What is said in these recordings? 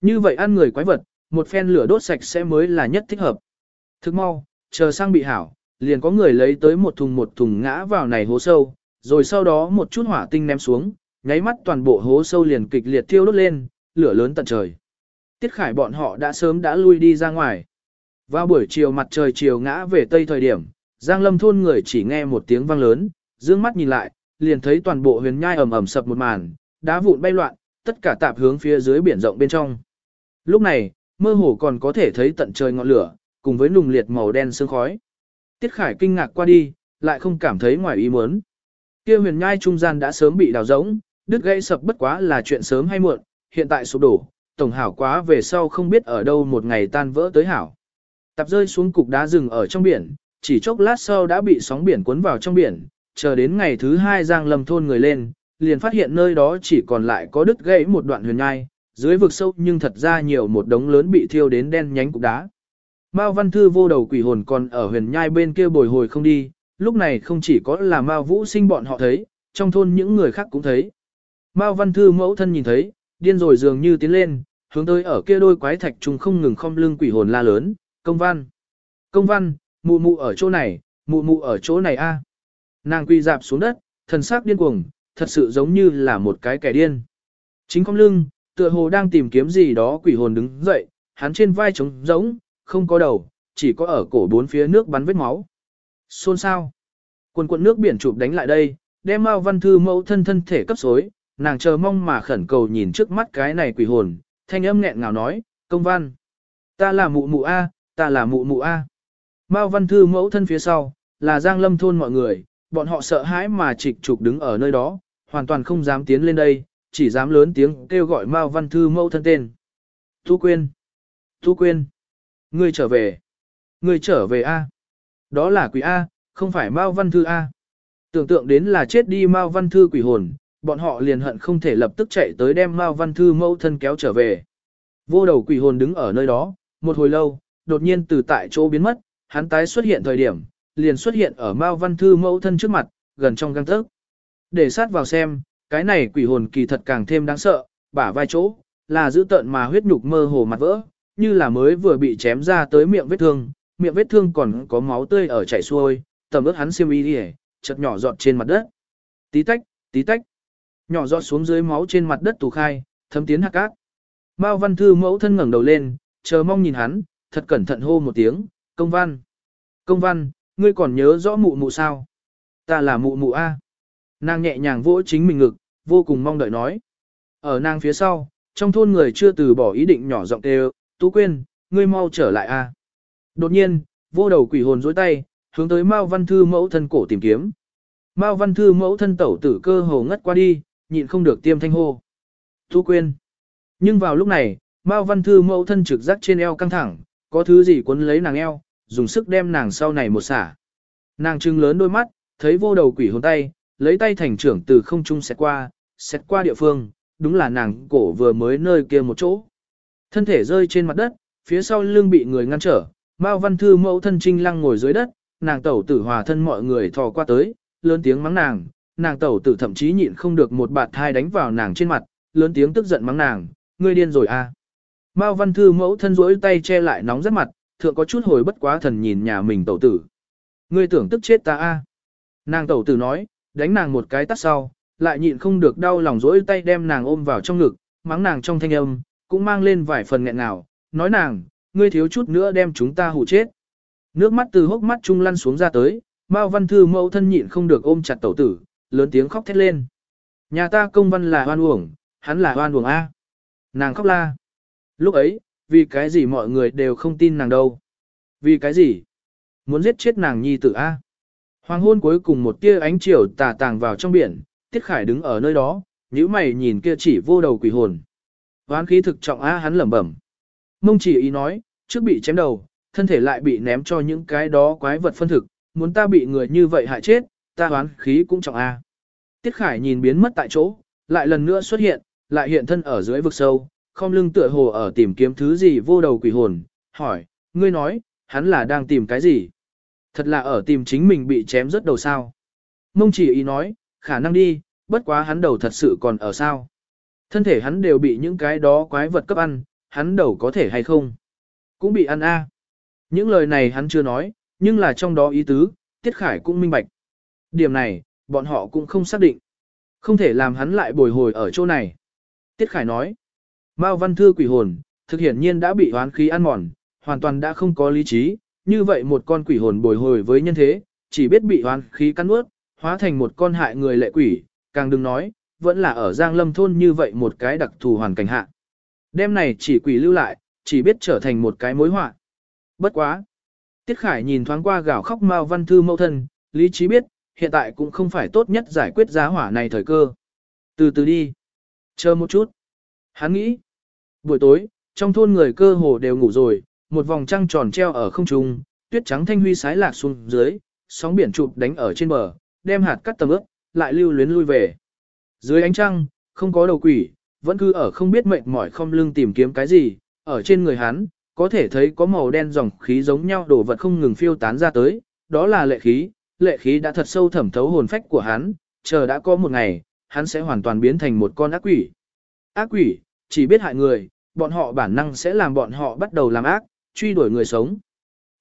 Như vậy ăn người quái vật, một phen lửa đốt sạch sẽ mới là nhất thích hợp. Thức mau, chờ sang bị hảo, liền có người lấy tới một thùng một thùng ngã vào này hố sâu, rồi sau đó một chút hỏa tinh ném xuống, nháy mắt toàn bộ hố sâu liền kịch liệt thiêu đốt lên, lửa lớn tận trời. Tiết Khải bọn họ đã sớm đã lui đi ra ngoài. Vào buổi chiều mặt trời chiều ngã về tây thời điểm, Giang Lâm thôn người chỉ nghe một tiếng vang lớn, dương mắt nhìn lại, liền thấy toàn bộ huyền nhai ầm ầm sập một màn, đá vụn bay loạn, tất cả tạp hướng phía dưới biển rộng bên trong. Lúc này, mơ hồ còn có thể thấy tận trời ngọn lửa, cùng với nùng liệt màu đen sương khói. Tiết Khải kinh ngạc qua đi, lại không cảm thấy ngoài ý muốn. Kia huyền nhai trung gian đã sớm bị đào rỗng, đứt gãy sập bất quá là chuyện sớm hay muộn, hiện tại sụp đổ, tổng hảo quá về sau không biết ở đâu một ngày tan vỡ tới hảo. Tạp rơi xuống cục đá rừng ở trong biển, chỉ chốc lát sau đã bị sóng biển cuốn vào trong biển, chờ đến ngày thứ hai Giang Lâm thôn người lên, liền phát hiện nơi đó chỉ còn lại có đứt gãy một đoạn huyền nhai, dưới vực sâu nhưng thật ra nhiều một đống lớn bị thiêu đến đen nhánh cục đá. Mao Văn Thư vô đầu quỷ hồn còn ở huyền nhai bên kia bồi hồi không đi, lúc này không chỉ có là Mao Vũ sinh bọn họ thấy, trong thôn những người khác cũng thấy. Mao Văn Thư mẫu thân nhìn thấy, điên rồi dường như tiến lên, hướng tới ở kia đôi quái thạch trùng không ngừng không lưng quỷ hồn la lớn, công văn. Công văn, mụ mụ ở chỗ này, mụ mụ ở chỗ này a. Nàng quy dạp xuống đất, thần sắc điên cuồng, thật sự giống như là một cái kẻ điên. Chính không lưng, tựa hồ đang tìm kiếm gì đó quỷ hồn đứng dậy, hắn trên vai trống rỗng, không có đầu, chỉ có ở cổ bốn phía nước bắn vết máu. Xôn sao? Quần quần nước biển chụp đánh lại đây, đem Mao Văn Thư mẫu thân thân thể cấp xối, nàng chờ mong mà khẩn cầu nhìn trước mắt cái này quỷ hồn, thanh âm nghẹn ngào nói, công văn. Ta là mụ mụ A, ta là mụ mụ A. Mao Văn Thư mẫu thân phía sau, là Giang Lâm thôn mọi người, bọn họ sợ hãi mà trịch trục đứng ở nơi đó, hoàn toàn không dám tiến lên đây, chỉ dám lớn tiếng kêu gọi Mao Văn Thư mẫu thân tên. Thu Quyên! Thu Quyên! Ngươi trở về! Ngươi trở về A! Đó là quỷ A, không phải Mao Văn Thư A. Tưởng tượng đến là chết đi Mao Văn Thư quỷ hồn, bọn họ liền hận không thể lập tức chạy tới đem Mao Văn Thư mẫu thân kéo trở về. Vô đầu quỷ hồn đứng ở nơi đó, một hồi lâu, đột nhiên từ tại chỗ biến mất, hắn tái xuất hiện thời điểm, liền xuất hiện ở Mao Văn Thư mẫu thân trước mặt, gần trong găng tấc. Để sát vào xem, cái này quỷ hồn kỳ thật càng thêm đáng sợ, bả vai chỗ, là giữ tợn mà huyết nhục mơ hồ mặt vỡ, như là mới vừa bị chém ra tới miệng vết thương, miệng vết thương còn có máu tươi ở chảy xuôi, tầm ướt hắn xiêm y đi chật nhỏ giọt trên mặt đất. Tí tách, tí tách, nhỏ giọt xuống dưới máu trên mặt đất tù khai, thấm tiến hạt cát. Mao Văn Thư mẫu thân ngẩng đầu lên, chờ mong nhìn hắn, thật cẩn thận hô một tiếng, công văn. Công văn, ngươi còn nhớ rõ mụ mụ sao? Ta là mụ mụ A. Nàng nhẹ nhàng vỗ chính mình ngực, vô cùng mong đợi nói. Ở nàng phía sau, trong thôn người chưa từ bỏ ý định nhỏ giọng kêu, Tú Quyên, ngươi mau trở lại A. Đột nhiên, vô đầu quỷ hồn dối tay, hướng tới Mao Văn Thư mẫu thân cổ tìm kiếm. Mao Văn Thư mẫu thân tẩu tử cơ hồ ngất qua đi, nhịn không được tiêm thanh hô. Tú Quyên. Nhưng vào lúc này, Mao Văn Thư mẫu thân trực giác trên eo căng thẳng, có thứ gì cuốn lấy nàng eo, dùng sức đem nàng sau này một xả. Nàng trưng lớn đôi mắt, thấy vô đầu quỷ hồn tay, lấy tay thành trưởng từ không trung xét qua, xét qua địa phương, đúng là nàng cổ vừa mới nơi kia một chỗ. Thân thể rơi trên mặt đất, phía sau lưng bị người ngăn trở, Mao Văn Thư mẫu thân trinh lăng ngồi dưới đất, nàng tẩu tử hòa thân mọi người thò qua tới, lớn tiếng mắng nàng, nàng tẩu tử thậm chí nhịn không được một bạt thai đánh vào nàng trên mặt, lớn tiếng tức giận mắng nàng, ngươi điên rồi à. Mao Văn Thư mẫu thân rỗi tay che lại nóng rất mặt, thượng có chút hồi bất quá thần nhìn nhà mình tẩu tử. Ngươi tưởng tức chết ta a? À? Nàng tẩu tử nói, đánh nàng một cái tắt sau, lại nhịn không được đau lòng rỗi tay đem nàng ôm vào trong ngực, mắng nàng trong thanh âm, cũng mang lên vài phần nghẹn nào, nói nàng, ngươi thiếu chút nữa đem chúng ta hụ chết. Nước mắt từ hốc mắt trung lăn xuống ra tới, Mao Văn Thư mẫu thân nhịn không được ôm chặt tẩu tử, lớn tiếng khóc thét lên. Nhà ta công văn là hoan uổng, hắn là hoan uổng A. Nàng khóc la. Lúc ấy, vì cái gì mọi người đều không tin nàng đâu. Vì cái gì? Muốn giết chết nàng nhi tử A. Hoàng hôn cuối cùng một tia ánh chiều tà tàng vào trong biển, Tiết Khải đứng ở nơi đó, nhíu mày nhìn kia chỉ vô đầu quỷ hồn. Hoán khí thực trọng A hắn lẩm bẩm. Mông chỉ ý nói, trước bị chém đầu, thân thể lại bị ném cho những cái đó quái vật phân thực, muốn ta bị người như vậy hại chết, ta hoán khí cũng trọng A. Tiết Khải nhìn biến mất tại chỗ, lại lần nữa xuất hiện, lại hiện thân ở dưới vực sâu, không lưng tựa hồ ở tìm kiếm thứ gì vô đầu quỷ hồn, hỏi, ngươi nói, hắn là đang tìm cái gì? Thật là ở tìm chính mình bị chém rất đầu sao. Mông chỉ ý nói, khả năng đi, bất quá hắn đầu thật sự còn ở sao. Thân thể hắn đều bị những cái đó quái vật cấp ăn, hắn đầu có thể hay không? Cũng bị ăn a. Những lời này hắn chưa nói, nhưng là trong đó ý tứ, Tiết Khải cũng minh bạch. Điểm này, bọn họ cũng không xác định. Không thể làm hắn lại bồi hồi ở chỗ này. Tiết Khải nói, Mao Văn Thư quỷ hồn, thực hiện nhiên đã bị hoán khí ăn mòn, hoàn toàn đã không có lý trí, như vậy một con quỷ hồn bồi hồi với nhân thế, chỉ biết bị hoán khí cắn nuốt, hóa thành một con hại người lệ quỷ, càng đừng nói, vẫn là ở Giang Lâm thôn như vậy một cái đặc thù hoàn cảnh hạ. Đêm này chỉ quỷ lưu lại, chỉ biết trở thành một cái mối họa. Bất quá. Tiết Khải nhìn thoáng qua gào khóc Mao Văn Thư mẫu thân, lý trí biết, hiện tại cũng không phải tốt nhất giải quyết giá hỏa này thời cơ. Từ từ đi. Chờ một chút. Hắn nghĩ. Buổi tối, trong thôn người cơ hồ đều ngủ rồi, một vòng trăng tròn treo ở không trung, tuyết trắng thanh huy sái lạc xuống dưới, sóng biển chụp đánh ở trên bờ, đem hạt cắt tầm ướp, lại lưu luyến lui về. Dưới ánh trăng, không có đầu quỷ, vẫn cứ ở không biết mệt mỏi không lưng tìm kiếm cái gì, ở trên người hắn, có thể thấy có màu đen dòng khí giống nhau đổ vật không ngừng phiêu tán ra tới, đó là lệ khí, lệ khí đã thật sâu thẩm thấu hồn phách của hắn, chờ đã có một ngày, hắn sẽ hoàn toàn biến thành một con ác quỷ. Ác quỷ, chỉ biết hại người, bọn họ bản năng sẽ làm bọn họ bắt đầu làm ác, truy đuổi người sống.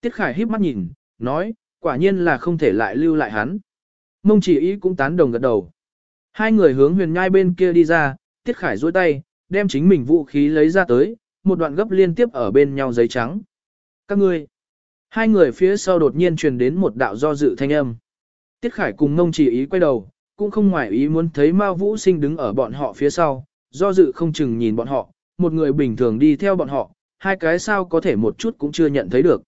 Tiết Khải híp mắt nhìn, nói, quả nhiên là không thể lại lưu lại hắn. Mông chỉ ý cũng tán đồng gật đầu. Hai người hướng huyền nhai bên kia đi ra, Tiết Khải duỗi tay, đem chính mình vũ khí lấy ra tới, một đoạn gấp liên tiếp ở bên nhau giấy trắng. Các ngươi, hai người phía sau đột nhiên truyền đến một đạo do dự thanh âm. Tiết Khải cùng Mông chỉ ý quay đầu, cũng không ngoài ý muốn thấy Mao Vũ Sinh đứng ở bọn họ phía sau, do dự không chừng nhìn bọn họ, một người bình thường đi theo bọn họ, hai cái sao có thể một chút cũng chưa nhận thấy được.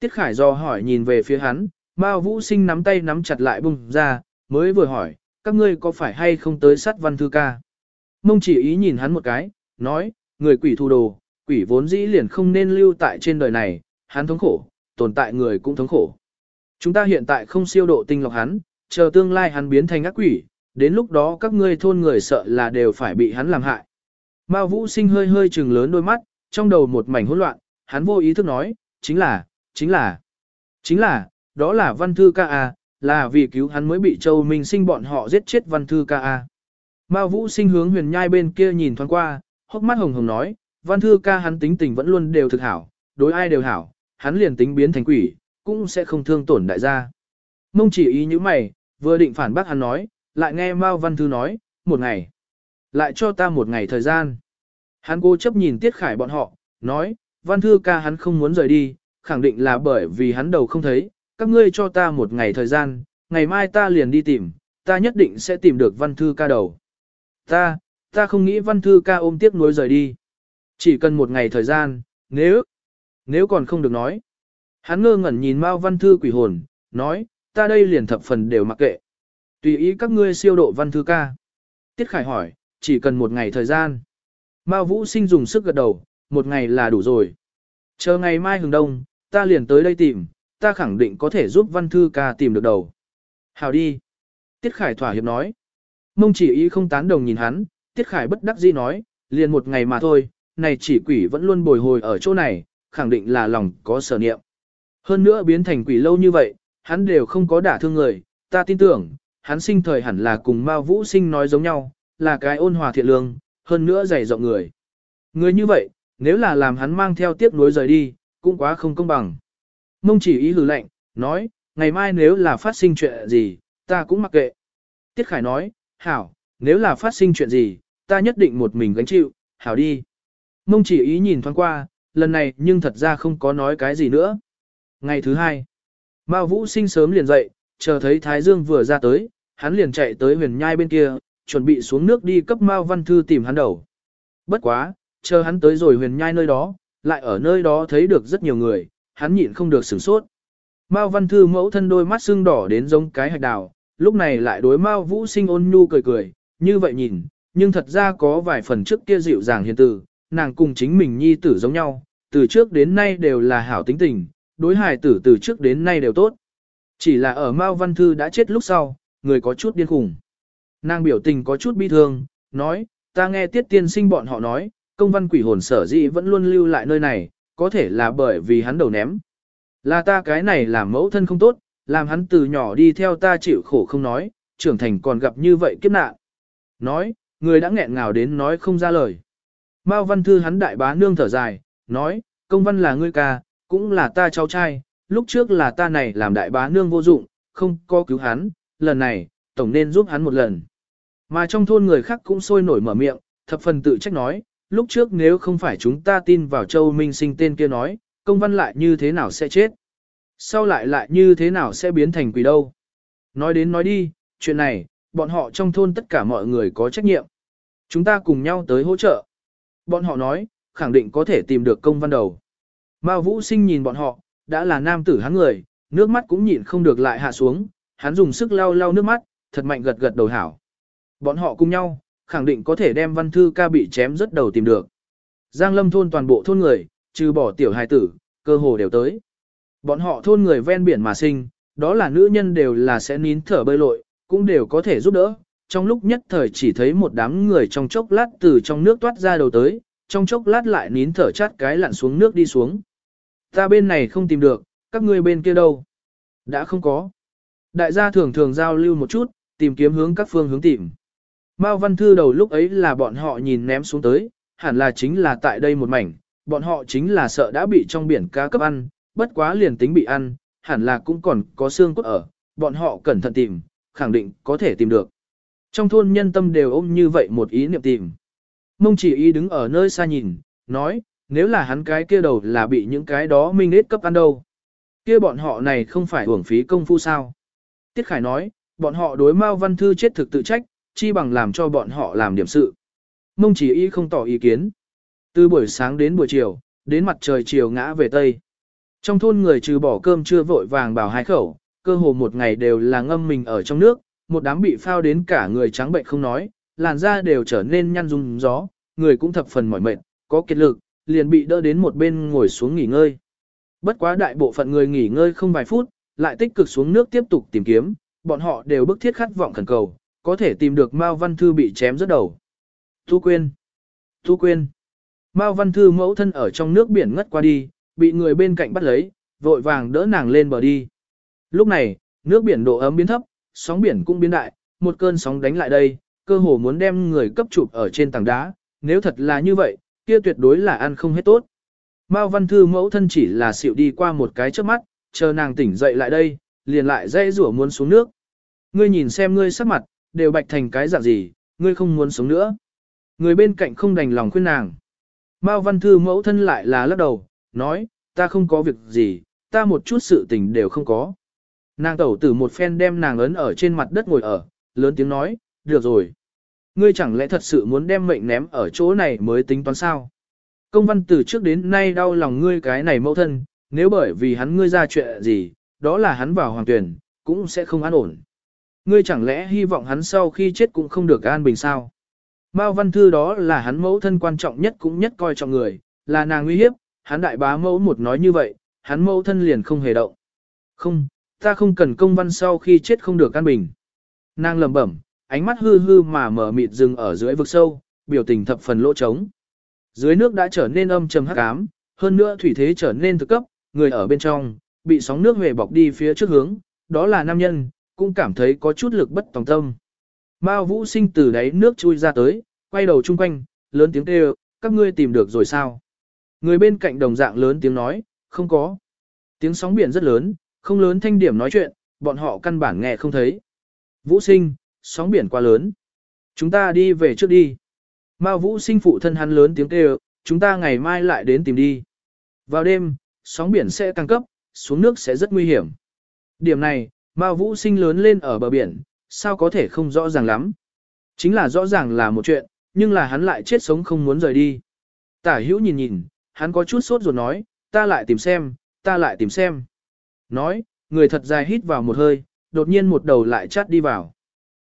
Tiết Khải do hỏi nhìn về phía hắn, Mao Vũ Sinh nắm tay nắm chặt lại bung ra, mới vừa hỏi, các ngươi có phải hay không tới sát văn thư ca? Mông chỉ ý nhìn hắn một cái, nói, người quỷ thu đồ, quỷ vốn dĩ liền không nên lưu tại trên đời này, hắn thống khổ, tồn tại người cũng thống khổ. Chúng ta hiện tại không siêu độ tinh lọc hắn, chờ tương lai hắn biến thành ác quỷ, đến lúc đó các ngươi thôn người sợ là đều phải bị hắn làm hại. Mao Vũ Sinh hơi hơi trừng lớn đôi mắt, trong đầu một mảnh hỗn loạn, hắn vô ý thức nói, chính là, chính là, chính là, đó là văn thư ca a, là vì cứu hắn mới bị Châu Minh sinh bọn họ giết chết văn thư ca a. Mao Vũ Sinh hướng huyền nhai bên kia nhìn thoáng qua, hốc mắt hồng hồng nói, văn thư ca hắn tính tình vẫn luôn đều thực hảo, đối ai đều hảo, hắn liền tính biến thành quỷ, cũng sẽ không thương tổn đại gia. Mông chỉ ý như mày, vừa định phản bác hắn nói, lại nghe Mao Văn Thư nói, một ngày. Lại cho ta một ngày thời gian. Hắn cố chấp nhìn Tiết Khải bọn họ, nói, Văn Thư ca hắn không muốn rời đi, khẳng định là bởi vì hắn đầu không thấy, các ngươi cho ta một ngày thời gian, ngày mai ta liền đi tìm, ta nhất định sẽ tìm được Văn Thư ca đầu. Ta, ta không nghĩ Văn Thư ca ôm tiếc nuối rời đi. Chỉ cần một ngày thời gian, nếu, nếu còn không được nói. Hắn ngơ ngẩn nhìn Mao Văn Thư quỷ hồn, nói, ta đây liền thập phần đều mặc kệ. Tùy ý các ngươi siêu độ Văn Thư ca. Tiết Khải hỏi, chỉ cần một ngày thời gian. Mao Vũ Sinh dùng sức gật đầu, một ngày là đủ rồi. Chờ ngày mai hừng đông, ta liền tới đây tìm, ta khẳng định có thể giúp Văn Thư ca tìm được đầu. Hào đi. Tiết Khải thỏa hiệp nói. Mông chỉ ý không tán đồng nhìn hắn, Tiết Khải bất đắc dĩ nói, liền một ngày mà thôi, này chỉ quỷ vẫn luôn bồi hồi ở chỗ này, khẳng định là lòng có sở niệm. Hơn nữa biến thành quỷ lâu như vậy, hắn đều không có đả thương người, ta tin tưởng, hắn sinh thời hẳn là cùng Mao Vũ sinh nói giống nhau, là cái ôn hòa thiện lương, hơn nữa dày rộng người. Người như vậy, nếu là làm hắn mang theo tiếp nối rời đi, cũng quá không công bằng. Mông chỉ ý hừ lệnh, nói, ngày mai nếu là phát sinh chuyện gì, ta cũng mặc kệ. Tiết Khải nói, hảo, nếu là phát sinh chuyện gì, ta nhất định một mình gánh chịu, hảo đi. Mông chỉ ý nhìn thoáng qua, lần này nhưng thật ra không có nói cái gì nữa. Ngày thứ hai, Mao Vũ sinh sớm liền dậy, chờ thấy Thái Dương vừa ra tới, hắn liền chạy tới huyền nhai bên kia, chuẩn bị xuống nước đi cấp Mao Văn Thư tìm hắn đầu. Bất quá, chờ hắn tới rồi huyền nhai nơi đó, lại ở nơi đó thấy được rất nhiều người, hắn nhịn không được sửng sốt. Mao Văn Thư mẫu thân đôi mắt sưng đỏ đến giống cái hạch đào, lúc này lại đối Mao Vũ Sinh ôn nhu cười cười, như vậy nhìn, nhưng thật ra có vài phần trước kia dịu dàng hiền từ, nàng cùng chính mình nhi tử giống nhau, từ trước đến nay đều là hảo tính tình, đối hài tử từ trước đến nay đều tốt. Chỉ là ở Mao Văn Thư đã chết lúc sau, người có chút điên khủng. Nàng biểu tình có chút bi thương, nói, ta nghe tiết tiên sinh bọn họ nói, công văn quỷ hồn sở dĩ vẫn luôn lưu lại nơi này, có thể là bởi vì hắn đầu ném. Là ta cái này làm mẫu thân không tốt, làm hắn từ nhỏ đi theo ta chịu khổ không nói, trưởng thành còn gặp như vậy kiếp nạn. Nói, người đã nghẹn ngào đến nói không ra lời. Mao Văn Thư hắn đại bá nương thở dài, nói, công văn là ngươi ca, cũng là ta cháu trai, lúc trước là ta này làm đại bá nương vô dụng, không có cứu hắn, lần này, tổng nên giúp hắn một lần. Mà trong thôn người khác cũng sôi nổi mở miệng, thập phần tự trách nói, lúc trước nếu không phải chúng ta tin vào châu Minh sinh tên kia nói, công văn lại như thế nào sẽ chết? Sau lại lại như thế nào sẽ biến thành quỷ đâu? Nói đến nói đi, chuyện này, bọn họ trong thôn tất cả mọi người có trách nhiệm. Chúng ta cùng nhau tới hỗ trợ. Bọn họ nói, khẳng định có thể tìm được công văn đầu. Mao Vũ Sinh nhìn bọn họ, đã là nam tử hắn người, nước mắt cũng nhịn không được lại hạ xuống, hắn dùng sức lau lau nước mắt, thật mạnh gật gật đầu hảo. Bọn họ cùng nhau, khẳng định có thể đem văn thư ca bị chém rất đầu tìm được. Giang lâm thôn toàn bộ thôn người, trừ bỏ tiểu hài tử, cơ hồ đều tới. Bọn họ thôn người ven biển mà sinh, đó là nữ nhân đều là sẽ nín thở bơi lội, cũng đều có thể giúp đỡ. Trong lúc nhất thời chỉ thấy một đám người trong chốc lát từ trong nước toát ra đầu tới, trong chốc lát lại nín thở chát cái lặn xuống nước đi xuống. Ta bên này không tìm được, các ngươi bên kia đâu? Đã không có. Đại gia thường thường giao lưu một chút, tìm kiếm hướng các phương hướng tìm. Mao Văn Thư đầu lúc ấy là bọn họ nhìn ném xuống tới, hẳn là chính là tại đây một mảnh, bọn họ chính là sợ đã bị trong biển cá cấp ăn, bất quá liền tính bị ăn, hẳn là cũng còn có xương cốt ở, bọn họ cẩn thận tìm, khẳng định có thể tìm được. Trong thôn nhân tâm đều ôm như vậy một ý niệm tìm. Mông chỉ ý đứng ở nơi xa nhìn, nói, nếu là hắn cái kia đầu là bị những cái đó minh ít cấp ăn đâu. Kia bọn họ này không phải hưởng phí công phu sao. Tiết Khải nói, bọn họ đối Mao Văn Thư chết thực tự trách, chi bằng làm cho bọn họ làm điểm sự. Mông chỉ Y không tỏ ý kiến. Từ buổi sáng đến buổi chiều, đến mặt trời chiều ngã về Tây. Trong thôn người trừ bỏ cơm chưa vội vàng bảo hai khẩu, cơ hồ một ngày đều là ngâm mình ở trong nước, một đám bị phao đến cả người trắng bệnh không nói, làn da đều trở nên nhăn rung gió, người cũng thập phần mỏi mệt, có kiệt lực, liền bị đỡ đến một bên ngồi xuống nghỉ ngơi. Bất quá đại bộ phận người nghỉ ngơi không vài phút, lại tích cực xuống nước tiếp tục tìm kiếm, bọn họ đều bức thiết khát vọng khẩn cầu, có thể tìm được Mao Văn Thư bị chém rất đầu. Thu Quyên, Thu Quyên, Mao Văn Thư mẫu thân ở trong nước biển ngất qua đi, bị người bên cạnh bắt lấy, vội vàng đỡ nàng lên bờ đi. Lúc này, nước biển độ ấm biến thấp, sóng biển cũng biến đại, một cơn sóng đánh lại đây, cơ hồ muốn đem người cấp chụp ở trên tảng đá, nếu thật là như vậy, kia tuyệt đối là ăn không hết tốt. Mao Văn Thư mẫu thân chỉ là xịu đi qua một cái trước mắt, chờ nàng tỉnh dậy lại đây, liền lại dây rủa muốn xuống nước. Ngươi nhìn xem ngươi sắc mặt, đều bạch thành cái dạng gì, ngươi không muốn sống nữa. Người bên cạnh không đành lòng khuyên nàng. Mao Văn Thư mẫu thân lại là lắc đầu, nói, ta không có việc gì, ta một chút sự tình đều không có. Nàng tẩu tử một phen đem nàng ấn ở trên mặt đất ngồi ở, lớn tiếng nói, được rồi. Ngươi chẳng lẽ thật sự muốn đem mệnh ném ở chỗ này mới tính toán sao? Công văn từ trước đến nay đau lòng ngươi cái này mẫu thân, nếu bởi vì hắn ngươi ra chuyện gì, đó là hắn vào hoàng tuyển, cũng sẽ không an ổn. Ngươi chẳng lẽ hy vọng hắn sau khi chết cũng không được an bình sao? Mao văn thư đó là hắn mẫu thân quan trọng nhất cũng nhất coi trọng người, là nàng nguy hiếp, hắn đại bá mẫu một nói như vậy, hắn mẫu thân liền không hề động. Không, ta không cần công văn sau khi chết không được an bình. Nàng lẩm bẩm, ánh mắt hư hư mà mở mịt dừng ở dưới vực sâu, biểu tình thập phần lỗ trống. Dưới nước đã trở nên âm trầm hắc ám, hơn nữa thủy thế trở nên thực cấp, người ở bên trong, bị sóng nước về bọc đi phía trước hướng, đó là nam nhân, cũng cảm thấy có chút lực bất tòng tâm. Mao Vũ Sinh từ đáy nước chui ra tới, quay đầu chung quanh, lớn tiếng kêu, các ngươi tìm được rồi sao? Người bên cạnh đồng dạng lớn tiếng nói, không có. Tiếng sóng biển rất lớn, không lớn thanh điểm nói chuyện, bọn họ căn bản nghe không thấy. Vũ Sinh, sóng biển quá lớn. Chúng ta đi về trước đi. Mao Vũ Sinh phụ thân hắn lớn tiếng kêu, chúng ta ngày mai lại đến tìm đi. Vào đêm, sóng biển sẽ tăng cấp, xuống nước sẽ rất nguy hiểm. Điểm này, Mao Vũ sinh lớn lên ở bờ biển, sao có thể không rõ ràng lắm. Chính là rõ ràng là một chuyện, nhưng là hắn lại chết sống không muốn rời đi. Tả hữu nhìn nhìn, hắn có chút sốt ruột nói, ta lại tìm xem, ta lại tìm xem. Nói, người thật dài hít vào một hơi, đột nhiên một đầu lại chát đi vào.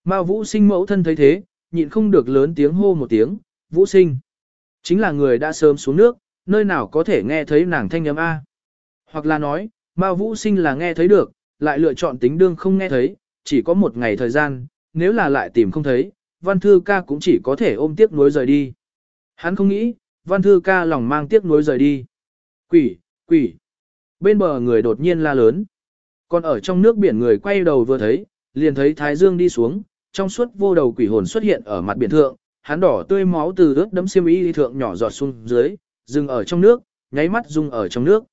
Mao Vũ sinh mẫu thân thấy thế, nhịn không được lớn tiếng hô một tiếng, Vũ sinh. Chính là người đã sớm xuống nước, nơi nào có thể nghe thấy nàng thanh âm A. Hoặc là nói, Mao Vũ sinh là nghe thấy được, lại lựa chọn tính đương không nghe thấy, chỉ có một ngày thời gian, nếu là lại tìm không thấy, văn thư ca cũng chỉ có thể ôm tiếc nuối rời đi. Hắn không nghĩ, văn thư ca lòng mang tiếc nuối rời đi. Quỷ, quỷ. Bên bờ người đột nhiên la lớn. Còn ở trong nước biển người quay đầu vừa thấy, liền thấy Thái Dương đi xuống, trong suốt vô đầu quỷ hồn xuất hiện ở mặt biển thượng, hắn đỏ tươi máu từ ướt đấm xiêm y thượng nhỏ giọt xuống dưới, dừng ở trong nước, nháy mắt dung ở trong nước.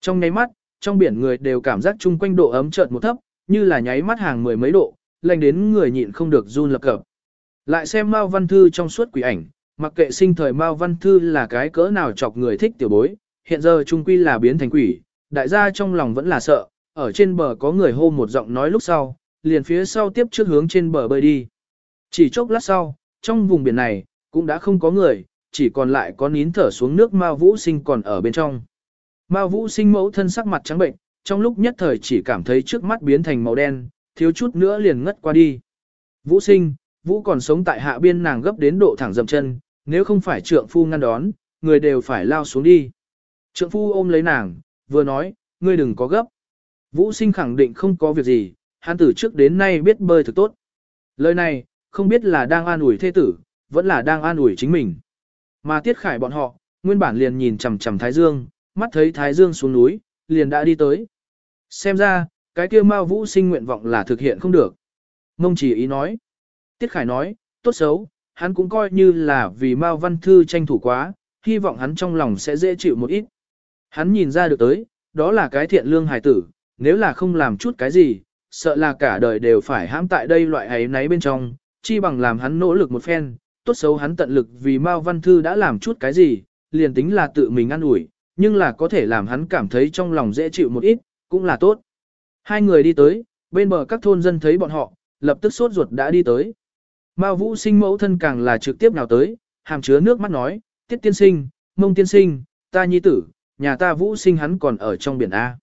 Trong nháy mắt, trong biển người đều cảm giác chung quanh độ ấm chợt một thấp, như là nháy mắt hàng mười mấy độ, lạnh đến người nhịn không được run lập cập. Lại xem Mao Văn Thư trong suốt quỷ ảnh, mặc kệ sinh thời Mao Văn Thư là cái cỡ nào chọc người thích tiểu bối, hiện giờ trung quy là biến thành quỷ, đại gia trong lòng vẫn là sợ, ở trên bờ có người hô một giọng nói lúc sau, liền phía sau tiếp trước hướng trên bờ bơi đi. Chỉ chốc lát sau, trong vùng biển này, cũng đã không có người, chỉ còn lại có nín thở xuống nước Mao Vũ Sinh còn ở bên trong. Mao Vũ Sinh mẫu thân sắc mặt trắng bệnh, trong lúc nhất thời chỉ cảm thấy trước mắt biến thành màu đen, thiếu chút nữa liền ngất qua đi. Vũ Sinh, Vũ còn sống tại hạ biên nàng gấp đến độ thẳng dầm chân, nếu không phải trượng phu ngăn đón, người đều phải lao xuống đi. Trượng phu ôm lấy nàng, vừa nói, ngươi đừng có gấp. Vũ sinh khẳng định không có việc gì, hắn từ trước đến nay biết bơi thực tốt. Lời này, không biết là đang an ủi thê tử, vẫn là đang an ủi chính mình. Mà tiết khải bọn họ, nguyên bản liền nhìn chằm chằm Thái Dương, mắt thấy Thái Dương xuống núi, liền đã đi tới. Xem ra, cái kia Mao Vũ sinh nguyện vọng là thực hiện không được. Mông chỉ ý nói. Tiết khải nói, tốt xấu, hắn cũng coi như là vì Mao Văn Thư tranh thủ quá, hy vọng hắn trong lòng sẽ dễ chịu một ít. Hắn nhìn ra được tới, đó là cái thiện lương hài tử, nếu là không làm chút cái gì, sợ là cả đời đều phải hãm tại đây loại ấy náy bên trong, chi bằng làm hắn nỗ lực một phen, tốt xấu hắn tận lực vì Mao Văn Thư đã làm chút cái gì, liền tính là tự mình ăn ủi, nhưng là có thể làm hắn cảm thấy trong lòng dễ chịu một ít, cũng là tốt. Hai người đi tới, bên bờ các thôn dân thấy bọn họ, lập tức sốt ruột đã đi tới. Mao Vũ sinh mẫu thân càng là trực tiếp nào tới, hàm chứa nước mắt nói, tiết tiên sinh, mông tiên sinh, ta nhi tử, nhà ta Vũ sinh hắn còn ở trong biển A.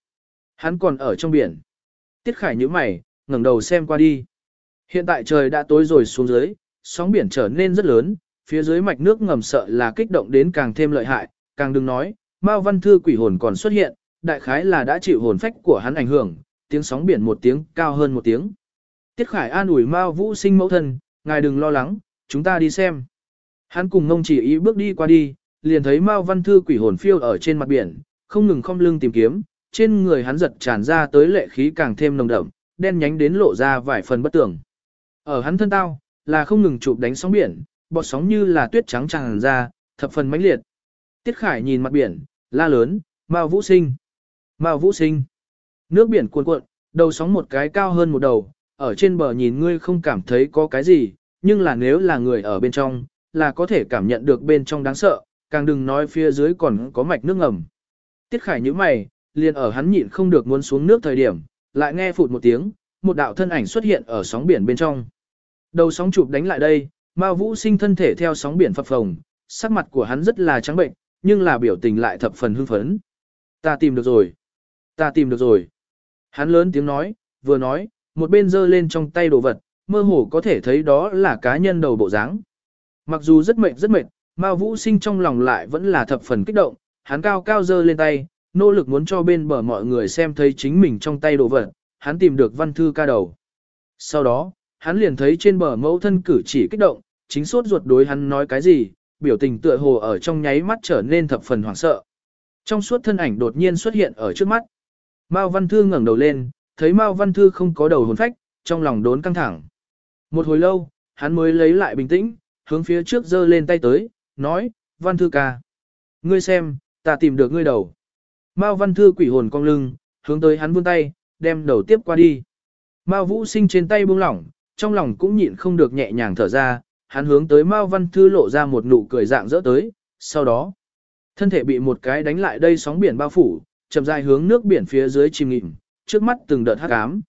Hắn còn ở trong biển. Tiết Khải nhíu mày, ngẩng đầu xem qua đi. Hiện tại trời đã tối rồi xuống dưới, sóng biển trở nên rất lớn, phía dưới mạch nước ngầm sợ là kích động đến càng thêm lợi hại, càng đừng nói, Mao Văn Thư quỷ hồn còn xuất hiện, đại khái là đã chịu hồn phách của hắn ảnh hưởng, tiếng sóng biển một tiếng cao hơn một tiếng. Tiết Khải an ủi Mao Vũ sinh mẫu thân, ngài đừng lo lắng, chúng ta đi xem. Hắn cùng ngông chỉ ý bước đi qua đi, liền thấy Mao Văn Thư quỷ hồn phiêu ở trên mặt biển, không ngừng không lưng tìm kiếm, trên người hắn giật tràn ra tới lệ khí càng thêm nồng đậm, đen nhánh đến lộ ra vài phần bất tưởng. Ở hắn thân tao, là không ngừng chụp đánh sóng biển, bọt sóng như là tuyết trắng tràn ra, thập phần mãnh liệt. Tiết Khải nhìn mặt biển, la lớn, Mao Vũ Sinh, Mao Vũ Sinh. Nước biển cuồn cuộn, đầu sóng một cái cao hơn một đầu, ở trên bờ nhìn ngươi không cảm thấy có cái gì, nhưng là nếu là người ở bên trong, là có thể cảm nhận được bên trong đáng sợ, càng đừng nói phía dưới còn có mạch nước ngầm. Tiết Khải như mày, liền ở hắn nhịn không được muốn xuống nước thời điểm, lại nghe phụt một tiếng, một đạo thân ảnh xuất hiện ở sóng biển bên trong. Đầu sóng chụp đánh lại đây, Mao Vũ sinh thân thể theo sóng biển phập phồng, sắc mặt của hắn rất là trắng bệnh, nhưng là biểu tình lại thập phần hưng phấn. Ta tìm được rồi. Ta tìm được rồi. Hắn lớn tiếng nói, vừa nói, một bên giơ lên trong tay đồ vật, mơ hồ có thể thấy đó là cá nhân đầu bộ dáng. Mặc dù rất mệt rất mệt, Mao Vũ Sinh trong lòng lại vẫn là thập phần kích động, hắn cao cao giơ lên tay, nỗ lực muốn cho bên bờ mọi người xem thấy chính mình trong tay đồ vật, hắn tìm được văn thư ca đầu. Sau đó, hắn liền thấy trên bờ mẫu thân cử chỉ kích động, chính suốt ruột đối hắn nói cái gì, biểu tình tựa hồ ở trong nháy mắt trở nên thập phần hoảng sợ. Trong suốt thân ảnh đột nhiên xuất hiện ở trước mắt. Mao Văn Thư ngẩng đầu lên, thấy Mao Văn Thư không có đầu hồn phách, trong lòng đốn căng thẳng. Một hồi lâu, hắn mới lấy lại bình tĩnh, hướng phía trước giơ lên tay tới, nói, Văn Thư ca. Ngươi xem, ta tìm được ngươi đầu. Mao Văn Thư quỷ hồn cong lưng, hướng tới hắn vươn tay, đem đầu tiếp qua đi. Mao Vũ Sinh trên tay buông lỏng, trong lòng cũng nhịn không được nhẹ nhàng thở ra, hắn hướng tới Mao Văn Thư lộ ra một nụ cười dạng dỡ tới, sau đó, thân thể bị một cái đánh lại đây sóng biển bao phủ, chậm rãi hướng nước biển phía dưới chìm nghịm, trước mắt từng đợt hắc ám.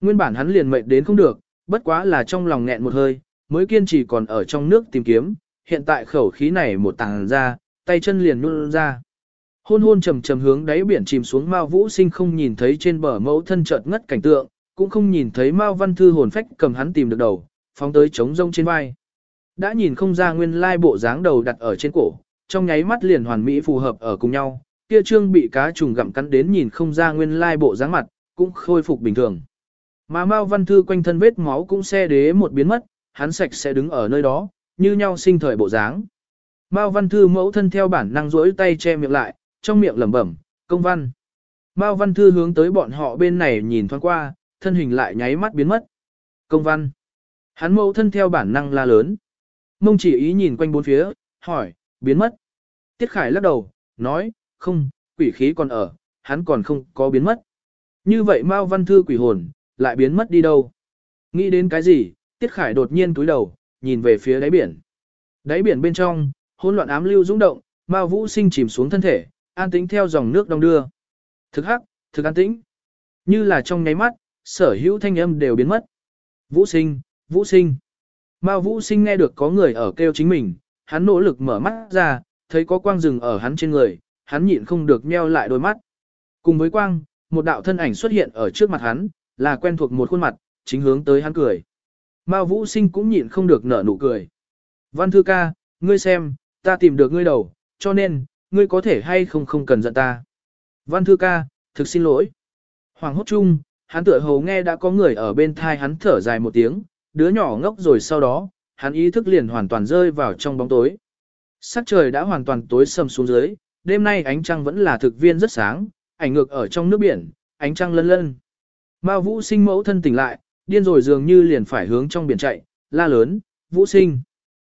Nguyên bản hắn liền mệt đến không được, bất quá là trong lòng nghẹn một hơi, mới kiên trì còn ở trong nước tìm kiếm, hiện tại khẩu khí này một tàng ra, tay chân liền nhún ra. Hôn hôn trầm trầm hướng đáy biển chìm xuống Mao Vũ Sinh không nhìn thấy trên bờ mẫu thân chợt ngất cảnh tượng, cũng không nhìn thấy Mao Văn Thư hồn phách cầm hắn tìm được đầu, phóng tới trống rông trên vai. Đã nhìn không ra nguyên lai bộ dáng đầu đặt ở trên cổ, trong nháy mắt liền hoàn mỹ phù hợp ở cùng nhau, kia trương bị cá trùng gặm cắn đến nhìn không ra nguyên lai bộ dáng mặt, cũng khôi phục bình thường. Mà Mao Văn Thư quanh thân vết máu cũng xe đế một biến mất, hắn sạch sẽ đứng ở nơi đó, như nhau sinh thời bộ dáng. Mao Văn Thư mẫu thân theo bản năng rỗi tay che miệng lại, trong miệng lẩm bẩm, công văn. Mao Văn Thư hướng tới bọn họ bên này nhìn thoáng qua, thân hình lại nháy mắt biến mất. Công văn. Hắn mẫu thân theo bản năng la lớn. Mông chỉ ý nhìn quanh bốn phía, hỏi, biến mất. Tiết Khải lắc đầu, nói, không, quỷ khí còn ở, hắn còn không có biến mất. Như vậy Mao Văn Thư quỷ hồn, lại biến mất đi đâu? Nghĩ đến cái gì, Tiết Khải đột nhiên túi đầu, nhìn về phía đáy biển. Đáy biển bên trong, hỗn loạn ám lưu dũng động, Mao Vũ Sinh chìm xuống thân thể, an tĩnh theo dòng nước đông đưa. Thực hắc, thực an tĩnh. Như là trong nháy mắt, sở hữu thanh âm đều biến mất. Vũ Sinh, Vũ Sinh. Mao Vũ Sinh nghe được có người ở kêu chính mình, hắn nỗ lực mở mắt ra, thấy có quang rừng ở hắn trên người, hắn nhịn không được nheo lại đôi mắt. Cùng với quang, một đạo thân ảnh xuất hiện ở trước mặt hắn, là quen thuộc một khuôn mặt, chính hướng tới hắn cười. Mao Vũ Sinh cũng nhịn không được nở nụ cười. Văn Thư ca, ngươi xem, ta tìm được ngươi đầu, cho nên, ngươi có thể hay không không cần giận ta. Văn Thư ca, thực xin lỗi. Hoàng hốt chung, hắn tựa hồ nghe đã có người ở bên thai hắn thở dài một tiếng, đứa nhỏ ngốc rồi sau đó, hắn ý thức liền hoàn toàn rơi vào trong bóng tối. Sắc trời đã hoàn toàn tối sầm xuống dưới, đêm nay ánh trăng vẫn là thực viên rất sáng, ảnh ngược ở trong nước biển, ánh trăng lân lân. Mao Vũ Sinh mẫu thân tỉnh lại, điên rồi dường như liền phải hướng trong biển chạy, la lớn, Vũ Sinh.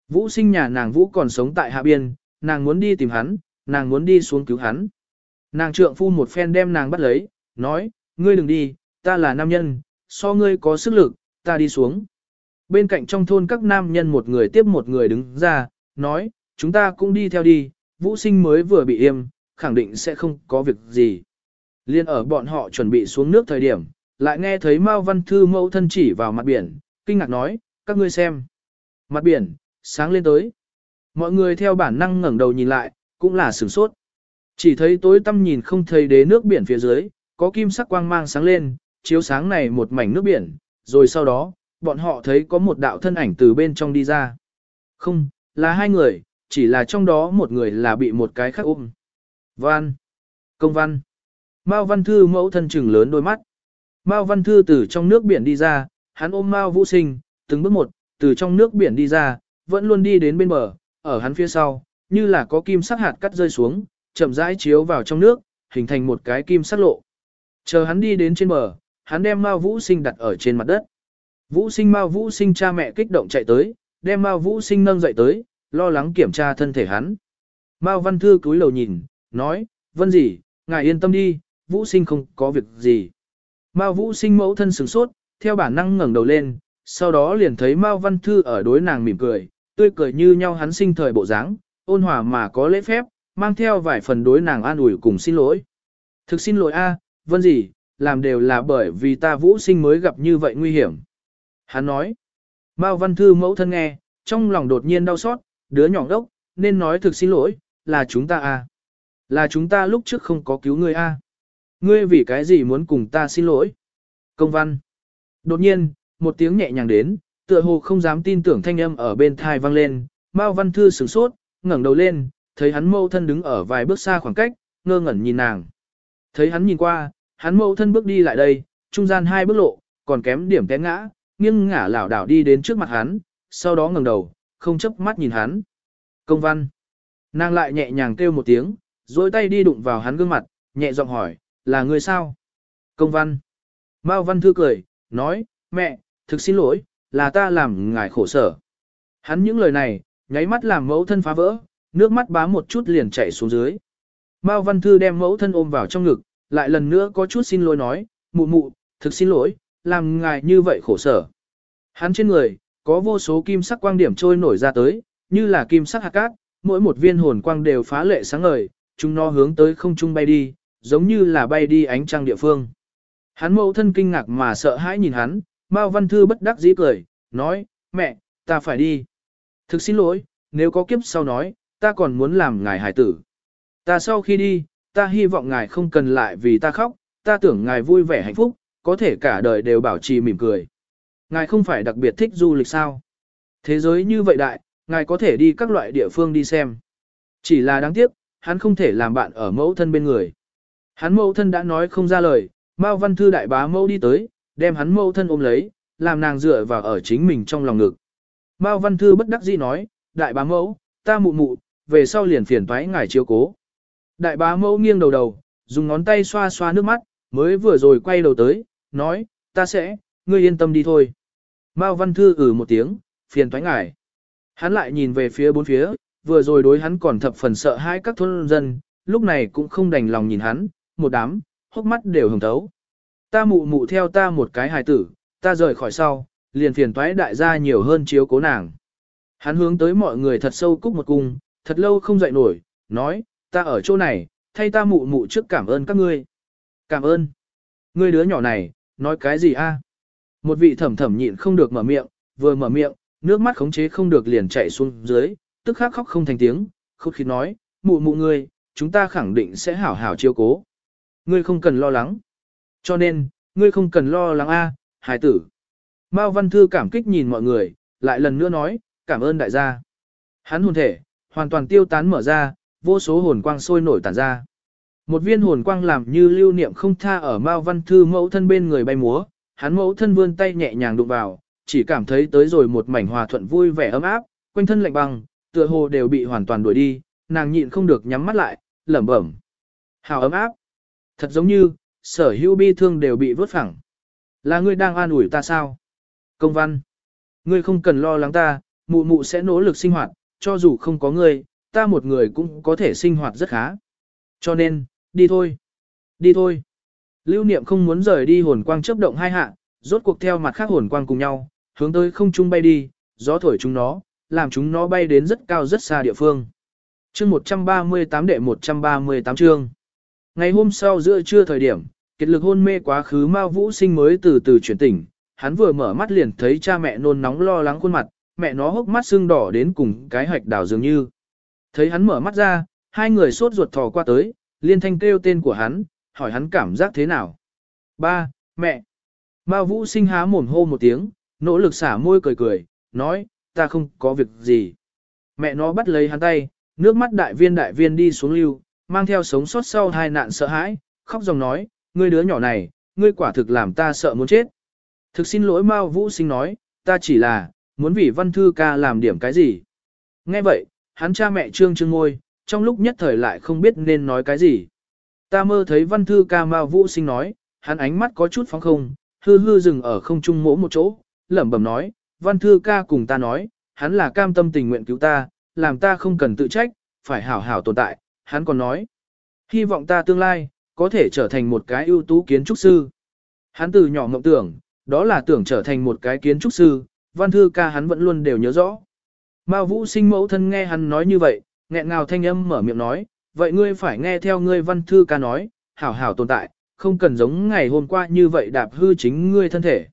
Vũ Sinh nhà nàng Vũ còn sống tại hạ biên, nàng muốn đi tìm hắn, nàng muốn đi xuống cứu hắn. Nàng trượng phu một phen đem nàng bắt lấy, nói, ngươi đừng đi, ta là nam nhân, so ngươi có sức lực, ta đi xuống. Bên cạnh trong thôn các nam nhân một người tiếp một người đứng ra, nói, chúng ta cũng đi theo đi, vũ sinh mới vừa bị im, khẳng định sẽ không có việc gì. Liên ở bọn họ chuẩn bị xuống nước thời điểm, lại nghe thấy Mao Văn Thư mẫu thân chỉ vào mặt biển, kinh ngạc nói, các ngươi xem. Mặt biển, sáng lên tới. Mọi người theo bản năng ngẩng đầu nhìn lại, cũng là sửng sốt. Chỉ thấy tối tăm nhìn không thấy đế nước biển phía dưới, có kim sắc quang mang sáng lên, chiếu sáng này một mảnh nước biển, rồi sau đó, bọn họ thấy có một đạo thân ảnh từ bên trong đi ra. Không, là hai người, chỉ là trong đó một người là bị một cái khác ôm. Văn. Công văn. Mao Văn Thư mẫu thân trừng lớn đôi mắt. Mao Văn Thư từ trong nước biển đi ra, hắn ôm Mao Vũ Sinh, từng bước một, từ trong nước biển đi ra, vẫn luôn đi đến bên bờ, ở hắn phía sau, như là có kim sắc hạt cắt rơi xuống, chậm rãi chiếu vào trong nước, hình thành một cái kim sắc lộ. Chờ hắn đi đến trên bờ, hắn đem Mao Vũ Sinh đặt ở trên mặt đất. Vũ Sinh Mao Vũ Sinh cha mẹ kích động chạy tới, đem Mao Vũ Sinh nâng dậy tới, lo lắng kiểm tra thân thể hắn. Mao Văn Thư cúi đầu nhìn, nói, Vân gì, ngài yên tâm đi, Vũ Sinh không có việc gì. Mao Vũ Sinh mẫu thân sửng sốt, theo bản năng ngẩng đầu lên, sau đó liền thấy Mao Văn Thư ở đối nàng mỉm cười, tươi cười như nhau hắn sinh thời bộ dáng, ôn hòa mà có lễ phép, mang theo vài phần đối nàng an ủi cùng xin lỗi. Thực xin lỗi a, Vân gì, làm đều là bởi vì ta Vũ Sinh mới gặp như vậy nguy hiểm. Hắn nói, Mao Văn Thư mẫu thân nghe, trong lòng đột nhiên đau xót, đứa nhỏ đốc, nên nói thực xin lỗi, là chúng ta à Là chúng ta lúc trước không có cứu ngươi a. À. Ngươi vì cái gì muốn cùng ta xin lỗi? Công văn. Đột nhiên, một tiếng nhẹ nhàng đến, tựa hồ không dám tin tưởng thanh âm ở bên thai vang lên, Mao Văn Thư sửng sốt, ngẩng đầu lên, thấy hắn mâu thân đứng ở vài bước xa khoảng cách, ngơ ngẩn nhìn nàng. Thấy hắn nhìn qua, hắn mâu thân bước đi lại đây, trung gian hai bước lộ, còn kém điểm té ngã, nghiêng ngả lảo đảo đi đến trước mặt hắn, sau đó ngẩng đầu, không chấp mắt nhìn hắn. Công văn. Nàng lại nhẹ nhàng kêu một tiếng, dối tay đi đụng vào hắn gương mặt, nhẹ giọng hỏi, là người sao? Công văn. Mao văn thư cười, nói, mẹ, thực xin lỗi, là ta làm ngài khổ sở. Hắn những lời này, nháy mắt làm mẫu thân phá vỡ, nước mắt bám một chút liền chảy xuống dưới. Mao văn thư đem mẫu thân ôm vào trong ngực, lại lần nữa có chút xin lỗi nói, mụ mụ, thực xin lỗi, làm ngài như vậy khổ sở. Hắn trên người, có vô số kim sắc quang điểm trôi nổi ra tới, như là kim sắc hạt cát, mỗi một viên hồn quang đều phá lệ sáng ngời, chúng nó hướng tới không trung bay đi, giống như là bay đi ánh trăng địa phương. Hắn mẫu thân kinh ngạc mà sợ hãi nhìn hắn, Mao Văn Thư bất đắc dĩ cười, nói, mẹ, ta phải đi. Thực xin lỗi, nếu có kiếp sau nói, ta còn muốn làm ngài hải tử. Ta sau khi đi, ta hy vọng ngài không cần lại vì ta khóc, ta tưởng ngài vui vẻ hạnh phúc, có thể cả đời đều bảo trì mỉm cười. Ngài không phải đặc biệt thích du lịch sao? Thế giới như vậy đại, ngài có thể đi các loại địa phương đi xem. Chỉ là đáng tiếc, hắn không thể làm bạn ở mẫu thân bên người. Hắn mẫu thân đã nói không ra lời, Mao Văn Thư đại bá mẫu đi tới, đem hắn mẫu thân ôm lấy, làm nàng dựa vào ở chính mình trong lòng ngực. Mao Văn Thư bất đắc dĩ nói, đại bá mẫu, ta mụ mụ, về sau liền phiền toái ngài chiếu cố. Đại bá mẫu nghiêng đầu đầu, dùng ngón tay xoa xoa nước mắt, mới vừa rồi quay đầu tới, nói, ta sẽ, ngươi yên tâm đi thôi. Mao Văn Thư ử một tiếng, phiền toái ngại. Hắn lại nhìn về phía bốn phía, vừa rồi đối hắn còn thập phần sợ hai các thôn dân, lúc này cũng không đành lòng nhìn hắn, một đám, hốc mắt đều hồng thấu. Ta mụ mụ theo ta một cái hài tử, ta rời khỏi sau, liền phiền toái đại gia nhiều hơn chiếu cố nàng. Hắn hướng tới mọi người thật sâu cúc một cung, thật lâu không dậy nổi, nói, ta ở chỗ này, thay ta mụ mụ trước cảm ơn các ngươi. Cảm ơn. Ngươi đứa nhỏ này, nói cái gì a? Một vị thẩm thẩm nhịn không được mở miệng, vừa mở miệng, nước mắt khống chế không được liền chảy xuống dưới, tức khắc khóc không thành tiếng, khóc khi nói, mụ mụ ngươi, chúng ta khẳng định sẽ hảo hảo chiếu cố. Ngươi không cần lo lắng. Cho nên, ngươi không cần lo lắng a, hải tử. Mao Văn Thư cảm kích nhìn mọi người, lại lần nữa nói, cảm ơn đại gia. Hắn hồn thể, hoàn toàn tiêu tán mở ra, vô số hồn quang sôi nổi tản ra. Một viên hồn quang làm như lưu niệm không tha ở Mao Văn Thư mẫu thân bên người bay múa, hắn mẫu thân vươn tay nhẹ nhàng đụng vào, chỉ cảm thấy tới rồi một mảnh hòa thuận vui vẻ ấm áp, quanh thân lạnh băng, tựa hồ đều bị hoàn toàn đuổi đi, nàng nhịn không được nhắm mắt lại, lẩm bẩm. Hào ấm áp. Thật giống như, sở hữu bi thương đều bị vớt phẳng. Là ngươi đang an ủi ta sao? Công văn. Ngươi không cần lo lắng ta, mụ mụ sẽ nỗ lực sinh hoạt, cho dù không có ngươi, ta một người cũng có thể sinh hoạt rất khá. Cho nên, đi thôi. Đi thôi. Lưu niệm không muốn rời đi hồn quang chớp động hai hạ, rốt cuộc theo mặt khác hồn quang cùng nhau, hướng tới không trung bay đi, gió thổi chúng nó, làm chúng nó bay đến rất cao rất xa địa phương. chương 138 đệ 138 chương. Ngày hôm sau giữa trưa thời điểm, kiệt lực hôn mê quá khứ Mao Vũ Sinh mới từ từ chuyển tỉnh, hắn vừa mở mắt liền thấy cha mẹ nôn nóng lo lắng khuôn mặt, mẹ nó hốc mắt sưng đỏ đến cùng cái hạch đào dường như. Thấy hắn mở mắt ra, hai người sốt ruột thò qua tới, liên thanh kêu tên của hắn, hỏi hắn cảm giác thế nào. Ba, mẹ. Mao Vũ Sinh há mồm hô một tiếng, nỗ lực xả môi cười cười, nói, ta không có việc gì. Mẹ nó bắt lấy hắn tay, nước mắt đại viên đại viên đi xuống lưu, mang theo sống sót sau hai nạn sợ hãi, khóc dòng nói, ngươi đứa nhỏ này, ngươi quả thực làm ta sợ muốn chết. Thực xin lỗi Mao Vũ Sinh nói, ta chỉ là, muốn vì văn thư ca làm điểm cái gì. Nghe vậy, hắn cha mẹ trương trương ngôi, trong lúc nhất thời lại không biết nên nói cái gì. Ta mơ thấy văn thư ca Mao Vũ Sinh nói, hắn ánh mắt có chút phóng không, hư hư dừng ở không trung mỗ một chỗ, lẩm bẩm nói, văn thư ca cùng ta nói, hắn là cam tâm tình nguyện cứu ta, làm ta không cần tự trách, phải hảo hảo tồn tại, hắn còn nói, hy vọng ta tương lai, có thể trở thành một cái ưu tú kiến trúc sư. Hắn từ nhỏ mộng tưởng, đó là tưởng trở thành một cái kiến trúc sư, văn thư ca hắn vẫn luôn đều nhớ rõ. Mao Vũ sinh mẫu thân nghe hắn nói như vậy, nghẹn ngào thanh âm mở miệng nói, vậy ngươi phải nghe theo ngươi văn thư ca nói, hảo hảo tồn tại, không cần giống ngày hôm qua như vậy đạp hư chính ngươi thân thể.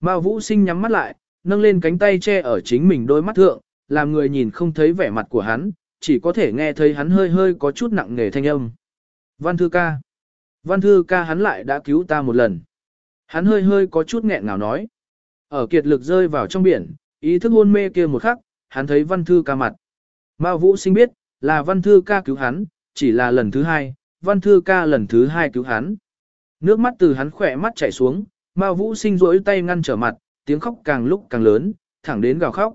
Mao Vũ sinh nhắm mắt lại, nâng lên cánh tay che ở chính mình đôi mắt thượng, làm người nhìn không thấy vẻ mặt của hắn, chỉ có thể nghe thấy hắn hơi hơi có chút nặng nề thanh âm. Văn thư ca. Văn thư ca hắn lại đã cứu ta một lần. Hắn hơi hơi có chút nghẹn ngào nói. Ở kiệt lực rơi vào trong biển, ý thức hôn mê kia một khắc, hắn thấy văn thư ca mặt. Mao Vũ sinh biết, là văn thư ca cứu hắn, chỉ là lần thứ hai, văn thư ca lần thứ hai cứu hắn. Nước mắt từ hắn khỏe mắt chảy xuống, Mao Vũ sinh rỗi tay ngăn trở mặt, tiếng khóc càng lúc càng lớn, thẳng đến gào khóc.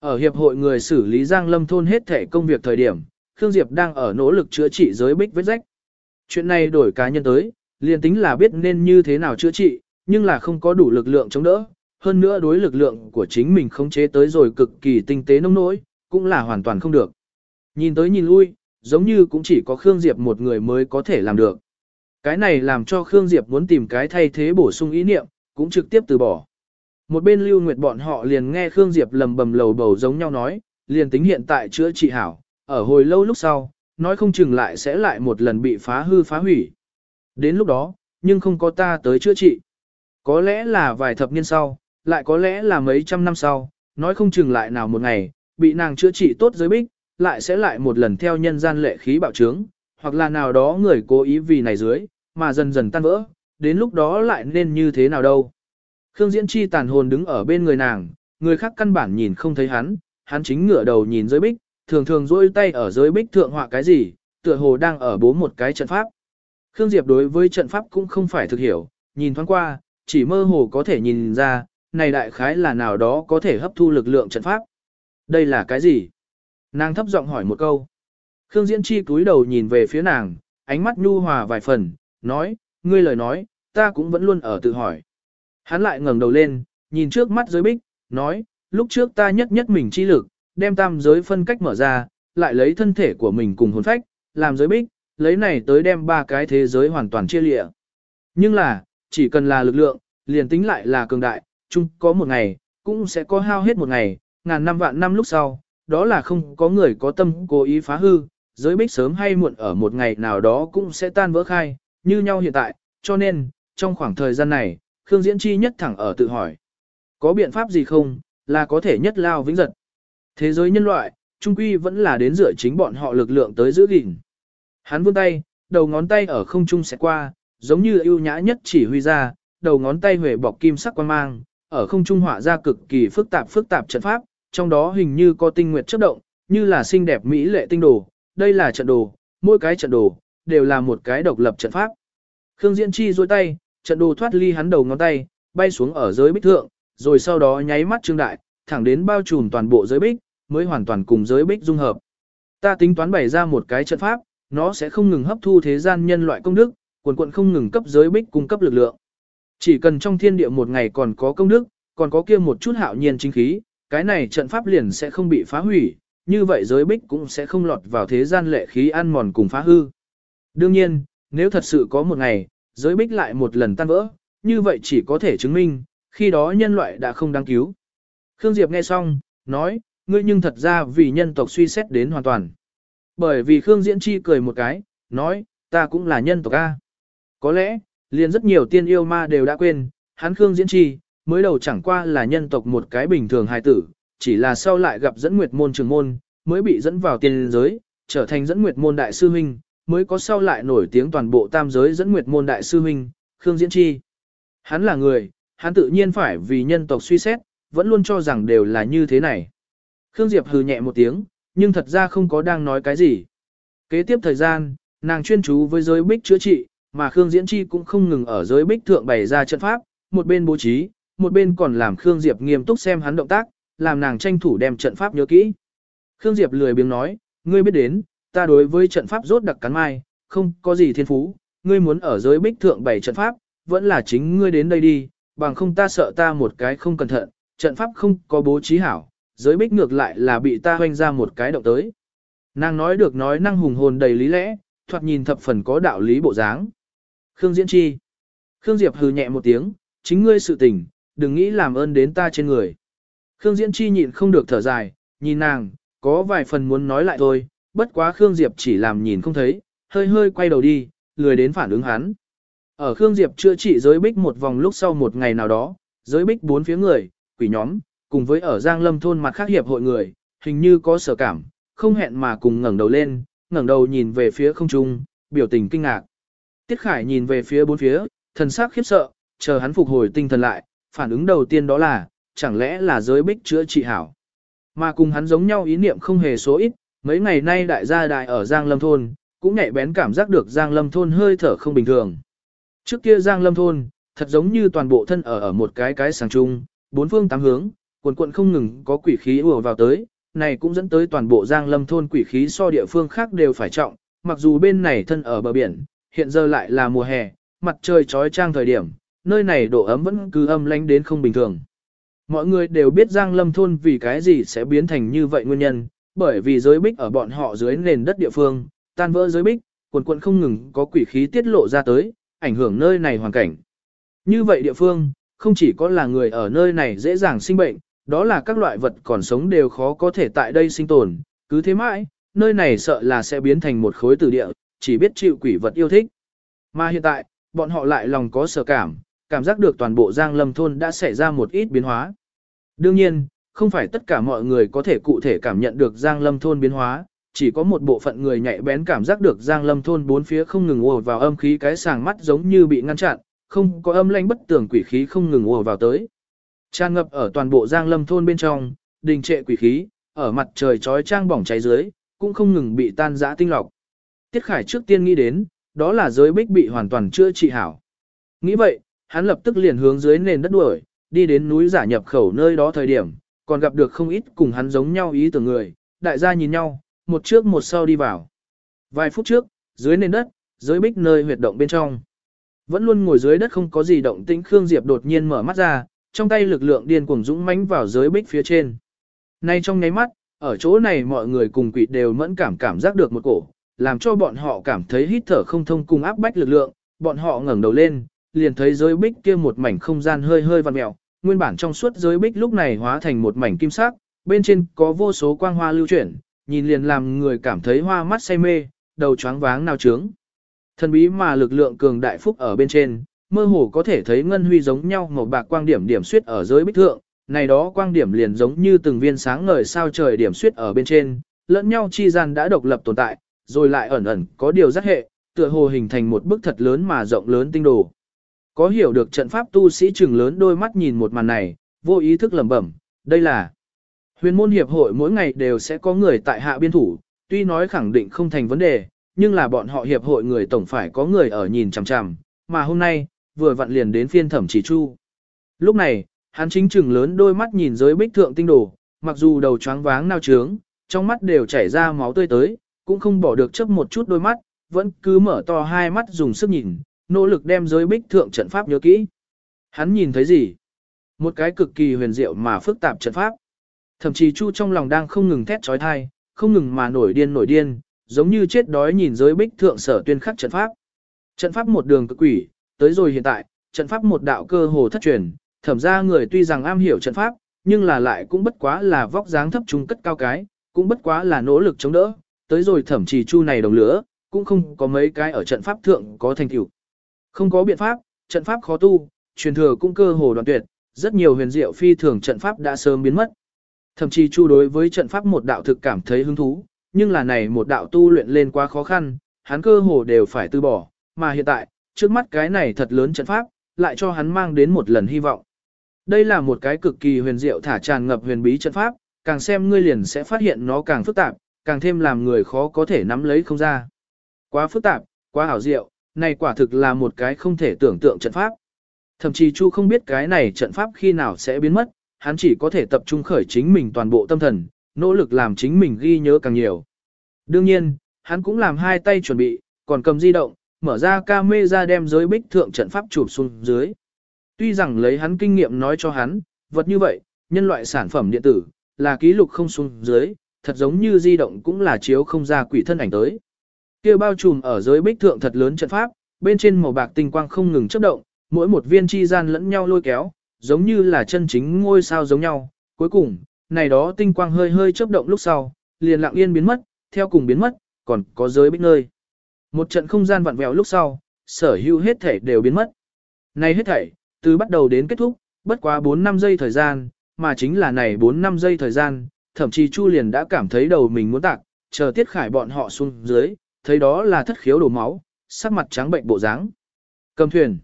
Ở hiệp hội người xử lý Giang Lâm thôn hết thể công việc thời điểm, Khương Diệp đang ở nỗ lực chữa trị giới bích vết rách. Chuyện này đổi cá nhân tới, liền tính là biết nên như thế nào chữa trị, nhưng là không có đủ lực lượng chống đỡ, hơn nữa đối lực lượng của chính mình khống chế tới rồi cực kỳ tinh tế nông nỗi, cũng là hoàn toàn không được. Nhìn tới nhìn lui, giống như cũng chỉ có Khương Diệp một người mới có thể làm được. Cái này làm cho Khương Diệp muốn tìm cái thay thế bổ sung ý niệm, cũng trực tiếp từ bỏ. Một bên Lưu Nguyệt bọn họ liền nghe Khương Diệp lầm bầm lầu bầu giống nhau nói, liền tính hiện tại chữa trị hảo, ở hồi lâu lúc sau, nói không chừng lại sẽ lại một lần bị phá hư phá hủy. Đến lúc đó, nhưng không có ta tới chữa trị. Có lẽ là vài thập niên sau, lại có lẽ là mấy trăm năm sau, nói không chừng lại nào một ngày, bị nàng chữa trị tốt giới bích, lại sẽ lại một lần theo nhân gian lệ khí bạo trướng, hoặc là nào đó người cố ý vì này dưới, mà dần dần tan vỡ, đến lúc đó lại nên như thế nào đâu. Khương Diễn Chi tàn hồn đứng ở bên người nàng, người khác căn bản nhìn không thấy hắn, hắn chính ngửa đầu nhìn giới bích, thường thường duỗi tay ở giới bích thượng họa cái gì, tựa hồ đang ở bố một cái trận pháp. Khương Diệp đối với trận pháp cũng không phải thực hiểu, nhìn thoáng qua, chỉ mơ hồ có thể nhìn ra, này đại khái là nào đó có thể hấp thu lực lượng trận pháp. Đây là cái gì? Nàng thấp giọng hỏi một câu. Khương Diễn Chi cúi đầu nhìn về phía nàng, ánh mắt nhu hòa vài phần, nói, ngươi lời nói, ta cũng vẫn luôn ở tự hỏi. Hắn lại ngẩng đầu lên, nhìn trước mắt giới bích, nói, lúc trước ta nhất nhất mình chi lực, đem tam giới phân cách mở ra, lại lấy thân thể của mình cùng hồn phách, làm giới bích, lấy này tới đem ba cái thế giới hoàn toàn chia lịa. Nhưng là, chỉ cần là lực lượng, liền tính lại là cường đại, chung có một ngày, cũng sẽ có hao hết một ngày, ngàn năm vạn năm lúc sau, đó là không có người có tâm cố ý phá hư, giới bích sớm hay muộn ở một ngày nào đó cũng sẽ tan vỡ khai, như nhau hiện tại, cho nên, trong khoảng thời gian này, Khương Diễn Chi nhất thẳng ở tự hỏi. Có biện pháp gì không, là có thể nhất lao vĩnh giật. Thế giới nhân loại, trung quy vẫn là đến dựa chính bọn họ lực lượng tới giữ gìn. Hắn vươn tay, đầu ngón tay ở không trung sẽ qua, giống như ưu nhã nhất chỉ huy ra, đầu ngón tay huệ bọc kim sắc quan mang, ở không trung họa ra cực kỳ phức tạp phức tạp trận pháp, trong đó hình như có tinh nguyệt chớp động, như là xinh đẹp mỹ lệ tinh đồ, đây là trận đồ, mỗi cái trận đồ đều là một cái độc lập trận pháp. Khương Diễn Chi duỗi tay, trận đồ thoát ly hắn đầu ngón tay, bay xuống ở giới bích thượng, rồi sau đó nháy mắt trương đại, thẳng đến bao trùm toàn bộ giới bích, mới hoàn toàn cùng giới bích dung hợp. Ta tính toán bày ra một cái trận pháp, nó sẽ không ngừng hấp thu thế gian nhân loại công đức, quần quận không ngừng cấp giới bích cung cấp lực lượng. Chỉ cần trong thiên địa một ngày còn có công đức, còn có kia một chút hạo nhiên chính khí, cái này trận pháp liền sẽ không bị phá hủy, như vậy giới bích cũng sẽ không lọt vào thế gian lệ khí ăn mòn cùng phá hư. Đương nhiên, nếu thật sự có một ngày, giới bích lại một lần tan vỡ, như vậy chỉ có thể chứng minh, khi đó nhân loại đã không đáng cứu. Khương Diệp nghe xong, nói, ngươi nhưng thật ra vì nhân tộc suy xét đến hoàn toàn. Bởi vì Khương Diễn Chi cười một cái, nói, ta cũng là nhân tộc A. Có lẽ, liền rất nhiều tiên yêu ma đều đã quên, hắn Khương Diễn Chi, mới đầu chẳng qua là nhân tộc một cái bình thường hài tử, chỉ là sau lại gặp dẫn nguyệt môn trường môn, mới bị dẫn vào tiên giới, trở thành dẫn nguyệt môn đại sư huynh, mới có sau lại nổi tiếng toàn bộ tam giới dẫn nguyệt môn đại sư huynh, Khương Diễn Chi. Hắn là người, hắn tự nhiên phải vì nhân tộc suy xét, vẫn luôn cho rằng đều là như thế này. Khương Diệp hừ nhẹ một tiếng, nhưng thật ra không có đang nói cái gì. Kế tiếp thời gian, nàng chuyên chú với giới bích chữa trị, mà Khương Diễn Chi cũng không ngừng ở giới bích thượng bày ra trận pháp, một bên bố trí, một bên còn làm Khương Diệp nghiêm túc xem hắn động tác, làm nàng tranh thủ đem trận pháp nhớ kỹ. Khương Diệp lười biếng nói, ngươi biết đến, ta đối với trận pháp rốt đặc cắn mai, không có gì thiên phú, ngươi muốn ở giới bích thượng bày trận pháp, vẫn là chính ngươi đến đây đi, bằng không ta sợ ta một cái không cẩn thận, trận pháp không có bố trí hảo, giới bích ngược lại là bị ta hoanh ra một cái động tới. Nàng nói được nói năng hùng hồn đầy lý lẽ, thoạt nhìn thập phần có đạo lý bộ dáng. Khương Diễn Chi. Khương Diệp hừ nhẹ một tiếng, chính ngươi sự tình, đừng nghĩ làm ơn đến ta trên người. Khương Diễn Chi nhịn không được thở dài, nhìn nàng, có vài phần muốn nói lại thôi, bất quá Khương Diệp chỉ làm nhìn không thấy, hơi hơi quay đầu đi, lười đến phản ứng hắn. Ở Khương Diệp chữa trị giới bích một vòng lúc sau một ngày nào đó, giới bích bốn phía người, quỷ nhóm, cùng với ở Giang Lâm thôn mặt khác hiệp hội người, hình như có sở cảm, không hẹn mà cùng ngẩng đầu lên, ngẩng đầu nhìn về phía không trung, biểu tình kinh ngạc. Tiết Khải nhìn về phía bốn phía, thần sắc khiếp sợ, chờ hắn phục hồi tinh thần lại, phản ứng đầu tiên đó là, chẳng lẽ là giới bích chữa trị hảo. Mà cùng hắn giống nhau ý niệm không hề số ít, mấy ngày nay đại gia đại ở Giang Lâm thôn, cũng nhạy bén cảm giác được Giang Lâm thôn hơi thở không bình thường. Trước kia Giang Lâm thôn, thật giống như toàn bộ thân ở ở một cái cái sàng chung, bốn phương tám hướng, quần quận không ngừng có quỷ khí ùa vào tới, này cũng dẫn tới toàn bộ Giang Lâm thôn quỷ khí so địa phương khác đều phải trọng, mặc dù bên này thân ở bờ biển, hiện giờ lại là mùa hè, mặt trời trói trang thời điểm, nơi này độ ấm vẫn cứ âm lãnh đến không bình thường. Mọi người đều biết Giang Lâm thôn vì cái gì sẽ biến thành như vậy nguyên nhân, bởi vì giới bích ở bọn họ dưới nền đất địa phương, tan vỡ giới bích, quần quần không ngừng có quỷ khí tiết lộ ra tới, ảnh hưởng nơi này hoàn cảnh. Như vậy địa phương, không chỉ có là người ở nơi này dễ dàng sinh bệnh, đó là các loại vật còn sống đều khó có thể tại đây sinh tồn, cứ thế mãi, nơi này sợ là sẽ biến thành một khối tử địa, chỉ biết chịu quỷ vật yêu thích. Mà hiện tại, bọn họ lại lòng có sợ cảm, cảm giác được toàn bộ Giang Lâm thôn đã xảy ra một ít biến hóa. Đương nhiên, không phải tất cả mọi người có thể cụ thể cảm nhận được Giang Lâm thôn biến hóa, chỉ có một bộ phận người nhạy bén cảm giác được Giang Lâm thôn bốn phía không ngừng ùa vào âm khí cái sàng mắt giống như bị ngăn chặn, không có âm lanh bất tường quỷ khí không ngừng ùa vào tới. Tràn ngập ở toàn bộ Giang Lâm thôn bên trong, đình trệ quỷ khí, ở mặt trời chói trang bỏng cháy dưới, cũng không ngừng bị tan rã tinh lọc. Tiết Khải trước tiên nghĩ đến, đó là giới bích bị hoàn toàn chưa trị hảo. Nghĩ vậy, hắn lập tức liền hướng dưới nền đất đuổi, đi đến núi giả nhập khẩu nơi đó thời điểm, còn gặp được không ít cùng hắn giống nhau ý tưởng người, đại gia nhìn nhau, một trước một sau đi vào. Vài phút trước, dưới nền đất, dưới bích nơi huyệt động bên trong. Vẫn luôn ngồi dưới đất không có gì động tĩnh Khương Diệp đột nhiên mở mắt ra, trong tay lực lượng điên cuồng dũng mãnh vào dưới bích phía trên. Nay trong nháy mắt, ở chỗ này mọi người cùng quỷ đều mẫn cảm cảm giác được một cổ, làm cho bọn họ cảm thấy hít thở không thông cùng áp bách lực lượng, bọn họ ngẩng đầu lên, liền thấy giới bích kia một mảnh không gian hơi hơi vặn mèo, nguyên bản trong suốt giới bích lúc này hóa thành một mảnh kim sắc, bên trên có vô số quang hoa lưu chuyển, nhìn liền làm người cảm thấy hoa mắt say mê, đầu choáng váng nào trướng. Thần bí mà lực lượng cường đại phúc ở bên trên, mơ hồ có thể thấy ngân huy giống nhau một bạc quang điểm điểm suyết ở giới bích thượng, này đó quang điểm liền giống như từng viên sáng ngời sao trời điểm suyết ở bên trên, lẫn nhau chi gian đã độc lập tồn tại, rồi lại ẩn ẩn có điều rất hệ, tựa hồ hình thành một bức thật lớn mà rộng lớn tinh đồ. Có hiểu được trận pháp tu sĩ trừng lớn đôi mắt nhìn một màn này, vô ý thức lẩm bẩm, đây là huyền môn hiệp hội mỗi ngày đều sẽ có người tại hạ biên thủ, tuy nói khẳng định không thành vấn đề, nhưng là bọn họ hiệp hội người tổng phải có người ở nhìn chằm chằm, mà hôm nay, vừa vặn liền đến phiên thẩm chỉ chu. Lúc này, hắn chính trừng lớn đôi mắt nhìn giới bích thượng tinh đồ, mặc dù đầu choáng váng nao trướng, trong mắt đều chảy ra máu tươi tới, cũng không bỏ được chấp một chút đôi mắt, vẫn cứ mở to hai mắt dùng sức nhìn, nỗ lực đem giới bích thượng trận pháp nhớ kỹ. Hắn nhìn thấy gì? Một cái cực kỳ huyền diệu mà phức tạp trận pháp. Thậm chí Chu trong lòng đang không ngừng thét trói thai, không ngừng mà nổi điên nổi điên, giống như chết đói nhìn giới bích thượng sở tuyên khắc trận pháp. Trận pháp một đường cực quỷ, tới rồi hiện tại, trận pháp một đạo cơ hồ thất truyền, thẩm ra người tuy rằng am hiểu trận pháp, nhưng là lại cũng bất quá là vóc dáng thấp trung cất cao cái, cũng bất quá là nỗ lực chống đỡ, tới rồi thẩm trì chu này đồng lửa, cũng không có mấy cái ở trận pháp thượng có thành tựu. Không có biện pháp, trận pháp khó tu, truyền thừa cũng cơ hồ đoạn tuyệt, rất nhiều huyền diệu phi thường trận pháp đã sớm biến mất. Thậm chí chu đối với trận pháp một đạo thực cảm thấy hứng thú, nhưng là này một đạo tu luyện lên quá khó khăn, hắn cơ hồ đều phải từ bỏ, mà hiện tại, trước mắt cái này thật lớn trận pháp, lại cho hắn mang đến một lần hy vọng. Đây là một cái cực kỳ huyền diệu thả tràn ngập huyền bí trận pháp, càng xem ngươi liền sẽ phát hiện nó càng phức tạp, càng thêm làm người khó có thể nắm lấy không ra. Quá phức tạp, quá hảo diệu, này quả thực là một cái không thể tưởng tượng trận pháp. Thậm chí Chu không biết cái này trận pháp khi nào sẽ biến mất, hắn chỉ có thể tập trung khởi chính mình toàn bộ tâm thần, nỗ lực làm chính mình ghi nhớ càng nhiều. Đương nhiên, hắn cũng làm hai tay chuẩn bị, còn cầm di động, mở ra camera đem giới bích thượng trận pháp chụp xuống dưới. Tuy rằng lấy hắn kinh nghiệm nói cho hắn, vật như vậy, nhân loại sản phẩm điện tử, là ký lục không xuống dưới, thật giống như di động cũng là chiếu không ra quỷ thân ảnh tới. Kia bao trùm ở giới bích thượng thật lớn trận pháp, bên trên màu bạc tinh quang không ngừng chớp động, mỗi một viên chi gian lẫn nhau lôi kéo, giống như là chân chính ngôi sao giống nhau. Cuối cùng, này đó tinh quang hơi hơi chớp động lúc sau, liền lặng yên biến mất, theo cùng biến mất, còn có giới bích nơi. Một trận không gian vặn vẹo lúc sau, sở hữu hết thể đều biến mất. Này hết thảy, từ bắt đầu đến kết thúc, bất quá 4 năm giây thời gian, mà chính là này 4 năm giây thời gian, thậm chí Chu liền đã cảm thấy đầu mình muốn tạc, chờ Tiết Khải bọn họ xuống dưới, thấy đó là thất khiếu đổ máu, sắc mặt trắng bệnh bộ dáng. Cầm thuyền.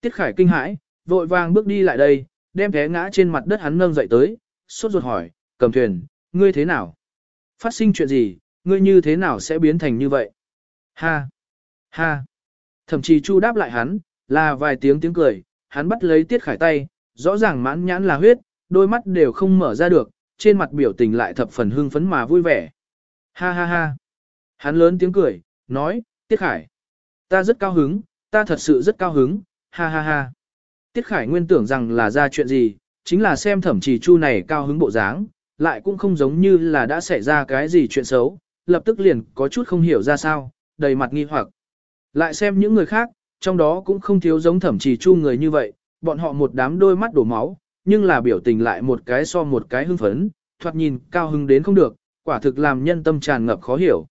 Tiết Khải kinh hãi, vội vàng bước đi lại đây, đem té ngã trên mặt đất hắn nâng dậy tới, sốt ruột hỏi, cầm thuyền, ngươi thế nào? Phát sinh chuyện gì, ngươi như thế nào sẽ biến thành như vậy? Ha! Ha! Thậm chí Chu đáp lại hắn, là vài tiếng tiếng cười, hắn bắt lấy Tiết Khải tay, rõ ràng mãn nhãn là huyết, đôi mắt đều không mở ra được, trên mặt biểu tình lại thập phần hưng phấn mà vui vẻ. Ha ha ha! Hắn lớn tiếng cười, nói, Tiết Khải. Ta rất cao hứng, ta thật sự rất cao hứng, ha ha ha. Tiết Khải nguyên tưởng rằng là ra chuyện gì, chính là xem thẩm trì chu này cao hứng bộ dáng, lại cũng không giống như là đã xảy ra cái gì chuyện xấu, lập tức liền có chút không hiểu ra sao, đầy mặt nghi hoặc. Lại xem những người khác, trong đó cũng không thiếu giống thẩm trì chu người như vậy, bọn họ một đám đôi mắt đổ máu, nhưng là biểu tình lại một cái so một cái hưng phấn, thoạt nhìn cao hứng đến không được, quả thực làm nhân tâm tràn ngập khó hiểu.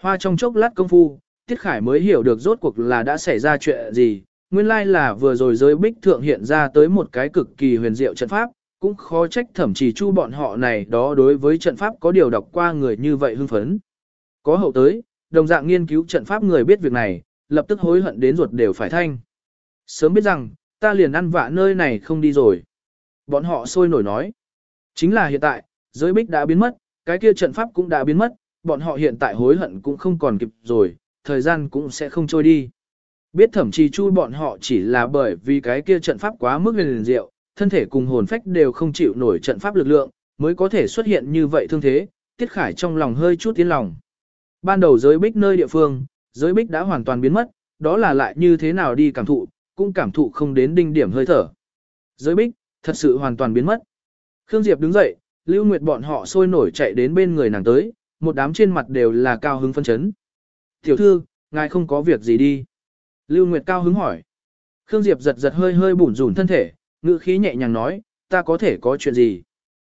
Hoa trong chốc lát công phu, Tiết Khải mới hiểu được rốt cuộc là đã xảy ra chuyện gì, nguyên lai là vừa rồi giới bích thượng hiện ra tới một cái cực kỳ huyền diệu trận pháp, cũng khó trách thẩm chỉ chu bọn họ này đó đối với trận pháp có điều đọc qua người như vậy hưng phấn. Có hậu tới, đồng dạng nghiên cứu trận pháp người biết việc này, lập tức hối hận đến ruột đều phải thanh. Sớm biết rằng, ta liền ăn vạ nơi này không đi rồi. Bọn họ sôi nổi nói. Chính là hiện tại, giới bích đã biến mất, cái kia trận pháp cũng đã biến mất, bọn họ hiện tại hối hận cũng không còn kịp rồi, thời gian cũng sẽ không trôi đi. Biết thẩm trì chu bọn họ chỉ là bởi vì cái kia trận pháp quá mức liền diệu, thân thể cùng hồn phách đều không chịu nổi trận pháp lực lượng, mới có thể xuất hiện như vậy thương thế, Tiết Khải trong lòng hơi chút tiến lòng. Ban đầu giới bích nơi địa phương, giới bích đã hoàn toàn biến mất, đó là lại như thế nào đi cảm thụ, cũng cảm thụ không đến đinh điểm hơi thở. Giới bích, thật sự hoàn toàn biến mất. Khương Diệp đứng dậy, Lưu Nguyệt bọn họ sôi nổi chạy đến bên người nàng tới, một đám trên mặt đều là cao hứng phân chấn. Tiểu thư, ngài không có việc gì đi. Lưu Nguyệt cao hứng hỏi. Khương Diệp giật giật hơi hơi bủn rủn thân thể, ngữ khí nhẹ nhàng nói, ta có thể có chuyện gì.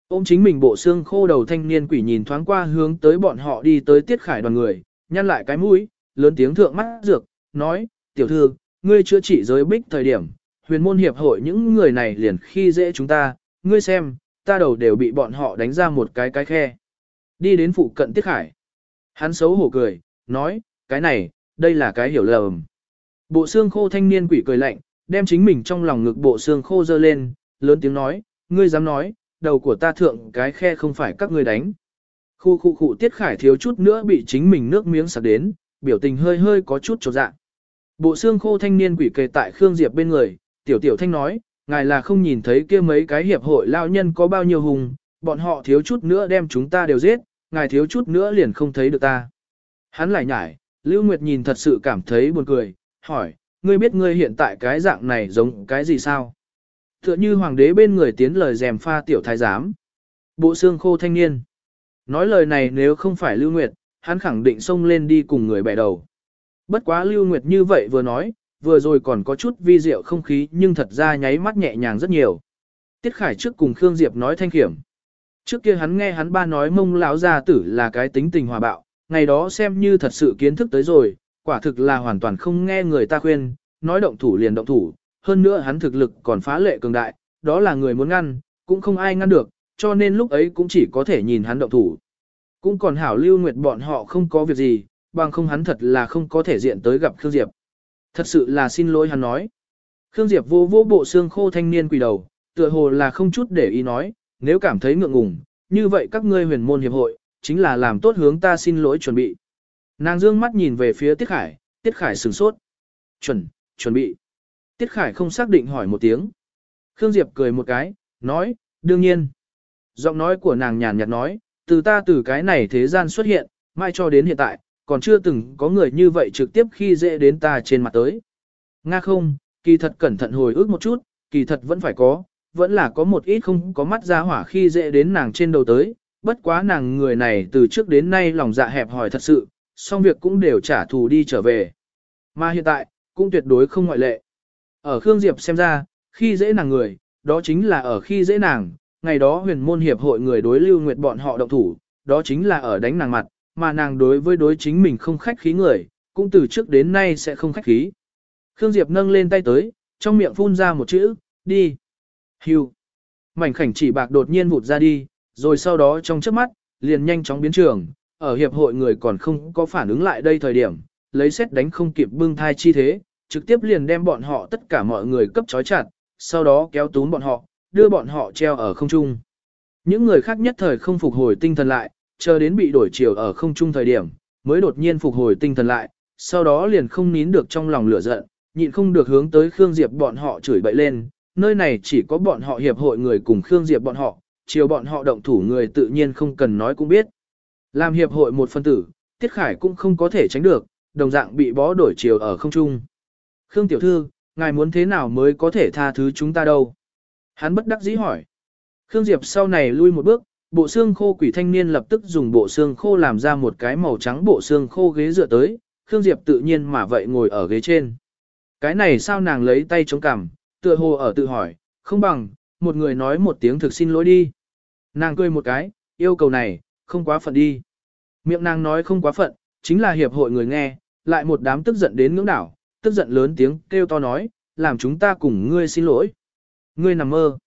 Ôm chính mình bộ xương khô đầu thanh niên quỷ nhìn thoáng qua hướng tới bọn họ đi tới tiết khải đoàn người, nhăn lại cái mũi, lớn tiếng thượng mắt dược, nói, tiểu thư, ngươi chưa chỉ giới bích thời điểm, huyền môn hiệp hội những người này liền khi dễ chúng ta, ngươi xem, ta đầu đều bị bọn họ đánh ra một cái cái khe. Đi đến phụ cận tiết khải. Hắn xấu hổ cười, nói, cái này, đây là cái hiểu lầm. Bộ xương khô thanh niên quỷ cười lạnh, đem chính mình trong lòng ngực bộ xương khô dơ lên, lớn tiếng nói, ngươi dám nói, đầu của ta thượng cái khe không phải các ngươi đánh. Khu khu khu tiết khải thiếu chút nữa bị chính mình nước miếng sạc đến, biểu tình hơi hơi có chút trột dạ. Bộ xương khô thanh niên quỷ kề tại Khương Diệp bên người, tiểu tiểu thanh nói, ngài là không nhìn thấy kia mấy cái hiệp hội lao nhân có bao nhiêu hùng, bọn họ thiếu chút nữa đem chúng ta đều giết, ngài thiếu chút nữa liền không thấy được ta. Hắn lại nhải, Lưu Nguyệt nhìn thật sự cảm thấy buồn cười, hỏi, ngươi biết ngươi hiện tại cái dạng này giống cái gì sao? Tựa như hoàng đế bên người tiến lời dèm pha tiểu thái giám. Bộ xương khô thanh niên. Nói lời này nếu không phải Lưu Nguyệt, hắn khẳng định xông lên đi cùng người bẻ đầu. Bất quá Lưu Nguyệt như vậy vừa nói, vừa rồi còn có chút vi diệu không khí nhưng thật ra nháy mắt nhẹ nhàng rất nhiều. Tiết Khải trước cùng Khương Diệp nói thanh khiểm. Trước kia hắn nghe hắn ba nói mông lão gia tử là cái tính tình hòa bạo, ngày đó xem như thật sự kiến thức tới rồi, quả thực là hoàn toàn không nghe người ta khuyên, nói động thủ liền động thủ, hơn nữa hắn thực lực còn phá lệ cường đại, đó là người muốn ngăn, cũng không ai ngăn được, cho nên lúc ấy cũng chỉ có thể nhìn hắn động thủ. Cũng còn hảo lưu nguyệt bọn họ không có việc gì, bằng không hắn thật là không có thể diện tới gặp Khương Diệp. Thật sự là xin lỗi hắn nói. Khương Diệp vô vô bộ xương khô thanh niên quỳ đầu, tựa hồ là không chút để ý nói, nếu cảm thấy ngượng ngùng, như vậy các ngươi huyền môn hiệp hội, chính là làm tốt hướng ta xin lỗi chuẩn bị. Nàng dương mắt nhìn về phía Tiết Khải, Tiết Khải sửng sốt. Chuẩn, chuẩn bị. Tiết Khải không xác định hỏi một tiếng. Khương Diệp cười một cái, nói, đương nhiên. Giọng nói của nàng nhàn nhạt nói, từ ta từ cái này thế gian xuất hiện, mai cho đến hiện tại, còn chưa từng có người như vậy trực tiếp khi dễ đến ta trên mặt tới. Nga không, kỳ thật cẩn thận hồi ức một chút, kỳ thật vẫn phải có, vẫn là có một ít không có mắt ra hỏa khi dễ đến nàng trên đầu tới, bất quá nàng người này từ trước đến nay lòng dạ hẹp hòi thật sự, xong việc cũng đều trả thù đi trở về. Mà hiện tại, cũng tuyệt đối không ngoại lệ. Ở Khương Diệp xem ra, khi dễ nàng người, đó chính là ở khi dễ nàng, ngày đó huyền môn hiệp hội người đối lưu nguyệt bọn họ động thủ, đó chính là ở đánh nàng mặt, mà nàng đối với đối chính mình không khách khí người, cũng từ trước đến nay sẽ không khách khí. Khương Diệp nâng lên tay tới, trong miệng phun ra một chữ, đi. Hưu. Mảnh khảnh chỉ bạc đột nhiên vụt ra đi, rồi sau đó trong chớp mắt, liền nhanh chóng biến trường, ở hiệp hội người còn không có phản ứng lại đây thời điểm, lấy xét đánh không kịp bưng thai chi thế, trực tiếp liền đem bọn họ tất cả mọi người cấp trói chặt, sau đó kéo túm bọn họ, đưa bọn họ treo ở không trung. Những người khác nhất thời không phục hồi tinh thần lại, chờ đến bị đổi chiều ở không trung thời điểm, mới đột nhiên phục hồi tinh thần lại, sau đó liền không nín được trong lòng lửa giận, nhịn không được hướng tới Khương Diệp bọn họ chửi bậy lên, nơi này chỉ có bọn họ hiệp hội người cùng Khương Diệp bọn họ, chiều bọn họ động thủ người tự nhiên không cần nói cũng biết. Làm hiệp hội một phân tử, Tiết Khải cũng không có thể tránh được, đồng dạng bị bó đổi chiều ở không trung. Khương Tiểu Thư, ngài muốn thế nào mới có thể tha thứ chúng ta đâu? Hắn bất đắc dĩ hỏi. Khương Diệp sau này lui một bước, bộ xương khô quỷ thanh niên lập tức dùng bộ xương khô làm ra một cái màu trắng bộ xương khô ghế dựa tới, Khương Diệp tự nhiên mà vậy ngồi ở ghế trên. Cái này sao nàng lấy tay chống cằm, tựa hồ ở tự hỏi, không bằng, một người nói một tiếng thực xin lỗi đi. Nàng cười một cái, yêu cầu này, không quá phận đi. Miệng nàng nói không quá phận, chính là hiệp hội người nghe, lại một đám tức giận đến ngưỡng đảo, tức giận lớn tiếng kêu to nói, làm chúng ta cùng ngươi xin lỗi. Ngươi nằm mơ.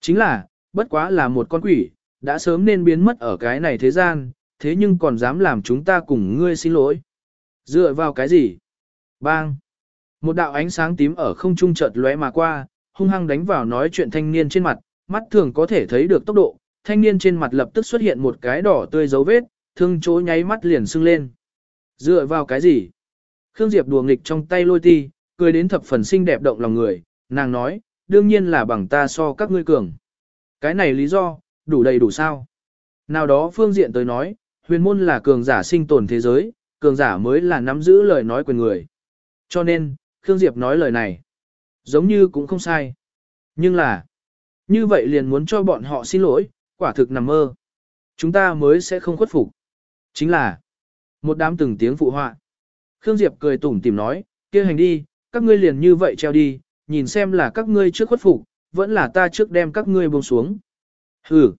Chính là, bất quá là một con quỷ, đã sớm nên biến mất ở cái này thế gian, thế nhưng còn dám làm chúng ta cùng ngươi xin lỗi. Dựa vào cái gì? Bang! Một đạo ánh sáng tím ở không trung chợt lóe mà qua, hung hăng đánh vào nói chuyện thanh niên trên mặt, mắt thường có thể thấy được tốc độ, thanh niên trên mặt lập tức xuất hiện một cái đỏ tươi dấu vết, thương chỗ nháy mắt liền sưng lên. Dựa vào cái gì? Khương Diệp đùa nghịch trong tay lôi ti, cười đến thập phần xinh đẹp động lòng người, nàng nói, đương nhiên là bằng ta so các ngươi cường. Cái này lý do, đủ đầy đủ sao? Nào đó phương diện tới nói, huyền môn là cường giả sinh tồn thế giới, cường giả mới là nắm giữ lời nói quyền người. Cho nên, Khương Diệp nói lời này, giống như cũng không sai. Nhưng là, như vậy liền muốn cho bọn họ xin lỗi, Quả thực nằm mơ. Chúng ta mới sẽ không khuất phục. Chính là một đám từng tiếng phụ họa. Khương Diệp cười tủm tìm nói, kia hành đi, các ngươi liền như vậy treo đi, nhìn xem là các ngươi trước khuất phục, vẫn là ta trước đem các ngươi buông xuống. Hừ.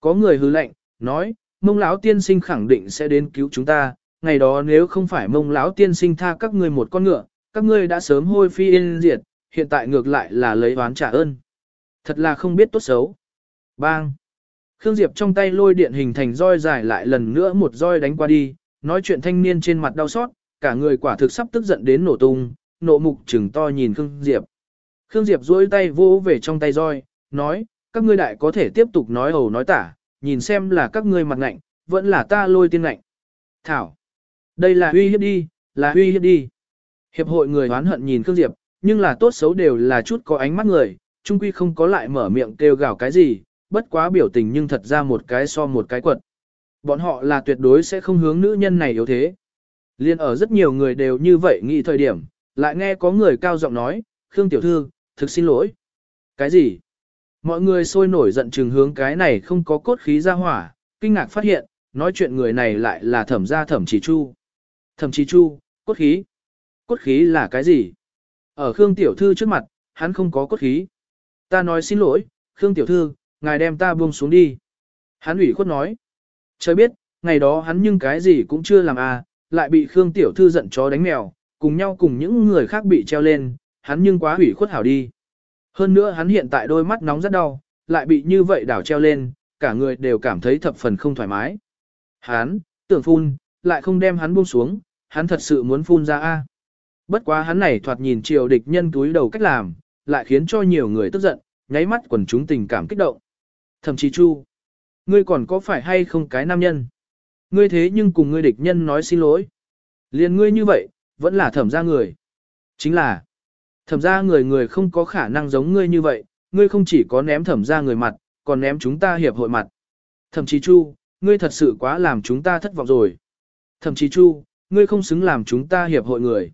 Có người hừ lạnh, nói, mông lão tiên sinh khẳng định sẽ đến cứu chúng ta, ngày đó nếu không phải mông lão tiên sinh tha các ngươi một con ngựa, các ngươi đã sớm hôi phi yên diệt, hiện tại ngược lại là lấy oán trả ơn. Thật là không biết tốt xấu. Bang! Khương Diệp trong tay lôi điện hình thành roi dài lại lần nữa một roi đánh qua đi, nói chuyện thanh niên trên mặt đau xót, cả người quả thực sắp tức giận đến nổ tung, nộ mục trừng to nhìn Khương Diệp. Khương Diệp duỗi tay vô về trong tay roi, nói, các ngươi đại có thể tiếp tục nói hầu nói tả, nhìn xem là các ngươi mặt ngạnh, vẫn là ta lôi tiên ngạnh. Thảo! Đây là huy hiếp đi, là huy hiếp đi. Hiệp hội người hoán hận nhìn Khương Diệp, nhưng là tốt xấu đều là chút có ánh mắt người, chung quy không có lại mở miệng kêu gào cái gì, bất quá biểu tình nhưng thật ra một cái so một cái quật. Bọn họ là tuyệt đối sẽ không hướng nữ nhân này yếu thế. Liên ở rất nhiều người đều như vậy nghĩ thời điểm, lại nghe có người cao giọng nói, Khương Tiểu Thư, thực xin lỗi. Cái gì? Mọi người sôi nổi giận chừng hướng cái này không có cốt khí ra hỏa, kinh ngạc phát hiện, nói chuyện người này lại là thẩm gia thẩm chỉ chu. Thẩm chỉ chu, cốt khí. Cốt khí là cái gì? Ở Khương Tiểu Thư trước mặt, hắn không có cốt khí. Ta nói xin lỗi, Khương Tiểu Thư, ngài đem ta buông xuống đi. Hắn ủy khuất nói. Trời biết, ngày đó hắn nhưng cái gì cũng chưa làm à, lại bị Khương Tiểu Thư giận chó đánh mèo, cùng nhau cùng những người khác bị treo lên, hắn nhưng quá ủy khuất hảo đi. Hơn nữa hắn hiện tại đôi mắt nóng rất đau, lại bị như vậy đảo treo lên, cả người đều cảm thấy thập phần không thoải mái. Hắn, tưởng phun, lại không đem hắn buông xuống, hắn thật sự muốn phun ra a. Bất quá hắn này thoạt nhìn triều địch nhân túi đầu cách làm, lại khiến cho nhiều người tức giận, nháy mắt quần chúng tình cảm kích động. Thậm chí Chu, ngươi còn có phải hay không cái nam nhân? Ngươi thế nhưng cùng ngươi địch nhân nói xin lỗi. liền ngươi như vậy, vẫn là thẩm ra người. Chính là, thẩm ra người người không có khả năng giống ngươi như vậy, ngươi không chỉ có ném thẩm ra người mặt, còn ném chúng ta hiệp hội mặt. Thậm chí Chu, ngươi thật sự quá làm chúng ta thất vọng rồi. Thậm chí Chu, ngươi không xứng làm chúng ta hiệp hội người.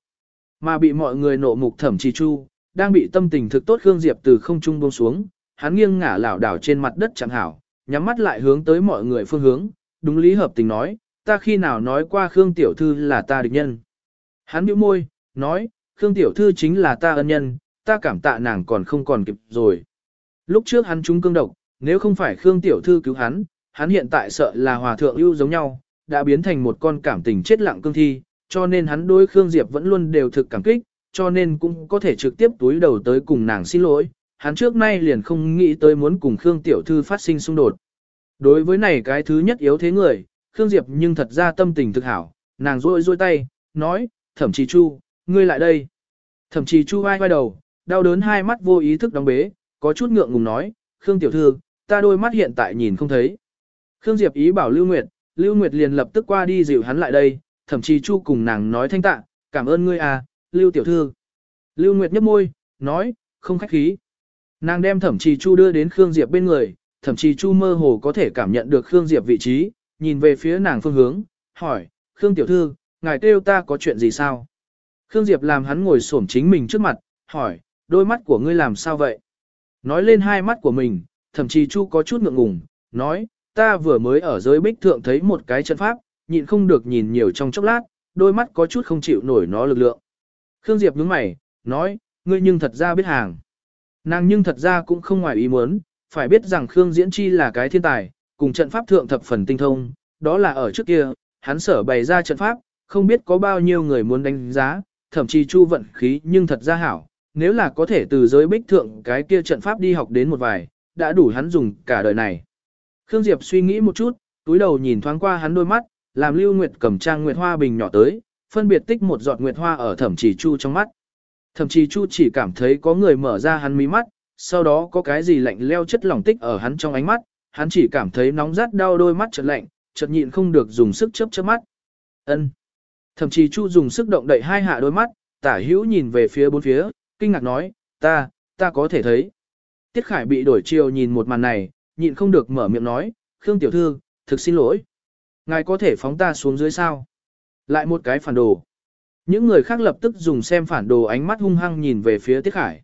Mà bị mọi người nộ mục thẩm trì chu, đang bị tâm tình thực tốt Khương Diệp từ không trung buông xuống, hắn nghiêng ngả lảo đảo trên mặt đất chẳng hảo, nhắm mắt lại hướng tới mọi người phương hướng, đúng lý hợp tình nói, ta khi nào nói qua Khương Tiểu Thư là ta địch nhân. Hắn bĩu môi, nói, Khương Tiểu Thư chính là ta ân nhân, ta cảm tạ nàng còn không còn kịp rồi. Lúc trước hắn trúng cương độc, nếu không phải Khương Tiểu Thư cứu hắn, hắn hiện tại sợ là hòa thượng ưu giống nhau, đã biến thành một con cảm tình chết lặng cương thi, cho nên hắn đối Khương Diệp vẫn luôn đều thực cảm kích, cho nên cũng có thể trực tiếp túi đầu tới cùng nàng xin lỗi. Hắn trước nay liền không nghĩ tới muốn cùng Khương Tiểu Thư phát sinh xung đột. Đối với này cái thứ nhất yếu thế người, Khương Diệp nhưng thật ra tâm tình thực hảo, nàng rôi rôi tay, nói, thẩm trì chu, ngươi lại đây. Thẩm trì chu vai vai đầu, đau đớn hai mắt vô ý thức đóng bế, có chút ngượng ngùng nói, Khương Tiểu Thư, ta đôi mắt hiện tại nhìn không thấy. Khương Diệp ý bảo Lưu Nguyệt, Lưu Nguyệt liền lập tức qua đi dịu hắn lại đây, thậm chí chu cùng nàng nói thanh tạ, cảm ơn ngươi à, Lưu tiểu thư. Lưu Nguyệt nhấp môi, nói, không khách khí. Nàng đem thẩm trì chu đưa đến Khương Diệp bên người, thẩm trì chu mơ hồ có thể cảm nhận được Khương Diệp vị trí, nhìn về phía nàng phương hướng, hỏi, Khương tiểu thư, ngài kêu ta có chuyện gì sao? Khương Diệp làm hắn ngồi xổm chính mình trước mặt, hỏi, đôi mắt của ngươi làm sao vậy? Nói lên hai mắt của mình, thẩm trì chu có chút ngượng ngùng, nói, ta vừa mới ở giới bích thượng thấy một cái trận pháp, nhịn không được nhìn nhiều trong chốc lát, đôi mắt có chút không chịu nổi nó lực lượng. Khương Diệp nhướng mày, nói, ngươi nhưng thật ra biết hàng. Nàng nhưng thật ra cũng không ngoài ý muốn, phải biết rằng Khương Diễn Chi là cái thiên tài, cùng trận pháp thượng thập phần tinh thông, đó là ở trước kia, hắn sở bày ra trận pháp, không biết có bao nhiêu người muốn đánh giá, thậm chí chu vận khí nhưng thật ra hảo, nếu là có thể từ giới bích thượng cái kia trận pháp đi học đến một vài, đã đủ hắn dùng cả đời này. Khương Diệp suy nghĩ một chút, túi đầu nhìn thoáng qua hắn đôi mắt, làm Lưu Nguyệt cầm trang nguyệt hoa bình nhỏ tới, phân biệt tích một giọt nguyệt hoa ở thẩm trì chu trong mắt. Thẩm trì chu chỉ cảm thấy có người mở ra hắn mí mắt, sau đó có cái gì lạnh leo chất lỏng tích ở hắn trong ánh mắt, hắn chỉ cảm thấy nóng rát đau đôi mắt chợt lạnh, chợt nhịn không được dùng sức chớp chớp mắt. Ân. Thẩm trì chu dùng sức động đậy hai hạ đôi mắt, tả hữu nhìn về phía bốn phía, kinh ngạc nói, ta, ta có thể thấy. Tiết Khải bị đổi chiều nhìn một màn này, nhịn không được mở miệng nói, Khương Tiểu Thư, thực xin lỗi. Ngài có thể phóng ta xuống dưới sao? Lại một cái phản đồ. Những người khác lập tức dùng xem phản đồ ánh mắt hung hăng nhìn về phía Tiết Khải.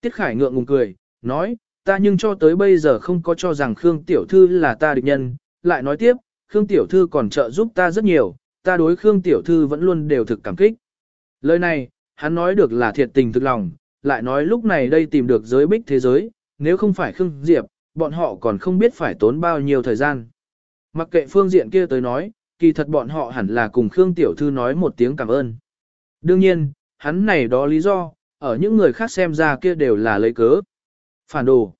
Tiết Khải ngượng ngùng cười, nói, ta nhưng cho tới bây giờ không có cho rằng Khương Tiểu Thư là ta địch nhân, lại nói tiếp, Khương Tiểu Thư còn trợ giúp ta rất nhiều, ta đối Khương Tiểu Thư vẫn luôn đều thực cảm kích. Lời này, hắn nói được là thiệt tình thực lòng, lại nói lúc này đây tìm được giới bích thế giới, nếu không phải Khương Diệp, bọn họ còn không biết phải tốn bao nhiêu thời gian. Mặc kệ phương diện kia tới nói, kỳ thật bọn họ hẳn là cùng Khương Tiểu Thư nói một tiếng cảm ơn. Đương nhiên, hắn này đó lý do, ở những người khác xem ra kia đều là lấy cớ. Phản đồ.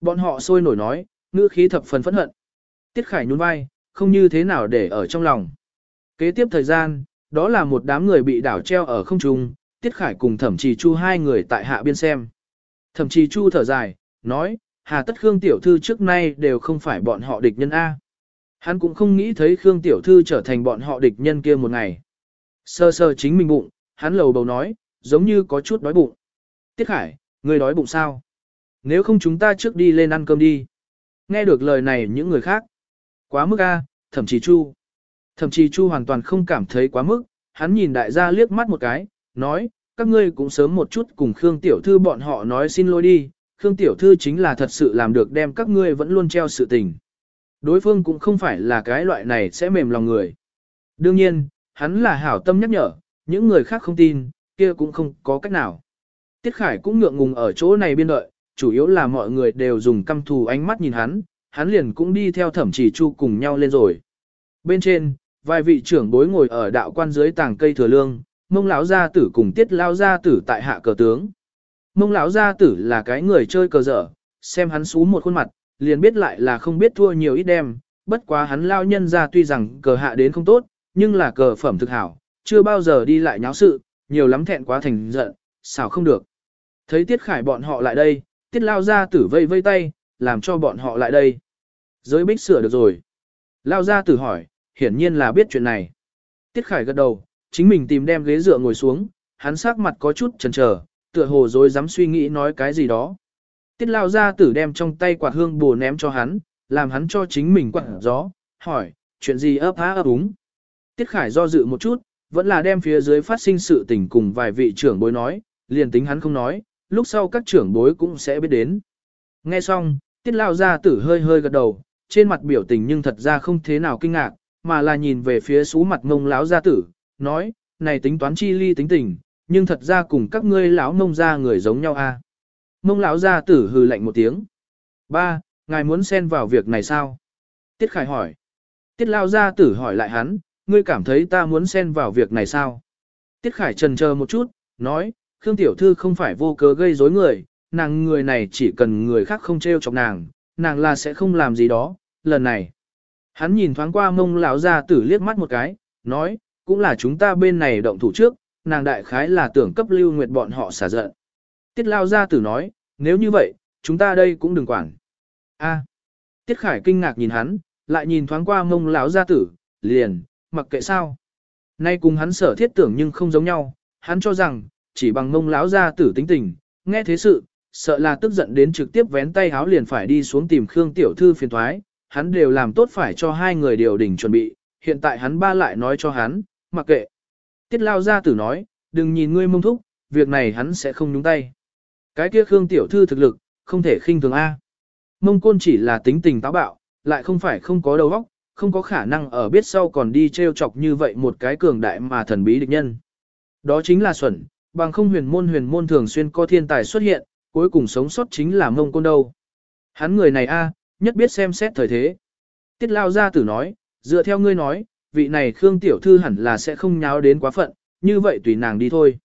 Bọn họ sôi nổi nói, ngữ khí thập phần phẫn hận. Tiết Khải nhún vai, không như thế nào để ở trong lòng. Kế tiếp thời gian, đó là một đám người bị đảo treo ở không trung, Tiết Khải cùng Thẩm Trì Chu hai người tại hạ biên xem. Thẩm Trì Chu thở dài, nói, hà tất Khương Tiểu Thư trước nay đều không phải bọn họ địch nhân A. Hắn cũng không nghĩ thấy Khương Tiểu Thư trở thành bọn họ địch nhân kia một ngày. Sơ sơ chính mình bụng, hắn lầu bầu nói, giống như có chút đói bụng. Tiết Khải, ngươi đói bụng sao? Nếu không chúng ta trước đi lên ăn cơm đi. Nghe được lời này những người khác. Quá mức A, thậm chí Chu. Thậm chí Chu hoàn toàn không cảm thấy quá mức, hắn nhìn đại gia liếc mắt một cái, nói, các ngươi cũng sớm một chút cùng Khương Tiểu Thư bọn họ nói xin lỗi đi, Khương Tiểu Thư chính là thật sự làm được đem các ngươi vẫn luôn treo sự tình. Đối phương cũng không phải là cái loại này sẽ mềm lòng người. Đương nhiên, hắn là hảo tâm nhắc nhở, những người khác không tin, kia cũng không có cách nào. Tiết Khải cũng ngượng ngùng ở chỗ này biên đợi, chủ yếu là mọi người đều dùng căm thù ánh mắt nhìn hắn, hắn liền cũng đi theo thẩm chỉ chu cùng nhau lên rồi. Bên trên, vài vị trưởng bối ngồi ở đạo quan dưới tàng cây thừa lương, mông lão gia tử cùng tiết lao gia tử tại hạ cờ tướng. Mông lão gia tử là cái người chơi cờ dở, xem hắn xú một khuôn mặt, liền biết lại là không biết thua nhiều ít đem, bất quá hắn lao nhân ra tuy rằng cờ hạ đến không tốt, nhưng là cờ phẩm thực hảo, chưa bao giờ đi lại nháo sự, nhiều lắm thẹn quá thành giận, xảo không được. Thấy Tiết Khải bọn họ lại đây, Tiết lao gia tử vây vây tay, làm cho bọn họ lại đây. Giới bích sửa được rồi. Lao gia tử hỏi, hiển nhiên là biết chuyện này. Tiết Khải gật đầu, chính mình tìm đem ghế dựa ngồi xuống, hắn sắc mặt có chút chần chờ, tựa hồ rồi dám suy nghĩ nói cái gì đó. Tiết lao gia tử đem trong tay quạt hương bùa ném cho hắn, làm hắn cho chính mình quạt gió, hỏi, chuyện gì ấp há ấp úng. Tiết Khải do dự một chút, vẫn là đem phía dưới phát sinh sự tình cùng vài vị trưởng bối nói, liền tính hắn không nói, lúc sau các trưởng bối cũng sẽ biết đến. Nghe xong, tiết lao gia tử hơi hơi gật đầu, trên mặt biểu tình nhưng thật ra không thế nào kinh ngạc, mà là nhìn về phía xú mặt ngông lão gia tử, nói, này tính toán chi ly tính tình, nhưng thật ra cùng các ngươi lão ngông gia người giống nhau a. À? Mông lão gia tử hừ lạnh một tiếng. Ba, ngài muốn xen vào việc này sao? Tiết Khải hỏi. Tiết Lão gia tử hỏi lại hắn, ngươi cảm thấy ta muốn xen vào việc này sao? Tiết Khải trần chờ một chút, nói, Khương Tiểu Thư không phải vô cớ gây rối người, nàng người này chỉ cần người khác không trêu chọc nàng, nàng là sẽ không làm gì đó, lần này. Hắn nhìn thoáng qua mông lão gia tử liếc mắt một cái, nói, cũng là chúng ta bên này động thủ trước, nàng đại khái là tưởng cấp lưu nguyệt bọn họ xả giận. Tiết lao gia tử nói, nếu như vậy, chúng ta đây cũng đừng quản. A. Tiết Khải kinh ngạc nhìn hắn, lại nhìn thoáng qua mông lão gia tử, liền, mặc kệ sao. Nay cùng hắn sở thiết tưởng nhưng không giống nhau, hắn cho rằng, chỉ bằng mông lão gia tử tính tình, nghe thế sự, sợ là tức giận đến trực tiếp vén tay háo liền phải đi xuống tìm Khương Tiểu Thư phiền thoái, hắn đều làm tốt phải cho hai người điều đình chuẩn bị, hiện tại hắn ba lại nói cho hắn, mặc kệ. Tiết lao gia tử nói, đừng nhìn ngươi mông thúc, việc này hắn sẽ không nhúng tay. Cái kia Khương Tiểu Thư thực lực, không thể khinh thường A. Mông côn chỉ là tính tình táo bạo, lại không phải không có đầu óc, không có khả năng ở biết sau còn đi treo chọc như vậy một cái cường đại mà thần bí địch nhân. Đó chính là xuẩn, bằng không huyền môn huyền môn thường xuyên có thiên tài xuất hiện, cuối cùng sống sót chính là mông côn đâu. Hắn người này a nhất biết xem xét thời thế. Tiết lao gia tử nói, dựa theo ngươi nói, vị này Khương Tiểu Thư hẳn là sẽ không nháo đến quá phận, như vậy tùy nàng đi thôi.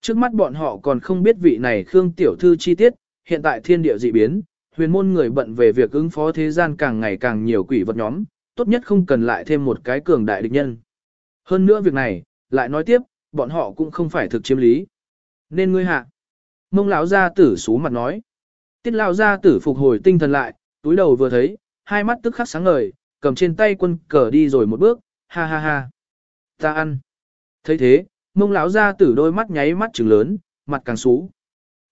Trước mắt bọn họ còn không biết vị này Khương Tiểu Thư chi tiết, hiện tại thiên địa dị biến, huyền môn người bận về việc ứng phó thế gian càng ngày càng nhiều quỷ vật nhóm, tốt nhất không cần lại thêm một cái cường đại địch nhân. Hơn nữa việc này, lại nói tiếp, bọn họ cũng không phải thực chiếm lý. Nên ngươi hạ. Mông lão gia tử sú mặt nói. Tiết lão gia tử phục hồi tinh thần lại, túi đầu vừa thấy, hai mắt tức khắc sáng ngời, cầm trên tay quân cờ đi rồi một bước, ha ha ha. Ta ăn. thấy thế, mông lão ra tử đôi mắt nháy mắt trừng lớn, mặt càng xú.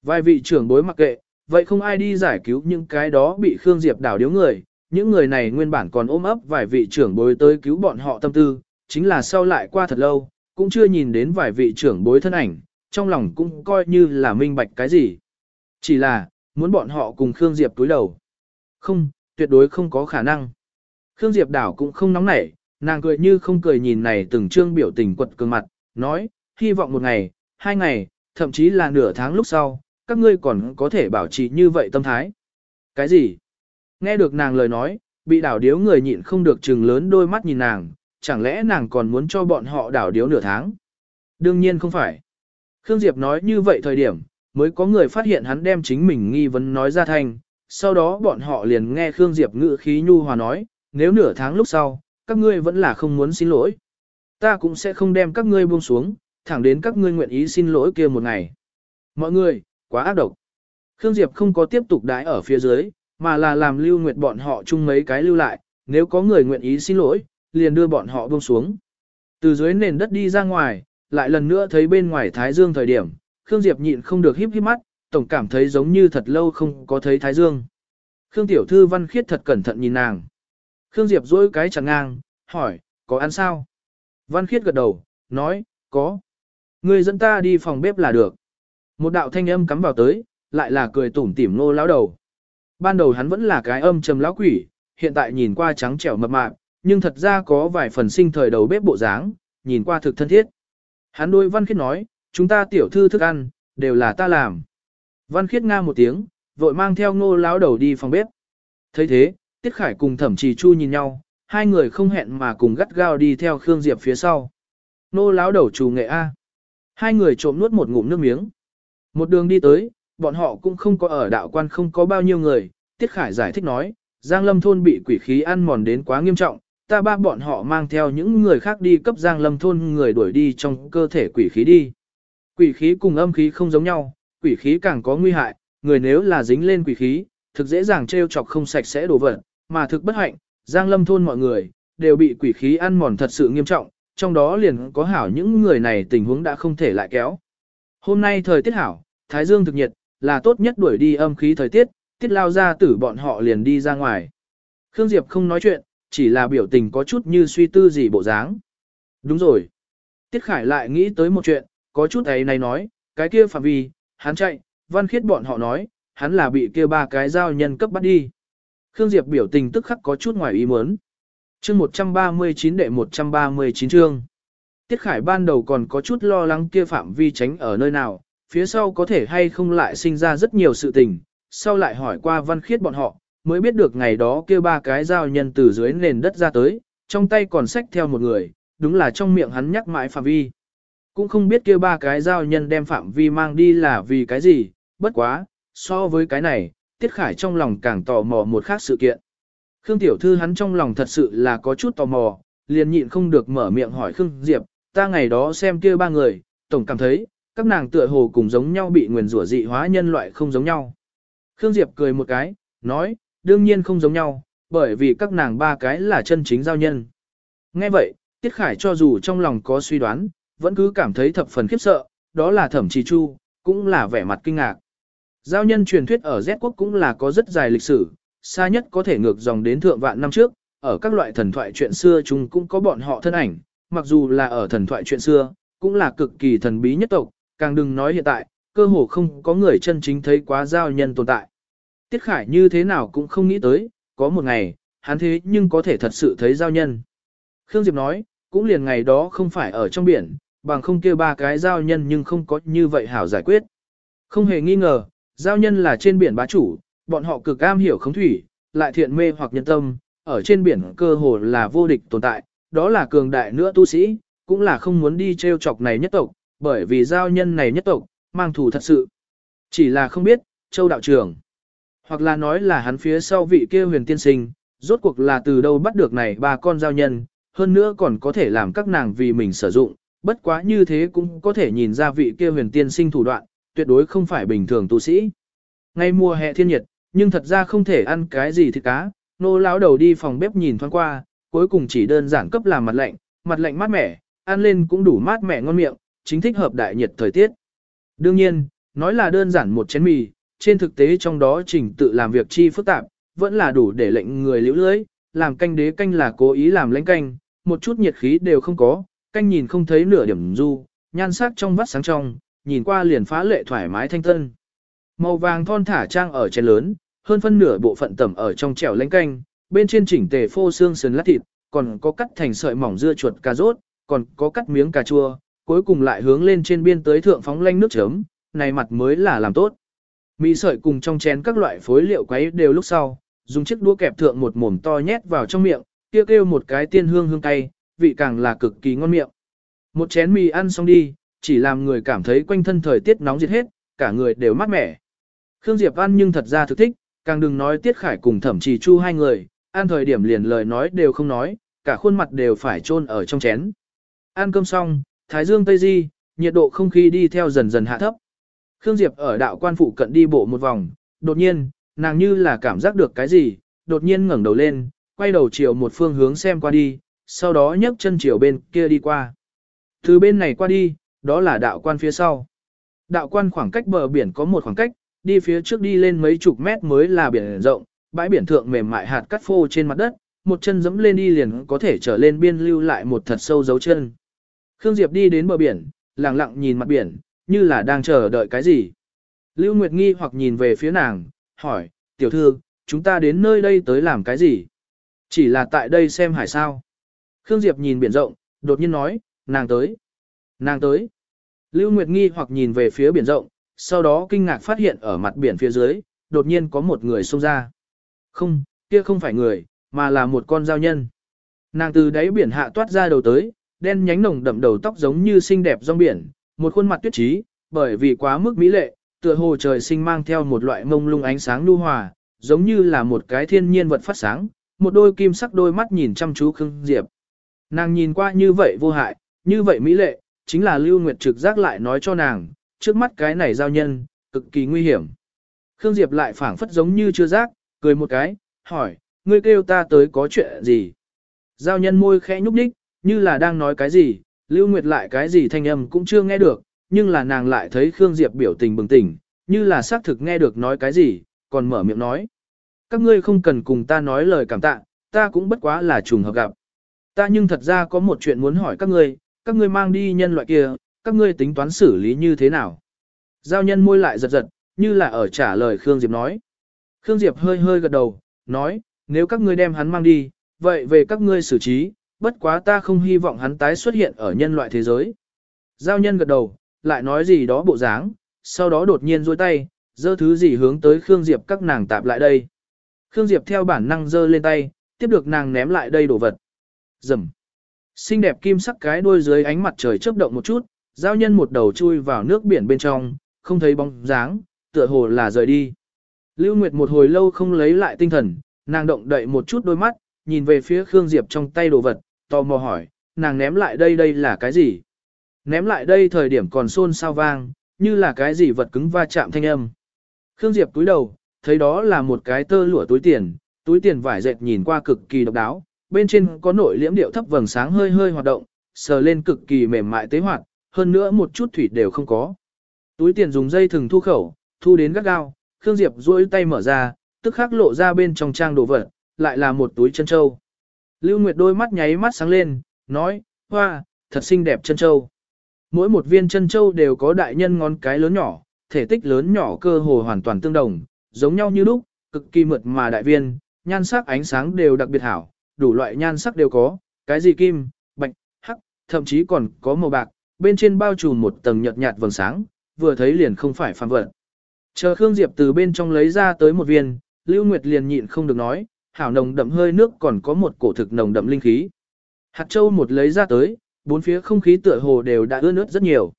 Vài vị trưởng bối mặc kệ, vậy không ai đi giải cứu những cái đó bị Khương Diệp đảo điếu người, những người này nguyên bản còn ôm ấp vài vị trưởng bối tới cứu bọn họ tâm tư, chính là sau lại qua thật lâu, cũng chưa nhìn đến vài vị trưởng bối thân ảnh, trong lòng cũng coi như là minh bạch cái gì. Chỉ là, muốn bọn họ cùng Khương Diệp túi đầu. Không, tuyệt đối không có khả năng. Khương Diệp đảo cũng không nóng nảy, nàng cười như không cười nhìn này từng trương biểu tình quật cường mặt, nói, hy vọng một ngày, hai ngày, thậm chí là nửa tháng lúc sau, các ngươi còn có thể bảo trì như vậy tâm thái. Cái gì? Nghe được nàng lời nói, bị đảo điếu người nhịn không được trừng lớn đôi mắt nhìn nàng, chẳng lẽ nàng còn muốn cho bọn họ đảo điếu nửa tháng? Đương nhiên không phải. Khương Diệp nói như vậy thời điểm, mới có người phát hiện hắn đem chính mình nghi vấn nói ra thành, sau đó bọn họ liền nghe Khương Diệp ngự khí nhu hòa nói, nếu nửa tháng lúc sau, các ngươi vẫn là không muốn xin lỗi. Ta cũng sẽ không đem các ngươi buông xuống, thẳng đến các ngươi nguyện ý xin lỗi kia một ngày. Mọi người, quá ác độc. Khương Diệp không có tiếp tục đái ở phía dưới, mà là làm lưu nguyệt bọn họ chung mấy cái lưu lại, nếu có người nguyện ý xin lỗi, liền đưa bọn họ buông xuống. Từ dưới nền đất đi ra ngoài, lại lần nữa thấy bên ngoài Thái Dương thời điểm, Khương Diệp nhịn không được híp híp mắt, tổng cảm thấy giống như thật lâu không có thấy Thái Dương. Khương Tiểu Thư văn khiết thật cẩn thận nhìn nàng. Khương Diệp dỗi cái chẳng ngang, hỏi, có ăn sao? Văn khiết gật đầu, nói, có. Ngươi dẫn ta đi phòng bếp là được. Một đạo thanh âm cắm vào tới, lại là cười tủm tỉm nô lão đầu. Ban đầu hắn vẫn là cái âm trầm lão quỷ, hiện tại nhìn qua trắng trẻo mập mạp, nhưng thật ra có vài phần sinh thời đầu bếp bộ dáng, nhìn qua thực thân thiết. Hắn đôi Văn Khiết nói, chúng ta tiểu thư thức ăn, đều là ta làm. Văn Khiết nga một tiếng, vội mang theo ngô lão đầu đi phòng bếp. thấy thế, Tiết Khải cùng Thẩm Trì Chu nhìn nhau, hai người không hẹn mà cùng gắt gao đi theo Khương Diệp phía sau. Nô lão đầu chủ nghệ A. Hai người trộm nuốt một ngụm nước miếng. Một đường đi tới, bọn họ cũng không có ở đạo quan không có bao nhiêu người. Tiết Khải giải thích nói, Giang Lâm thôn bị quỷ khí ăn mòn đến quá nghiêm trọng, ta ba bọn họ mang theo những người khác đi cấp Giang Lâm thôn người đuổi đi trong cơ thể quỷ khí đi. Quỷ khí cùng âm khí không giống nhau, quỷ khí càng có nguy hại, người nếu là dính lên quỷ khí, thực dễ dàng trêu chọc không sạch sẽ đổ vật, mà thực bất hạnh, Giang Lâm thôn mọi người đều bị quỷ khí ăn mòn thật sự nghiêm trọng, trong đó liền có hảo những người này tình huống đã không thể lại kéo. Hôm nay thời tiết hảo, thái dương thực nhiệt, là tốt nhất đuổi đi âm khí thời tiết, tiết lao ra tử bọn họ liền đi ra ngoài. Khương Diệp không nói chuyện, chỉ là biểu tình có chút như suy tư gì bộ dáng. Đúng rồi. Tiết Khải lại nghĩ tới một chuyện, có chút ấy này nói, cái kia phạm vi, hắn chạy, văn khiết bọn họ nói, hắn là bị kia ba cái giao nhân cấp bắt đi. Khương Diệp biểu tình tức khắc có chút ngoài ý muốn. Chương 139 đệ 139 chương. Tiết Khải ban đầu còn có chút lo lắng kia phạm vi tránh ở nơi nào, phía sau có thể hay không lại sinh ra rất nhiều sự tình, sau lại hỏi qua văn khiết bọn họ, mới biết được ngày đó kia ba cái giao nhân từ dưới nền đất ra tới, trong tay còn xách theo một người, đúng là trong miệng hắn nhắc mãi phạm vi. Cũng không biết kia ba cái giao nhân đem phạm vi mang đi là vì cái gì, bất quá, so với cái này, Tiết Khải trong lòng càng tò mò một khác sự kiện. Khương Tiểu Thư hắn trong lòng thật sự là có chút tò mò, liền nhịn không được mở miệng hỏi Khương Diệp, ta ngày đó xem kia ba người, tổng cảm thấy, các nàng tựa hồ cùng giống nhau bị nguyền rủa dị hóa nhân loại không giống nhau. Khương Diệp cười một cái, nói, đương nhiên không giống nhau, bởi vì các nàng ba cái là chân chính giao nhân. Nghe vậy, Tiết Khải cho dù trong lòng có suy đoán, vẫn cứ cảm thấy thập phần khiếp sợ, đó là thẩm trì chu, cũng là vẻ mặt kinh ngạc. Giao nhân truyền thuyết ở Z quốc cũng là có rất dài lịch sử, xa nhất có thể ngược dòng đến thượng vạn năm trước, ở các loại thần thoại chuyện xưa chúng cũng có bọn họ thân ảnh, mặc dù là ở thần thoại chuyện xưa, cũng là cực kỳ thần bí nhất tộc, càng đừng nói hiện tại, cơ hồ không có người chân chính thấy quá giao nhân tồn tại. Tiết Khải như thế nào cũng không nghĩ tới, có một ngày, hắn thế nhưng có thể thật sự thấy giao nhân. Khương Diệp nói, cũng liền ngày đó không phải ở trong biển, bằng không kêu ba cái giao nhân nhưng không có như vậy hảo giải quyết. Không hề nghi ngờ, giao nhân là trên biển bá chủ, bọn họ cực am hiểu khống thủy, lại thiện mê hoặc nhân tâm, ở trên biển cơ hồ là vô địch tồn tại, đó là cường đại nữa tu sĩ, cũng là không muốn đi treo chọc này nhất tộc, bởi vì giao nhân này nhất tộc, mang thù thật sự. Chỉ là không biết, châu đạo trưởng, hoặc là nói là hắn phía sau vị kia huyền tiên sinh, rốt cuộc là từ đâu bắt được này ba con giao nhân, hơn nữa còn có thể làm các nàng vì mình sử dụng, bất quá như thế cũng có thể nhìn ra vị kia huyền tiên sinh thủ đoạn, tuyệt đối không phải bình thường tu sĩ. Ngay mùa hè thiên nhiệt, nhưng thật ra không thể ăn cái gì thịt cá, nô lão đầu đi phòng bếp nhìn thoáng qua, cuối cùng chỉ đơn giản cấp làm mặt lạnh, mặt lạnh mát mẻ, ăn lên cũng đủ mát mẻ ngon miệng, chính thích hợp đại nhiệt thời tiết. Đương nhiên, nói là đơn giản một chén mì, trên thực tế trong đó trình tự làm việc chi phức tạp, vẫn là đủ để lệnh người liễu lưới, làm canh đế canh là cố ý làm lãnh canh, một chút nhiệt khí đều không có, canh nhìn không thấy nửa điểm du, nhan sắc trong vắt sáng trong, nhìn qua liền phá lệ thoải mái thanh tân. Màu vàng thon thả trang ở chén lớn, hơn phân nửa bộ phận tẩm ở trong chảo lánh canh, bên trên chỉnh tề phô xương sườn lát thịt, còn có cắt thành sợi mỏng dưa chuột cà rốt, còn có cắt miếng cà chua, cuối cùng lại hướng lên trên biên tới thượng phóng lanh nước chấm, này mặt mới là làm tốt. Mì sợi cùng trong chén các loại phối liệu quấy đều lúc sau, dùng chiếc đũa kẹp thượng một mồm to nhét vào trong miệng, kia kêu, kêu một cái tiên hương hương cay, vị càng là cực kỳ ngon miệng. Một chén mì ăn xong đi, chỉ làm người cảm thấy quanh thân thời tiết nóng diệt hết, cả người đều mát mẻ. Khương Diệp ăn nhưng thật ra thực thích, càng đừng nói Tiết Khải cùng Thẩm Trì Chu hai người, ăn thời điểm liền lời nói đều không nói, cả khuôn mặt đều phải chôn ở trong chén. Ăn cơm xong, Thái Dương Tây Di, nhiệt độ không khí đi theo dần dần hạ thấp. Khương Diệp ở đạo quan phụ cận đi bộ một vòng, đột nhiên, nàng như là cảm giác được cái gì, đột nhiên ngẩng đầu lên, quay đầu chiều một phương hướng xem qua đi, sau đó nhấc chân chiều bên kia đi qua. Từ bên này qua đi, đó là đạo quan phía sau. Đạo quan khoảng cách bờ biển có một khoảng cách, đi phía trước đi lên mấy chục mét mới là biển rộng, bãi biển thượng mềm mại hạt cắt phô trên mặt đất, một chân dẫm lên đi liền có thể trở lên biên lưu lại một thật sâu dấu chân. Khương Diệp đi đến bờ biển, lặng lặng nhìn mặt biển, như là đang chờ đợi cái gì. Lưu Nguyệt nghi hoặc nhìn về phía nàng, hỏi, tiểu thư, chúng ta đến nơi đây tới làm cái gì? Chỉ là tại đây xem hải sao. Khương Diệp nhìn biển rộng, đột nhiên nói, nàng tới. Nàng tới. Lưu Nguyệt nghi hoặc nhìn về phía biển rộng, sau đó kinh ngạc phát hiện ở mặt biển phía dưới, đột nhiên có một người xông ra. Không, kia không phải người, mà là một con giao nhân. Nàng từ đáy biển hạ toát ra đầu tới, đen nhánh nồng đậm đầu tóc giống như xinh đẹp rong biển, một khuôn mặt tuyết trí, bởi vì quá mức mỹ lệ, tựa hồ trời sinh mang theo một loại mông lung ánh sáng nhu hòa, giống như là một cái thiên nhiên vật phát sáng, một đôi kim sắc đôi mắt nhìn chăm chú Khương Diệp. Nàng nhìn qua như vậy vô hại, như vậy mỹ lệ, chính là Lưu Nguyệt trực giác lại nói cho nàng, trước mắt cái này giao nhân, cực kỳ nguy hiểm. Khương Diệp lại phảng phất giống như chưa giác, cười một cái, hỏi, ngươi kêu ta tới có chuyện gì? Giao nhân môi khẽ nhúc nhích, như là đang nói cái gì, Lưu Nguyệt lại cái gì thanh âm cũng chưa nghe được, nhưng là nàng lại thấy Khương Diệp biểu tình bừng tỉnh, như là xác thực nghe được nói cái gì, còn mở miệng nói. Các ngươi không cần cùng ta nói lời cảm tạ, ta cũng bất quá là trùng hợp gặp. Ta nhưng thật ra có một chuyện muốn hỏi các ngươi, các ngươi mang đi nhân loại kia, các ngươi tính toán xử lý như thế nào? Giao nhân môi lại giật giật, như là ở trả lời Khương Diệp nói. Khương Diệp hơi hơi gật đầu, nói, nếu các ngươi đem hắn mang đi, vậy về các ngươi xử trí, bất quá ta không hy vọng hắn tái xuất hiện ở nhân loại thế giới. Giao nhân gật đầu, lại nói gì đó bộ dáng, sau đó đột nhiên duỗi tay, giơ thứ gì hướng tới Khương Diệp các nàng tạp lại đây. Khương Diệp theo bản năng giơ lên tay, tiếp được nàng ném lại đây đồ vật. Rầm. Xinh đẹp kim sắc cái đuôi dưới ánh mặt trời chớp động một chút, giao nhân một đầu chui vào nước biển bên trong, không thấy bóng dáng, tựa hồ là rời đi. Lưu Nguyệt một hồi lâu không lấy lại tinh thần, nàng động đậy một chút đôi mắt, nhìn về phía Khương Diệp trong tay đồ vật, tò mò hỏi, nàng ném lại đây đây là cái gì? Ném lại đây thời điểm còn xôn sao vang, như là cái gì vật cứng va chạm thanh âm. Khương Diệp cúi đầu, thấy đó là một cái tơ lụa túi tiền, túi tiền vải dệt nhìn qua cực kỳ độc đáo, bên trên có nội liễm điệu thấp vầng sáng hơi hơi hoạt động, sờ lên cực kỳ mềm mại tế hoạt, hơn nữa một chút thủy đều không có. Túi tiền dùng dây thừng thu khẩu, thu đến gắt gao, Khương Diệp duỗi tay mở ra, tức khắc lộ ra bên trong trang đồ vật, lại là một túi chân châu. Lưu Nguyệt đôi mắt nháy mắt sáng lên, nói, hoa, thật xinh đẹp chân châu. Mỗi một viên chân châu đều có đại nhân ngón cái lớn nhỏ, thể tích lớn nhỏ cơ hồ hoàn toàn tương đồng, giống nhau như lúc, cực kỳ mượt mà đại viên, nhan sắc ánh sáng đều đặc biệt hảo, đủ loại nhan sắc đều có, cái gì kim, bạch, hắc, thậm chí còn có màu bạc, bên trên bao trùm một tầng nhợt nhạt vầng sáng, vừa thấy liền không phải phàm vật. Chờ Khương Diệp từ bên trong lấy ra tới một viên, Lưu Nguyệt liền nhịn không được nói, hảo nồng đậm hơi nước còn có một cổ thực nồng đậm linh khí. Hạt châu một lấy ra tới, bốn phía không khí tựa hồ đều đã ướt nước rất nhiều.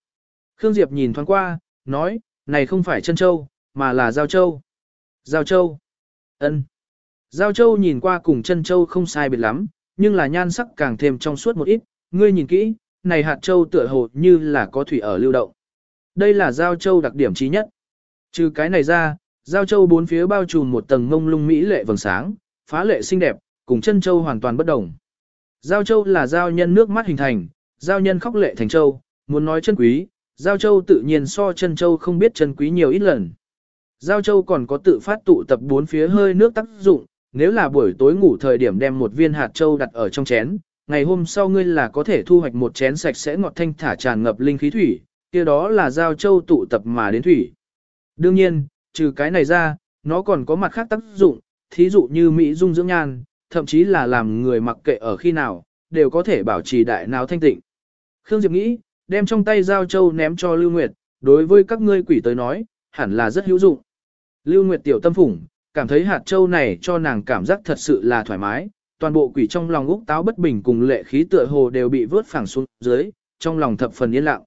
Khương Diệp nhìn thoáng qua, nói, này không phải chân châu, mà là giao châu. Giao châu. ân. Giao châu nhìn qua cùng chân châu không sai biệt lắm, nhưng là nhan sắc càng thêm trong suốt một ít, ngươi nhìn kỹ, này hạt châu tựa hồ như là có thủy ở lưu động. Đây là giao châu đặc điểm trí nhất. Trừ cái này ra, giao châu bốn phía bao trùm một tầng mông lung mỹ lệ vầng sáng, phá lệ xinh đẹp, cùng chân châu hoàn toàn bất đồng. Giao châu là giao nhân nước mắt hình thành, giao nhân khóc lệ thành châu, muốn nói chân quý, giao châu tự nhiên so chân châu không biết chân quý nhiều ít lần. Giao châu còn có tự phát tụ tập bốn phía hơi nước tác dụng, nếu là buổi tối ngủ thời điểm đem một viên hạt châu đặt ở trong chén, ngày hôm sau ngươi là có thể thu hoạch một chén sạch sẽ ngọt thanh thả tràn ngập linh khí thủy, kia đó là giao châu tụ tập mà đến thủy. Đương nhiên, Trừ cái này ra, nó còn có mặt khác tác dụng, thí dụ như mỹ dung dưỡng nhan, thậm chí là làm người mặc kệ ở khi nào, đều có thể bảo trì đại não thanh tịnh. Khương Diệp nghĩ, đem trong tay giao châu ném cho Lưu Nguyệt, đối với các ngươi quỷ tới nói, hẳn là rất hữu dụng. Lưu Nguyệt tiểu tâm phủng, cảm thấy hạt châu này cho nàng cảm giác thật sự là thoải mái, toàn bộ quỷ trong lòng úc táo bất bình cùng lệ khí tựa hồ đều bị vớt phẳng xuống dưới, trong lòng thập phần yên lặng.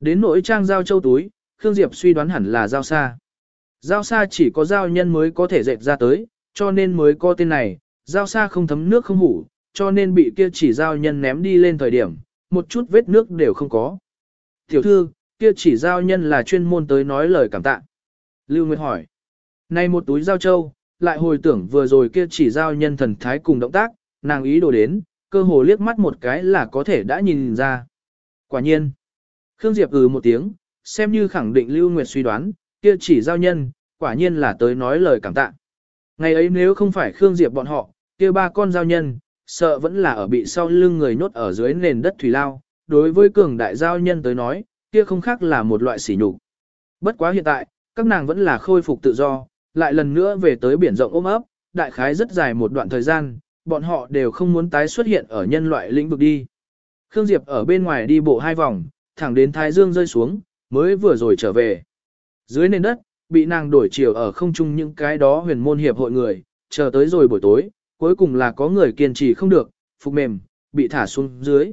Đến nỗi trang giao châu túi, Khương Diệp suy đoán hẳn là giao xa. Giao xa chỉ có giao nhân mới có thể dệt ra tới, cho nên mới có tên này, giao xa không thấm nước không hủ, cho nên bị kia chỉ giao nhân ném đi lên thời điểm, một chút vết nước đều không có. Tiểu thư, kia chỉ giao nhân là chuyên môn tới nói lời cảm tạ. Lưu Nguyệt hỏi. Này một túi giao châu, lại hồi tưởng vừa rồi kia chỉ giao nhân thần thái cùng động tác, nàng ý đồ đến, cơ hồ liếc mắt một cái là có thể đã nhìn ra. Quả nhiên. Khương Diệp ừ một tiếng, xem như khẳng định Lưu Nguyệt suy đoán, kia chỉ giao nhân, quả nhiên là tới nói lời cảm tạ. Ngày ấy nếu không phải Khương Diệp bọn họ, kia ba con giao nhân, sợ vẫn là ở bị sau lưng người nhốt ở dưới nền đất thủy lao, đối với cường đại giao nhân tới nói, kia không khác là một loại sỉ nhục. Bất quá hiện tại, các nàng vẫn là khôi phục tự do, lại lần nữa về tới biển rộng ôm ấp, đại khái rất dài một đoạn thời gian, bọn họ đều không muốn tái xuất hiện ở nhân loại lĩnh vực đi. Khương Diệp ở bên ngoài đi bộ hai vòng, thẳng đến Thái Dương rơi xuống, mới vừa rồi trở về. Dưới nền đất, bị nàng đổi chiều ở không trung những cái đó huyền môn hiệp hội người, chờ tới rồi buổi tối, cuối cùng là có người kiên trì không được, phục mềm, bị thả xuống dưới.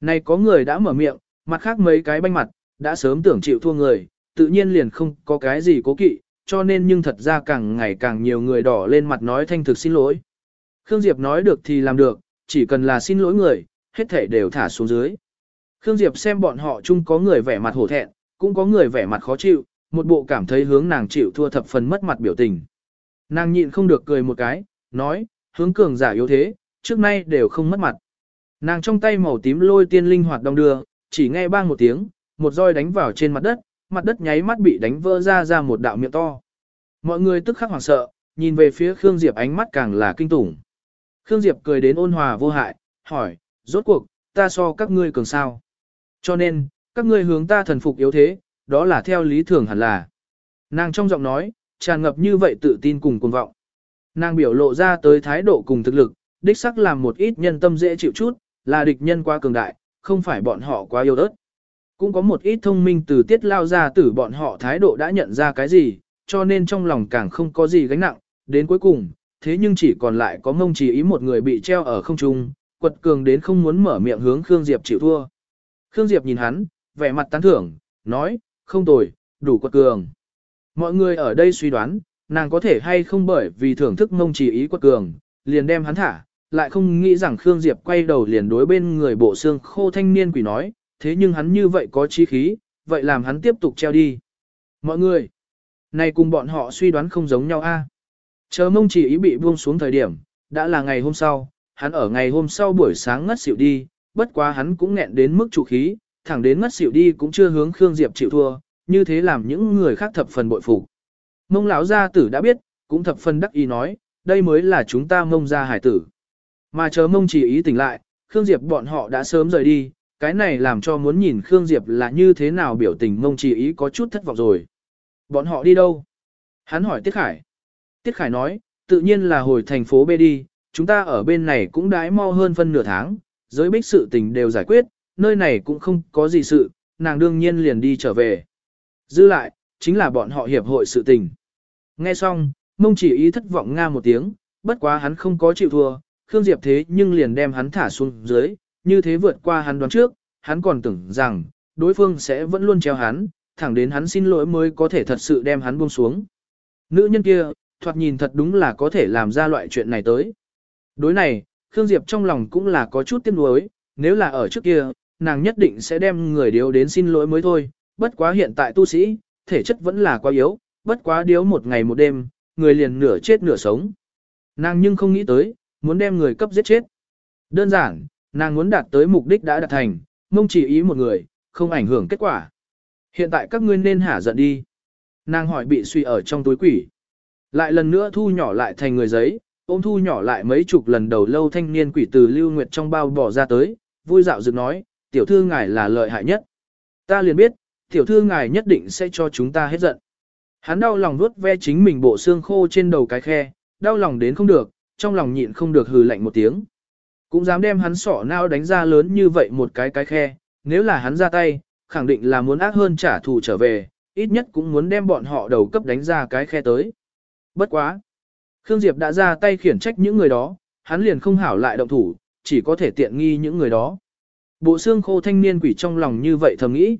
Nay có người đã mở miệng, mặt khác mấy cái banh mặt, đã sớm tưởng chịu thua người, tự nhiên liền không có cái gì cố kỵ, cho nên nhưng thật ra càng ngày càng nhiều người đỏ lên mặt nói thanh thực xin lỗi. Khương Diệp nói được thì làm được, chỉ cần là xin lỗi người, hết thể đều thả xuống dưới. Khương Diệp xem bọn họ chung có người vẻ mặt hổ thẹn, cũng có người vẻ mặt khó chịu, một bộ cảm thấy hướng nàng chịu thua thập phần mất mặt biểu tình. Nàng nhịn không được cười một cái, nói, hướng cường giả yếu thế, trước nay đều không mất mặt. Nàng trong tay màu tím lôi tiên linh hoạt đong đưa, chỉ nghe bang một tiếng, một roi đánh vào trên mặt đất, mặt đất nháy mắt bị đánh vỡ ra ra một đạo miệng to. Mọi người tức khắc hoảng sợ, nhìn về phía Khương Diệp ánh mắt càng là kinh tủng. Khương Diệp cười đến ôn hòa vô hại, hỏi, rốt cuộc, ta so các ngươi cường sao. Cho nên, các ngươi hướng ta thần phục yếu thế, đó là theo lý thường hẳn là. Nàng trong giọng nói, tràn ngập như vậy tự tin cùng cuồng vọng. Nàng biểu lộ ra tới thái độ cùng thực lực, đích sắc làm một ít nhân tâm dễ chịu chút, là địch nhân quá cường đại, không phải bọn họ quá yêu đất. Cũng có một ít thông minh từ tiết lao ra tử bọn họ thái độ đã nhận ra cái gì, cho nên trong lòng càng không có gì gánh nặng, đến cuối cùng, thế nhưng chỉ còn lại có mông chỉ ý một người bị treo ở không trung, quật cường đến không muốn mở miệng hướng Khương Diệp chịu thua. Khương Diệp nhìn hắn, vẻ mặt tán thưởng, nói, không tồi, đủ quật cường. Mọi người ở đây suy đoán, nàng có thể hay không bởi vì thưởng thức mông chỉ ý quật cường, liền đem hắn thả, lại không nghĩ rằng Khương Diệp quay đầu liền đối bên người bộ xương khô thanh niên quỷ nói, thế nhưng hắn như vậy có chí khí, vậy làm hắn tiếp tục treo đi. Mọi người, này cùng bọn họ suy đoán không giống nhau a. À? Chờ mông chỉ ý bị buông xuống thời điểm, đã là ngày hôm sau, hắn ở ngày hôm sau buổi sáng ngất xỉu đi, bất quá hắn cũng nghẹn đến mức trụ khí, thẳng đến ngất xỉu đi cũng chưa hướng Khương Diệp chịu thua, như thế làm những người khác thập phần bội phục. Mông lão gia tử đã biết, cũng thập phần đắc ý nói, đây mới là chúng ta mông gia hải tử. Mà chờ mông chỉ ý tỉnh lại, Khương Diệp bọn họ đã sớm rời đi, cái này làm cho muốn nhìn Khương Diệp là như thế nào biểu tình mông chỉ ý có chút thất vọng rồi. Bọn họ đi đâu? Hắn hỏi Tiết Khải. Tiết Khải nói, tự nhiên là hồi thành phố B đi, chúng ta ở bên này cũng đãi mau hơn phân nửa tháng, giới bích sự tình đều giải quyết, nơi này cũng không có gì sự, nàng đương nhiên liền đi trở về. Dư lại, chính là bọn họ hiệp hội sự tình. Nghe xong, mông chỉ ý thất vọng nga một tiếng, bất quá hắn không có chịu thua, Khương Diệp thế nhưng liền đem hắn thả xuống dưới, như thế vượt qua hắn đoán trước, hắn còn tưởng rằng, đối phương sẽ vẫn luôn treo hắn, thẳng đến hắn xin lỗi mới có thể thật sự đem hắn buông xuống. Nữ nhân kia, thoạt nhìn thật đúng là có thể làm ra loại chuyện này tới. Đối này, Khương Diệp trong lòng cũng là có chút tiếc nuối, nếu là ở trước kia, nàng nhất định sẽ đem người điếu đến xin lỗi mới thôi, bất quá hiện tại tu sĩ, thể chất vẫn là quá yếu, bất quá điếu một ngày một đêm, người liền nửa chết nửa sống. Nàng nhưng không nghĩ tới, muốn đem người cấp giết chết. Đơn giản, nàng muốn đạt tới mục đích đã đạt thành, mông chỉ ý một người, không ảnh hưởng kết quả. Hiện tại các ngươi nên hả giận đi. Nàng hỏi bị suy ở trong túi quỷ. Lại lần nữa thu nhỏ lại thành người giấy, ôm thu nhỏ lại mấy chục lần đầu lâu thanh niên quỷ từ lưu nguyệt trong bao bỏ ra tới, vui dạo dựng nói, tiểu thư ngài là lợi hại nhất. Ta liền biết, tiểu thư ngài nhất định sẽ cho chúng ta hết giận. Hắn đau lòng vuốt ve chính mình bộ xương khô trên đầu cái khe, đau lòng đến không được, trong lòng nhịn không được hừ lạnh một tiếng. Cũng dám đem hắn sọ não đánh ra lớn như vậy một cái cái khe, nếu là hắn ra tay, khẳng định là muốn ác hơn trả thù trở về, ít nhất cũng muốn đem bọn họ đầu cấp đánh ra cái khe tới. Bất quá. Khương Diệp đã ra tay khiển trách những người đó, hắn liền không hảo lại động thủ, chỉ có thể tiện nghi những người đó. Bộ xương khô thanh niên quỷ trong lòng như vậy thầm nghĩ.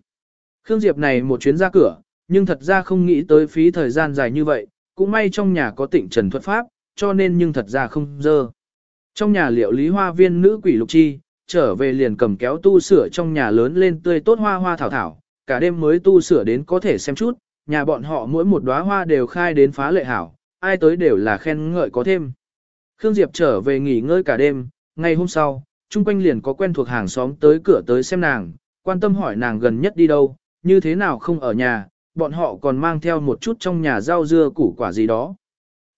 Khương Diệp này một chuyến ra cửa, nhưng thật ra không nghĩ tới phí thời gian dài như vậy, cũng may trong nhà có tịnh trần thuật pháp, cho nên nhưng thật ra không dơ. Trong nhà liệu lý hoa viên nữ quỷ lục chi, trở về liền cầm kéo tu sửa trong nhà lớn lên tươi tốt hoa hoa thảo thảo, cả đêm mới tu sửa đến có thể xem chút, nhà bọn họ mỗi một đóa hoa đều khai đến phá lệ hảo, ai tới đều là khen ngợi có thêm. Khương Diệp trở về nghỉ ngơi cả đêm, ngày hôm sau, chung quanh liền có quen thuộc hàng xóm tới cửa tới xem nàng, quan tâm hỏi nàng gần nhất đi đâu, như thế nào không ở nhà, bọn họ còn mang theo một chút trong nhà rau dưa củ quả gì đó.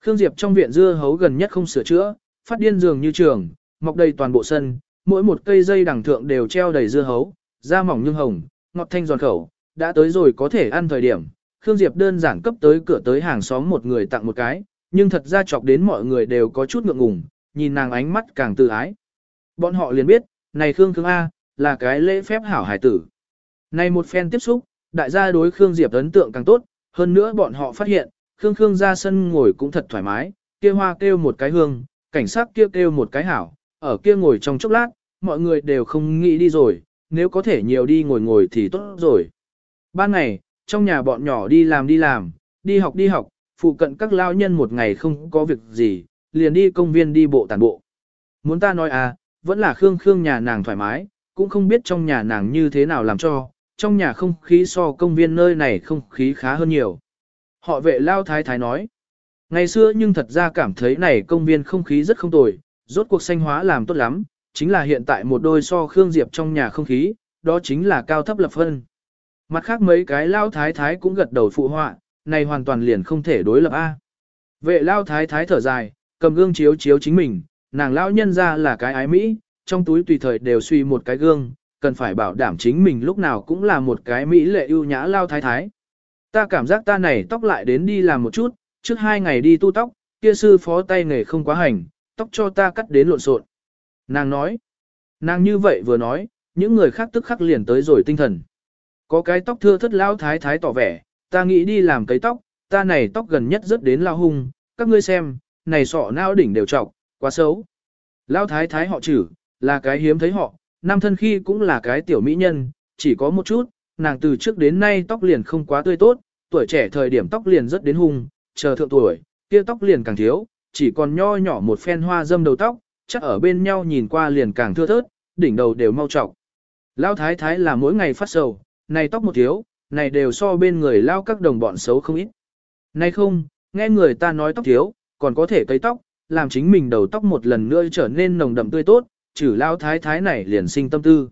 Khương Diệp trong viện dưa hấu gần nhất không sửa chữa, phát điên dường như trường, mọc đầy toàn bộ sân, mỗi một cây dây đằng thượng đều treo đầy dưa hấu, da mỏng nhưng hồng, ngọt thanh giòn khẩu, đã tới rồi có thể ăn thời điểm. Khương Diệp đơn giản cấp tới cửa tới hàng xóm một người tặng một cái, nhưng thật ra chọc đến mọi người đều có chút ngượng ngùng, nhìn nàng ánh mắt càng tự ái. Bọn họ liền biết, này Khương Khương A, là cái lễ phép hảo hải tử. Này một phen tiếp xúc, đại gia đối Khương Diệp ấn tượng càng tốt, hơn nữa bọn họ phát hiện, Khương Khương ra sân ngồi cũng thật thoải mái, kia hoa kêu một cái hương, cảnh sát kia kêu một cái hảo, ở kia ngồi trong chốc lát, mọi người đều không nghĩ đi rồi, nếu có thể nhiều đi ngồi ngồi thì tốt rồi. Ban ngày, trong nhà bọn nhỏ đi làm đi làm, đi học đi học, phụ cận các lao nhân một ngày không có việc gì, liền đi công viên đi bộ tàn bộ. Muốn ta nói à, vẫn là Khương Khương nhà nàng thoải mái, cũng không biết trong nhà nàng như thế nào làm cho, trong nhà không khí so công viên nơi này không khí khá hơn nhiều. Họ vệ lao thái thái nói, ngày xưa nhưng thật ra cảm thấy này công viên không khí rất không tồi, rốt cuộc xanh hóa làm tốt lắm, chính là hiện tại một đôi so Khương Diệp trong nhà không khí, đó chính là cao thấp lập phân. Mặt khác mấy cái lao thái thái cũng gật đầu phụ họa, này hoàn toàn liền không thể đối lập A. Vệ lao thái thái thở dài, cầm gương chiếu chiếu chính mình, nàng lao nhân ra là cái ái Mỹ, trong túi tùy thời đều suy một cái gương, cần phải bảo đảm chính mình lúc nào cũng là một cái Mỹ lệ ưu nhã lao thái thái. Ta cảm giác ta này tóc lại đến đi làm một chút, trước hai ngày đi tu tóc, kia sư phó tay nghề không quá hành, tóc cho ta cắt đến lộn xộn. Nàng nói, nàng như vậy vừa nói, những người khác tức khắc liền tới rồi tinh thần. Có cái tóc thưa thất lao thái thái tỏ vẻ, ta nghĩ đi làm cấy tóc, ta này tóc gần nhất rất đến lao hung, các ngươi xem, này sọ não đỉnh đều trọc, quá xấu. Lao thái thái họ chử, là cái hiếm thấy họ, nam thân khi cũng là cái tiểu mỹ nhân, chỉ có một chút, nàng từ trước đến nay tóc liền không quá tươi tốt, tuổi trẻ thời điểm tóc liền rất đến hung, chờ thượng tuổi, kia tóc liền càng thiếu, chỉ còn nho nhỏ một phen hoa dâm đầu tóc, chắc ở bên nhau nhìn qua liền càng thưa thớt, đỉnh đầu đều mau trọc. Lao thái thái là mỗi ngày phát sầu, này tóc một thiếu, này đều so bên người lao các đồng bọn xấu không ít. Này không, nghe người ta nói tóc thiếu, còn có thể cấy tóc, làm chính mình đầu tóc một lần nữa trở nên nồng đậm tươi tốt, trừ lao thái thái này liền sinh tâm tư.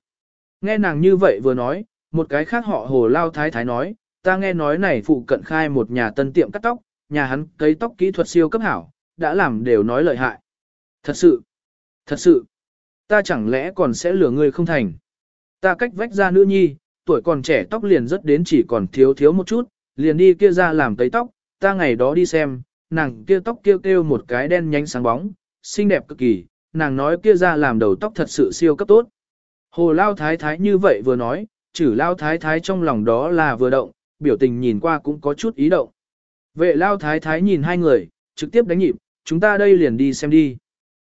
Nghe nàng như vậy vừa nói, một cái khác họ hồ lao thái thái nói, ta nghe nói này phụ cận khai một nhà tân tiệm cắt tóc, nhà hắn cấy tóc kỹ thuật siêu cấp hảo, đã làm đều nói lợi hại. Thật sự, thật sự, ta chẳng lẽ còn sẽ lừa ngươi không thành. Ta cách vách ra nữ nhi, tuổi còn trẻ tóc liền rất đến chỉ còn thiếu thiếu một chút, liền đi kia ra làm cấy tóc, ta ngày đó đi xem, nàng kia tóc kêu kêu một cái đen nhánh sáng bóng, xinh đẹp cực kỳ, nàng nói kia ra làm đầu tóc thật sự siêu cấp tốt. Hồ Lao Thái Thái như vậy vừa nói, chử Lao Thái Thái trong lòng đó là vừa động, biểu tình nhìn qua cũng có chút ý động. Vệ Lao Thái Thái nhìn hai người, trực tiếp đánh nhịp, chúng ta đây liền đi xem đi.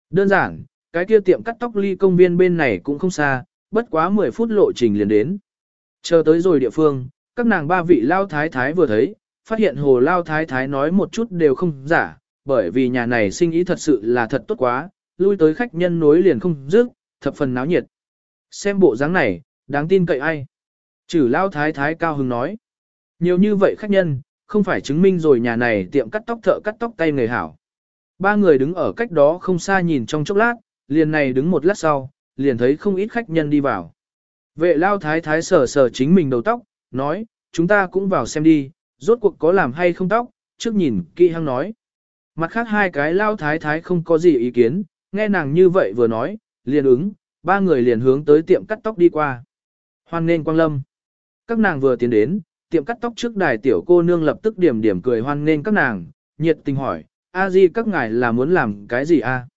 Đơn giản, cái kia tiệm cắt tóc ly công viên bên này cũng không xa, bất quá 10 phút lộ trình liền đến. Chờ tới rồi địa phương, các nàng ba vị Lao Thái Thái vừa thấy, phát hiện hồ Lao Thái Thái nói một chút đều không giả, bởi vì nhà này sinh ý thật sự là thật tốt quá, lui tới khách nhân nối liền không dứt, thập phần náo nhiệt. Xem bộ dáng này, đáng tin cậy ai? Chử Lao Thái Thái cao hứng nói. Nhiều như vậy khách nhân, không phải chứng minh rồi nhà này tiệm cắt tóc thợ cắt tóc tay người hảo. Ba người đứng ở cách đó không xa nhìn trong chốc lát, liền này đứng một lát sau, liền thấy không ít khách nhân đi vào. Vệ lao thái thái sờ sờ chính mình đầu tóc, nói, chúng ta cũng vào xem đi, rốt cuộc có làm hay không tóc, trước nhìn kỹ hăng nói. Mặt khác hai cái lao thái thái không có gì ý kiến, nghe nàng như vậy vừa nói, liền ứng, ba người liền hướng tới tiệm cắt tóc đi qua. Hoan nên quang lâm. Các nàng vừa tiến đến, tiệm cắt tóc trước đài tiểu cô nương lập tức điểm điểm cười hoan nghênh các nàng, nhiệt tình hỏi, a di các ngài là muốn làm cái gì a?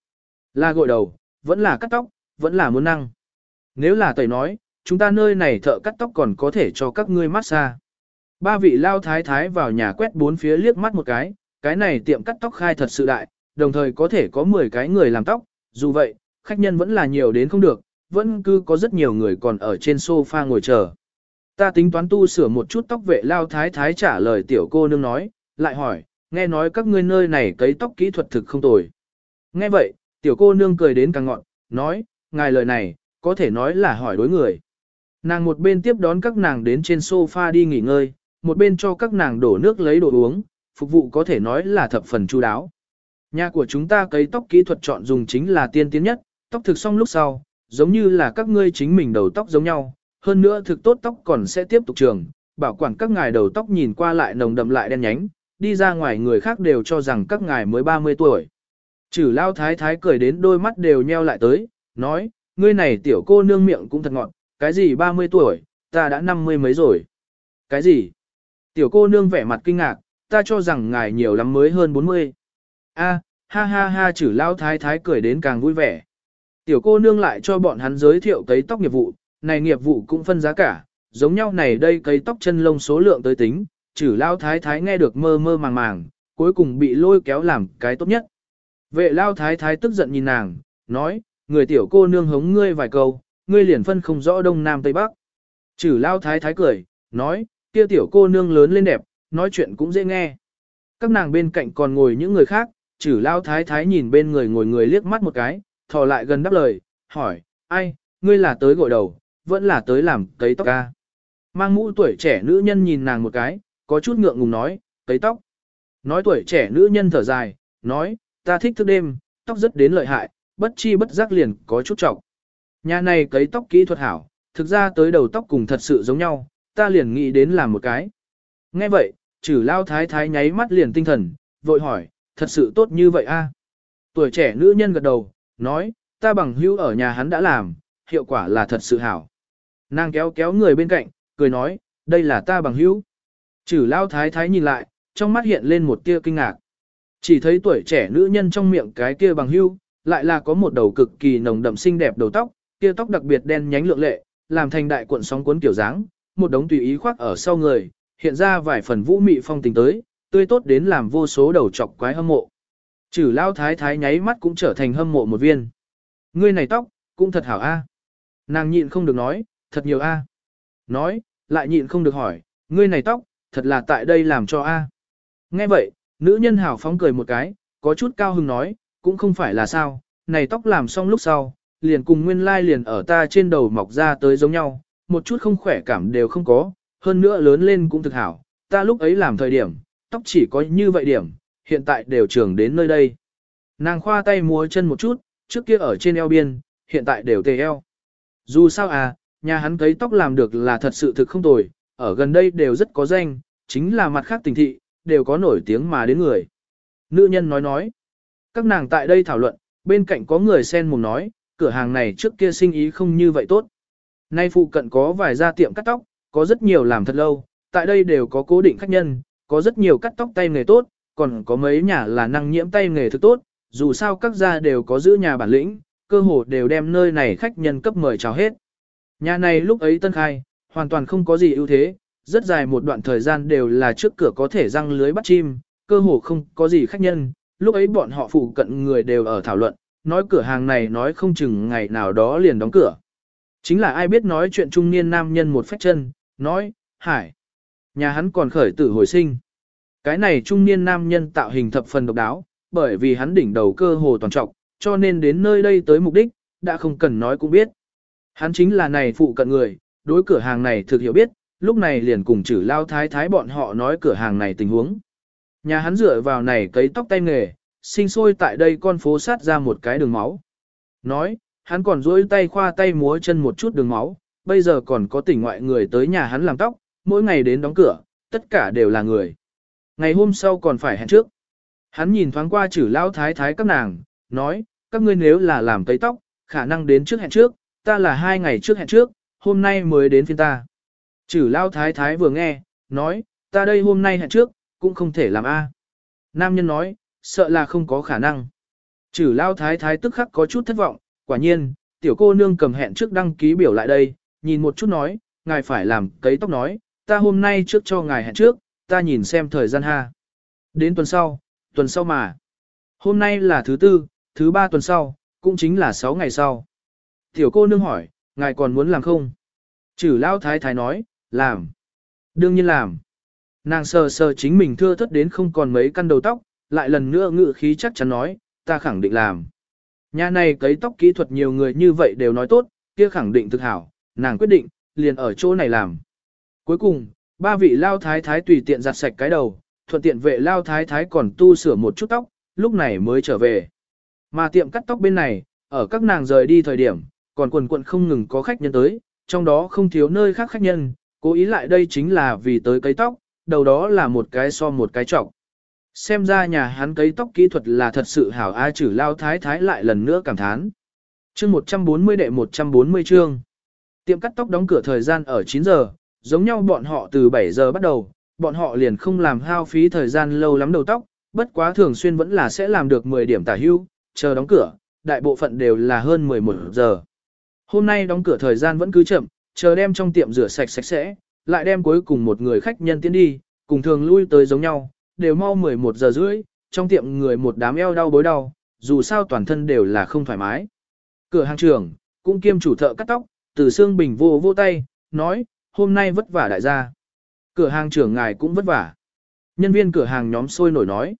Là gội đầu, vẫn là cắt tóc, vẫn là muốn năng. Nếu là tẩy nói, chúng ta nơi này thợ cắt tóc còn có thể cho các ngươi massage. Ba vị lao thái thái vào nhà quét bốn phía liếc mắt một cái, cái này tiệm cắt tóc khai thật sự đại, đồng thời có thể có 10 cái người làm tóc, dù vậy, khách nhân vẫn là nhiều đến không được, vẫn cứ có rất nhiều người còn ở trên sofa ngồi chờ. Ta tính toán tu sửa một chút tóc vệ lao thái thái trả lời tiểu cô nương nói, lại hỏi, nghe nói các ngươi nơi này cấy tóc kỹ thuật thực không tồi. Nghe vậy, tiểu cô nương cười đến càng ngọn, nói, ngài lời này, có thể nói là hỏi đối người. Nàng một bên tiếp đón các nàng đến trên sofa đi nghỉ ngơi, một bên cho các nàng đổ nước lấy đồ uống, phục vụ có thể nói là thập phần chu đáo. Nhà của chúng ta cấy tóc kỹ thuật chọn dùng chính là tiên tiến nhất, tóc thực xong lúc sau, giống như là các ngươi chính mình đầu tóc giống nhau, hơn nữa thực tốt tóc còn sẽ tiếp tục trường, bảo quản các ngài đầu tóc nhìn qua lại nồng đậm lại đen nhánh, đi ra ngoài người khác đều cho rằng các ngài mới 30 tuổi. Chử lao thái thái cười đến đôi mắt đều nheo lại tới, nói, ngươi này tiểu cô nương miệng cũng thật ngọn, cái gì 30 tuổi, ta đã năm mươi mấy rồi. Cái gì? Tiểu cô nương vẻ mặt kinh ngạc, ta cho rằng ngài nhiều lắm mới hơn 40. A, ha ha ha chử lao thái thái cười đến càng vui vẻ. Tiểu cô nương lại cho bọn hắn giới thiệu cấy tóc nghiệp vụ, này nghiệp vụ cũng phân giá cả, giống nhau này đây cấy tóc chân lông số lượng tới tính, chử lao thái thái nghe được mơ mơ màng màng, cuối cùng bị lôi kéo làm cái tốt nhất. Vệ lao thái thái tức giận nhìn nàng, nói, người tiểu cô nương hống ngươi vài câu, ngươi liền phân không rõ đông nam tây bắc. Chử lao thái thái cười, nói, kia tiểu cô nương lớn lên đẹp, nói chuyện cũng dễ nghe. Các nàng bên cạnh còn ngồi những người khác, chử lao thái thái nhìn bên người ngồi người liếc mắt một cái, thò lại gần đáp lời, hỏi, ai, ngươi là tới gội đầu, vẫn là tới làm cấy tóc ca. Mang mũ tuổi trẻ nữ nhân nhìn nàng một cái, có chút ngượng ngùng nói, cấy tóc. Nói tuổi trẻ nữ nhân thở dài, nói, ta thích thức đêm, tóc rất đến lợi hại, bất chi bất giác liền có chút trọng. Nhà này cấy tóc kỹ thuật hảo, thực ra tới đầu tóc cùng thật sự giống nhau, ta liền nghĩ đến làm một cái. Nghe vậy, trừ lao thái thái nháy mắt liền tinh thần, vội hỏi, thật sự tốt như vậy a? Tuổi trẻ nữ nhân gật đầu, nói, ta bằng hữu ở nhà hắn đã làm, hiệu quả là thật sự hảo. Nàng kéo kéo người bên cạnh, cười nói, đây là ta bằng hữu. Chử lao thái thái nhìn lại, trong mắt hiện lên một tia kinh ngạc. Chỉ thấy tuổi trẻ nữ nhân trong miệng cái kia bằng hữu, lại là có một đầu cực kỳ nồng đậm xinh đẹp đầu tóc, kia tóc đặc biệt đen nhánh lượng lệ, làm thành đại cuộn sóng cuốn kiểu dáng, một đống tùy ý khoác ở sau người, hiện ra vài phần vũ mị phong tình tới, tươi tốt đến làm vô số đầu chọc quái hâm mộ. Chử lao thái thái nháy mắt cũng trở thành hâm mộ một viên. Ngươi này tóc, cũng thật hảo a. Nàng nhịn không được nói, thật nhiều a. Nói, lại nhịn không được hỏi, ngươi này tóc, thật là tại đây làm cho a. Nghe vậy, nữ nhân hảo phóng cười một cái, có chút cao hứng nói, cũng không phải là sao, này tóc làm xong lúc sau, liền cùng nguyên lai liền ở ta trên đầu mọc ra tới giống nhau, một chút không khỏe cảm đều không có, hơn nữa lớn lên cũng thực hảo, ta lúc ấy làm thời điểm, tóc chỉ có như vậy điểm, hiện tại đều trưởng đến nơi đây. Nàng khoa tay múa chân một chút, trước kia ở trên eo biên, hiện tại đều tề eo. Dù sao à, nhà hắn cấy tóc làm được là thật sự thực không tồi, ở gần đây đều rất có danh, chính là mặt khác tình thị, đều có nổi tiếng mà đến người. Nữ nhân nói nói, các nàng tại đây thảo luận, bên cạnh có người sen mồm nói, cửa hàng này trước kia sinh ý không như vậy tốt. Nay phụ cận có vài gia tiệm cắt tóc, có rất nhiều làm thật lâu, tại đây đều có cố định khách nhân, có rất nhiều cắt tóc tay nghề tốt, còn có mấy nhà là năng nhiễm tay nghề thực tốt, dù sao các gia đều có giữ nhà bản lĩnh, cơ hồ đều đem nơi này khách nhân cấp mời chào hết. Nhà này lúc ấy tân khai, hoàn toàn không có gì ưu thế, rất dài một đoạn thời gian đều là trước cửa có thể răng lưới bắt chim, cơ hồ không có gì khách nhân, lúc ấy bọn họ phụ cận người đều ở thảo luận, nói cửa hàng này nói không chừng ngày nào đó liền đóng cửa. Chính là ai biết nói chuyện trung niên nam nhân một phách chân, nói, hải, nhà hắn còn khởi tử hồi sinh. Cái này trung niên nam nhân tạo hình thập phần độc đáo, bởi vì hắn đỉnh đầu cơ hồ toàn trọng, cho nên đến nơi đây tới mục đích, đã không cần nói cũng biết. Hắn chính là này phụ cận người, đối cửa hàng này thực hiểu biết, lúc này liền cùng chử lao thái thái bọn họ nói cửa hàng này tình huống. Nhà hắn dựa vào này cấy tóc tay nghề, sinh sôi tại đây con phố sát ra một cái đường máu. Nói, hắn còn duỗi tay khoa tay múa chân một chút đường máu, bây giờ còn có tỉnh ngoại người tới nhà hắn làm tóc, mỗi ngày đến đóng cửa, tất cả đều là người. Ngày hôm sau còn phải hẹn trước. Hắn nhìn thoáng qua chử lao thái thái các nàng, nói, các ngươi nếu là làm cấy tóc, khả năng đến trước hẹn trước, ta là hai ngày trước hẹn trước, hôm nay mới đến phiên ta. Chử lao thái thái vừa nghe, nói, ta đây hôm nay hẹn trước, cũng không thể làm A. Nam nhân nói, sợ là không có khả năng. Chử lao thái thái tức khắc có chút thất vọng, quả nhiên, tiểu cô nương cầm hẹn trước đăng ký biểu lại đây, nhìn một chút nói, ngài phải làm cấy tóc nói, ta hôm nay trước cho ngài hẹn trước, ta nhìn xem thời gian ha. Đến tuần sau, tuần sau mà. Hôm nay là thứ tư, thứ ba tuần sau, cũng chính là sáu ngày sau. Tiểu cô nương hỏi, ngài còn muốn làm không? Chử lao thái thái nói, làm. Đương nhiên làm. Nàng sờ sờ chính mình thưa thất đến không còn mấy căn đầu tóc, lại lần nữa ngự khí chắc chắn nói, ta khẳng định làm. Nhà này cấy tóc kỹ thuật nhiều người như vậy đều nói tốt, kia khẳng định thực hảo, nàng quyết định, liền ở chỗ này làm. Cuối cùng, ba vị lao thái thái tùy tiện giặt sạch cái đầu, thuận tiện vệ lao thái thái còn tu sửa một chút tóc, lúc này mới trở về. Mà tiệm cắt tóc bên này, ở các nàng rời đi thời điểm, còn quần quận không ngừng có khách nhân tới, trong đó không thiếu nơi khác khách nhân, cố ý lại đây chính là vì tới cấy tóc, đầu đó là một cái so một cái trọng. Xem ra nhà hắn cấy tóc kỹ thuật là thật sự hảo ai chử lao thái thái lại lần nữa cảm thán. chương 140 đệ 140 chương. Tiệm cắt tóc đóng cửa thời gian ở 9 giờ, giống nhau bọn họ từ 7 giờ bắt đầu, bọn họ liền không làm hao phí thời gian lâu lắm đầu tóc, bất quá thường xuyên vẫn là sẽ làm được 10 điểm tả hưu, chờ đóng cửa, đại bộ phận đều là hơn 11 giờ. Hôm nay đóng cửa thời gian vẫn cứ chậm, chờ đem trong tiệm rửa sạch sạch sẽ, lại đem cuối cùng một người khách nhân tiến đi, cùng thường lui tới giống nhau, đều mau 11 giờ rưỡi, trong tiệm người một đám eo đau bối đau, dù sao toàn thân đều là không thoải mái. Cửa hàng trưởng, cũng kiêm chủ thợ cắt tóc, từ xương bình vô vô tay, nói, hôm nay vất vả đại gia. Cửa hàng trưởng ngài cũng vất vả. Nhân viên cửa hàng nhóm sôi nổi nói.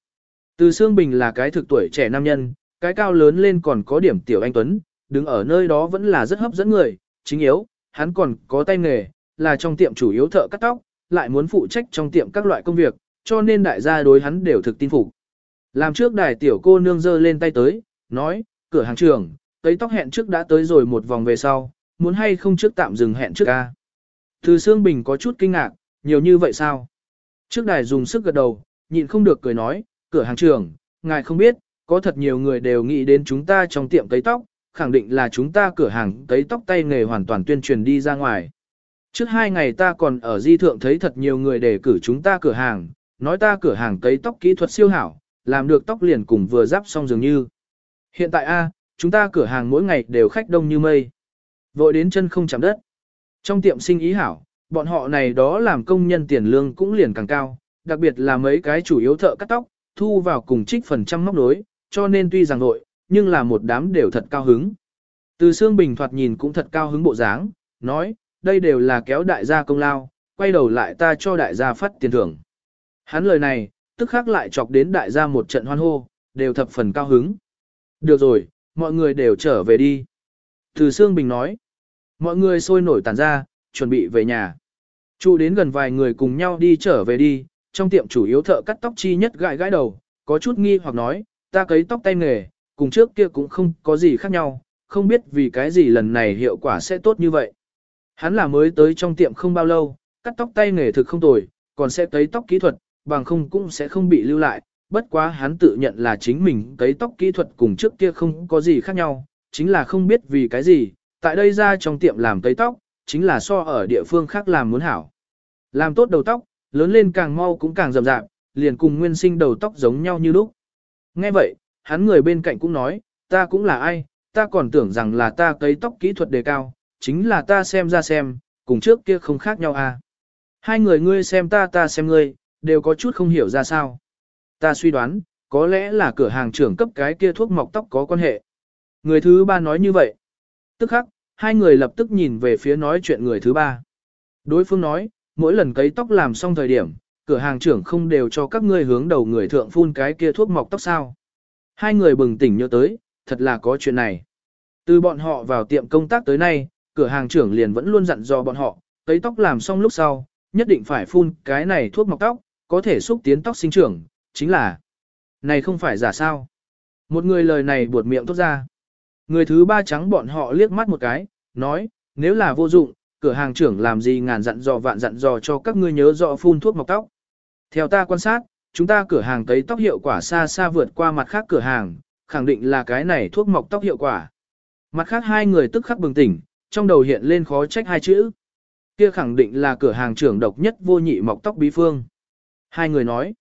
Từ xương bình là cái thực tuổi trẻ nam nhân, cái cao lớn lên còn có điểm tiểu anh Tuấn, đứng ở nơi đó vẫn là rất hấp dẫn người, chính yếu, hắn còn có tay nghề, là trong tiệm chủ yếu thợ cắt tóc, lại muốn phụ trách trong tiệm các loại công việc, cho nên đại gia đối hắn đều thực tin phục. Làm trước đài tiểu cô nương giơ lên tay tới, nói, cửa hàng trưởng, tấy tóc hẹn trước đã tới rồi một vòng về sau, muốn hay không trước tạm dừng hẹn trước ca. Từ Sương Bình có chút kinh ngạc, nhiều như vậy sao? Trước đài dùng sức gật đầu, nhịn không được cười nói, cửa hàng trưởng, ngài không biết, có thật nhiều người đều nghĩ đến chúng ta trong tiệm tấy tóc, khẳng định là chúng ta cửa hàng tấy tóc tay nghề hoàn toàn tuyên truyền đi ra ngoài. Trước hai ngày ta còn ở di thượng thấy thật nhiều người đề cử chúng ta cửa hàng, nói ta cửa hàng tấy tóc kỹ thuật siêu hảo, làm được tóc liền cùng vừa giáp xong dường như. Hiện tại a, chúng ta cửa hàng mỗi ngày đều khách đông như mây. Vội đến chân không chạm đất. Trong tiệm sinh ý hảo, bọn họ này đó làm công nhân tiền lương cũng liền càng cao, đặc biệt là mấy cái chủ yếu thợ cắt tóc, thu vào cùng trích phần trăm móc đối, cho nên tuy rằng vội, nhưng là một đám đều thật cao hứng. Từ xương bình thoạt nhìn cũng thật cao hứng bộ dáng, nói, đây đều là kéo đại gia công lao, quay đầu lại ta cho đại gia phát tiền thưởng. Hắn lời này, tức khắc lại chọc đến đại gia một trận hoan hô, đều thập phần cao hứng. Được rồi, mọi người đều trở về đi. Từ Sương Bình nói, mọi người sôi nổi tàn ra, chuẩn bị về nhà. Chu đến gần vài người cùng nhau đi trở về đi, trong tiệm chủ yếu thợ cắt tóc chi nhất gãi gãi đầu, có chút nghi hoặc nói, ta cấy tóc tay nghề, cùng trước kia cũng không có gì khác nhau, không biết vì cái gì lần này hiệu quả sẽ tốt như vậy. Hắn là mới tới trong tiệm không bao lâu, cắt tóc tay nghề thực không tồi, còn sẽ cấy tóc kỹ thuật, bằng không cũng sẽ không bị lưu lại, bất quá hắn tự nhận là chính mình cấy tóc kỹ thuật cùng trước kia không có gì khác nhau, chính là không biết vì cái gì, tại đây ra trong tiệm làm cấy tóc, chính là so ở địa phương khác làm muốn hảo. Làm tốt đầu tóc, lớn lên càng mau cũng càng rậm rạp, liền cùng nguyên sinh đầu tóc giống nhau như lúc. Nghe vậy, hắn người bên cạnh cũng nói, ta cũng là ai, ta còn tưởng rằng là ta cấy tóc kỹ thuật đề cao, chính là ta xem ra xem, cùng trước kia không khác nhau à. Hai người ngươi xem ta ta xem ngươi, đều có chút không hiểu ra sao. Ta suy đoán, có lẽ là cửa hàng trưởng cấp cái kia thuốc mọc tóc có quan hệ. Người thứ ba nói như vậy. Tức khắc, hai người lập tức nhìn về phía nói chuyện người thứ ba. Đối phương nói, mỗi lần cấy tóc làm xong thời điểm, cửa hàng trưởng không đều cho các ngươi hướng đầu người thượng phun cái kia thuốc mọc tóc sao. Hai người bừng tỉnh nhớ tới, thật là có chuyện này. Từ bọn họ vào tiệm công tác tới nay, cửa hàng trưởng liền vẫn luôn dặn dò bọn họ, tấy tóc làm xong lúc sau, nhất định phải phun cái này thuốc mọc tóc, có thể xúc tiến tóc sinh trưởng, chính là này không phải giả sao. Một người lời này buột miệng tốt ra. Người thứ ba trắng bọn họ liếc mắt một cái, nói, nếu là vô dụng, cửa hàng trưởng làm gì ngàn dặn dò vạn dặn dò cho các ngươi nhớ rõ phun thuốc mọc tóc. Theo ta quan sát, chúng ta cửa hàng tấy tóc hiệu quả xa xa vượt qua mặt khác cửa hàng, khẳng định là cái này thuốc mọc tóc hiệu quả. Mặt khác hai người tức khắc bừng tỉnh, trong đầu hiện lên khó trách hai chữ. Kia khẳng định là cửa hàng trưởng độc nhất vô nhị mọc tóc bí phương. Hai người nói.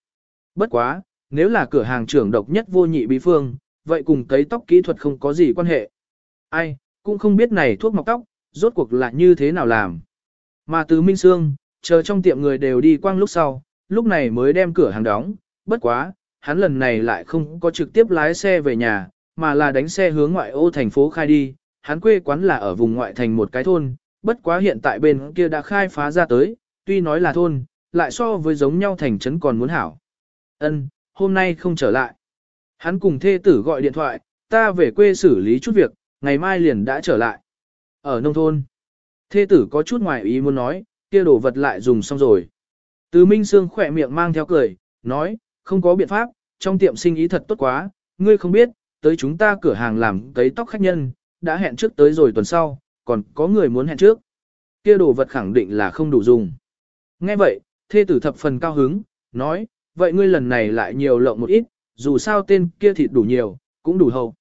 Bất quá, nếu là cửa hàng trưởng độc nhất vô nhị bí phương, vậy cùng tấy tóc kỹ thuật không có gì quan hệ. Ai, cũng không biết này thuốc mọc tóc, rốt cuộc là như thế nào làm. Mà từ Minh Sương, chờ trong tiệm người đều đi quang lúc sau, lúc này mới đem cửa hàng đóng, bất quá, hắn lần này lại không có trực tiếp lái xe về nhà, mà là đánh xe hướng ngoại ô thành phố khai đi, hắn quê quán là ở vùng ngoại thành một cái thôn, bất quá hiện tại bên kia đã khai phá ra tới, tuy nói là thôn, lại so với giống nhau thành trấn còn muốn hảo. Ân, hôm nay không trở lại. Hắn cùng thê tử gọi điện thoại, ta về quê xử lý chút việc, ngày mai liền đã trở lại. Ở nông thôn, thê tử có chút ngoài ý muốn nói, kia đồ vật lại dùng xong rồi. Từ Minh Sương khỏe miệng mang theo cười, nói, không có biện pháp, trong tiệm sinh ý thật tốt quá, ngươi không biết, tới chúng ta cửa hàng làm cấy tóc khách nhân, đã hẹn trước tới rồi tuần sau, còn có người muốn hẹn trước. Kia đồ vật khẳng định là không đủ dùng. Nghe vậy, thê tử thập phần cao hứng, nói, vậy ngươi lần này lại nhiều lộng một ít, dù sao tên kia thịt đủ nhiều, cũng đủ hầu.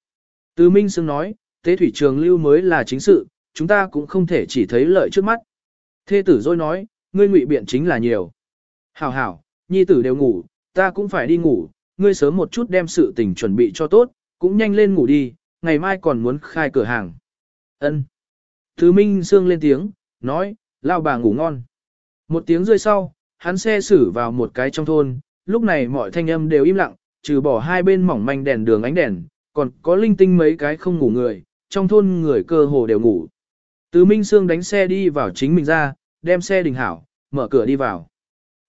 Từ Minh Sương nói, tế thủy trường lưu mới là chính sự, chúng ta cũng không thể chỉ thấy lợi trước mắt. Thê tử rồi nói, ngươi ngụy biện chính là nhiều. Hảo hảo, nhi tử đều ngủ, ta cũng phải đi ngủ, ngươi sớm một chút đem sự tình chuẩn bị cho tốt, cũng nhanh lên ngủ đi, ngày mai còn muốn khai cửa hàng. Ân. Thứ Minh Sương lên tiếng, nói, lao bà ngủ ngon. Một tiếng rơi sau, hắn xe xử vào một cái trong thôn, lúc này mọi thanh âm đều im lặng, trừ bỏ hai bên mỏng manh đèn đường ánh đèn, còn có linh tinh mấy cái không ngủ người, trong thôn người cơ hồ đều ngủ. Tứ Minh Sương đánh xe đi vào chính mình ra, đem xe đình hảo, mở cửa đi vào.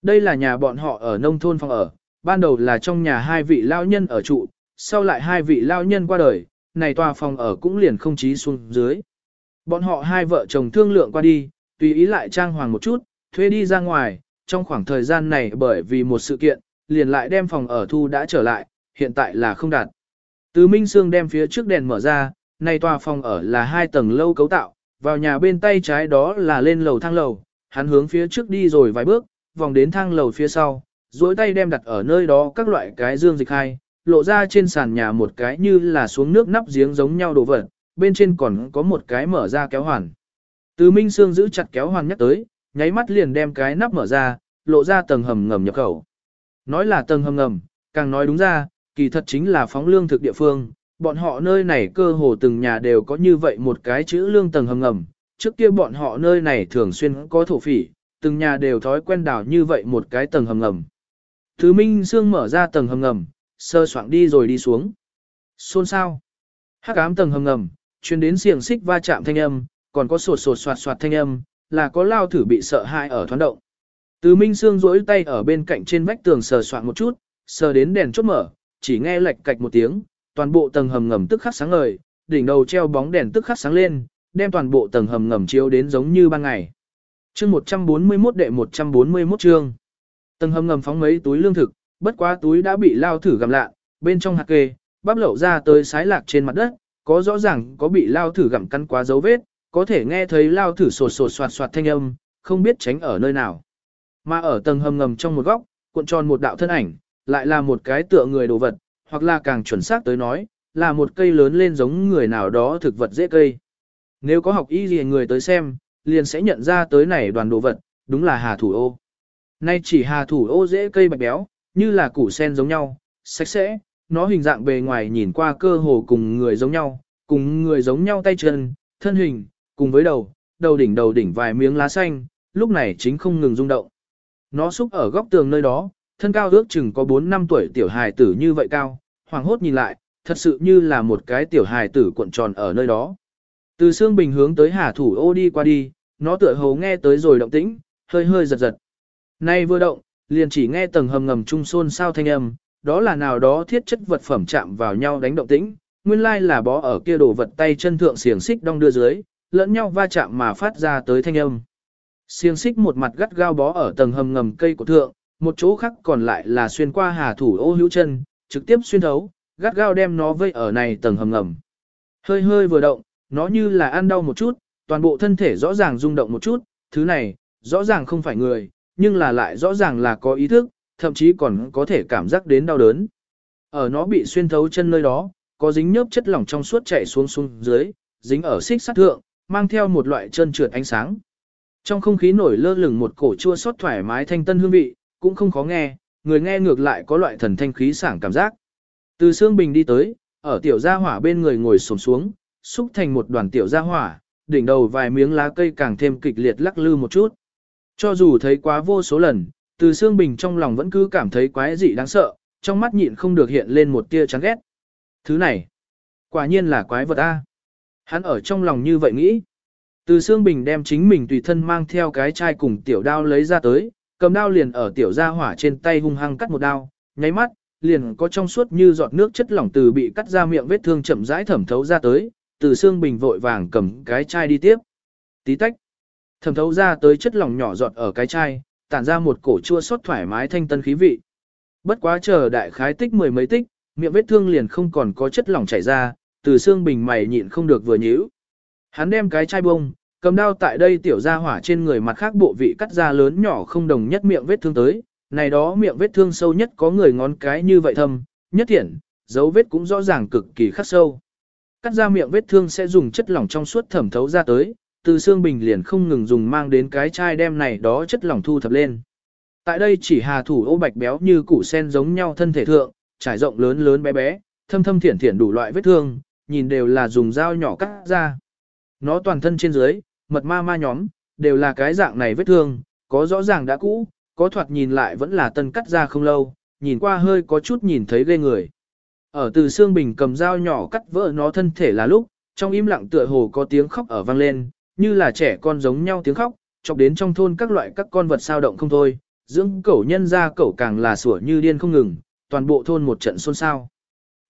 Đây là nhà bọn họ ở nông thôn phòng ở, ban đầu là trong nhà hai vị lao nhân ở trụ, sau lại hai vị lao nhân qua đời, này tòa phòng ở cũng liền không chí xuống dưới. Bọn họ hai vợ chồng thương lượng qua đi, tùy ý lại trang hoàng một chút, thuê đi ra ngoài, trong khoảng thời gian này bởi vì một sự kiện, liền lại đem phòng ở thu đã trở lại, hiện tại là không đạt. Từ Minh Sương đem phía trước đèn mở ra, này tòa phòng ở là hai tầng lâu cấu tạo, vào nhà bên tay trái đó là lên lầu thang lầu, hắn hướng phía trước đi rồi vài bước, vòng đến thang lầu phía sau, duỗi tay đem đặt ở nơi đó các loại cái dương dịch hai, lộ ra trên sàn nhà một cái như là xuống nước nắp giếng giống nhau đồ vật, bên trên còn có một cái mở ra kéo hoàn. Từ Minh Sương giữ chặt kéo hoàn nhắc tới, nháy mắt liền đem cái nắp mở ra, lộ ra tầng hầm ngầm nhập khẩu. Nói là tầng hầm ngầm, càng nói đúng ra, kỳ thật chính là phóng lương thực địa phương, bọn họ nơi này cơ hồ từng nhà đều có như vậy một cái chữ lương tầng hầm ngầm, trước kia bọn họ nơi này thường xuyên có thổ phỉ, từng nhà đều thói quen đào như vậy một cái tầng hầm ngầm. Thứ Minh Sương mở ra tầng hầm ngầm, sơ soạn đi rồi đi xuống. Xôn sao? Hắc ám tầng hầm ngầm, truyền đến xiềng xích va chạm thanh âm, còn có sột sột soạt soạt thanh âm, là có lao thử bị sợ hãi ở thoáng động. Từ Minh Sương duỗi tay ở bên cạnh trên vách tường sờ soạn một chút, sờ đến đèn chốt mở, chỉ nghe lệch cạch một tiếng, toàn bộ tầng hầm ngầm tức khắc sáng ngời, đỉnh đầu treo bóng đèn tức khắc sáng lên, đem toàn bộ tầng hầm ngầm chiếu đến giống như ban ngày. Chương 141 đệ 141 chương. Tầng hầm ngầm phóng mấy túi lương thực, bất quá túi đã bị lao thử gặm lạ, bên trong hạt kê, bắp lậu ra tới sái lạc trên mặt đất, có rõ ràng có bị lao thử gặm cắn quá dấu vết, có thể nghe thấy lao thử sột sột soạt soạt thanh âm, không biết tránh ở nơi nào. Mà ở tầng hầm ngầm trong một góc, cuộn tròn một đạo thân ảnh, lại là một cái tựa người đồ vật, hoặc là càng chuẩn xác tới nói, là một cây lớn lên giống người nào đó thực vật dễ cây. Nếu có học y gì người tới xem, liền sẽ nhận ra tới này đoàn đồ vật, đúng là hà thủ ô. Nay chỉ hà thủ ô dễ cây bạch béo, như là củ sen giống nhau, sạch sẽ, nó hình dạng bề ngoài nhìn qua cơ hồ cùng người giống nhau, cùng người giống nhau tay chân, thân hình, cùng với đầu, đầu đỉnh đầu đỉnh vài miếng lá xanh, lúc này chính không ngừng rung động. Nó xúc ở góc tường nơi đó, thân cao ước chừng có 4 năm tuổi tiểu hài tử như vậy cao, hoàng hốt nhìn lại, thật sự như là một cái tiểu hài tử cuộn tròn ở nơi đó. Từ xương bình hướng tới hà thủ ô đi qua đi, nó tựa hồ nghe tới rồi động tĩnh, hơi hơi giật giật. Nay vừa động, liền chỉ nghe tầng hầm ngầm trung xôn sao thanh âm, đó là nào đó thiết chất vật phẩm chạm vào nhau đánh động tĩnh, nguyên lai là bó ở kia đồ vật tay chân thượng xiềng xích đong đưa dưới, lẫn nhau va chạm mà phát ra tới thanh âm. Xiềng xích một mặt gắt gao bó ở tầng hầm ngầm cây của thượng, một chỗ khác còn lại là xuyên qua hà thủ ô hữu chân, trực tiếp xuyên thấu, gắt gao đem nó vây ở này tầng hầm ngầm. Hơi hơi vừa động, nó như là ăn đau một chút, toàn bộ thân thể rõ ràng rung động một chút, thứ này, rõ ràng không phải người, nhưng là lại rõ ràng là có ý thức, thậm chí còn có thể cảm giác đến đau đớn. Ở nó bị xuyên thấu chân nơi đó, có dính nhớp chất lỏng trong suốt chảy xuống xuống dưới, dính ở xích sắt thượng, mang theo một loại chân trượt ánh sáng. Trong không khí nổi lơ lửng một cổ chua xót thoải mái thanh tân hương vị, cũng không khó nghe, người nghe ngược lại có loại thần thanh khí sảng cảm giác. Từ xương bình đi tới, ở tiểu gia hỏa bên người ngồi xổm xuống, xúc thành một đoàn tiểu gia hỏa, đỉnh đầu vài miếng lá cây càng thêm kịch liệt lắc lư một chút. Cho dù thấy quá vô số lần, từ xương bình trong lòng vẫn cứ cảm thấy quái dị đáng sợ, trong mắt nhịn không được hiện lên một tia chán ghét. Thứ này, quả nhiên là quái vật A. Hắn ở trong lòng như vậy nghĩ. Từ xương bình đem chính mình tùy thân mang theo cái chai cùng tiểu đao lấy ra tới, cầm đao liền ở tiểu gia hỏa trên tay hung hăng cắt một đao, nháy mắt, liền có trong suốt như giọt nước chất lỏng từ bị cắt ra miệng vết thương chậm rãi thẩm thấu ra tới, từ xương bình vội vàng cầm cái chai đi tiếp. Tí tách, thẩm thấu ra tới chất lỏng nhỏ giọt ở cái chai, tản ra một cổ chua xót thoải mái thanh tân khí vị. Bất quá chờ đại khái tích mười mấy tích, miệng vết thương liền không còn có chất lỏng chảy ra, từ xương bình mày nhịn không được vừa nhíu. Hắn đem cái chai bông, cầm đao tại đây tiểu ra hỏa trên người mặt khác bộ vị cắt ra lớn nhỏ không đồng nhất miệng vết thương tới, này đó miệng vết thương sâu nhất có người ngón cái như vậy thâm, nhất thiện, dấu vết cũng rõ ràng cực kỳ khắc sâu. Cắt ra miệng vết thương sẽ dùng chất lỏng trong suốt thẩm thấu ra tới, từ xương bình liền không ngừng dùng mang đến cái chai đem này đó chất lỏng thu thập lên. Tại đây chỉ hà thủ ô bạch béo như củ sen giống nhau thân thể thượng, trải rộng lớn lớn bé bé, thâm thâm thiển thiển đủ loại vết thương, nhìn đều là dùng dao nhỏ cắt ra. Nó toàn thân trên dưới, mật ma ma nhóm, đều là cái dạng này vết thương, có rõ ràng đã cũ, có thoạt nhìn lại vẫn là tân cắt ra không lâu, nhìn qua hơi có chút nhìn thấy ghê người. Ở từ xương bình cầm dao nhỏ cắt vỡ nó thân thể là lúc, trong im lặng tựa hồ có tiếng khóc ở vang lên, như là trẻ con giống nhau tiếng khóc, chọc đến trong thôn các loại các con vật sao động không thôi, dưỡng cẩu nhân ra cẩu càng là sủa như điên không ngừng, toàn bộ thôn một trận xôn xao.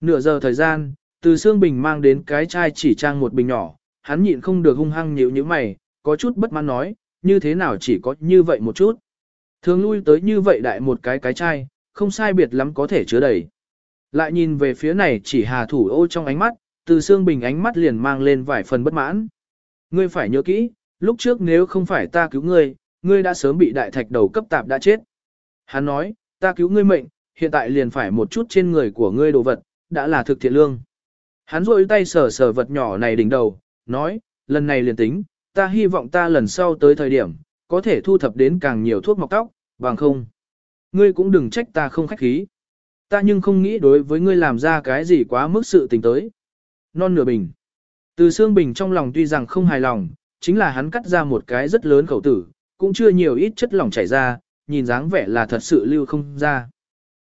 Nửa giờ thời gian, từ xương bình mang đến cái chai chỉ trang một bình nhỏ, hắn nhịn không được hung hăng nhíu như mày, có chút bất mãn nói, như thế nào chỉ có như vậy một chút. Thường lui tới như vậy đại một cái cái chai, không sai biệt lắm có thể chứa đầy. Lại nhìn về phía này chỉ hà thủ ô trong ánh mắt, từ xương bình ánh mắt liền mang lên vài phần bất mãn. Ngươi phải nhớ kỹ, lúc trước nếu không phải ta cứu ngươi, ngươi đã sớm bị đại thạch đầu cấp tạp đã chết. Hắn nói, ta cứu ngươi mệnh, hiện tại liền phải một chút trên người của ngươi đồ vật, đã là thực thiện lương. Hắn rôi tay sờ sờ vật nhỏ này đỉnh đầu, nói, lần này liền tính, ta hy vọng ta lần sau tới thời điểm, có thể thu thập đến càng nhiều thuốc mọc tóc, bằng không. Ngươi cũng đừng trách ta không khách khí. Ta nhưng không nghĩ đối với ngươi làm ra cái gì quá mức sự tình tới. Non nửa bình. Từ xương bình trong lòng tuy rằng không hài lòng, chính là hắn cắt ra một cái rất lớn khẩu tử, cũng chưa nhiều ít chất lỏng chảy ra, nhìn dáng vẻ là thật sự lưu không ra.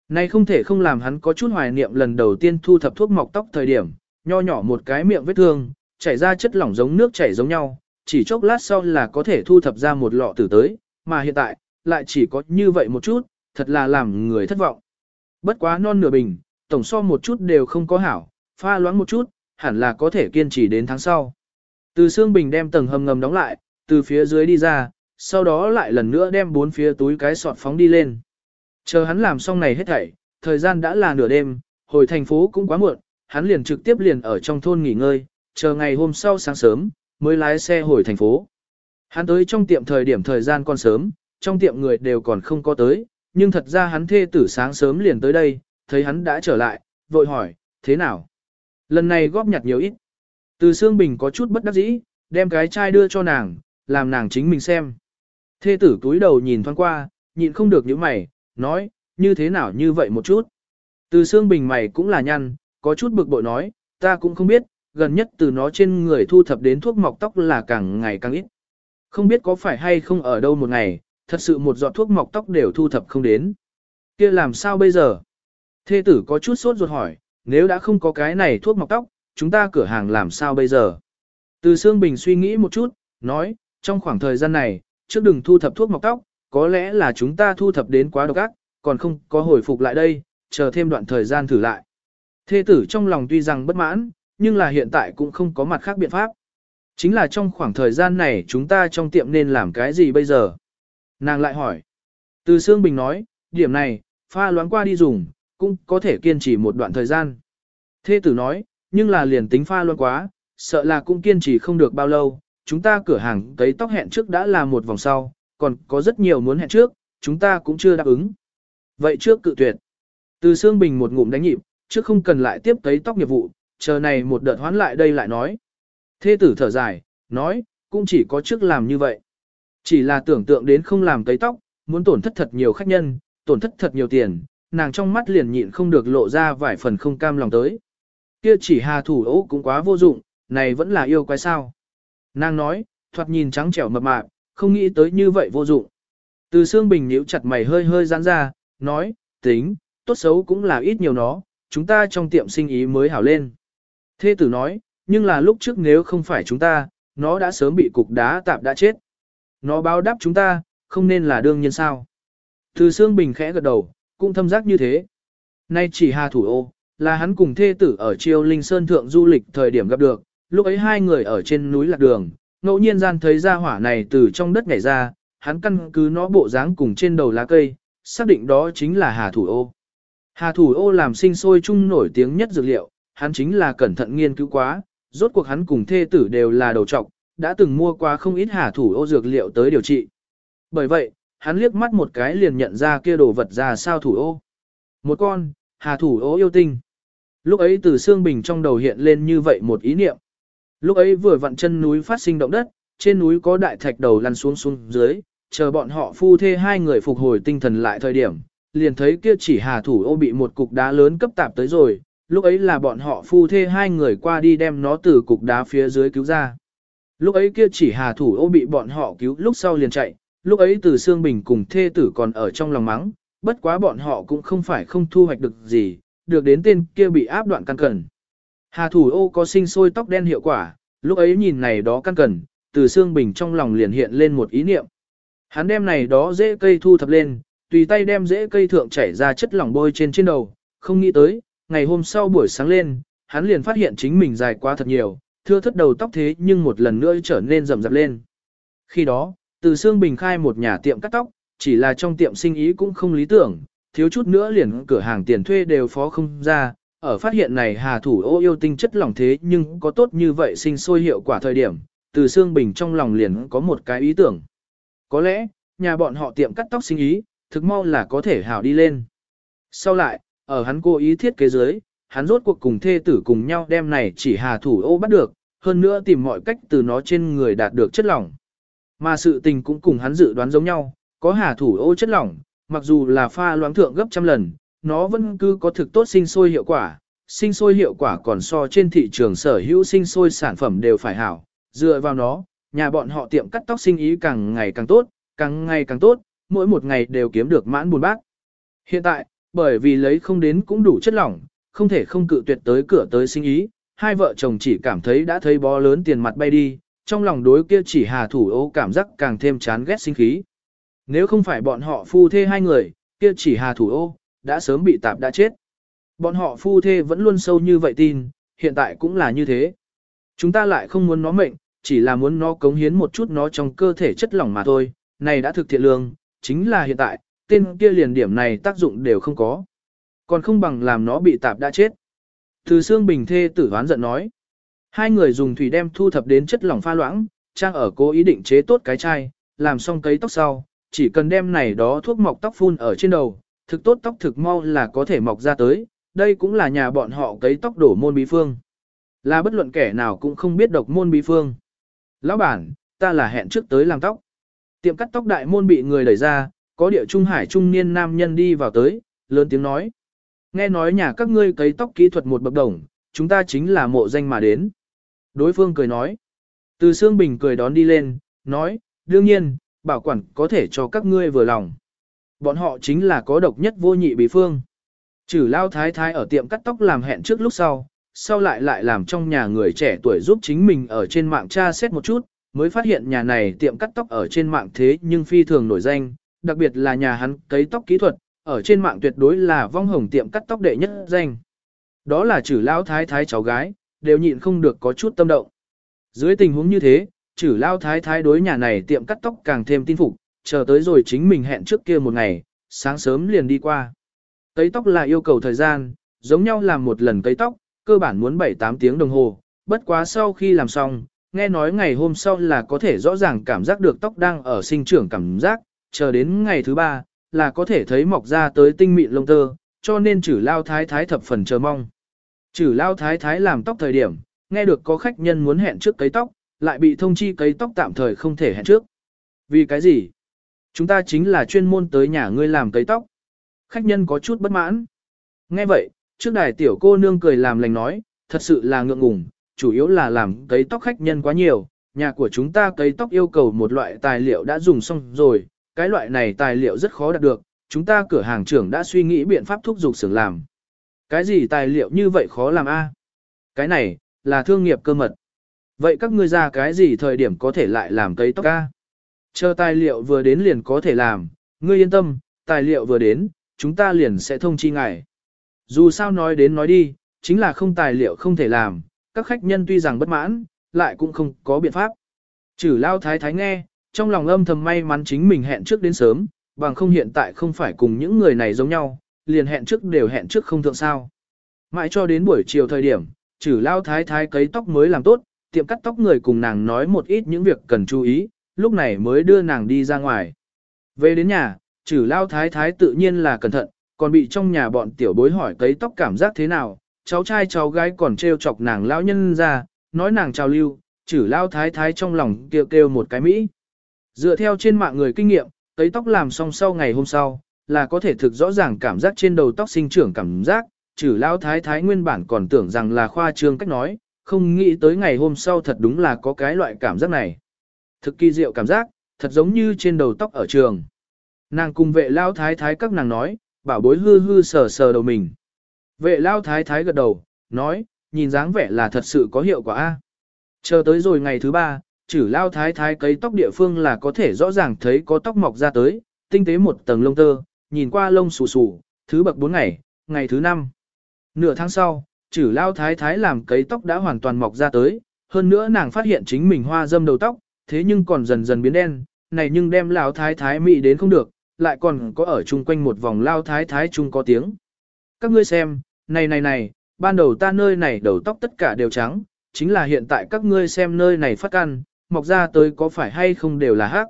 Nay không thể không làm hắn có chút hoài niệm lần đầu tiên thu thập thuốc mọc tóc thời điểm, nho nhỏ một cái miệng vết thương, chảy ra chất lỏng giống nước chảy giống nhau, chỉ chốc lát sau là có thể thu thập ra một lọ tử tới, mà hiện tại, lại chỉ có như vậy một chút, thật là làm người thất vọng. Bất quá non nửa bình, tổng so một chút đều không có hảo, pha loãng một chút, hẳn là có thể kiên trì đến tháng sau. Từ xương bình đem tầng hầm ngầm đóng lại, từ phía dưới đi ra, sau đó lại lần nữa đem bốn phía túi cái sọt phóng đi lên. Chờ hắn làm xong này hết thảy, thời gian đã là nửa đêm, hồi thành phố cũng quá muộn, hắn liền trực tiếp liền ở trong thôn nghỉ ngơi, chờ ngày hôm sau sáng sớm, mới lái xe hồi thành phố. Hắn tới trong tiệm thời điểm thời gian còn sớm, trong tiệm người đều còn không có tới, nhưng thật ra hắn thê tử sáng sớm liền tới đây, thấy hắn đã trở lại, vội hỏi, thế nào? Lần này góp nhặt nhiều ít. Từ xương Bình có chút bất đắc dĩ, đem cái chai đưa cho nàng, làm nàng chính mình xem. Thê tử túi đầu nhìn thoáng qua, nhịn không được những mày, nói, như thế nào như vậy một chút. Từ xương Bình mày cũng là nhăn, có chút bực bội nói, ta cũng không biết, gần nhất từ nó trên người thu thập đến thuốc mọc tóc là càng ngày càng ít. Không biết có phải hay không ở đâu một ngày, thật sự một giọt thuốc mọc tóc đều thu thập không đến. kia làm sao bây giờ? Thê tử có chút sốt ruột hỏi, nếu đã không có cái này thuốc mọc tóc, chúng ta cửa hàng làm sao bây giờ? Từ Sương Bình suy nghĩ một chút, nói, trong khoảng thời gian này, trước đừng thu thập thuốc mọc tóc, có lẽ là chúng ta thu thập đến quá độc ác, còn không có hồi phục lại đây, chờ thêm đoạn thời gian thử lại. Thê tử trong lòng tuy rằng bất mãn, nhưng là hiện tại cũng không có mặt khác biện pháp. Chính là trong khoảng thời gian này chúng ta trong tiệm nên làm cái gì bây giờ? Nàng lại hỏi. Từ Sương Bình nói, điểm này, pha loãng qua đi dùng, cũng có thể kiên trì một đoạn thời gian. Thê tử nói, nhưng là liền tính pha loãng quá, sợ là cũng kiên trì không được bao lâu. Chúng ta cửa hàng tấy tóc hẹn trước đã là một vòng sau, còn có rất nhiều muốn hẹn trước, chúng ta cũng chưa đáp ứng. Vậy trước cự tuyệt. Từ Sương Bình một ngụm đánh nhịp, trước không cần lại tiếp tấy tóc nghiệp vụ, chờ này một đợt hoán lại đây lại nói. Thê tử thở dài, nói, cũng chỉ có trước làm như vậy. Chỉ là tưởng tượng đến không làm cấy tóc, muốn tổn thất thật nhiều khách nhân, tổn thất thật nhiều tiền, nàng trong mắt liền nhịn không được lộ ra vài phần không cam lòng tới. Kia chỉ hà thủ ấu cũng quá vô dụng, này vẫn là yêu quái sao. Nàng nói, thoạt nhìn trắng trẻo mập mạp, không nghĩ tới như vậy vô dụng. Từ xương bình nhíu chặt mày hơi hơi giãn ra, nói, tính, tốt xấu cũng là ít nhiều nó, chúng ta trong tiệm sinh ý mới hảo lên. Thê tử nói, nhưng là lúc trước nếu không phải chúng ta, nó đã sớm bị cục đá tạp đã chết. Nó báo đáp chúng ta, không nên là đương nhiên sao. Từ xương bình khẽ gật đầu, cũng thâm giác như thế. Nay chỉ hà thủ ô, là hắn cùng thê tử ở Triều Linh Sơn Thượng du lịch thời điểm gặp được, lúc ấy hai người ở trên núi lạc đường, ngẫu nhiên gian thấy ra hỏa này từ trong đất nhảy ra, hắn căn cứ nó bộ dáng cùng trên đầu lá cây, xác định đó chính là hà thủ ô. Hà thủ ô làm sinh sôi chung nổi tiếng nhất dược liệu, hắn chính là cẩn thận nghiên cứu quá, rốt cuộc hắn cùng thê tử đều là đầu trọc, đã từng mua qua không ít hà thủ ô dược liệu tới điều trị. Bởi vậy, hắn liếc mắt một cái liền nhận ra kia đồ vật ra sao thủ ô. Một con, hà thủ ô yêu tinh. Lúc ấy từ xương bình trong đầu hiện lên như vậy một ý niệm. Lúc ấy vừa vặn chân núi phát sinh động đất, trên núi có đại thạch đầu lăn xuống xuống dưới, chờ bọn họ phu thê hai người phục hồi tinh thần lại thời điểm, liền thấy kia chỉ hà thủ ô bị một cục đá lớn cấp tạp tới rồi, lúc ấy là bọn họ phu thê hai người qua đi đem nó từ cục đá phía dưới cứu ra. Lúc ấy kia chỉ hà thủ ô bị bọn họ cứu lúc sau liền chạy, lúc ấy từ Sương Bình cùng thê tử còn ở trong lòng mắng, bất quá bọn họ cũng không phải không thu hoạch được gì, được đến tên kia bị áp đoạn căn cẩn. Hà thủ ô có sinh sôi tóc đen hiệu quả, lúc ấy nhìn này đó căn cẩn, từ Sương Bình trong lòng liền hiện lên một ý niệm. Hắn đem này đó dễ cây thu thập lên, tùy tay đem dễ cây thượng chảy ra chất lỏng bôi trên trên đầu, không nghĩ tới, ngày hôm sau buổi sáng lên, hắn liền phát hiện chính mình dài quá thật nhiều, thưa thất đầu tóc thế nhưng một lần nữa trở nên rậm rạp lên. Khi đó, từ Sương Bình khai một nhà tiệm cắt tóc, chỉ là trong tiệm sinh ý cũng không lý tưởng, thiếu chút nữa liền cửa hàng tiền thuê đều phó không ra, ở phát hiện này hà thủ ô yêu tinh chất lỏng thế nhưng có tốt như vậy sinh sôi hiệu quả thời điểm, từ xương Bình trong lòng liền có một cái ý tưởng. Có lẽ, nhà bọn họ tiệm cắt tóc sinh ý, thực mau là có thể hảo đi lên. Sau lại, ở hắn cố ý thiết kế dưới, hắn rốt cuộc cùng thê tử cùng nhau đem này chỉ hà thủ ô bắt được, hơn nữa tìm mọi cách từ nó trên người đạt được chất lỏng. Mà sự tình cũng cùng hắn dự đoán giống nhau, có hà thủ ô chất lỏng, mặc dù là pha loãng thượng gấp trăm lần, nó vẫn cứ có thực tốt sinh sôi hiệu quả, sinh sôi hiệu quả còn so trên thị trường sở hữu sinh sôi sản phẩm đều phải hảo, dựa vào nó, nhà bọn họ tiệm cắt tóc sinh ý càng ngày càng tốt, càng ngày càng tốt, mỗi một ngày đều kiếm được mãn buồn bác. Hiện tại, bởi vì lấy không đến cũng đủ chất lỏng, không thể không cự tuyệt tới cửa tới sinh ý, hai vợ chồng chỉ cảm thấy đã thấy bó lớn tiền mặt bay đi, trong lòng đối kia chỉ hà thủ ô cảm giác càng thêm chán ghét sinh khí. Nếu không phải bọn họ phu thê hai người, kia chỉ hà thủ ô, đã sớm bị tạp đã chết. Bọn họ phu thê vẫn luôn sâu như vậy tin, hiện tại cũng là như thế. Chúng ta lại không muốn nó mệnh, chỉ là muốn nó cống hiến một chút nó trong cơ thể chất lỏng mà thôi, này đã thực thiện lương, chính là hiện tại, tên kia liền điểm này tác dụng đều không có. Còn không bằng làm nó bị tạp đã chết. Từ xương bình thê tử hoán giận nói. Hai người dùng thủy đem thu thập đến chất lỏng pha loãng, trang ở cố ý định chế tốt cái chai, làm xong cấy tóc sau, chỉ cần đem này đó thuốc mọc tóc phun ở trên đầu, thực tốt tóc thực mau là có thể mọc ra tới, đây cũng là nhà bọn họ cấy tóc đổ môn bí phương. Là bất luận kẻ nào cũng không biết độc môn bí phương. Lão bản, ta là hẹn trước tới làm tóc. Tiệm cắt tóc đại môn bị người đẩy ra, có địa trung hải trung niên nam nhân đi vào tới, lớn tiếng nói. Nghe nói nhà các ngươi cấy tóc kỹ thuật một bậc đồng, chúng ta chính là mộ danh mà đến. Đối phương cười nói. Từ Sương Bình cười đón đi lên, nói, đương nhiên, bảo quản có thể cho các ngươi vừa lòng. Bọn họ chính là có độc nhất vô nhị bí phương. Chử lao thái thái ở tiệm cắt tóc làm hẹn trước lúc sau, sau lại lại làm trong nhà người trẻ tuổi giúp chính mình ở trên mạng tra xét một chút, mới phát hiện nhà này tiệm cắt tóc ở trên mạng thế nhưng phi thường nổi danh, đặc biệt là nhà hắn cấy tóc kỹ thuật, ở trên mạng tuyệt đối là vong hồng tiệm cắt tóc đệ nhất danh. Đó là chữ lao thái thái cháu gái, đều nhịn không được có chút tâm động. Dưới tình huống như thế, chữ lao thái thái đối nhà này tiệm cắt tóc càng thêm tin phục, chờ tới rồi chính mình hẹn trước kia một ngày, sáng sớm liền đi qua. Tấy tóc là yêu cầu thời gian, giống nhau làm một lần tấy tóc, cơ bản muốn 7-8 tiếng đồng hồ, bất quá sau khi làm xong, nghe nói ngày hôm sau là có thể rõ ràng cảm giác được tóc đang ở sinh trưởng cảm giác, chờ đến ngày thứ ba, là có thể thấy mọc ra tới tinh mịn lông tơ, cho nên chử lao thái thái thập phần chờ mong. Chử lao thái thái làm tóc thời điểm, nghe được có khách nhân muốn hẹn trước cấy tóc, lại bị thông chi cấy tóc tạm thời không thể hẹn trước. Vì cái gì? Chúng ta chính là chuyên môn tới nhà ngươi làm cấy tóc. Khách nhân có chút bất mãn. Nghe vậy, trước đài tiểu cô nương cười làm lành nói, thật sự là ngượng ngùng, chủ yếu là làm cấy tóc khách nhân quá nhiều, nhà của chúng ta cấy tóc yêu cầu một loại tài liệu đã dùng xong rồi, cái loại này tài liệu rất khó đạt được, chúng ta cửa hàng trưởng đã suy nghĩ biện pháp thúc giục xưởng làm. Cái gì tài liệu như vậy khó làm a? Cái này, là thương nghiệp cơ mật. Vậy các ngươi ra cái gì thời điểm có thể lại làm cấy tóc a? Chờ tài liệu vừa đến liền có thể làm, ngươi yên tâm, tài liệu vừa đến, chúng ta liền sẽ thông chi ngài. Dù sao nói đến nói đi, chính là không tài liệu không thể làm, các khách nhân tuy rằng bất mãn, lại cũng không có biện pháp. Chử lao thái thái nghe, trong lòng âm thầm may mắn chính mình hẹn trước đến sớm, bằng không hiện tại không phải cùng những người này giống nhau, liền hẹn trước đều hẹn trước không thượng sao. Mãi cho đến buổi chiều thời điểm, trừ lao thái thái cấy tóc mới làm tốt, tiệm cắt tóc người cùng nàng nói một ít những việc cần chú ý, lúc này mới đưa nàng đi ra ngoài. Về đến nhà, trừ lao thái thái tự nhiên là cẩn thận, còn bị trong nhà bọn tiểu bối hỏi cấy tóc cảm giác thế nào, cháu trai cháu gái còn trêu chọc nàng lão nhân ra, nói nàng chào lưu, trừ lao thái thái trong lòng kêu kêu một cái Mỹ. Dựa theo trên mạng người kinh nghiệm, tấy tóc làm xong sau ngày hôm sau, là có thể thực rõ ràng cảm giác trên đầu tóc sinh trưởng cảm giác, chử lao thái thái nguyên bản còn tưởng rằng là khoa trương cách nói, không nghĩ tới ngày hôm sau thật đúng là có cái loại cảm giác này. Thực kỳ diệu cảm giác, thật giống như trên đầu tóc ở trường. Nàng cùng vệ lao thái thái các nàng nói, bảo bối hư hư sờ sờ đầu mình. Vệ lao thái thái gật đầu, nói, nhìn dáng vẻ là thật sự có hiệu quả. a. Chờ tới rồi ngày thứ ba, chử lao thái thái cấy tóc địa phương là có thể rõ ràng thấy có tóc mọc ra tới, tinh tế một tầng lông tơ, nhìn qua lông xù xù, thứ bậc 4 ngày, ngày thứ 5. Nửa tháng sau, chử lao thái thái làm cấy tóc đã hoàn toàn mọc ra tới, hơn nữa nàng phát hiện chính mình hoa dâm đầu tóc, thế nhưng còn dần dần biến đen, này nhưng đem lao thái thái mị đến không được, lại còn có ở chung quanh một vòng lao thái thái chung có tiếng. Các ngươi xem, này này này, ban đầu ta nơi này đầu tóc tất cả đều trắng, chính là hiện tại các ngươi xem nơi này phát căn, mọc ra tới có phải hay không đều là hắc.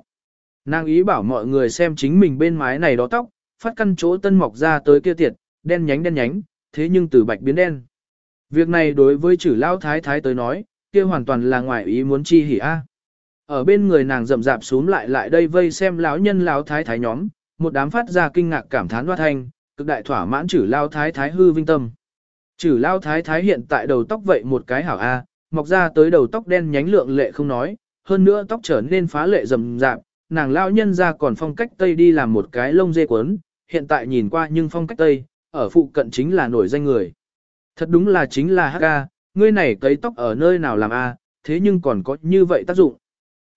Nàng ý bảo mọi người xem chính mình bên mái này đó tóc, phát căn chỗ tân mọc ra tới kia tiệt, đen nhánh đen nhánh, thế nhưng từ bạch biến đen. Việc này đối với chữ lao thái thái tới nói, kia hoàn toàn là ngoài ý muốn chi hỉ a. Ở bên người nàng rậm rạp xuống lại lại đây vây xem lão nhân lão thái thái nhóm, một đám phát ra kinh ngạc cảm thán hoa thanh, cực đại thỏa mãn chữ lao thái thái hư vinh tâm. Chữ lao thái thái hiện tại đầu tóc vậy một cái hảo A, mọc ra tới đầu tóc đen nhánh lượng lệ không nói, hơn nữa tóc trở nên phá lệ rầm rạp, nàng lão nhân ra còn phong cách Tây đi làm một cái lông dê quấn, hiện tại nhìn qua nhưng phong cách Tây, ở phụ cận chính là nổi danh người. Thật đúng là chính là HK, ngươi này cấy tóc ở nơi nào làm A, thế nhưng còn có như vậy tác dụng.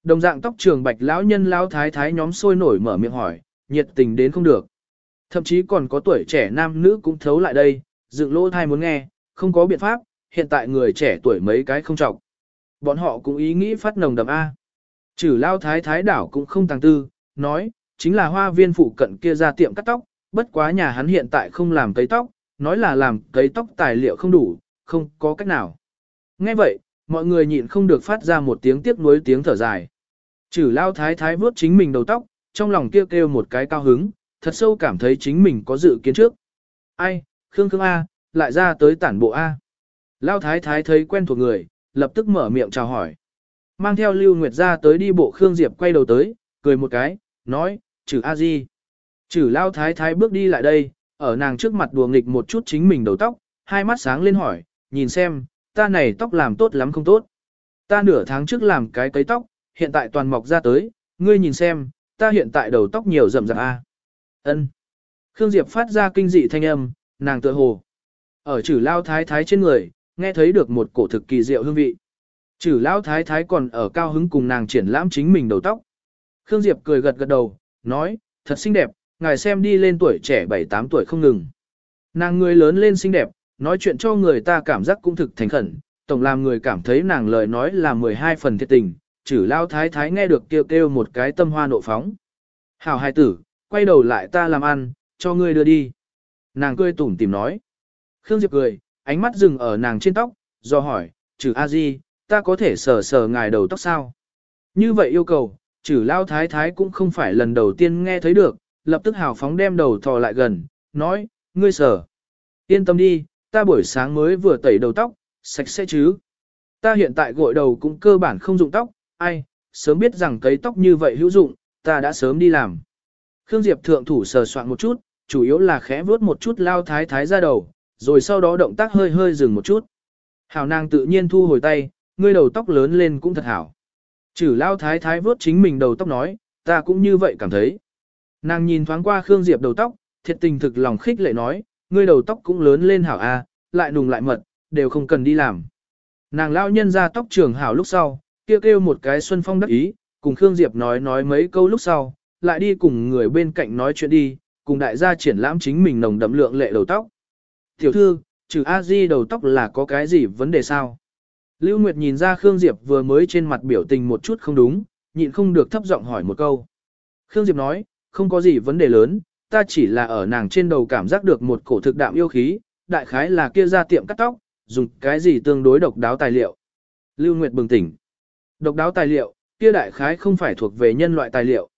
Đồng dạng tóc trường bạch lão nhân lão thái thái nhóm sôi nổi mở miệng hỏi, nhiệt tình đến không được. Thậm chí còn có tuổi trẻ nam nữ cũng thấu lại đây, dựng lỗ thai muốn nghe, không có biện pháp, hiện tại người trẻ tuổi mấy cái không trọng. Bọn họ cũng ý nghĩ phát nồng đậm A. Chử lao thái thái đảo cũng không tàng tư, nói, chính là hoa viên phụ cận kia ra tiệm cắt tóc, bất quá nhà hắn hiện tại không làm cấy tóc, nói là làm cấy tóc tài liệu không đủ, không có cách nào. Nghe vậy, mọi người nhịn không được phát ra một tiếng tiếc nuối tiếng thở dài. Chử lao thái thái vuốt chính mình đầu tóc, trong lòng kêu kêu một cái cao hứng, thật sâu cảm thấy chính mình có dự kiến trước. Ai, Khương Khương A, lại ra tới tản bộ A. Lao thái thái thấy quen thuộc người, lập tức mở miệng chào hỏi. Mang theo Lưu Nguyệt ra tới đi bộ Khương Diệp quay đầu tới, cười một cái, nói, "chữ A Di. Chữ Lao thái thái bước đi lại đây, ở nàng trước mặt đùa nghịch một chút chính mình đầu tóc, hai mắt sáng lên hỏi, nhìn xem, ta này tóc làm tốt lắm không tốt. Ta nửa tháng trước làm cái cấy tóc, hiện tại toàn mọc ra tới, ngươi nhìn xem, ta hiện tại đầu tóc nhiều rậm rạp a. Ân. Khương Diệp phát ra kinh dị thanh âm, nàng tựa hồ. Ở chữ lao thái thái trên người, nghe thấy được một cổ thực kỳ diệu hương vị. Chử lao thái thái còn ở cao hứng cùng nàng triển lãm chính mình đầu tóc. Khương Diệp cười gật gật đầu, nói, thật xinh đẹp, ngài xem đi lên tuổi trẻ 7-8 tuổi không ngừng. Nàng người lớn lên xinh đẹp, nói chuyện cho người ta cảm giác cũng thực thành khẩn, tổng làm người cảm thấy nàng lời nói là 12 phần thiệt tình, chử lao thái thái nghe được kêu kêu một cái tâm hoa nộ phóng. Hảo hai tử, quay đầu lại ta làm ăn, cho ngươi đưa đi. Nàng cười tủm tìm nói. Khương Diệp cười, ánh mắt dừng ở nàng trên tóc, do hỏi, trừ a di, ta có thể sờ sờ ngài đầu tóc sao? Như vậy yêu cầu, trừ lao thái thái cũng không phải lần đầu tiên nghe thấy được, lập tức hào phóng đem đầu thò lại gần, nói, ngươi sờ. Yên tâm đi, ta buổi sáng mới vừa tẩy đầu tóc, sạch sẽ chứ. Ta hiện tại gội đầu cũng cơ bản không dụng tóc, ai, sớm biết rằng cấy tóc như vậy hữu dụng, ta đã sớm đi làm. Khương Diệp thượng thủ sờ soạn một chút, chủ yếu là khẽ vuốt một chút lao thái thái ra đầu, rồi sau đó động tác hơi hơi dừng một chút. Hảo nàng tự nhiên thu hồi tay, ngươi đầu tóc lớn lên cũng thật hảo. Chử lao thái thái vuốt chính mình đầu tóc nói, ta cũng như vậy cảm thấy. Nàng nhìn thoáng qua Khương Diệp đầu tóc, thiệt tình thực lòng khích lệ nói, ngươi đầu tóc cũng lớn lên hảo a, lại nùng lại mật, đều không cần đi làm. Nàng lao nhân ra tóc trường hảo lúc sau, kêu kêu một cái xuân phong đắc ý, cùng Khương Diệp nói nói mấy câu lúc sau, lại đi cùng người bên cạnh nói chuyện đi, cùng đại gia triển lãm chính mình nồng đậm lượng lệ đầu tóc. Tiểu thư, trừ a di đầu tóc là có cái gì vấn đề sao? Lưu Nguyệt nhìn ra Khương Diệp vừa mới trên mặt biểu tình một chút không đúng, nhịn không được thấp giọng hỏi một câu. Khương Diệp nói, không có gì vấn đề lớn, ta chỉ là ở nàng trên đầu cảm giác được một cổ thực đạm yêu khí, đại khái là kia ra tiệm cắt tóc, dùng cái gì tương đối độc đáo tài liệu. Lưu Nguyệt bừng tỉnh. Độc đáo tài liệu, kia đại khái không phải thuộc về nhân loại tài liệu.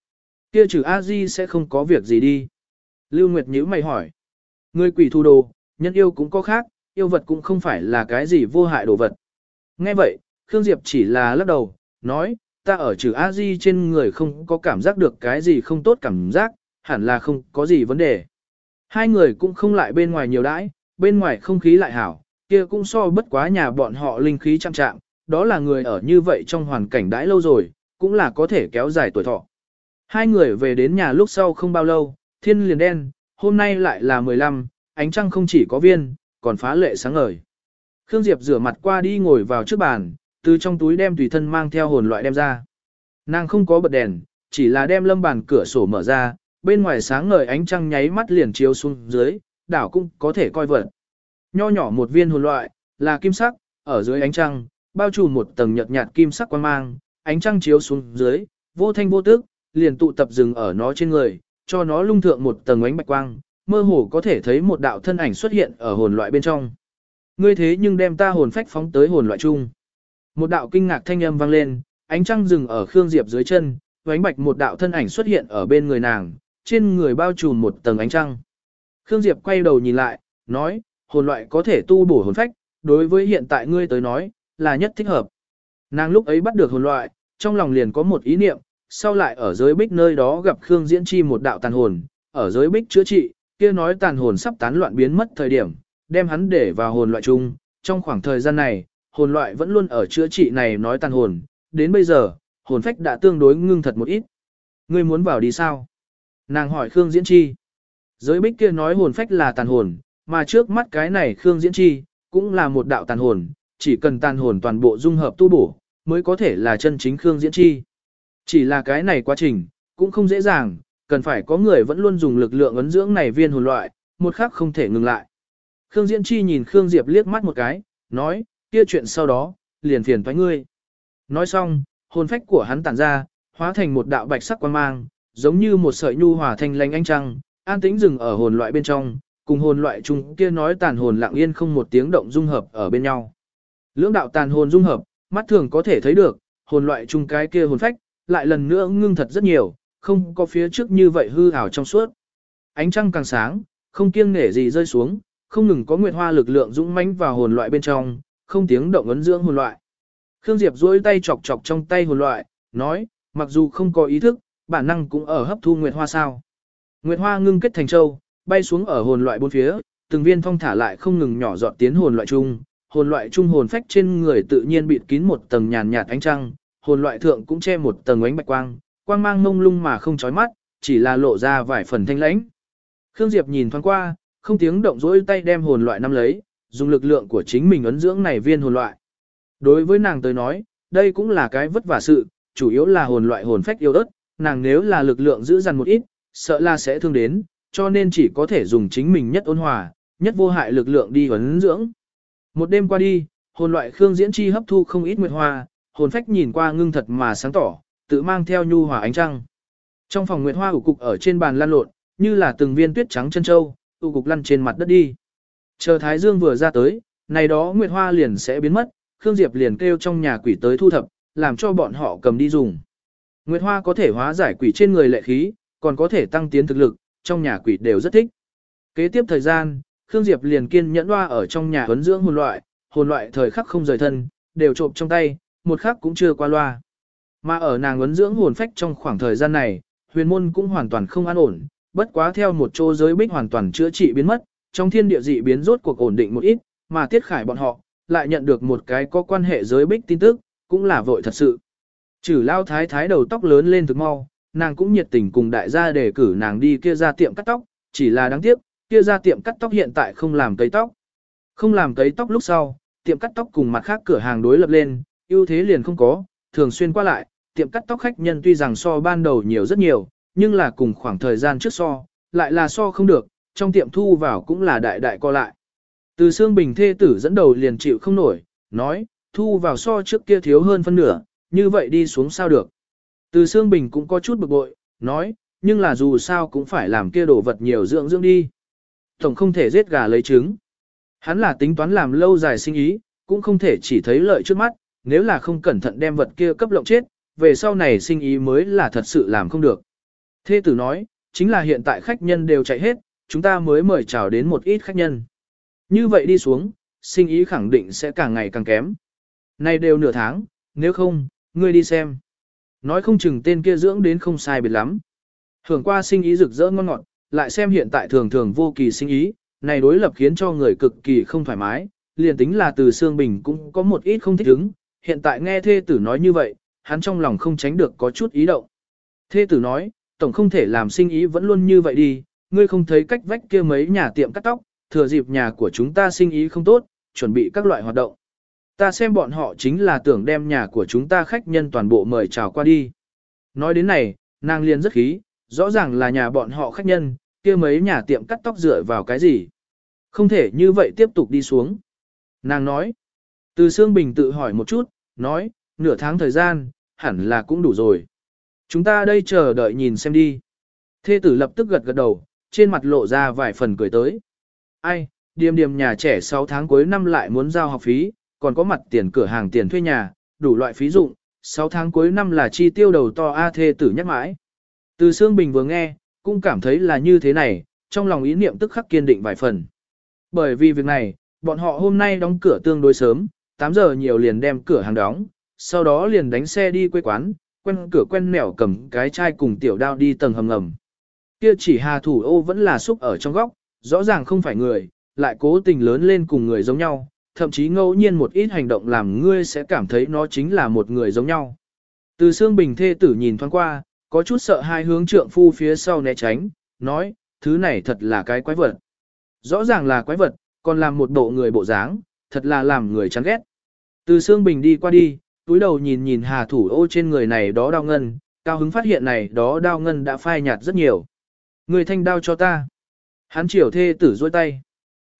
Kia trừ A-di sẽ không có việc gì đi. Lưu Nguyệt nhíu mày hỏi. Người quỷ thu đồ, nhân yêu cũng có khác, yêu vật cũng không phải là cái gì vô hại đồ vật. Nghe vậy, Khương Diệp chỉ là lắc đầu, nói, ta ở trừ A-di trên người không có cảm giác được cái gì không tốt cảm giác, hẳn là không có gì vấn đề. Hai người cũng không lại bên ngoài nhiều đãi, bên ngoài không khí lại hảo, kia cũng so bất quá nhà bọn họ linh khí chạm chạm, đó là người ở như vậy trong hoàn cảnh đãi lâu rồi, cũng là có thể kéo dài tuổi thọ. Hai người về đến nhà lúc sau không bao lâu, thiên liền đen, hôm nay lại là 15, ánh trăng không chỉ có viên, còn phá lệ sáng ngời. Khương Diệp rửa mặt qua đi ngồi vào trước bàn, từ trong túi đem tùy thân mang theo hồn loại đem ra. Nàng không có bật đèn, chỉ là đem lâm bàn cửa sổ mở ra, bên ngoài sáng ngời ánh trăng nháy mắt liền chiếu xuống dưới, đảo cũng có thể coi vật. Nho nhỏ một viên hồn loại, là kim sắc, ở dưới ánh trăng, bao trùm một tầng nhợt nhạt kim sắc quang mang, ánh trăng chiếu xuống dưới, vô thanh vô tức, liền tụ tập dừng ở nó trên người, cho nó lung thượng một tầng ánh bạch quang, mơ hồ có thể thấy một đạo thân ảnh xuất hiện ở hồn loại bên trong. Ngươi thế nhưng đem ta hồn phách phóng tới hồn loại chung. Một đạo kinh ngạc thanh âm vang lên, ánh trăng dừng ở Khương Diệp dưới chân, ánh bạch một đạo thân ảnh xuất hiện ở bên người nàng, trên người bao trùm một tầng ánh trăng. Khương Diệp quay đầu nhìn lại, nói, hồn loại có thể tu bổ hồn phách, đối với hiện tại ngươi tới nói, là nhất thích hợp. Nàng lúc ấy bắt được hồn loại, trong lòng liền có một ý niệm, sau lại ở giới bích nơi đó gặp Khương Diễn Chi một đạo tàn hồn, ở giới bích chữa trị, kia nói tàn hồn sắp tán loạn biến mất thời điểm, đem hắn để vào hồn loại chung, trong khoảng thời gian này, hồn loại vẫn luôn ở chữa trị này nói tàn hồn, đến bây giờ, hồn phách đã tương đối ngưng thật một ít. Ngươi muốn vào đi sao? Nàng hỏi Khương Diễn Chi. Giới bích kia nói hồn phách là tàn hồn, mà trước mắt cái này Khương Diễn Chi, cũng là một đạo tàn hồn, chỉ cần tàn hồn toàn bộ dung hợp tu bổ, mới có thể là chân chính Khương Diễn Chi. Chỉ là cái này quá trình, cũng không dễ dàng, cần phải có người vẫn luôn dùng lực lượng ấn dưỡng này viên hồn loại, một khắc không thể ngừng lại. Khương Diễn Chi nhìn Khương Diệp liếc mắt một cái, nói, kia chuyện sau đó, liền phiền thoái ngươi. Nói xong, hồn phách của hắn tản ra, hóa thành một đạo bạch sắc quang mang, giống như một sợi nhu hòa thanh lanh ánh trăng, an tĩnh dừng ở hồn loại bên trong, cùng hồn loại chung kia nói tàn hồn lặng yên không một tiếng động dung hợp ở bên nhau. Lưỡng đạo tàn hồn dung hợp, mắt thường có thể thấy được, hồn loại chung cái kia hồn phách, lại lần nữa ngưng thật rất nhiều, không có phía trước như vậy hư ảo trong suốt. Ánh trăng càng sáng, không kiêng nể gì rơi xuống, không ngừng có nguyệt hoa lực lượng dũng mãnh vào hồn loại bên trong, không tiếng động ấn dưỡng hồn loại. Khương Diệp duỗi tay chọc chọc trong tay hồn loại, nói, mặc dù không có ý thức, bản năng cũng ở hấp thu nguyệt hoa sao. Nguyệt hoa ngưng kết thành châu, bay xuống ở hồn loại bốn phía, từng viên phong thả lại không ngừng nhỏ giọt tiến hồn loại chung, hồn loại trung hồn phách trên người tự nhiên bịt kín một tầng nhàn nhạt ánh trăng, hồn loại thượng cũng che một tầng ánh bạch quang, quang mang mông lung mà không chói mắt, chỉ là lộ ra vài phần thanh lãnh. Khương Diệp nhìn thoáng qua, không tiếng động dỗi tay đem hồn loại nắm lấy, dùng lực lượng của chính mình ấn dưỡng này viên hồn loại. Đối với nàng tới nói, đây cũng là cái vất vả sự, chủ yếu là hồn loại hồn phách yêu đất, nàng nếu là lực lượng giữ dằn một ít, sợ là sẽ thương đến, cho nên chỉ có thể dùng chính mình nhất ôn hòa, nhất vô hại lực lượng đi ấn dưỡng. Một đêm qua đi, hồn loại Khương Diễn Chi hấp thu không ít nguyệt hoa, hồn phách nhìn qua ngưng thật mà sáng tỏ, tự mang theo nhu hòa ánh trăng. Trong phòng nguyệt hoa ủ cục ở trên bàn lan lộn, như là từng viên tuyết trắng chân châu, ủ cục lăn trên mặt đất đi. Chờ Thái Dương vừa ra tới, này đó nguyệt hoa liền sẽ biến mất, Khương Diệp liền kêu trong nhà quỷ tới thu thập, làm cho bọn họ cầm đi dùng. Nguyệt hoa có thể hóa giải quỷ trên người lệ khí, còn có thể tăng tiến thực lực, trong nhà quỷ đều rất thích. Kế tiếp thời gian, Khương Diệp liền kiên nhẫn hoa ở trong nhà huấn dưỡng hồn loại, hồn loại thời khắc không rời thân, đều trộm trong tay, một khắc cũng chưa qua loa. Mà ở nàng huấn dưỡng hồn phách trong khoảng thời gian này, huyền môn cũng hoàn toàn không an ổn, bất quá theo một chỗ giới bích hoàn toàn chữa trị biến mất, trong thiên địa dị biến rốt cuộc ổn định một ít, mà tiết khải bọn họ, lại nhận được một cái có quan hệ giới bích tin tức, cũng là vội thật sự. Chử lao thái thái đầu tóc lớn lên thực mau, nàng cũng nhiệt tình cùng đại gia để cử nàng đi kia ra tiệm cắt tóc, chỉ là đáng tiếc, kia ra tiệm cắt tóc hiện tại không làm cấy tóc. Không làm cấy tóc lúc sau, tiệm cắt tóc cùng mặt khác cửa hàng đối lập lên, ưu thế liền không có, thường xuyên qua lại, tiệm cắt tóc khách nhân tuy rằng so ban đầu nhiều rất nhiều, nhưng là cùng khoảng thời gian trước so, lại là so không được, trong tiệm thu vào cũng là đại đại co lại. Từ xương bình thê tử dẫn đầu liền chịu không nổi, nói, thu vào so trước kia thiếu hơn phân nửa, như vậy đi xuống sao được. Từ xương bình cũng có chút bực bội, nói, nhưng là dù sao cũng phải làm kia đồ vật nhiều dưỡng dưỡng đi. Tổng không thể giết gà lấy trứng. Hắn là tính toán làm lâu dài sinh ý, cũng không thể chỉ thấy lợi trước mắt, nếu là không cẩn thận đem vật kia cấp lộng chết, về sau này sinh ý mới là thật sự làm không được. Thê tử nói, chính là hiện tại khách nhân đều chạy hết, chúng ta mới mời chào đến một ít khách nhân. Như vậy đi xuống, sinh ý khẳng định sẽ càng ngày càng kém. nay đều nửa tháng, nếu không, ngươi đi xem. Nói không chừng tên kia dưỡng đến không sai biệt lắm. Hưởng qua sinh ý rực rỡ ngon ngọt, lại xem hiện tại thường thường vô kỳ sinh ý, này đối lập khiến cho người cực kỳ không thoải mái, liền tính là từ xương bình cũng có một ít không thích ứng, hiện tại nghe thê tử nói như vậy, hắn trong lòng không tránh được có chút ý động. Thê tử nói, tổng không thể làm sinh ý vẫn luôn như vậy đi, ngươi không thấy cách vách kia mấy nhà tiệm cắt tóc, thừa dịp nhà của chúng ta sinh ý không tốt, chuẩn bị các loại hoạt động. Ta xem bọn họ chính là tưởng đem nhà của chúng ta khách nhân toàn bộ mời chào qua đi. Nói đến này, nàng liền rất khí, rõ ràng là nhà bọn họ khách nhân, kia mấy nhà tiệm cắt tóc dựa vào cái gì. Không thể như vậy tiếp tục đi xuống. Nàng nói, từ Sương Bình tự hỏi một chút, nói, nửa tháng thời gian, hẳn là cũng đủ rồi. Chúng ta đây chờ đợi nhìn xem đi. Thê tử lập tức gật gật đầu, trên mặt lộ ra vài phần cười tới. Ai, điềm điềm nhà trẻ 6 tháng cuối năm lại muốn giao học phí, còn có mặt tiền cửa hàng tiền thuê nhà, đủ loại phí dụng, 6 tháng cuối năm là chi tiêu đầu to A thê tử nhắc mãi. Từ Sương Bình vừa nghe, cũng cảm thấy là như thế này, trong lòng ý niệm tức khắc kiên định vài phần. Bởi vì việc này, bọn họ hôm nay đóng cửa tương đối sớm, 8 giờ nhiều liền đem cửa hàng đóng, sau đó liền đánh xe đi quê quán, quen cửa quen mẻo cầm cái chai cùng tiểu đao đi tầng hầm ngầm. Kia chỉ hà thủ ô vẫn là xúc ở trong góc, rõ ràng không phải người, lại cố tình lớn lên cùng người giống nhau, thậm chí ngẫu nhiên một ít hành động làm ngươi sẽ cảm thấy nó chính là một người giống nhau. Từ xương bình thê tử nhìn thoáng qua, có chút sợ hai hướng trượng phu phía sau né tránh, nói, thứ này thật là cái quái vật. Rõ ràng là quái vật, còn làm một bộ người bộ dáng, thật là làm người chán ghét. Từ xương bình đi qua đi, túi đầu nhìn nhìn hà thủ ô trên người này đó đau ngân, cao hứng phát hiện này đó đau ngân đã phai nhạt rất nhiều. Người thanh đao cho ta. Hắn chiều thê tử dôi tay.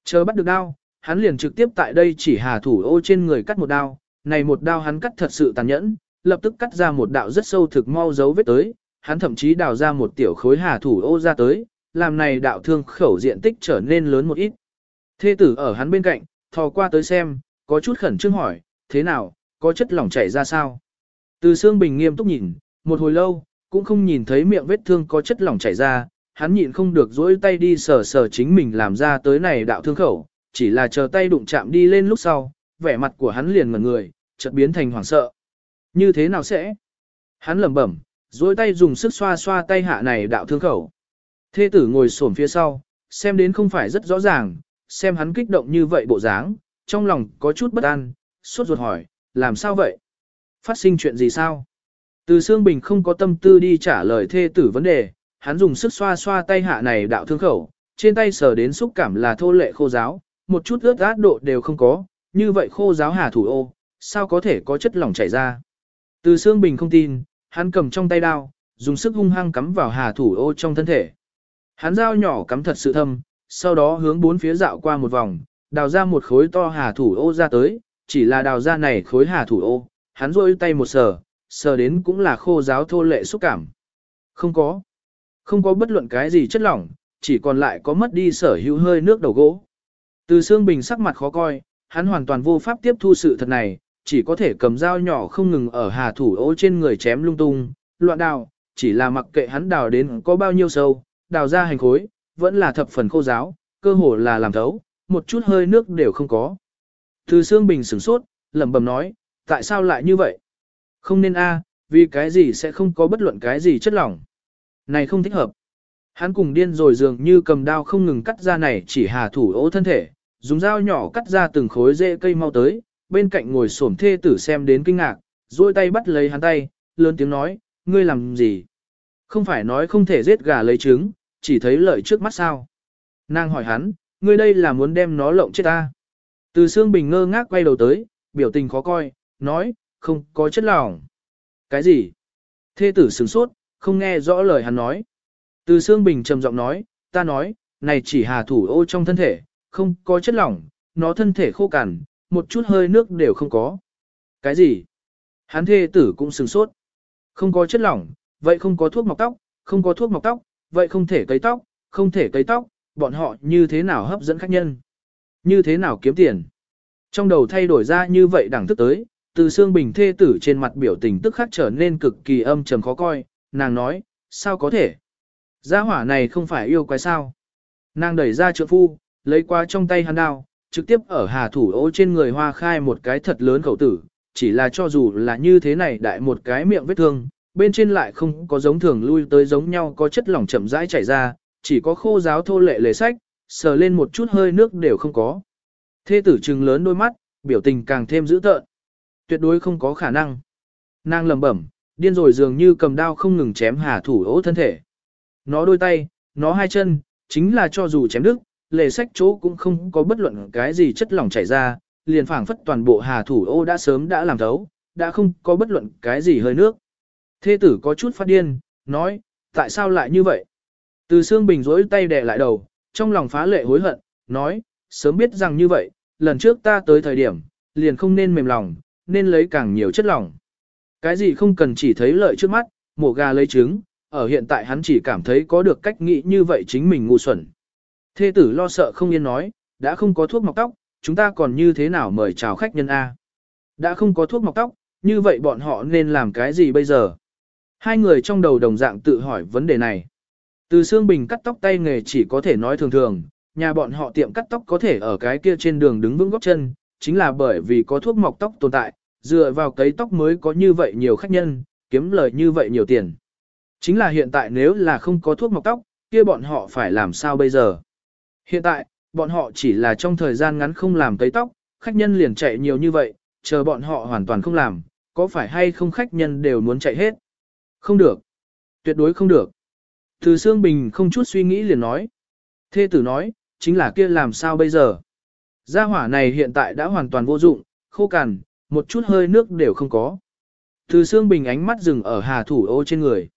Chờ bắt được đao, hắn liền trực tiếp tại đây chỉ hà thủ ô trên người cắt một đao. Này một đao hắn cắt thật sự tàn nhẫn, lập tức cắt ra một đạo rất sâu thực mau dấu vết tới. Hắn thậm chí đào ra một tiểu khối hà thủ ô ra tới, làm này đạo thương khẩu diện tích trở nên lớn một ít. Thê tử ở hắn bên cạnh, thò qua tới xem, có chút khẩn trương hỏi, thế nào, có chất lỏng chảy ra sao? Từ xương bình nghiêm túc nhìn, một hồi lâu, cũng không nhìn thấy miệng vết thương có chất lỏng chảy ra, hắn nhịn không được dỗi tay đi sờ sờ chính mình làm ra tới này đạo thương khẩu, chỉ là chờ tay đụng chạm đi lên lúc sau, vẻ mặt của hắn liền ngẩn người, chợt biến thành hoảng sợ. Như thế nào sẽ? Hắn lẩm bẩm, dỗi tay dùng sức xoa xoa tay hạ này đạo thương khẩu. Thê tử ngồi xổm phía sau, xem đến không phải rất rõ ràng, xem hắn kích động như vậy bộ dáng, trong lòng có chút bất an, suốt ruột hỏi, làm sao vậy? Phát sinh chuyện gì sao? Từ Sương Bình không có tâm tư đi trả lời thê tử vấn đề, hắn dùng sức xoa xoa tay hạ này đạo thương khẩu, trên tay sờ đến xúc cảm là thô lệ khô giáo, một chút ướt át độ đều không có, như vậy khô giáo hà thủ ô, sao có thể có chất lỏng chảy ra? Từ Sương Bình không tin, hắn cầm trong tay đao, dùng sức hung hăng cắm vào hà thủ ô trong thân thể. Hắn dao nhỏ cắm thật sự thâm, sau đó hướng bốn phía dạo qua một vòng, đào ra một khối to hà thủ ô ra tới, chỉ là đào ra này khối hà thủ ô, hắn rôi tay một sờ, sờ đến cũng là khô giáo thô lệ xúc cảm. Không có. Không có bất luận cái gì chất lỏng, chỉ còn lại có mất đi sở hữu hơi nước đầu gỗ. Từ xương bình sắc mặt khó coi, hắn hoàn toàn vô pháp tiếp thu sự thật này, chỉ có thể cầm dao nhỏ không ngừng ở hà thủ ô trên người chém lung tung, loạn đào, chỉ là mặc kệ hắn đào đến có bao nhiêu sâu, đào ra hành khối, vẫn là thập phần khô giáo, cơ hồ là làm thấu, một chút hơi nước đều không có. Từ xương bình sửng sốt, lẩm bẩm nói, tại sao lại như vậy? Không nên a, vì cái gì sẽ không có bất luận cái gì chất lỏng. Này không thích hợp. Hắn cùng điên rồi dường như cầm đao không ngừng cắt ra này chỉ hà thủ ố thân thể, dùng dao nhỏ cắt ra từng khối rễ cây mau tới, bên cạnh ngồi xổm thê tử xem đến kinh ngạc, duỗi tay bắt lấy hắn tay, lớn tiếng nói, ngươi làm gì? Không phải nói không thể giết gà lấy trứng, chỉ thấy lợi trước mắt sao? Nàng hỏi hắn, ngươi đây là muốn đem nó lộng chết ta? Từ xương bình ngơ ngác quay đầu tới, biểu tình khó coi, nói, không có chất lòng. Cái gì? Thê tử sửng sốt, không nghe rõ lời hắn nói. Từ xương bình trầm giọng nói, ta nói, này chỉ hà thủ ô trong thân thể, không có chất lỏng, nó thân thể khô cằn, một chút hơi nước đều không có. Cái gì? Hắn thê tử cũng sửng sốt. Không có chất lỏng, vậy không có thuốc mọc tóc, không có thuốc mọc tóc, vậy không thể cấy tóc, không thể cấy tóc, bọn họ như thế nào hấp dẫn khách nhân? Như thế nào kiếm tiền? Trong đầu thay đổi ra như vậy đẳng thức tới, từ xương bình thê tử trên mặt biểu tình tức khắc trở nên cực kỳ âm trầm khó coi, nàng nói, sao có thể? Gia hỏa này không phải yêu quái sao? Nàng đẩy ra trượng phu, lấy qua trong tay hắn đao, trực tiếp ở hà thủ ô trên người hoa khai một cái thật lớn khẩu tử, chỉ là cho dù là như thế này đại một cái miệng vết thương, bên trên lại không có giống thường lui tới giống nhau có chất lỏng chậm rãi chảy ra, chỉ có khô giáo thô lệ lề sách, sờ lên một chút hơi nước đều không có. Thê tử trừng lớn đôi mắt, biểu tình càng thêm dữ tợn. Tuyệt đối không có khả năng. Nàng lẩm bẩm, điên rồi dường như cầm đao không ngừng chém hà thủ ố thân thể. Nó đôi tay, nó hai chân, chính là cho dù chém đứt, lề sách chỗ cũng không có bất luận cái gì chất lỏng chảy ra, liền phảng phất toàn bộ hà thủ ô đã sớm đã làm thấu, đã không có bất luận cái gì hơi nước. Thê tử có chút phát điên, nói, tại sao lại như vậy? Từ xương bình rối tay đè lại đầu, trong lòng phá lệ hối hận, nói, sớm biết rằng như vậy, lần trước ta tới thời điểm, liền không nên mềm lòng, nên lấy càng nhiều chất lòng Cái gì không cần chỉ thấy lợi trước mắt, mổ gà lấy trứng, ở hiện tại hắn chỉ cảm thấy có được cách nghĩ như vậy chính mình ngu xuẩn. Thê tử lo sợ không yên nói, đã không có thuốc mọc tóc, chúng ta còn như thế nào mời chào khách nhân A. Đã không có thuốc mọc tóc, như vậy bọn họ nên làm cái gì bây giờ? Hai người trong đầu đồng dạng tự hỏi vấn đề này. Từ xương bình cắt tóc tay nghề chỉ có thể nói thường thường, nhà bọn họ tiệm cắt tóc có thể ở cái kia trên đường đứng vững góc chân, chính là bởi vì có thuốc mọc tóc tồn tại, dựa vào cấy tóc mới có như vậy nhiều khách nhân, kiếm lời như vậy nhiều tiền. Chính là hiện tại nếu là không có thuốc mọc tóc, kia bọn họ phải làm sao bây giờ? Hiện tại, bọn họ chỉ là trong thời gian ngắn không làm cấy tóc, khách nhân liền chạy nhiều như vậy, chờ bọn họ hoàn toàn không làm, có phải hay không khách nhân đều muốn chạy hết? Không được. Tuyệt đối không được. Từ Sương Bình không chút suy nghĩ liền nói. Thê tử nói, chính là kia làm sao bây giờ? Gia hỏa này hiện tại đã hoàn toàn vô dụng, khô cằn, một chút hơi nước đều không có. Từ Sương Bình ánh mắt dừng ở Hà Thủ ô trên người.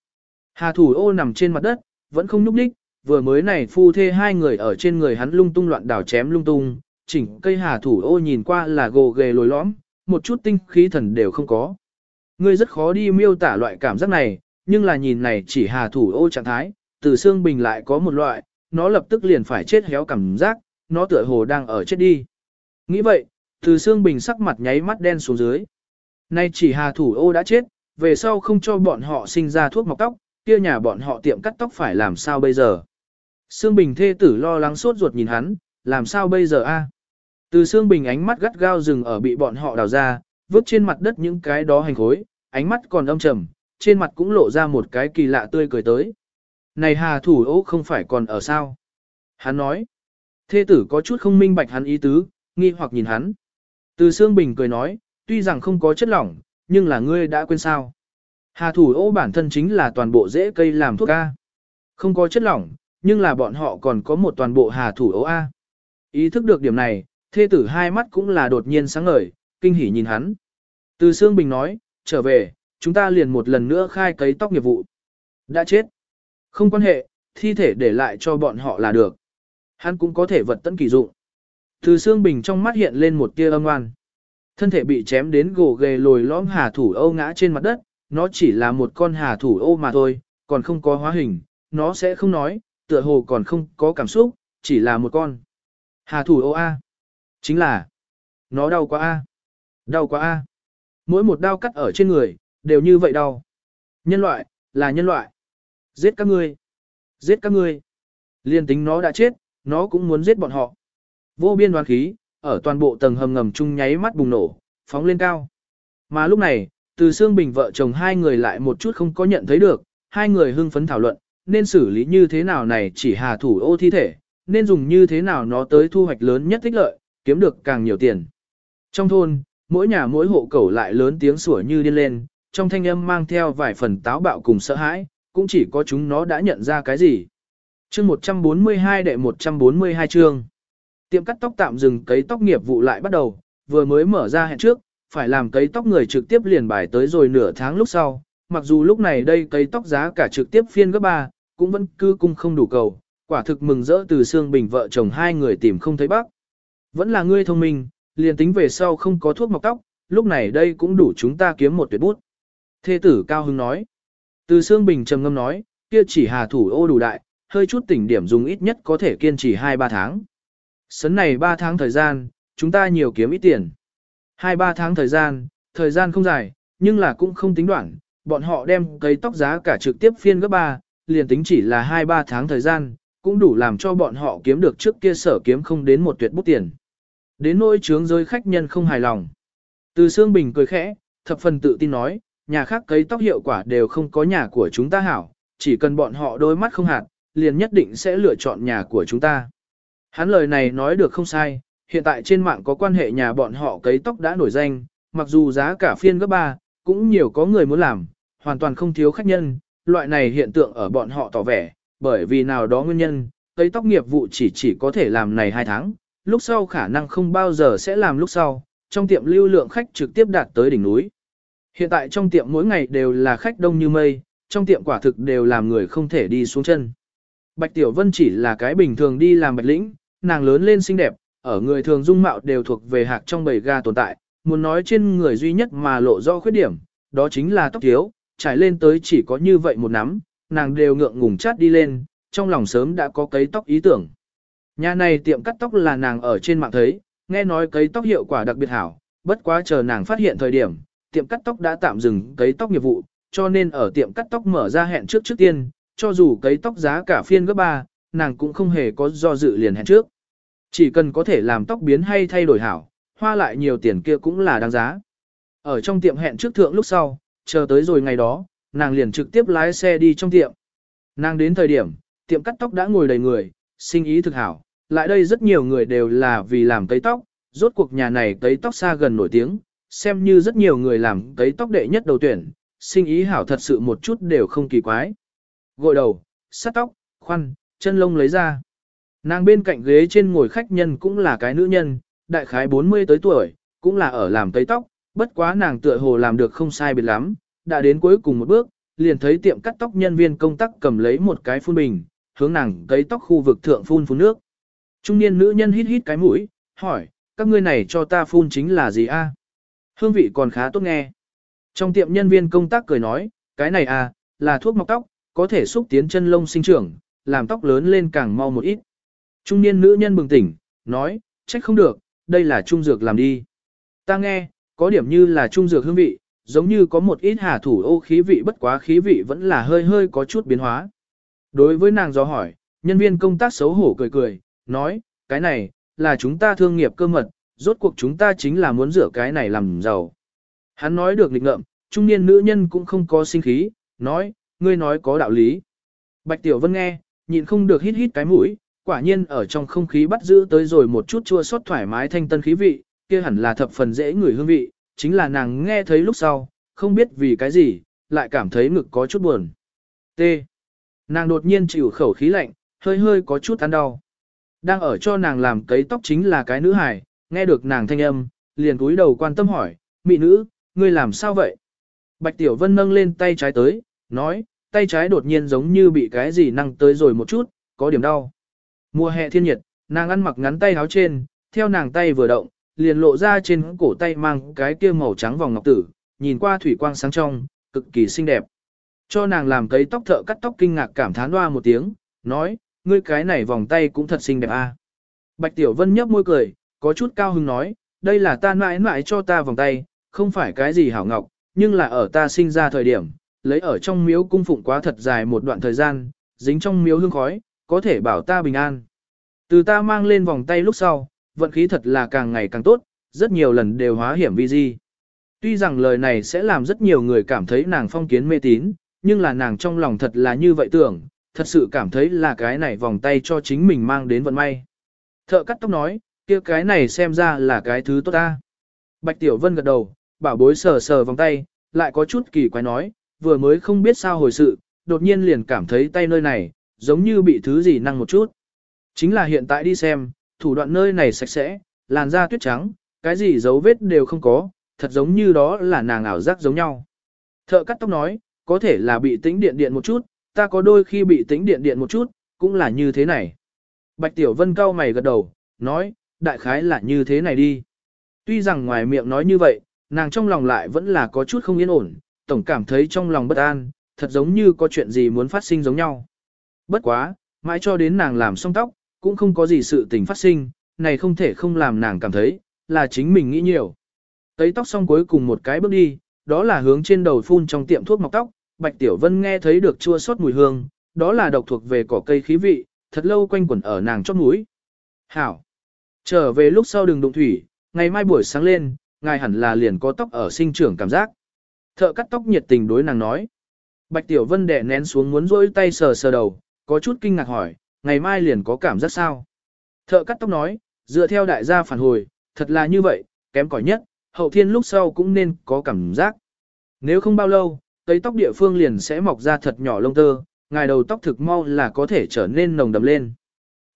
Hà Thủ ô nằm trên mặt đất, vẫn không nhúc nhích, vừa mới này phu thê hai người ở trên người hắn lung tung loạn đảo chém lung tung, chỉnh cây Hà Thủ ô nhìn qua là gồ ghề lồi lõm, một chút tinh khí thần đều không có. Ngươi rất khó đi miêu tả loại cảm giác này, nhưng là nhìn này chỉ Hà Thủ ô trạng thái, từ Sương Bình lại có một loại, nó lập tức liền phải chết héo cảm giác, nó tựa hồ đang ở chết đi. Nghĩ vậy, từ xương bình sắc mặt nháy mắt đen xuống dưới. Nay chỉ hà thủ ô đã chết, về sau không cho bọn họ sinh ra thuốc mọc tóc, kia nhà bọn họ tiệm cắt tóc phải làm sao bây giờ. Sương Bình thê tử lo lắng sốt ruột nhìn hắn, làm sao bây giờ a? Từ Sương Bình ánh mắt gắt gao rừng ở bị bọn họ đào ra, vứt trên mặt đất những cái đó hành khối, ánh mắt còn âm trầm, trên mặt cũng lộ ra một cái kỳ lạ tươi cười tới. Này hà thủ ô không phải còn ở sao? Hắn nói. Thê tử có chút không minh bạch hắn ý tứ, nghi hoặc nhìn hắn. Từ Sương Bình cười nói, tuy rằng không có chất lỏng, nhưng là ngươi đã quên sao. Hà thủ ô bản thân chính là toàn bộ rễ cây làm thuốc A. Không có chất lỏng, nhưng là bọn họ còn có một toàn bộ hà thủ ô A. Ý thức được điểm này, thê tử hai mắt cũng là đột nhiên sáng ngời, kinh hỉ nhìn hắn. Từ Sương Bình nói, trở về, chúng ta liền một lần nữa khai cấy tóc nghiệp vụ. Đã chết. Không quan hệ, thi thể để lại cho bọn họ là được. Hắn cũng có thể vật tận kỳ dụng. Từ xương bình trong mắt hiện lên một tia âm oan. Thân thể bị chém đến gồ ghề lồi lõm hà thủ ô ngã trên mặt đất, nó chỉ là một con hà thủ ô mà thôi, còn không có hóa hình, nó sẽ không nói, tựa hồ còn không có cảm xúc, chỉ là một con. Hà thủ ô A. Chính là, nó đau quá A. Đau quá A. Mỗi một đau cắt ở trên người, đều như vậy đau. Nhân loại, là nhân loại. Giết các ngươi. Giết các ngươi. Liên tính nó đã chết, nó cũng muốn giết bọn họ. Vô biên đoán khí, ở toàn bộ tầng hầm ngầm chung nháy mắt bùng nổ, phóng lên cao. Mà lúc này, từ xương bình vợ chồng hai người lại một chút không có nhận thấy được, hai người hưng phấn thảo luận, nên xử lý như thế nào này chỉ hà thủ ô thi thể, nên dùng như thế nào nó tới thu hoạch lớn nhất tích lợi, kiếm được càng nhiều tiền. Trong thôn, mỗi nhà mỗi hộ cẩu lại lớn tiếng sủa như điên lên, trong thanh âm mang theo vài phần táo bạo cùng sợ hãi, cũng chỉ có chúng nó đã nhận ra cái gì. Chương 142 đệ 142 chương. Tiệm cắt tóc tạm dừng cấy tóc nghiệp vụ lại bắt đầu, vừa mới mở ra hẹn trước, phải làm cấy tóc người trực tiếp liền bài tới rồi nửa tháng lúc sau. Mặc dù lúc này đây cấy tóc giá cả trực tiếp phiên gấp ba, cũng vẫn cư cung không đủ cầu, quả thực mừng rỡ từ xương bình vợ chồng hai người tìm không thấy bác. Vẫn là ngươi thông minh, liền tính về sau không có thuốc mọc tóc, lúc này đây cũng đủ chúng ta kiếm một tuyệt bút. Thê tử Cao Hưng nói. Từ xương bình trầm ngâm nói, kia chỉ hà thủ ô đủ đại, hơi chút tỉnh điểm dùng ít nhất có thể kiên trì 2-3 tháng. Sấn này 3 tháng thời gian, chúng ta nhiều kiếm ít tiền. 2-3 tháng thời gian, thời gian không dài, nhưng là cũng không tính đoạn, bọn họ đem cây tóc giá cả trực tiếp phiên gấp 3, liền tính chỉ là 2-3 tháng thời gian, cũng đủ làm cho bọn họ kiếm được trước kia sở kiếm không đến một tuyệt bút tiền. Đến nỗi trướng rơi khách nhân không hài lòng. Từ Sương Bình cười khẽ, thập phần tự tin nói, nhà khác cấy tóc hiệu quả đều không có nhà của chúng ta hảo, chỉ cần bọn họ đôi mắt không hạt, liền nhất định sẽ lựa chọn nhà của chúng ta. Hắn lời này nói được không sai, hiện tại trên mạng có quan hệ nhà bọn họ cấy tóc đã nổi danh, mặc dù giá cả phiên gấp ba, cũng nhiều có người muốn làm, hoàn toàn không thiếu khách nhân, loại này hiện tượng ở bọn họ tỏ vẻ, bởi vì nào đó nguyên nhân, cấy tóc nghiệp vụ chỉ chỉ có thể làm này 2 tháng, lúc sau khả năng không bao giờ sẽ làm lúc sau, trong tiệm lưu lượng khách trực tiếp đạt tới đỉnh núi. Hiện tại trong tiệm mỗi ngày đều là khách đông như mây, trong tiệm quả thực đều làm người không thể đi xuống chân. Bạch Tiểu Vân chỉ là cái bình thường đi làm bạch lĩnh, nàng lớn lên xinh đẹp, ở người thường dung mạo đều thuộc về hạc trong bầy ga tồn tại, muốn nói trên người duy nhất mà lộ rõ khuyết điểm, đó chính là tóc thiếu, trải lên tới chỉ có như vậy một nắm, nàng đều ngượng ngùng chát đi lên, trong lòng sớm đã có cấy tóc ý tưởng. Nhà này tiệm cắt tóc là nàng ở trên mạng thấy, nghe nói cấy tóc hiệu quả đặc biệt hảo, bất quá chờ nàng phát hiện thời điểm, tiệm cắt tóc đã tạm dừng cấy tóc nghiệp vụ, cho nên ở tiệm cắt tóc mở ra hẹn trước trước tiên, cho dù cấy tóc giá cả phiên gấp ba, nàng cũng không hề có do dự liền hẹn trước. Chỉ cần có thể làm tóc biến hay thay đổi hảo, hoa lại nhiều tiền kia cũng là đáng giá. Ở trong tiệm hẹn trước thượng lúc sau, chờ tới rồi ngày đó, nàng liền trực tiếp lái xe đi trong tiệm. Nàng đến thời điểm, tiệm cắt tóc đã ngồi đầy người, sinh ý thực hảo, lại đây rất nhiều người đều là vì làm cấy tóc, rốt cuộc nhà này cấy tóc xa gần nổi tiếng, xem như rất nhiều người làm cấy tóc đệ nhất đầu tuyển, sinh ý hảo thật sự một chút đều không kỳ quái. Gội đầu, sát tóc, khoăn, chân lông lấy ra. Nàng bên cạnh ghế trên ngồi khách nhân cũng là cái nữ nhân, đại khái 40 tới tuổi, cũng là ở làm tấy tóc, bất quá nàng tựa hồ làm được không sai biệt lắm, đã đến cuối cùng một bước, liền thấy tiệm cắt tóc nhân viên công tác cầm lấy một cái phun bình, hướng nàng cấy tóc khu vực thượng phun phun nước. Trung niên nữ nhân hít hít cái mũi, hỏi, các ngươi này cho ta phun chính là gì a? Hương vị còn khá tốt nghe. Trong tiệm nhân viên công tác cười nói, cái này à, là thuốc mọc tóc, có thể xúc tiến chân lông sinh trưởng, làm tóc lớn lên càng mau một ít. Trung niên nữ nhân bừng tỉnh, nói, trách không được, đây là trung dược làm đi. Ta nghe, có điểm như là trung dược hương vị, giống như có một ít hà thủ ô khí vị bất quá khí vị vẫn là hơi hơi có chút biến hóa. Đối với nàng do hỏi, nhân viên công tác xấu hổ cười cười, nói, cái này, là chúng ta thương nghiệp cơ mật, rốt cuộc chúng ta chính là muốn rửa cái này làm giàu. Hắn nói được lịch ngợm, trung niên nữ nhân cũng không có sinh khí, nói, ngươi nói có đạo lý. Bạch Tiểu Vân nghe, nhịn không được hít hít cái mũi, quả nhiên ở trong không khí bắt giữ tới rồi một chút chua xót thoải mái thanh tân khí vị, kia hẳn là thập phần dễ người hương vị, chính là nàng nghe thấy lúc sau, không biết vì cái gì, lại cảm thấy ngực có chút buồn. T. Nàng đột nhiên chịu khẩu khí lạnh, hơi hơi có chút ăn đau. Đang ở cho nàng làm cấy tóc chính là cái nữ hài, nghe được nàng thanh âm, liền cúi đầu quan tâm hỏi, mị nữ, ngươi làm sao vậy? Bạch Tiểu Vân nâng lên tay trái tới, nói, tay trái đột nhiên giống như bị cái gì năng tới rồi một chút, có điểm đau. Mùa hè thiên nhiệt, nàng ăn mặc ngắn tay áo trên, theo nàng tay vừa động, liền lộ ra trên cổ tay mang cái kia màu trắng vòng ngọc tử, nhìn qua thủy quang sáng trong, cực kỳ xinh đẹp. Cho nàng làm cấy tóc thợ cắt tóc kinh ngạc cảm thán hoa một tiếng, nói, ngươi cái này vòng tay cũng thật xinh đẹp a. Bạch Tiểu Vân nhấp môi cười, có chút cao hứng nói, đây là ta mãi mãi cho ta vòng tay, không phải cái gì hảo ngọc, nhưng là ở ta sinh ra thời điểm, lấy ở trong miếu cung phụng quá thật dài một đoạn thời gian, dính trong miếu hương khói, có thể bảo ta bình an. Từ ta mang lên vòng tay lúc sau, vận khí thật là càng ngày càng tốt, rất nhiều lần đều hóa hiểm vi di. Tuy rằng lời này sẽ làm rất nhiều người cảm thấy nàng phong kiến mê tín, nhưng là nàng trong lòng thật là như vậy tưởng, thật sự cảm thấy là cái này vòng tay cho chính mình mang đến vận may. Thợ cắt tóc nói, kia cái này xem ra là cái thứ tốt ta. Bạch Tiểu Vân gật đầu, bảo bối sờ sờ vòng tay, lại có chút kỳ quái nói, vừa mới không biết sao hồi sự, đột nhiên liền cảm thấy tay nơi này, giống như bị thứ gì năng một chút. Chính là hiện tại đi xem, thủ đoạn nơi này sạch sẽ, làn da tuyết trắng, cái gì dấu vết đều không có, thật giống như đó là nàng ảo giác giống nhau. Thợ cắt tóc nói, có thể là bị tĩnh điện điện một chút, ta có đôi khi bị tĩnh điện điện một chút, cũng là như thế này. Bạch Tiểu Vân cau mày gật đầu, nói, đại khái là như thế này đi. Tuy rằng ngoài miệng nói như vậy, nàng trong lòng lại vẫn là có chút không yên ổn, tổng cảm thấy trong lòng bất an, thật giống như có chuyện gì muốn phát sinh giống nhau. Bất quá, mãi cho đến nàng làm xong tóc, cũng không có gì sự tình phát sinh, này không thể không làm nàng cảm thấy, là chính mình nghĩ nhiều. Tấy tóc xong cuối cùng một cái bước đi, đó là hướng trên đầu phun trong tiệm thuốc mọc tóc, Bạch Tiểu Vân nghe thấy được chua xót mùi hương, đó là độc thuộc về cỏ cây khí vị, thật lâu quanh quẩn ở nàng chót mũi. Hảo! Trở về lúc sau đừng đụng thủy, ngày mai buổi sáng lên, ngài hẳn là liền có tóc ở sinh trưởng cảm giác. Thợ cắt tóc nhiệt tình đối nàng nói. Bạch Tiểu Vân đè nén xuống muốn rỗi tay sờ sờ đầu, có chút kinh ngạc hỏi, ngày mai liền có cảm giác sao? Thợ cắt tóc nói, dựa theo đại gia phản hồi, thật là như vậy, kém cỏi nhất, hậu thiên lúc sau cũng nên có cảm giác. Nếu không bao lâu, tấy tóc địa phương liền sẽ mọc ra thật nhỏ lông tơ, ngài đầu tóc thực mau là có thể trở nên nồng đậm lên.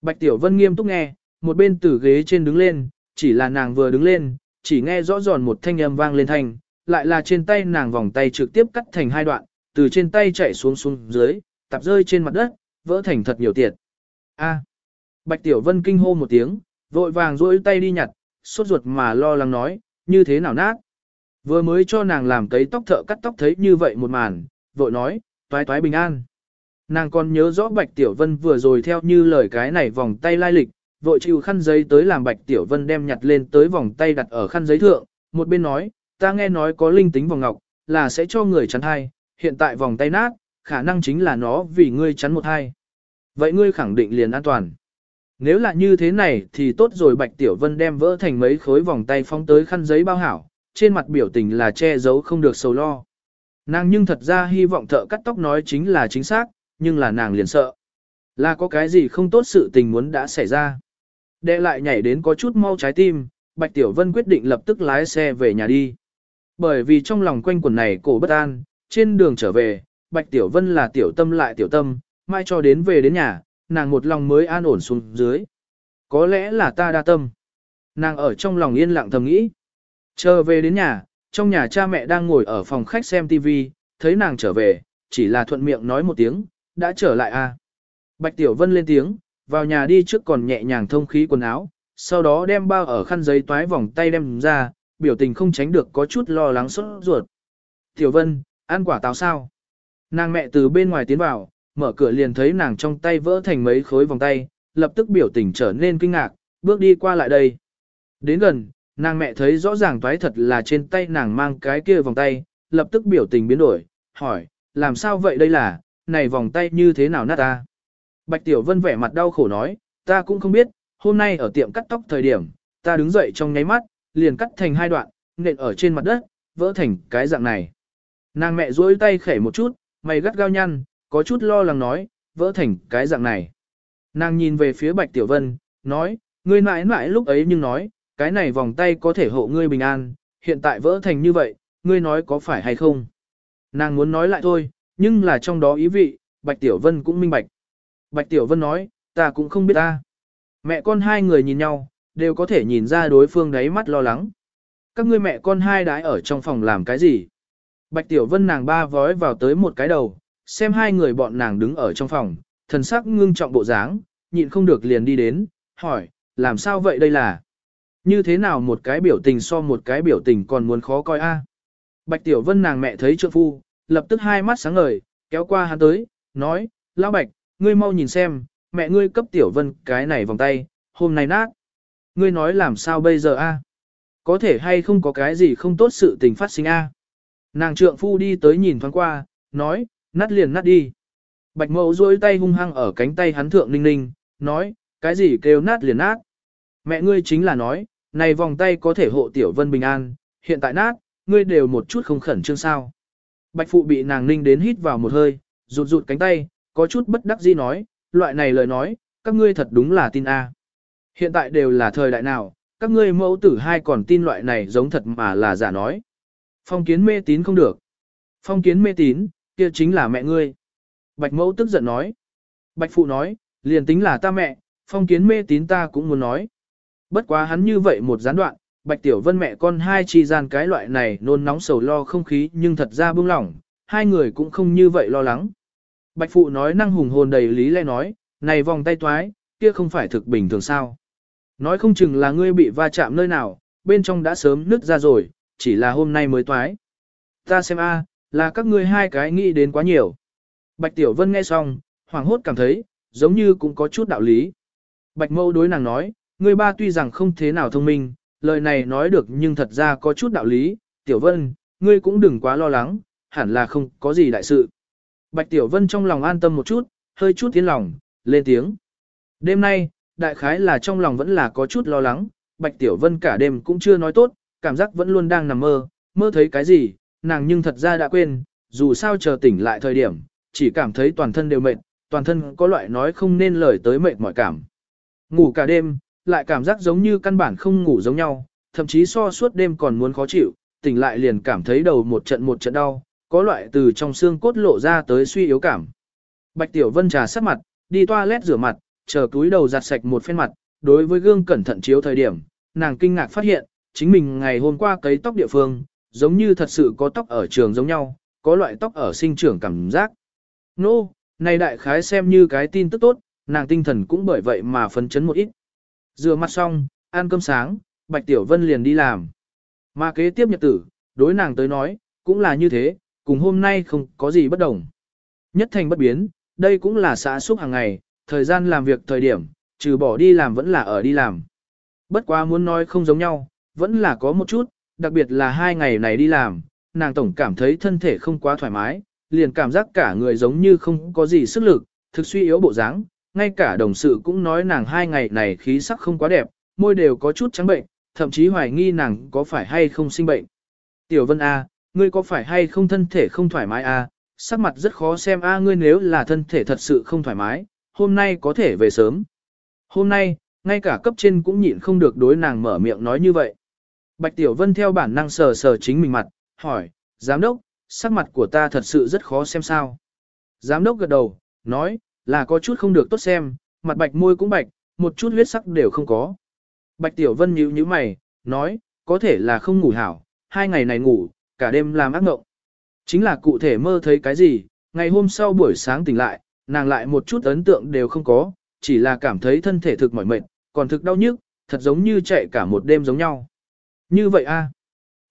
Bạch Tiểu Vân nghiêm túc nghe, một bên từ ghế trên đứng lên, chỉ là nàng vừa đứng lên, chỉ nghe rõ ròn một thanh âm vang lên thanh, lại là trên tay nàng vòng tay trực tiếp cắt thành hai đoạn, từ trên tay chạy xuống xuống dưới, tạp rơi trên mặt đất, vỡ thành thật nhiều tiệt. A. Bạch Tiểu Vân kinh hô một tiếng, vội vàng duỗi tay đi nhặt, sốt ruột mà lo lắng nói, như thế nào nát. Vừa mới cho nàng làm cấy tóc thợ cắt tóc thấy như vậy một màn, vội nói, toái toái bình an. Nàng còn nhớ rõ Bạch Tiểu Vân vừa rồi theo như lời cái này vòng tay lai lịch, vội chịu khăn giấy tới làm Bạch Tiểu Vân đem nhặt lên tới vòng tay đặt ở khăn giấy thượng, một bên nói, ta nghe nói có linh tính vòng ngọc, là sẽ cho người chắn hai, hiện tại vòng tay nát, khả năng chính là nó vì ngươi chắn một hai. Vậy ngươi khẳng định liền an toàn. Nếu là như thế này thì tốt rồi Bạch Tiểu Vân đem vỡ thành mấy khối vòng tay phóng tới khăn giấy bao hảo, trên mặt biểu tình là che giấu không được sầu lo. Nàng nhưng thật ra hy vọng thợ cắt tóc nói chính là chính xác, nhưng là nàng liền sợ. Là có cái gì không tốt sự tình muốn đã xảy ra. Đệ lại nhảy đến có chút mau trái tim, Bạch Tiểu Vân quyết định lập tức lái xe về nhà đi. Bởi vì trong lòng quanh quần này cổ bất an, trên đường trở về, Bạch Tiểu Vân là tiểu tâm lại tiểu tâm, mai cho đến về đến nhà, nàng một lòng mới an ổn xuống dưới. Có lẽ là ta đa tâm. Nàng ở trong lòng yên lặng thầm nghĩ. Chờ về đến nhà, trong nhà cha mẹ đang ngồi ở phòng khách xem TV, thấy nàng trở về, chỉ là thuận miệng nói một tiếng, đã trở lại à. Bạch Tiểu Vân lên tiếng, vào nhà đi trước còn nhẹ nhàng thông khí quần áo, sau đó đem bao ở khăn giấy toái vòng tay đem ra, biểu tình không tránh được có chút lo lắng sốt ruột. Tiểu Vân, ăn quả táo sao? Nàng mẹ từ bên ngoài tiến vào, mở cửa liền thấy nàng trong tay vỡ thành mấy khối vòng tay, lập tức biểu tình trở nên kinh ngạc, bước đi qua lại đây. Đến gần, nàng mẹ thấy rõ ràng toái thật là trên tay nàng mang cái kia vòng tay, lập tức biểu tình biến đổi, hỏi, làm sao vậy đây là, này vòng tay như thế nào nát ta? Bạch Tiểu Vân vẻ mặt đau khổ nói, ta cũng không biết, hôm nay ở tiệm cắt tóc thời điểm, ta đứng dậy trong nháy mắt, liền cắt thành hai đoạn, nện ở trên mặt đất, vỡ thành cái dạng này. Nàng mẹ duỗi tay khẽ một chút, mày gắt gao nhăn, có chút lo lắng nói, vỡ thành cái dạng này. Nàng nhìn về phía Bạch Tiểu Vân, nói, ngươi mãi mãi lúc ấy nhưng nói, cái này vòng tay có thể hộ ngươi bình an, hiện tại vỡ thành như vậy, ngươi nói có phải hay không? Nàng muốn nói lại thôi, nhưng là trong đó ý vị, Bạch Tiểu Vân cũng minh bạch. Bạch Tiểu Vân nói, ta cũng không biết ta. Mẹ con hai người nhìn nhau, đều có thể nhìn ra đối phương đáy mắt lo lắng. Các ngươi mẹ con hai đái ở trong phòng làm cái gì? Bạch Tiểu Vân nàng ba vói vào tới một cái đầu, xem hai người bọn nàng đứng ở trong phòng, thần sắc ngưng trọng bộ dáng, nhịn không được liền đi đến, hỏi, làm sao vậy đây là? Như thế nào một cái biểu tình so một cái biểu tình còn muốn khó coi a? Bạch Tiểu Vân nàng mẹ thấy trượng phu, lập tức hai mắt sáng ngời, kéo qua hắn tới, nói, Lão Bạch, ngươi mau nhìn xem, mẹ ngươi cấp Tiểu Vân cái này vòng tay, hôm nay nát. Ngươi nói làm sao bây giờ a? À? Có thể hay không có cái gì không tốt sự tình phát sinh a? À? Nàng trượng phu đi tới nhìn thoáng qua, nói, nát liền nát đi. Bạch mẫu duỗi tay hung hăng ở cánh tay hắn thượng ninh ninh, nói, cái gì kêu nát liền nát. Mẹ ngươi chính là nói, này vòng tay có thể hộ tiểu vân bình an, hiện tại nát, ngươi đều một chút không khẩn trương sao. Bạch phụ bị nàng ninh đến hít vào một hơi, rụt rụt cánh tay, có chút bất đắc dĩ nói, loại này lời nói, các ngươi thật đúng là tin A. Hiện tại đều là thời đại nào, các ngươi mẫu tử hai còn tin loại này giống thật mà là giả nói. Phong kiến mê tín không được. Phong kiến mê tín, kia chính là mẹ ngươi. Bạch mẫu tức giận nói. Bạch phụ nói, liền tính là ta mẹ, phong kiến mê tín ta cũng muốn nói. Bất quá hắn như vậy một gián đoạn, Bạch Tiểu Vân mẹ con hai chi gian cái loại này nôn nóng sầu lo không khí nhưng thật ra bưng lỏng, hai người cũng không như vậy lo lắng. Bạch Phụ nói năng hùng hồn đầy lý lẽ nói, này vòng tay toái, kia không phải thực bình thường sao. Nói không chừng là ngươi bị va chạm nơi nào, bên trong đã sớm nứt ra rồi, chỉ là hôm nay mới toái. Ta xem a, là các ngươi hai cái nghĩ đến quá nhiều. Bạch Tiểu Vân nghe xong, hoảng hốt cảm thấy, giống như cũng có chút đạo lý. Bạch Mâu đối nàng nói, ngươi ba tuy rằng không thế nào thông minh, lời này nói được nhưng thật ra có chút đạo lý, Tiểu Vân, ngươi cũng đừng quá lo lắng, hẳn là không có gì đại sự. Bạch Tiểu Vân trong lòng an tâm một chút, hơi chút tiến lòng, lên tiếng. Đêm nay, đại khái là trong lòng vẫn là có chút lo lắng, Bạch Tiểu Vân cả đêm cũng chưa nói tốt, cảm giác vẫn luôn đang nằm mơ, mơ thấy cái gì, nàng nhưng thật ra đã quên, dù sao chờ tỉnh lại thời điểm, chỉ cảm thấy toàn thân đều mệt, toàn thân có loại nói không nên lời tới mệt mỏi cảm. Ngủ cả đêm, lại cảm giác giống như căn bản không ngủ giống nhau, thậm chí so suốt đêm còn muốn khó chịu, tỉnh lại liền cảm thấy đầu một trận một trận đau, có loại từ trong xương cốt lộ ra tới suy yếu cảm. Bạch Tiểu Vân trà sát mặt, đi toilet rửa mặt, chờ túi đầu giặt sạch một phen mặt, đối với gương cẩn thận chiếu thời điểm, nàng kinh ngạc phát hiện, chính mình ngày hôm qua cấy tóc địa phương, giống như thật sự có tóc ở trường giống nhau, có loại tóc ở sinh trưởng cảm giác. Nô, no, này đại khái xem như cái tin tức tốt, nàng tinh thần cũng bởi vậy mà phấn chấn một ít. Rửa mặt xong, ăn cơm sáng, Bạch Tiểu Vân liền đi làm. Mà kế tiếp nhật tử, đối nàng tới nói, cũng là như thế, cùng hôm nay không có gì bất đồng. Nhất thành bất biến, đây cũng là xã xúc hàng ngày, thời gian làm việc thời điểm, trừ bỏ đi làm vẫn là ở đi làm. Bất quá muốn nói không giống nhau, vẫn là có một chút, đặc biệt là hai ngày này đi làm, nàng tổng cảm thấy thân thể không quá thoải mái, liền cảm giác cả người giống như không có gì sức lực, thực suy yếu bộ dáng, ngay cả đồng sự cũng nói nàng hai ngày này khí sắc không quá đẹp, môi đều có chút trắng bệnh, thậm chí hoài nghi nàng có phải hay không sinh bệnh. Tiểu Vân A, ngươi có phải hay không thân thể không thoải mái à? sắc mặt rất khó xem A ngươi nếu là thân thể thật sự không thoải mái, hôm nay có thể về sớm. Hôm nay, ngay cả cấp trên cũng nhịn không được đối nàng mở miệng nói như vậy. Bạch Tiểu Vân theo bản năng sờ sờ chính mình mặt, hỏi, giám đốc, sắc mặt của ta thật sự rất khó xem sao. Giám đốc gật đầu, nói, là có chút không được tốt xem, mặt bạch môi cũng bạch, một chút huyết sắc đều không có. Bạch Tiểu Vân nhíu nhíu mày, nói, có thể là không ngủ hảo, hai ngày này ngủ, cả đêm làm ác ngộng. Chính là cụ thể mơ thấy cái gì, ngày hôm sau buổi sáng tỉnh lại, nàng lại một chút ấn tượng đều không có, chỉ là cảm thấy thân thể thực mỏi mệt, còn thực đau nhức, thật giống như chạy cả một đêm giống nhau. Như vậy a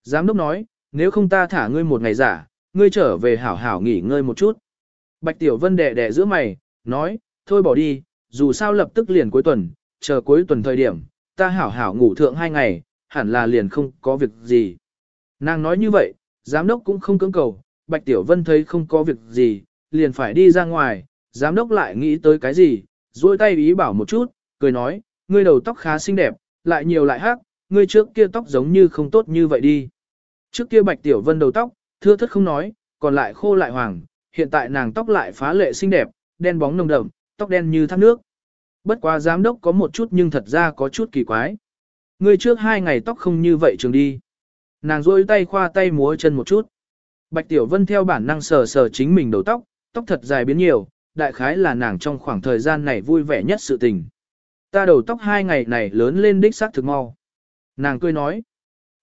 Giám đốc nói, nếu không ta thả ngươi một ngày giả, ngươi trở về hảo hảo nghỉ ngơi một chút. Bạch Tiểu Vân đẻ đẻ giữa mày, nói, thôi bỏ đi, dù sao lập tức liền cuối tuần, chờ cuối tuần thời điểm, ta hảo hảo ngủ thượng hai ngày, hẳn là liền không có việc gì. Nàng nói như vậy, giám đốc cũng không cưỡng cầu, Bạch Tiểu Vân thấy không có việc gì, liền phải đi ra ngoài, giám đốc lại nghĩ tới cái gì, duỗi tay ý bảo một chút, cười nói, ngươi đầu tóc khá xinh đẹp, lại nhiều lại hát, ngươi trước kia tóc giống như không tốt như vậy đi. Trước kia Bạch Tiểu Vân đầu tóc, thưa thất không nói, còn lại khô lại hoàng, hiện tại nàng tóc lại phá lệ xinh đẹp, đen bóng nồng đậm, tóc đen như thác nước. Bất quá giám đốc có một chút nhưng thật ra có chút kỳ quái. Ngươi trước hai ngày tóc không như vậy trường đi. Nàng rôi tay khoa tay múa chân một chút. Bạch Tiểu Vân theo bản năng sờ sờ chính mình đầu tóc, tóc thật dài biến nhiều, đại khái là nàng trong khoảng thời gian này vui vẻ nhất sự tình. Ta đầu tóc hai ngày này lớn lên đích xác thực mau. Nàng cười nói,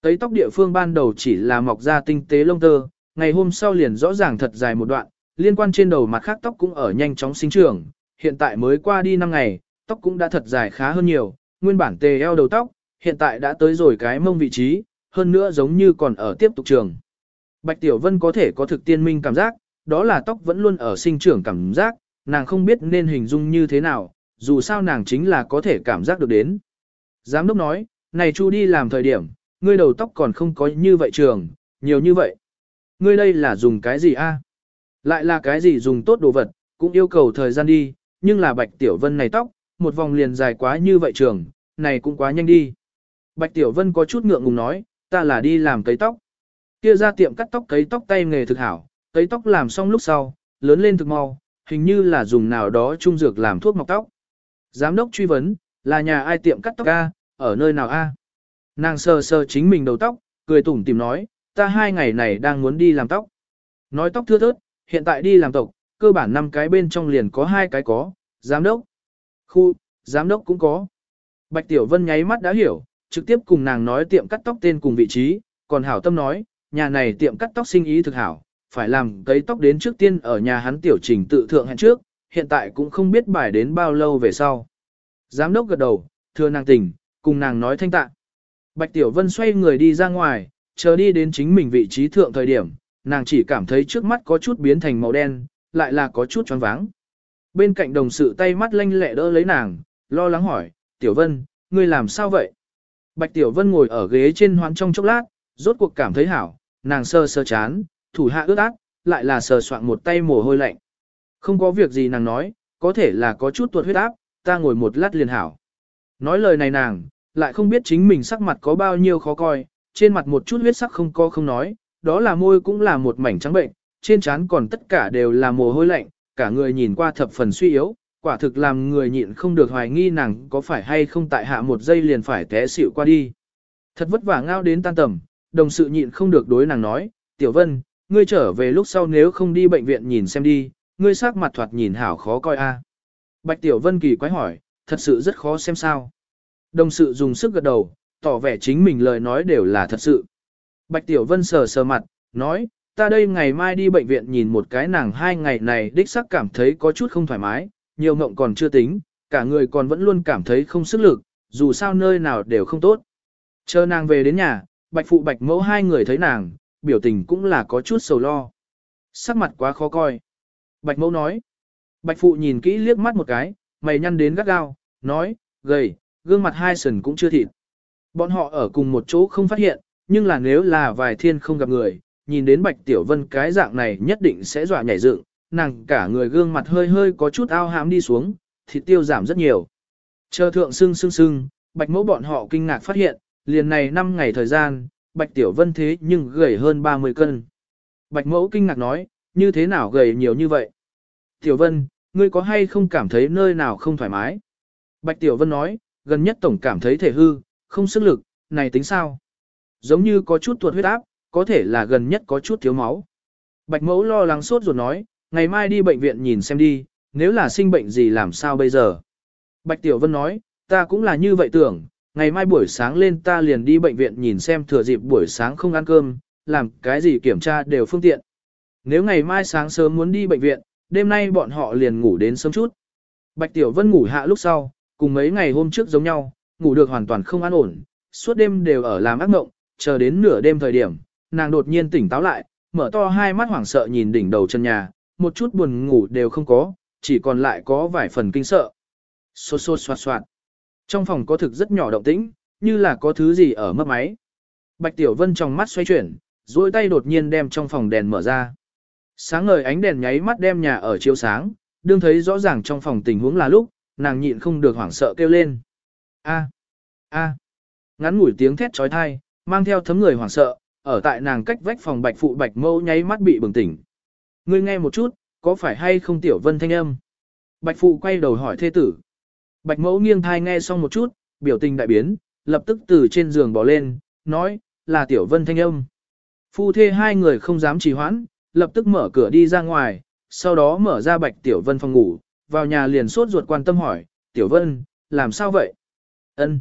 tấy tóc địa phương ban đầu chỉ là mọc ra tinh tế lông tơ, ngày hôm sau liền rõ ràng thật dài một đoạn, liên quan trên đầu mặt khác tóc cũng ở nhanh chóng sinh trưởng, hiện tại mới qua đi 5 ngày, tóc cũng đã thật dài khá hơn nhiều, nguyên bản tề eo đầu tóc, hiện tại đã tới rồi cái mông vị trí, hơn nữa giống như còn ở tiếp tục trường. Bạch Tiểu Vân có thể có thực tiên minh cảm giác, đó là tóc vẫn luôn ở sinh trưởng cảm giác, nàng không biết nên hình dung như thế nào, dù sao nàng chính là có thể cảm giác được đến. Giám đốc nói, này Chu đi làm thời điểm, ngươi đầu tóc còn không có như vậy trường, nhiều như vậy. Ngươi đây là dùng cái gì a? Lại là cái gì dùng tốt đồ vật, cũng yêu cầu thời gian đi, nhưng là Bạch Tiểu Vân này tóc, một vòng liền dài quá như vậy trường, này cũng quá nhanh đi. Bạch Tiểu Vân có chút ngượng ngùng nói, ta là đi làm cấy tóc. Kia ra tiệm cắt tóc cấy tóc tay nghề thực hảo, cấy tóc làm xong lúc sau, lớn lên thực mau, hình như là dùng nào đó trung dược làm thuốc mọc tóc. Giám đốc truy vấn, là nhà ai tiệm cắt tóc A, ở nơi nào A? Nàng sờ sờ chính mình đầu tóc, cười tủm tìm nói, ta hai ngày này đang muốn đi làm tóc. Nói tóc thưa thớt, hiện tại đi làm tộc, cơ bản năm cái bên trong liền có hai cái có, giám đốc. Khu, giám đốc cũng có. Bạch Tiểu Vân nháy mắt đã hiểu, trực tiếp cùng nàng nói tiệm cắt tóc tên cùng vị trí, còn hảo tâm nói, nhà này tiệm cắt tóc sinh ý thực hảo, phải làm cấy tóc đến trước tiên ở nhà hắn tiểu trình tự thượng hẹn trước, hiện tại cũng không biết bài đến bao lâu về sau. Giám đốc gật đầu, thưa nàng tỉnh, cùng nàng nói thanh tạ. Bạch Tiểu Vân xoay người đi ra ngoài, chờ đi đến chính mình vị trí thượng thời điểm, nàng chỉ cảm thấy trước mắt có chút biến thành màu đen, lại là có chút choáng váng. Bên cạnh đồng sự tay mắt lanh lẹ đỡ lấy nàng, lo lắng hỏi, Tiểu Vân, ngươi làm sao vậy? Bạch Tiểu Vân ngồi ở ghế trên hoán trong chốc lát, rốt cuộc cảm thấy hảo, nàng sơ sơ chán, thủ hạ ướt át, lại là sờ soạn một tay mồ hôi lạnh. Không có việc gì nàng nói, có thể là có chút tuột huyết áp, ta ngồi một lát liền hảo. Nói lời này nàng, lại không biết chính mình sắc mặt có bao nhiêu khó coi, trên mặt một chút huyết sắc không có không nói, đó là môi cũng là một mảnh trắng bệnh, trên trán còn tất cả đều là mồ hôi lạnh, cả người nhìn qua thập phần suy yếu, quả thực làm người nhịn không được hoài nghi nàng có phải hay không tại hạ một giây liền phải té xỉu qua đi. Thật vất vả ngao đến tan tầm, đồng sự nhịn không được đối nàng nói, Tiểu Vân, ngươi trở về lúc sau nếu không đi bệnh viện nhìn xem đi, ngươi sắc mặt thoạt nhìn hảo khó coi a. Bạch Tiểu Vân kỳ quái hỏi, thật sự rất khó xem sao. Đồng sự dùng sức gật đầu, tỏ vẻ chính mình lời nói đều là thật sự. Bạch Tiểu Vân sờ sờ mặt, nói, ta đây ngày mai đi bệnh viện nhìn một cái nàng hai ngày này đích xác cảm thấy có chút không thoải mái, nhiều mộng còn chưa tính, cả người còn vẫn luôn cảm thấy không sức lực, dù sao nơi nào đều không tốt. Chờ nàng về đến nhà, bạch phụ bạch mẫu hai người thấy nàng, biểu tình cũng là có chút sầu lo. Sắc mặt quá khó coi. Bạch mẫu nói. Bạch phụ nhìn kỹ liếc mắt một cái, mày nhăn đến gắt gao, nói, gầy, gương mặt hai sần cũng chưa thịt. Bọn họ ở cùng một chỗ không phát hiện, nhưng là nếu là vài thiên không gặp người, nhìn đến Bạch Tiểu Vân cái dạng này nhất định sẽ dọa nhảy dựng, nàng cả người gương mặt hơi hơi có chút ao hám đi xuống, thịt tiêu giảm rất nhiều. Chờ thượng sưng sưng sưng, Bạch mẫu bọn họ kinh ngạc phát hiện, liền này 5 ngày thời gian, Bạch Tiểu Vân thế nhưng gầy hơn 30 cân. Bạch mẫu kinh ngạc nói, như thế nào gầy nhiều như vậy? Tiểu Vân, ngươi có hay không cảm thấy nơi nào không thoải mái? Bạch Tiểu Vân nói, gần nhất tổng cảm thấy thể hư, không sức lực, này tính sao? Giống như có chút tuột huyết áp, có thể là gần nhất có chút thiếu máu. Bạch mẫu lo lắng sốt ruột nói, ngày mai đi bệnh viện nhìn xem đi, nếu là sinh bệnh gì làm sao bây giờ. Bạch Tiểu Vân nói, ta cũng là như vậy tưởng, ngày mai buổi sáng lên ta liền đi bệnh viện nhìn xem thừa dịp buổi sáng không ăn cơm, làm cái gì kiểm tra đều phương tiện. Nếu ngày mai sáng sớm muốn đi bệnh viện, đêm nay bọn họ liền ngủ đến sớm chút. Bạch Tiểu Vân ngủ hạ lúc sau, cùng mấy ngày hôm trước giống nhau, ngủ được hoàn toàn không an ổn, suốt đêm đều ở làm ác mộng, chờ đến nửa đêm thời điểm, nàng đột nhiên tỉnh táo lại, mở to hai mắt hoảng sợ nhìn đỉnh đầu chân nhà, một chút buồn ngủ đều không có, chỉ còn lại có vài phần kinh sợ. Xô xô xoạt xoạt. Trong phòng có thực rất nhỏ động tĩnh, như là có thứ gì ở mấp máy. Bạch Tiểu Vân trong mắt xoay chuyển, duỗi tay đột nhiên đem trong phòng đèn mở ra. Sáng ngời ánh đèn nháy mắt đem nhà ở chiếu sáng, đương thấy rõ ràng trong phòng tình huống là lúc, nàng nhịn không được hoảng sợ kêu lên. A, a, ngắn ngủi tiếng thét trói thai, mang theo thấm người hoảng sợ, ở tại nàng cách vách phòng bạch phụ bạch mâu nháy mắt bị bừng tỉnh. Ngươi nghe một chút, có phải hay không tiểu vân thanh âm? Bạch phụ quay đầu hỏi thê tử. Bạch mẫu nghiêng thai nghe xong một chút, biểu tình đại biến, lập tức từ trên giường bỏ lên, nói, là tiểu vân thanh âm. Phu thê hai người không dám trì hoãn, lập tức mở cửa đi ra ngoài, sau đó mở ra bạch tiểu vân phòng ngủ, vào nhà liền sốt ruột quan tâm hỏi, tiểu vân, làm sao vậy? Ân.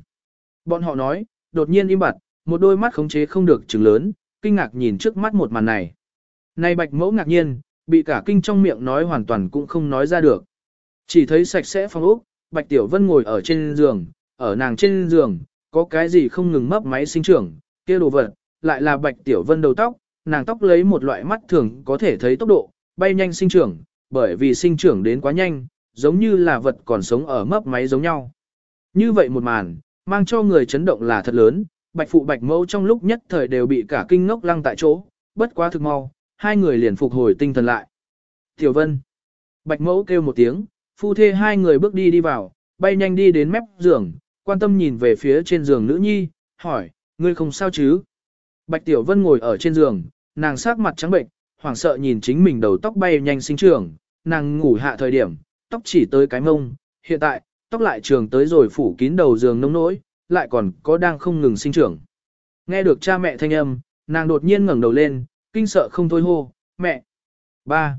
Bọn họ nói, đột nhiên im bặt, một đôi mắt khống chế không được trừng lớn, kinh ngạc nhìn trước mắt một màn này. Này bạch mẫu ngạc nhiên, bị cả kinh trong miệng nói hoàn toàn cũng không nói ra được. Chỉ thấy sạch sẽ phong ốc, bạch tiểu vân ngồi ở trên giường, ở nàng trên giường, có cái gì không ngừng mấp máy sinh trưởng, kia đồ vật, lại là bạch tiểu vân đầu tóc, nàng tóc lấy một loại mắt thường có thể thấy tốc độ, bay nhanh sinh trưởng, bởi vì sinh trưởng đến quá nhanh, giống như là vật còn sống ở mấp máy giống nhau. Như vậy một màn, mang cho người chấn động là thật lớn, bạch phụ bạch mẫu trong lúc nhất thời đều bị cả kinh ngốc lăng tại chỗ, bất quá thực mau, hai người liền phục hồi tinh thần lại. Tiểu Vân. Bạch mẫu kêu một tiếng, phu thê hai người bước đi đi vào, bay nhanh đi đến mép giường, quan tâm nhìn về phía trên giường nữ nhi, hỏi, ngươi không sao chứ? Bạch Tiểu Vân ngồi ở trên giường, nàng sắc mặt trắng bệnh, hoảng sợ nhìn chính mình đầu tóc bay nhanh sinh trưởng, nàng ngủ hạ thời điểm, tóc chỉ tới cái mông, hiện tại, tóc lại trường tới rồi phủ kín đầu giường nông nỗi, lại còn có đang không ngừng sinh trưởng. Nghe được cha mẹ thanh âm, nàng đột nhiên ngẩng đầu lên, kinh sợ không thôi hô, mẹ, ba.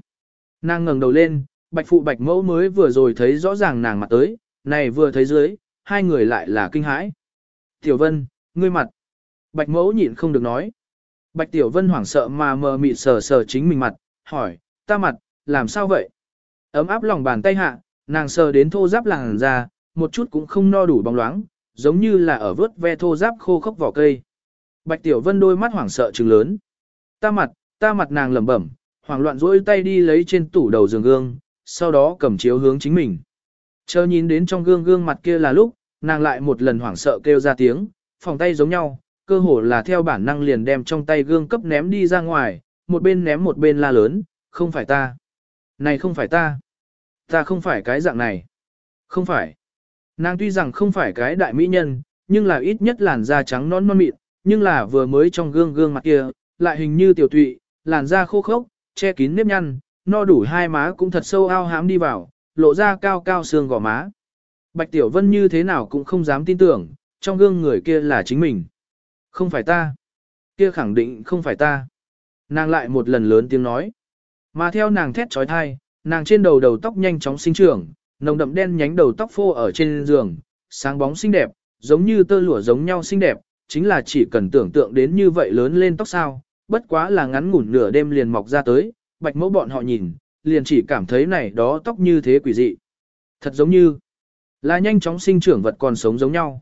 Nàng ngẩng đầu lên, bạch phụ bạch mẫu mới vừa rồi thấy rõ ràng nàng mặt tới, này vừa thấy dưới, hai người lại là kinh hãi. Tiểu Vân, ngươi mặt. Bạch mẫu nhịn không được nói. Bạch Tiểu Vân hoảng sợ mà mờ mịt sờ sờ chính mình mặt, hỏi, ta mặt, làm sao vậy? Ấm áp lòng bàn tay hạ, nàng sờ đến thô giáp làng ra, một chút cũng không no đủ bóng loáng, giống như là ở vớt ve thô giáp khô khốc vỏ cây. Bạch Tiểu Vân đôi mắt hoảng sợ trừng lớn. Ta mặt, ta mặt nàng lẩm bẩm, hoảng loạn rỗi tay đi lấy trên tủ đầu giường gương, sau đó cầm chiếu hướng chính mình. Chờ nhìn đến trong gương gương mặt kia là lúc, nàng lại một lần hoảng sợ kêu ra tiếng, phòng tay giống nhau, cơ hồ là theo bản năng liền đem trong tay gương cấp ném đi ra ngoài, một bên ném một bên la lớn, không phải ta. Này không phải ta. Ta không phải cái dạng này. Không phải. Nàng tuy rằng không phải cái đại mỹ nhân, nhưng là ít nhất làn da trắng non non mịn, nhưng là vừa mới trong gương gương mặt kia, lại hình như tiểu tụy, làn da khô khốc, che kín nếp nhăn, no đủ hai má cũng thật sâu ao hám đi vào, lộ ra cao cao xương gò má. Bạch Tiểu Vân như thế nào cũng không dám tin tưởng, trong gương người kia là chính mình. Không phải ta. Kia khẳng định không phải ta. Nàng lại một lần lớn tiếng nói. Mà theo nàng thét trói thai, nàng trên đầu đầu tóc nhanh chóng sinh trưởng, nồng đậm đen nhánh đầu tóc phô ở trên giường, sáng bóng xinh đẹp, giống như tơ lụa giống nhau xinh đẹp, chính là chỉ cần tưởng tượng đến như vậy lớn lên tóc sao, bất quá là ngắn ngủn nửa đêm liền mọc ra tới, bạch mẫu bọn họ nhìn, liền chỉ cảm thấy này đó tóc như thế quỷ dị. Thật giống như là nhanh chóng sinh trưởng vật còn sống giống nhau.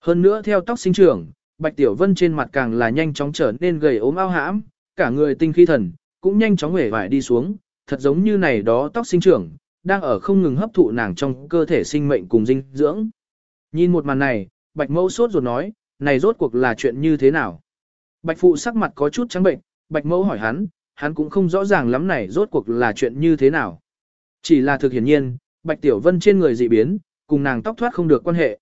Hơn nữa theo tóc sinh trưởng, Bạch Tiểu Vân trên mặt càng là nhanh chóng trở nên gầy ốm ao hãm, cả người tinh khí thần, cũng nhanh chóng hể vải đi xuống, thật giống như này đó tóc sinh trưởng, đang ở không ngừng hấp thụ nàng trong cơ thể sinh mệnh cùng dinh dưỡng. Nhìn một màn này, Bạch Mẫu sốt ruột nói, này rốt cuộc là chuyện như thế nào? Bạch Phụ sắc mặt có chút trắng bệnh, Bạch Mẫu hỏi hắn, hắn cũng không rõ ràng lắm này rốt cuộc là chuyện như thế nào. Chỉ là thực hiển nhiên, Bạch Tiểu Vân trên người dị biến, cùng nàng tóc thoát không được quan hệ.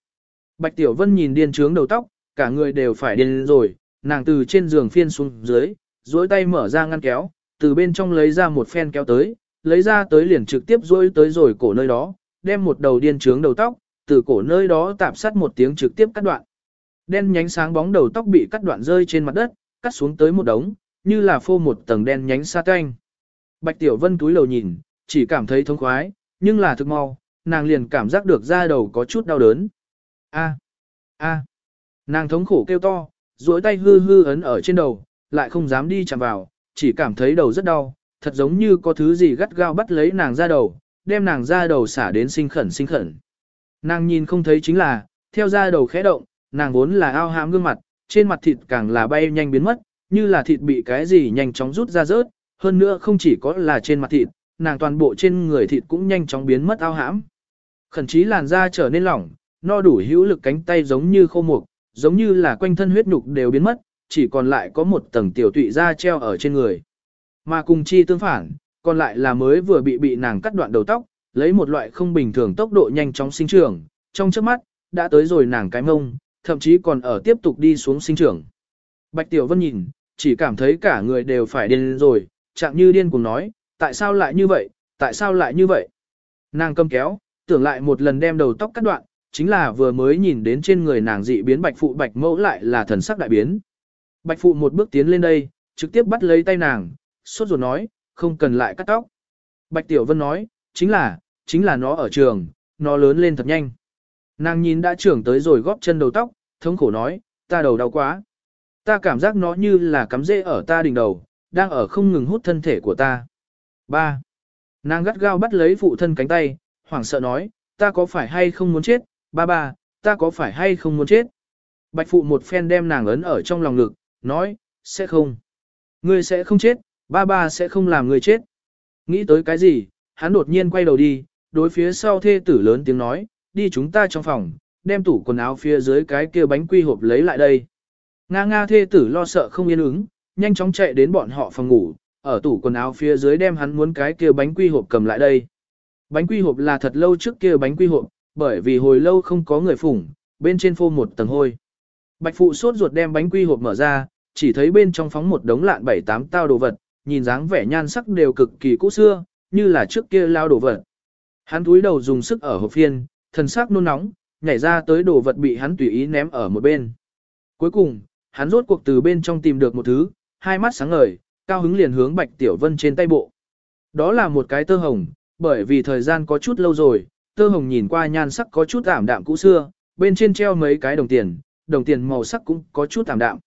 Bạch Tiểu Vân nhìn điên trướng đầu tóc, cả người đều phải điên rồi, nàng từ trên giường phiên xuống dưới, duỗi tay mở ra ngăn kéo, từ bên trong lấy ra một phen kéo tới, lấy ra tới liền trực tiếp duỗi tới rồi cổ nơi đó, đem một đầu điên trướng đầu tóc, từ cổ nơi đó tạp sát một tiếng trực tiếp cắt đoạn. Đen nhánh sáng bóng đầu tóc bị cắt đoạn rơi trên mặt đất, cắt xuống tới một đống, như là phô một tầng đen nhánh sa canh. Bạch Tiểu Vân túi lầu nhìn, chỉ cảm thấy thống khoái, nhưng là thực mau, nàng liền cảm giác được da đầu có chút đau đớn. A, a, nàng thống khổ kêu to, duỗi tay hư hư ấn ở trên đầu, lại không dám đi chạm vào, chỉ cảm thấy đầu rất đau, thật giống như có thứ gì gắt gao bắt lấy nàng ra đầu, đem nàng ra đầu xả đến sinh khẩn sinh khẩn. Nàng nhìn không thấy chính là, theo ra đầu khẽ động, nàng vốn là ao hãm gương mặt, trên mặt thịt càng là bay nhanh biến mất, như là thịt bị cái gì nhanh chóng rút ra rớt, hơn nữa không chỉ có là trên mặt thịt, nàng toàn bộ trên người thịt cũng nhanh chóng biến mất ao hãm. Khẩn chí làn da trở nên lỏng, no đủ hữu lực cánh tay giống như khô mục, giống như là quanh thân huyết nhục đều biến mất, chỉ còn lại có một tầng tiểu tụy da treo ở trên người. Mà cùng chi tương phản, còn lại là mới vừa bị bị nàng cắt đoạn đầu tóc, lấy một loại không bình thường tốc độ nhanh chóng sinh trưởng, trong trước mắt, đã tới rồi nàng cái mông, thậm chí còn ở tiếp tục đi xuống sinh trưởng. Bạch Tiểu Vân nhìn, chỉ cảm thấy cả người đều phải điên rồi, chẳng như điên cùng nói, tại sao lại như vậy, tại sao lại như vậy. Nàng cầm kéo, tưởng lại một lần đem đầu tóc cắt đoạn, chính là vừa mới nhìn đến trên người nàng dị biến bạch phụ bạch mẫu lại là thần sắc đại biến. Bạch phụ một bước tiến lên đây, trực tiếp bắt lấy tay nàng, sốt ruột nói, không cần lại cắt tóc. Bạch Tiểu Vân nói, chính là, chính là nó ở trường, nó lớn lên thật nhanh. Nàng nhìn đã trưởng tới rồi góp chân đầu tóc, thống khổ nói, ta đầu đau quá. Ta cảm giác nó như là cắm rễ ở ta đỉnh đầu, đang ở không ngừng hút thân thể của ta. 3. Nàng gắt gao bắt lấy phụ thân cánh tay, hoảng sợ nói, ta có phải hay không muốn chết, ba ba, ta có phải hay không muốn chết. Bạch phụ một phen đem nàng ấn ở trong lòng ngực, nói, sẽ không. Ngươi sẽ không chết, ba ba sẽ không làm ngươi chết. Nghĩ tới cái gì, hắn đột nhiên quay đầu đi, đối phía sau thê tử lớn tiếng nói, đi chúng ta trong phòng, đem tủ quần áo phía dưới cái kia bánh quy hộp lấy lại đây. Nga nga thê tử lo sợ không yên ứng, nhanh chóng chạy đến bọn họ phòng ngủ, ở tủ quần áo phía dưới đem hắn muốn cái kia bánh quy hộp cầm lại đây. Bánh quy hộp là thật lâu trước kia bánh quy hộp, bởi vì hồi lâu không có người phủng, bên trên phô một tầng hôi. Bạch phụ sốt ruột đem bánh quy hộp mở ra, chỉ thấy bên trong phóng một đống lạn bảy tám tao đồ vật, nhìn dáng vẻ nhan sắc đều cực kỳ cũ xưa, như là trước kia lao đồ vật. Hắn túi đầu dùng sức ở hộp phiên, thần sắc nôn nóng, nhảy ra tới đồ vật bị hắn tùy ý ném ở một bên. Cuối cùng, hắn rốt cuộc từ bên trong tìm được một thứ, hai mắt sáng ngời, cao hứng liền hướng Bạch Tiểu Vân trên tay bộ. Đó là một cái tơ hồng, bởi vì thời gian có chút lâu rồi, tơ hồng nhìn qua nhan sắc có chút ảm đạm cũ xưa, bên trên treo mấy cái đồng tiền, đồng tiền màu sắc cũng có chút ảm đạm.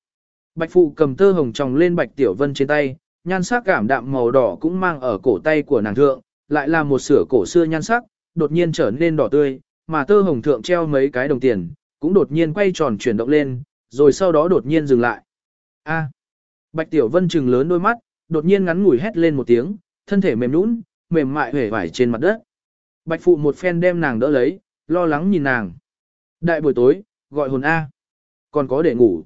Bạch phụ cầm tơ hồng tròng lên Bạch Tiểu Vân trên tay, nhan sắc cảm đạm màu đỏ cũng mang ở cổ tay của nàng thượng, lại là một sửa cổ xưa nhan sắc, đột nhiên trở nên đỏ tươi, mà tơ hồng thượng treo mấy cái đồng tiền, cũng đột nhiên quay tròn chuyển động lên, rồi sau đó đột nhiên dừng lại. A. Bạch Tiểu Vân trừng lớn đôi mắt, đột nhiên ngắn ngủi hét lên một tiếng, thân thể mềm nhũn, mềm mại hể vải trên mặt đất. Bạch phụ một phen đem nàng đỡ lấy, lo lắng nhìn nàng. Đại buổi tối, gọi hồn A. Còn có để ngủ.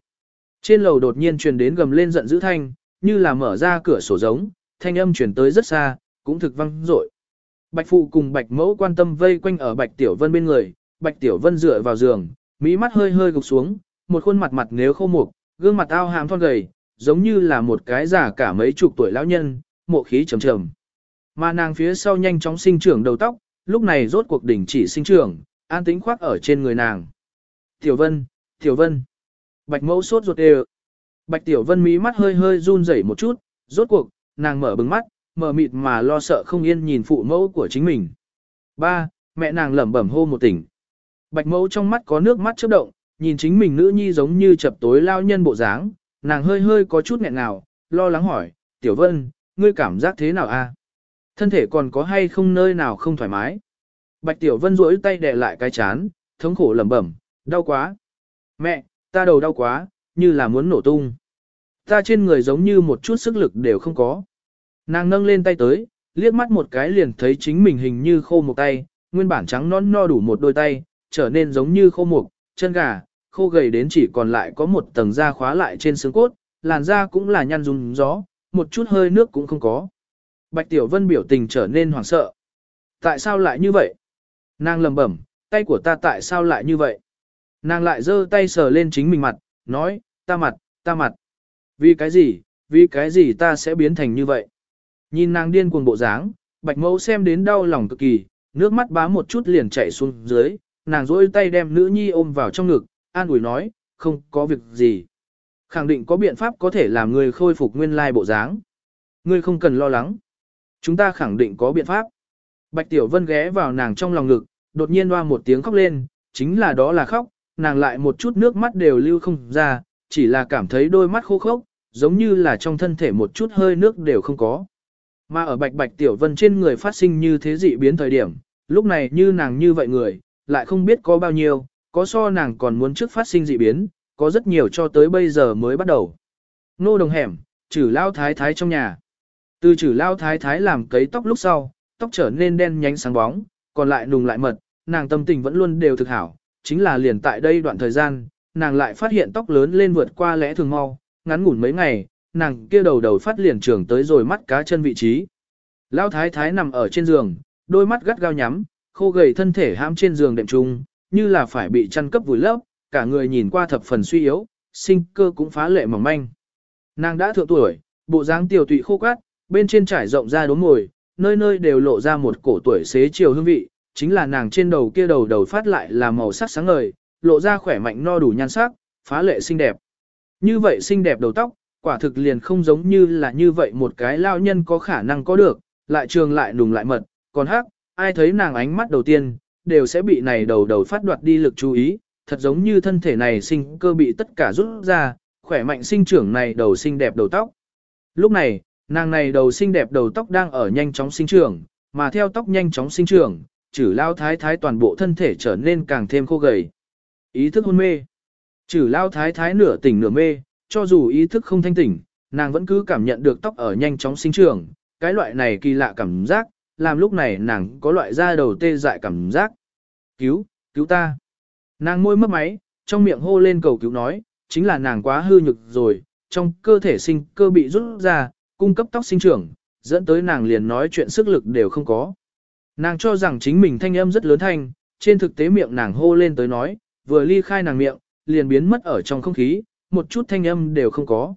Trên lầu đột nhiên truyền đến gầm lên giận dữ thanh, như là mở ra cửa sổ giống, thanh âm truyền tới rất xa, cũng thực vang dội. Bạch phụ cùng bạch mẫu quan tâm vây quanh ở bạch tiểu vân bên người, bạch tiểu vân dựa vào giường, mỹ mắt hơi hơi gục xuống, một khuôn mặt mặt nếu khô mục, gương mặt ao hàm thon gầy, giống như là một cái già cả mấy chục tuổi lão nhân, mộ khí trầm trầm. Mà nàng phía sau nhanh chóng sinh trưởng đầu tóc, lúc này rốt cuộc đỉnh chỉ sinh trưởng, an tĩnh khoác ở trên người nàng. Tiểu Vân, Tiểu Vân. Bạch mẫu sốt ruột đều. Bạch Tiểu Vân mí mắt hơi hơi run rẩy một chút, rốt cuộc, nàng mở bừng mắt, mờ mịt mà lo sợ không yên nhìn phụ mẫu của chính mình. Ba, mẹ nàng lẩm bẩm hô một tỉnh. Bạch mẫu trong mắt có nước mắt chớp động, nhìn chính mình nữ nhi giống như chập tối lao nhân bộ dáng, nàng hơi hơi có chút nghẹn ngào, lo lắng hỏi, Tiểu Vân, ngươi cảm giác thế nào a? Thân thể còn có hay không nơi nào không thoải mái? Bạch Tiểu Vân duỗi tay đè lại cái chán, thống khổ lẩm bẩm, đau quá. Mẹ, ta đầu đau quá, như là muốn nổ tung. Ta trên người giống như một chút sức lực đều không có. Nàng nâng lên tay tới, liếc mắt một cái liền thấy chính mình hình như khô một tay, nguyên bản trắng non no đủ một đôi tay, trở nên giống như khô mục, chân gà, khô gầy đến chỉ còn lại có một tầng da khóa lại trên xương cốt, làn da cũng là nhăn rung gió, một chút hơi nước cũng không có. Bạch Tiểu Vân biểu tình trở nên hoảng sợ. Tại sao lại như vậy? Nàng lầm bẩm, tay của ta tại sao lại như vậy? Nàng lại giơ tay sờ lên chính mình mặt, nói, ta mặt, ta mặt. Vì cái gì, vì cái gì ta sẽ biến thành như vậy? Nhìn nàng điên cuồng bộ dáng, bạch mẫu xem đến đau lòng cực kỳ, nước mắt bá một chút liền chảy xuống dưới, nàng rỗi tay đem nữ nhi ôm vào trong ngực, an ủi nói, không có việc gì. Khẳng định có biện pháp có thể làm người khôi phục nguyên lai bộ dáng. Ngươi không cần lo lắng. Chúng ta khẳng định có biện pháp. Bạch Tiểu Vân ghé vào nàng trong lòng ngực, đột nhiên hoa một tiếng khóc lên, chính là đó là khóc, nàng lại một chút nước mắt đều lưu không ra, chỉ là cảm thấy đôi mắt khô khốc, giống như là trong thân thể một chút hơi nước đều không có. Mà ở bạch bạch tiểu vân trên người phát sinh như thế dị biến thời điểm, lúc này như nàng như vậy người, lại không biết có bao nhiêu, có so nàng còn muốn trước phát sinh dị biến, có rất nhiều cho tới bây giờ mới bắt đầu. Nô đồng hẻm, trừ lao thái thái trong nhà. Từ trừ lao thái thái làm cấy tóc lúc sau, tóc trở nên đen nhánh sáng bóng, còn lại nùng lại mật, nàng tâm tình vẫn luôn đều thực hảo, chính là liền tại đây đoạn thời gian, nàng lại phát hiện tóc lớn lên vượt qua lẽ thường mau, ngắn ngủn mấy ngày, nàng kia đầu đầu phát liền trưởng tới rồi mắt cá chân vị trí. Lão thái thái nằm ở trên giường, đôi mắt gắt gao nhắm, khô gầy thân thể hãm trên giường đệm trung, như là phải bị chăn cấp vùi lấp, cả người nhìn qua thập phần suy yếu, sinh cơ cũng phá lệ mỏng manh. Nàng đã thượng tuổi, bộ dáng tiểu tụy khô cát, bên trên trải rộng ra đốm ngồi, nơi nơi đều lộ ra một cổ tuổi xế chiều hương vị, chính là nàng trên đầu kia đầu đầu phát lại là màu sắc sáng ngời, lộ ra khỏe mạnh no đủ nhan sắc, phá lệ xinh đẹp. Như vậy xinh đẹp đầu tóc, quả thực liền không giống như là như vậy một cái lao nhân có khả năng có được, lại trường lại nùng lại mật, còn hắc, ai thấy nàng ánh mắt đầu tiên, đều sẽ bị này đầu đầu phát đoạt đi lực chú ý, thật giống như thân thể này sinh cơ bị tất cả rút ra, khỏe mạnh sinh trưởng này đầu xinh đẹp đầu tóc. Lúc này, nàng này đầu xinh đẹp đầu tóc đang ở nhanh chóng sinh trưởng, mà theo tóc nhanh chóng sinh trưởng, chử lao thái thái toàn bộ thân thể trở nên càng thêm khô gầy. Ý thức hôn mê. Chử lao thái thái nửa tỉnh nửa mê, cho dù ý thức không thanh tỉnh, nàng vẫn cứ cảm nhận được tóc ở nhanh chóng sinh trưởng, cái loại này kỳ lạ cảm giác, làm lúc này nàng có loại da đầu tê dại cảm giác. Cứu, cứu ta. Nàng môi mấp máy, trong miệng hô lên cầu cứu nói, chính là nàng quá hư nhực rồi, trong cơ thể sinh cơ bị rút ra, cung cấp tóc sinh trưởng, dẫn tới nàng liền nói chuyện sức lực đều không có. Nàng cho rằng chính mình thanh âm rất lớn thanh, trên thực tế miệng nàng hô lên tới nói, vừa ly khai nàng miệng, liền biến mất ở trong không khí, một chút thanh âm đều không có.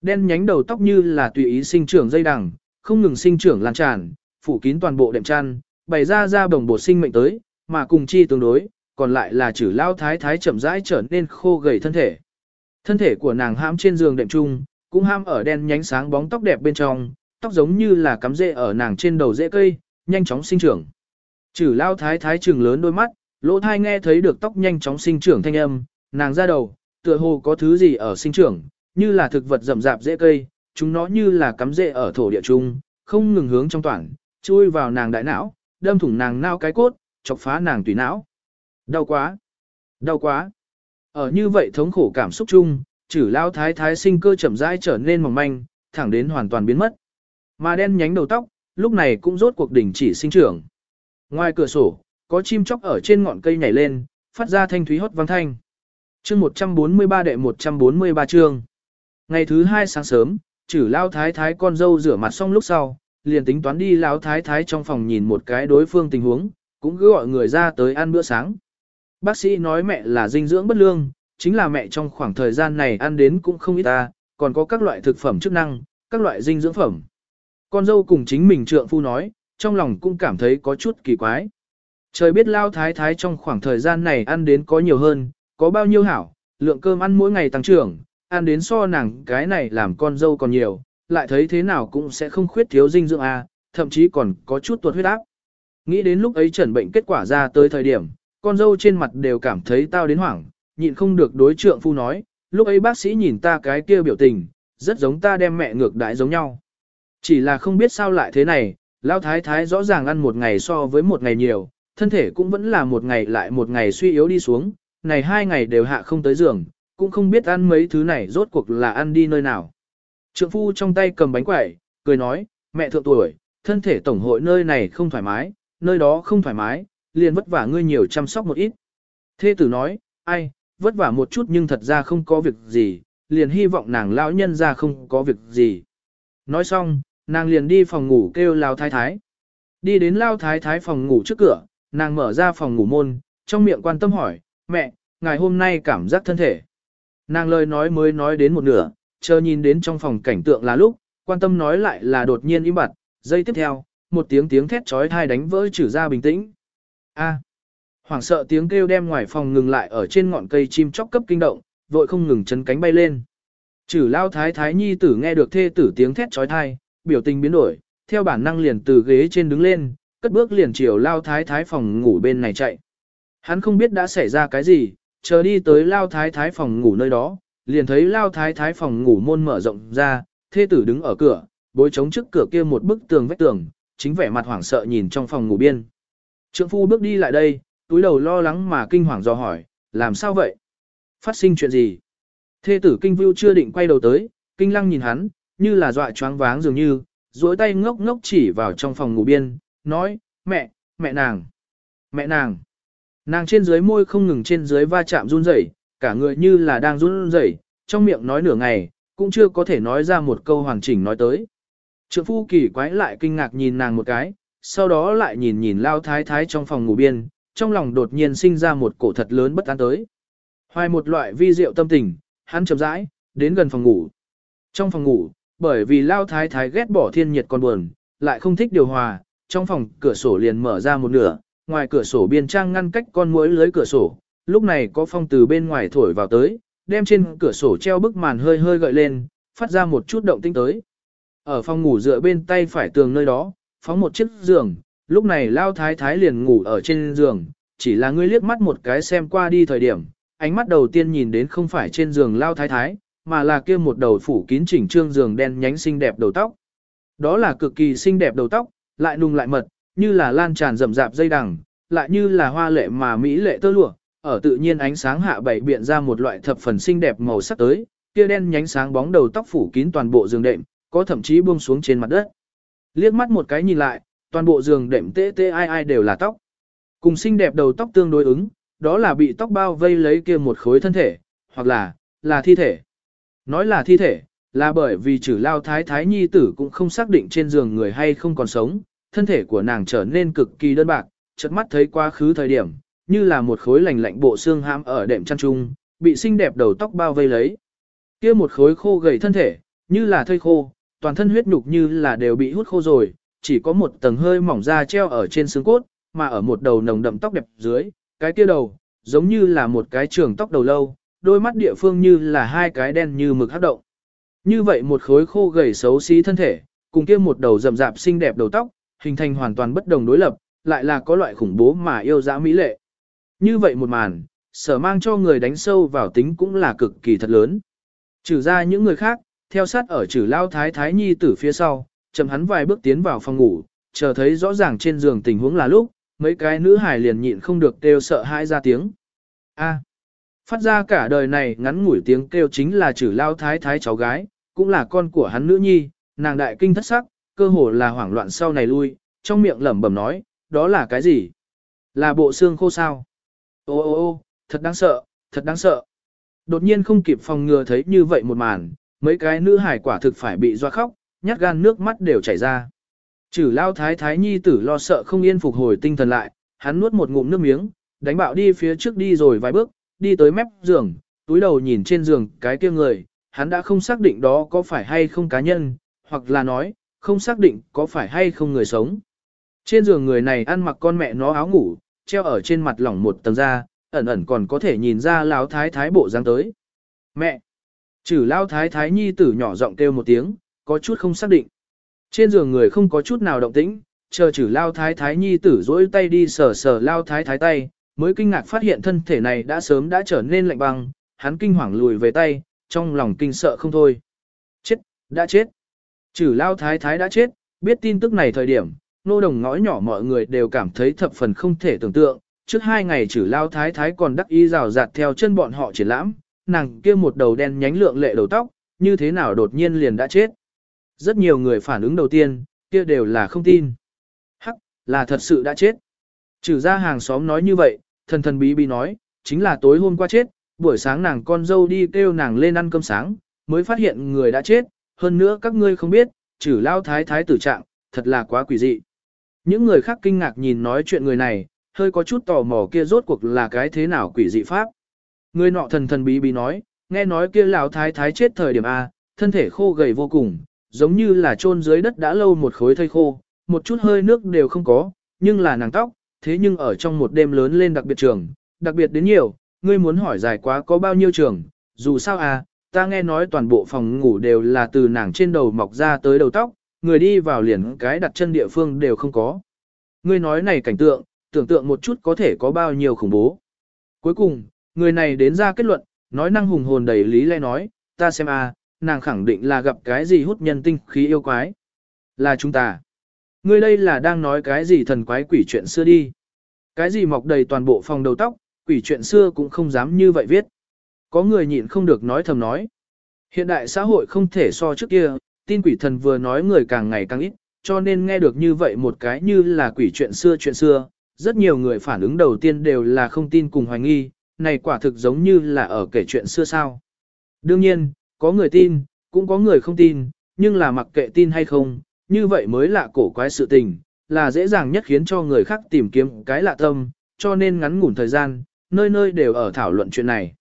Đen nhánh đầu tóc như là tùy ý sinh trưởng dây đằng, không ngừng sinh trưởng lan tràn, phủ kín toàn bộ đệm chăn, bày ra ra bồng bột sinh mệnh tới, mà cùng chi tương đối, còn lại là chữ lao thái thái chậm rãi trở nên khô gầy thân thể. Thân thể của nàng hãm trên giường đệm trung, cũng ham ở đen nhánh sáng bóng tóc đẹp bên trong, tóc giống như là cắm rễ ở nàng trên đầu rễ cây, nhanh chóng sinh trưởng. Chử lao thái thái trừng lớn đôi mắt, lỗ thai nghe thấy được tóc nhanh chóng sinh trưởng thanh âm, nàng ra đầu, tựa hồ có thứ gì ở sinh trưởng, như là thực vật rậm rạp dễ cây, chúng nó như là cắm rễ ở thổ địa trung, không ngừng hướng trong toàn, chui vào nàng đại não, đâm thủng nàng nao cái cốt, chọc phá nàng tùy não. Đau quá! Đau quá! Ở như vậy thống khổ cảm xúc chung, chử lao thái thái sinh cơ chậm rãi trở nên mỏng manh, thẳng đến hoàn toàn biến mất. Mà đen nhánh đầu tóc, lúc này cũng rốt cuộc đỉnh chỉ sinh trưởng. Ngoài cửa sổ, có chim chóc ở trên ngọn cây nhảy lên, phát ra thanh thúy hót vang thanh. Chương 143 đệ 143 chương. Ngày thứ hai sáng sớm, chử lao thái thái con dâu rửa mặt xong lúc sau, liền tính toán đi lao thái thái trong phòng nhìn một cái đối phương tình huống, cũng cứ gọi người ra tới ăn bữa sáng. Bác sĩ nói mẹ là dinh dưỡng bất lương, chính là mẹ trong khoảng thời gian này ăn đến cũng không ít ta, còn có các loại thực phẩm chức năng, các loại dinh dưỡng phẩm. Con dâu cùng chính mình trượng phu nói, trong lòng cũng cảm thấy có chút kỳ quái. Trời biết lao thái thái trong khoảng thời gian này ăn đến có nhiều hơn, có bao nhiêu hảo, lượng cơm ăn mỗi ngày tăng trưởng, ăn đến so nàng cái này làm con dâu còn nhiều, lại thấy thế nào cũng sẽ không khuyết thiếu dinh dưỡng a, thậm chí còn có chút tuột huyết áp. Nghĩ đến lúc ấy chẩn bệnh kết quả ra tới thời điểm, con dâu trên mặt đều cảm thấy tao đến hoảng, nhịn không được đối trượng phu nói, lúc ấy bác sĩ nhìn ta cái kia biểu tình, rất giống ta đem mẹ ngược đãi giống nhau. Chỉ là không biết sao lại thế này, lao thái thái rõ ràng ăn một ngày so với một ngày nhiều, thân thể cũng vẫn là một ngày lại một ngày suy yếu đi xuống, này hai ngày đều hạ không tới giường, cũng không biết ăn mấy thứ này rốt cuộc là ăn đi nơi nào. Trượng phu trong tay cầm bánh quẩy, cười nói, mẹ thượng tuổi, thân thể tổng hội nơi này không thoải mái, nơi đó không thoải mái, liền vất vả ngươi nhiều chăm sóc một ít. Thê tử nói, ai, vất vả một chút nhưng thật ra không có việc gì, liền hy vọng nàng lão nhân ra không có việc gì. Nói xong, nàng liền đi phòng ngủ kêu lao thái thái. Đi đến lao thái thái phòng ngủ trước cửa, nàng mở ra phòng ngủ môn, trong miệng quan tâm hỏi, mẹ, ngày hôm nay cảm giác thân thể. Nàng lời nói mới nói đến một nửa, chờ nhìn đến trong phòng cảnh tượng là lúc, quan tâm nói lại là đột nhiên im bặt, giây tiếp theo, một tiếng tiếng thét trói thai đánh vỡ trừ ra bình tĩnh. A. Hoảng sợ tiếng kêu đem ngoài phòng ngừng lại ở trên ngọn cây chim chóc cấp kinh động, vội không ngừng chấn cánh bay lên. Chử lao thái thái nhi tử nghe được thê tử tiếng thét trói thai, biểu tình biến đổi, theo bản năng liền từ ghế trên đứng lên, cất bước liền chiều lao thái thái phòng ngủ bên này chạy. Hắn không biết đã xảy ra cái gì, chờ đi tới lao thái thái phòng ngủ nơi đó, liền thấy lao thái thái phòng ngủ môn mở rộng ra, thê tử đứng ở cửa, bối chống trước cửa kia một bức tường vách tường, chính vẻ mặt hoảng sợ nhìn trong phòng ngủ biên. Trượng phu bước đi lại đây, túi đầu lo lắng mà kinh hoàng do hỏi, làm sao vậy? Phát sinh chuyện gì? Thê tử kinh vưu chưa định quay đầu tới, kinh lăng nhìn hắn, như là dọa choáng váng dường như, duỗi tay ngốc ngốc chỉ vào trong phòng ngủ biên, nói, mẹ, mẹ nàng, mẹ nàng. Nàng trên dưới môi không ngừng trên dưới va chạm run rẩy, cả người như là đang run rẩy, trong miệng nói nửa ngày, cũng chưa có thể nói ra một câu hoàn chỉnh nói tới. Trượng phu kỳ quái lại kinh ngạc nhìn nàng một cái, sau đó lại nhìn nhìn lao thái thái trong phòng ngủ biên, trong lòng đột nhiên sinh ra một cổ thật lớn bất an tới. Hoài một loại vi diệu tâm tình, hắn chậm rãi, đến gần phòng ngủ. Trong phòng ngủ, bởi vì lao thái thái ghét bỏ thiên nhiệt còn buồn, lại không thích điều hòa, trong phòng cửa sổ liền mở ra một nửa, ngoài cửa sổ biên trang ngăn cách con muỗi lưới cửa sổ, lúc này có phong từ bên ngoài thổi vào tới, đem trên cửa sổ treo bức màn hơi hơi gợi lên, phát ra một chút động tinh tới. Ở phòng ngủ dựa bên tay phải tường nơi đó, phóng một chiếc giường, lúc này lao thái thái liền ngủ ở trên giường, chỉ là ngươi liếc mắt một cái xem qua đi thời điểm, ánh mắt đầu tiên nhìn đến không phải trên giường lao thái thái, mà là kia một đầu phủ kín chỉnh trương giường đen nhánh xinh đẹp đầu tóc. Đó là cực kỳ xinh đẹp đầu tóc, lại nùng lại mật, như là lan tràn rậm rạp dây đằng, lại như là hoa lệ mà mỹ lệ tơ lụa, ở tự nhiên ánh sáng hạ bảy biện ra một loại thập phần xinh đẹp màu sắc tới, kia đen nhánh sáng bóng đầu tóc phủ kín toàn bộ giường đệm, có thậm chí buông xuống trên mặt đất. Liếc mắt một cái nhìn lại, toàn bộ giường đệm tê tê ai ai đều là tóc. Cùng xinh đẹp đầu tóc tương đối ứng, đó là bị tóc bao vây lấy kia một khối thân thể, hoặc là, là thi thể. Nói là thi thể, là bởi vì trừ lao thái thái nhi tử cũng không xác định trên giường người hay không còn sống, thân thể của nàng trở nên cực kỳ đơn bạc, chợt mắt thấy quá khứ thời điểm, như là một khối lành lạnh bộ xương hãm ở đệm chăn trung, bị xinh đẹp đầu tóc bao vây lấy. Kia một khối khô gầy thân thể, như là thây khô, toàn thân huyết nhục như là đều bị hút khô rồi, chỉ có một tầng hơi mỏng da treo ở trên xương cốt, mà ở một đầu nồng đậm tóc đẹp dưới, cái kia đầu, giống như là một cái trường tóc đầu lâu, đôi mắt địa phương như là hai cái đen như mực hấp động. Như vậy một khối khô gầy xấu xí thân thể, cùng kia một đầu rậm rạp xinh đẹp đầu tóc, hình thành hoàn toàn bất đồng đối lập, lại là có loại khủng bố mà yêu dã mỹ lệ. Như vậy một màn, sở mang cho người đánh sâu vào tính cũng là cực kỳ thật lớn. Trừ ra những người khác, theo sát ở trừ lao thái thái nhi tử phía sau, chậm hắn vài bước tiến vào phòng ngủ, chờ thấy rõ ràng trên giường tình huống là lúc, mấy cái nữ hài liền nhịn không được kêu sợ hãi ra tiếng. A. phát ra cả đời này ngắn ngủi tiếng kêu chính là trừ lao thái thái cháu gái, cũng là con của hắn nữ nhi, nàng đại kinh thất sắc, cơ hồ là hoảng loạn sau này lui, trong miệng lẩm bẩm nói, đó là cái gì? Là bộ xương khô sao? Ô ô ô, thật đáng sợ, thật đáng sợ. Đột nhiên không kịp phòng ngừa thấy như vậy một màn, mấy cái nữ hải quả thực phải bị doa khóc, nhát gan nước mắt đều chảy ra. Chử lao thái thái nhi tử lo sợ không yên phục hồi tinh thần lại, hắn nuốt một ngụm nước miếng, đánh bạo đi phía trước đi rồi vài bước, đi tới mép giường, túi đầu nhìn trên giường cái kia người, hắn đã không xác định đó có phải hay không cá nhân, hoặc là nói, không xác định có phải hay không người sống. Trên giường người này ăn mặc con mẹ nó áo ngủ, treo ở trên mặt lỏng một tầng da, ẩn ẩn còn có thể nhìn ra lão thái thái bộ dáng tới. Mẹ! Chử lão thái thái nhi tử nhỏ giọng kêu một tiếng, có chút không xác định. Trên giường người không có chút nào động tĩnh, chờ chử lao thái thái nhi tử dỗi tay đi sờ sờ lao thái thái tay, mới kinh ngạc phát hiện thân thể này đã sớm đã trở nên lạnh băng, hắn kinh hoàng lùi về tay, trong lòng kinh sợ không thôi. Chết, đã chết. Chử lao thái thái đã chết, biết tin tức này thời điểm, nô đồng ngõ nhỏ mọi người đều cảm thấy thập phần không thể tưởng tượng. Trước hai ngày chử lao thái thái còn đắc ý rào rạt theo chân bọn họ triển lãm, nàng kia một đầu đen nhánh lượng lệ đầu tóc, như thế nào đột nhiên liền đã chết. Rất nhiều người phản ứng đầu tiên, kia đều là không tin. Hắc, là thật sự đã chết. Trừ ra hàng xóm nói như vậy, thần thần bí bí nói, chính là tối hôm qua chết, buổi sáng nàng con dâu đi kêu nàng lên ăn cơm sáng, mới phát hiện người đã chết, hơn nữa các ngươi không biết, trừ lao thái thái tử trạng, thật là quá quỷ dị. Những người khác kinh ngạc nhìn nói chuyện người này, hơi có chút tò mò kia rốt cuộc là cái thế nào quỷ dị pháp. Người nọ thần thần bí bí nói, nghe nói kia lão thái thái chết thời điểm A, thân thể khô gầy vô cùng, giống như là chôn dưới đất đã lâu một khối thây khô, một chút hơi nước đều không có, nhưng là nàng tóc, thế nhưng ở trong một đêm lớn lên đặc biệt trường, đặc biệt đến nhiều, ngươi muốn hỏi dài quá có bao nhiêu trường, dù sao à, ta nghe nói toàn bộ phòng ngủ đều là từ nàng trên đầu mọc ra tới đầu tóc, người đi vào liền cái đặt chân địa phương đều không có. Ngươi nói này cảnh tượng, tưởng tượng một chút có thể có bao nhiêu khủng bố. Cuối cùng, người này đến ra kết luận, nói năng hùng hồn đầy lý lẽ nói, ta xem a, nàng khẳng định là gặp cái gì hút nhân tinh khí yêu quái. Là chúng ta. Ngươi đây là đang nói cái gì thần quái quỷ chuyện xưa đi. Cái gì mọc đầy toàn bộ phòng đầu tóc, quỷ chuyện xưa cũng không dám như vậy viết. Có người nhịn không được nói thầm nói. Hiện đại xã hội không thể so trước kia, tin quỷ thần vừa nói người càng ngày càng ít, cho nên nghe được như vậy một cái như là quỷ chuyện xưa chuyện xưa, rất nhiều người phản ứng đầu tiên đều là không tin cùng hoài nghi, này quả thực giống như là ở kể chuyện xưa sao. Đương nhiên, có người tin, cũng có người không tin, nhưng là mặc kệ tin hay không, như vậy mới là cổ quái sự tình, là dễ dàng nhất khiến cho người khác tìm kiếm cái lạ tâm, cho nên ngắn ngủn thời gian, nơi nơi đều ở thảo luận chuyện này.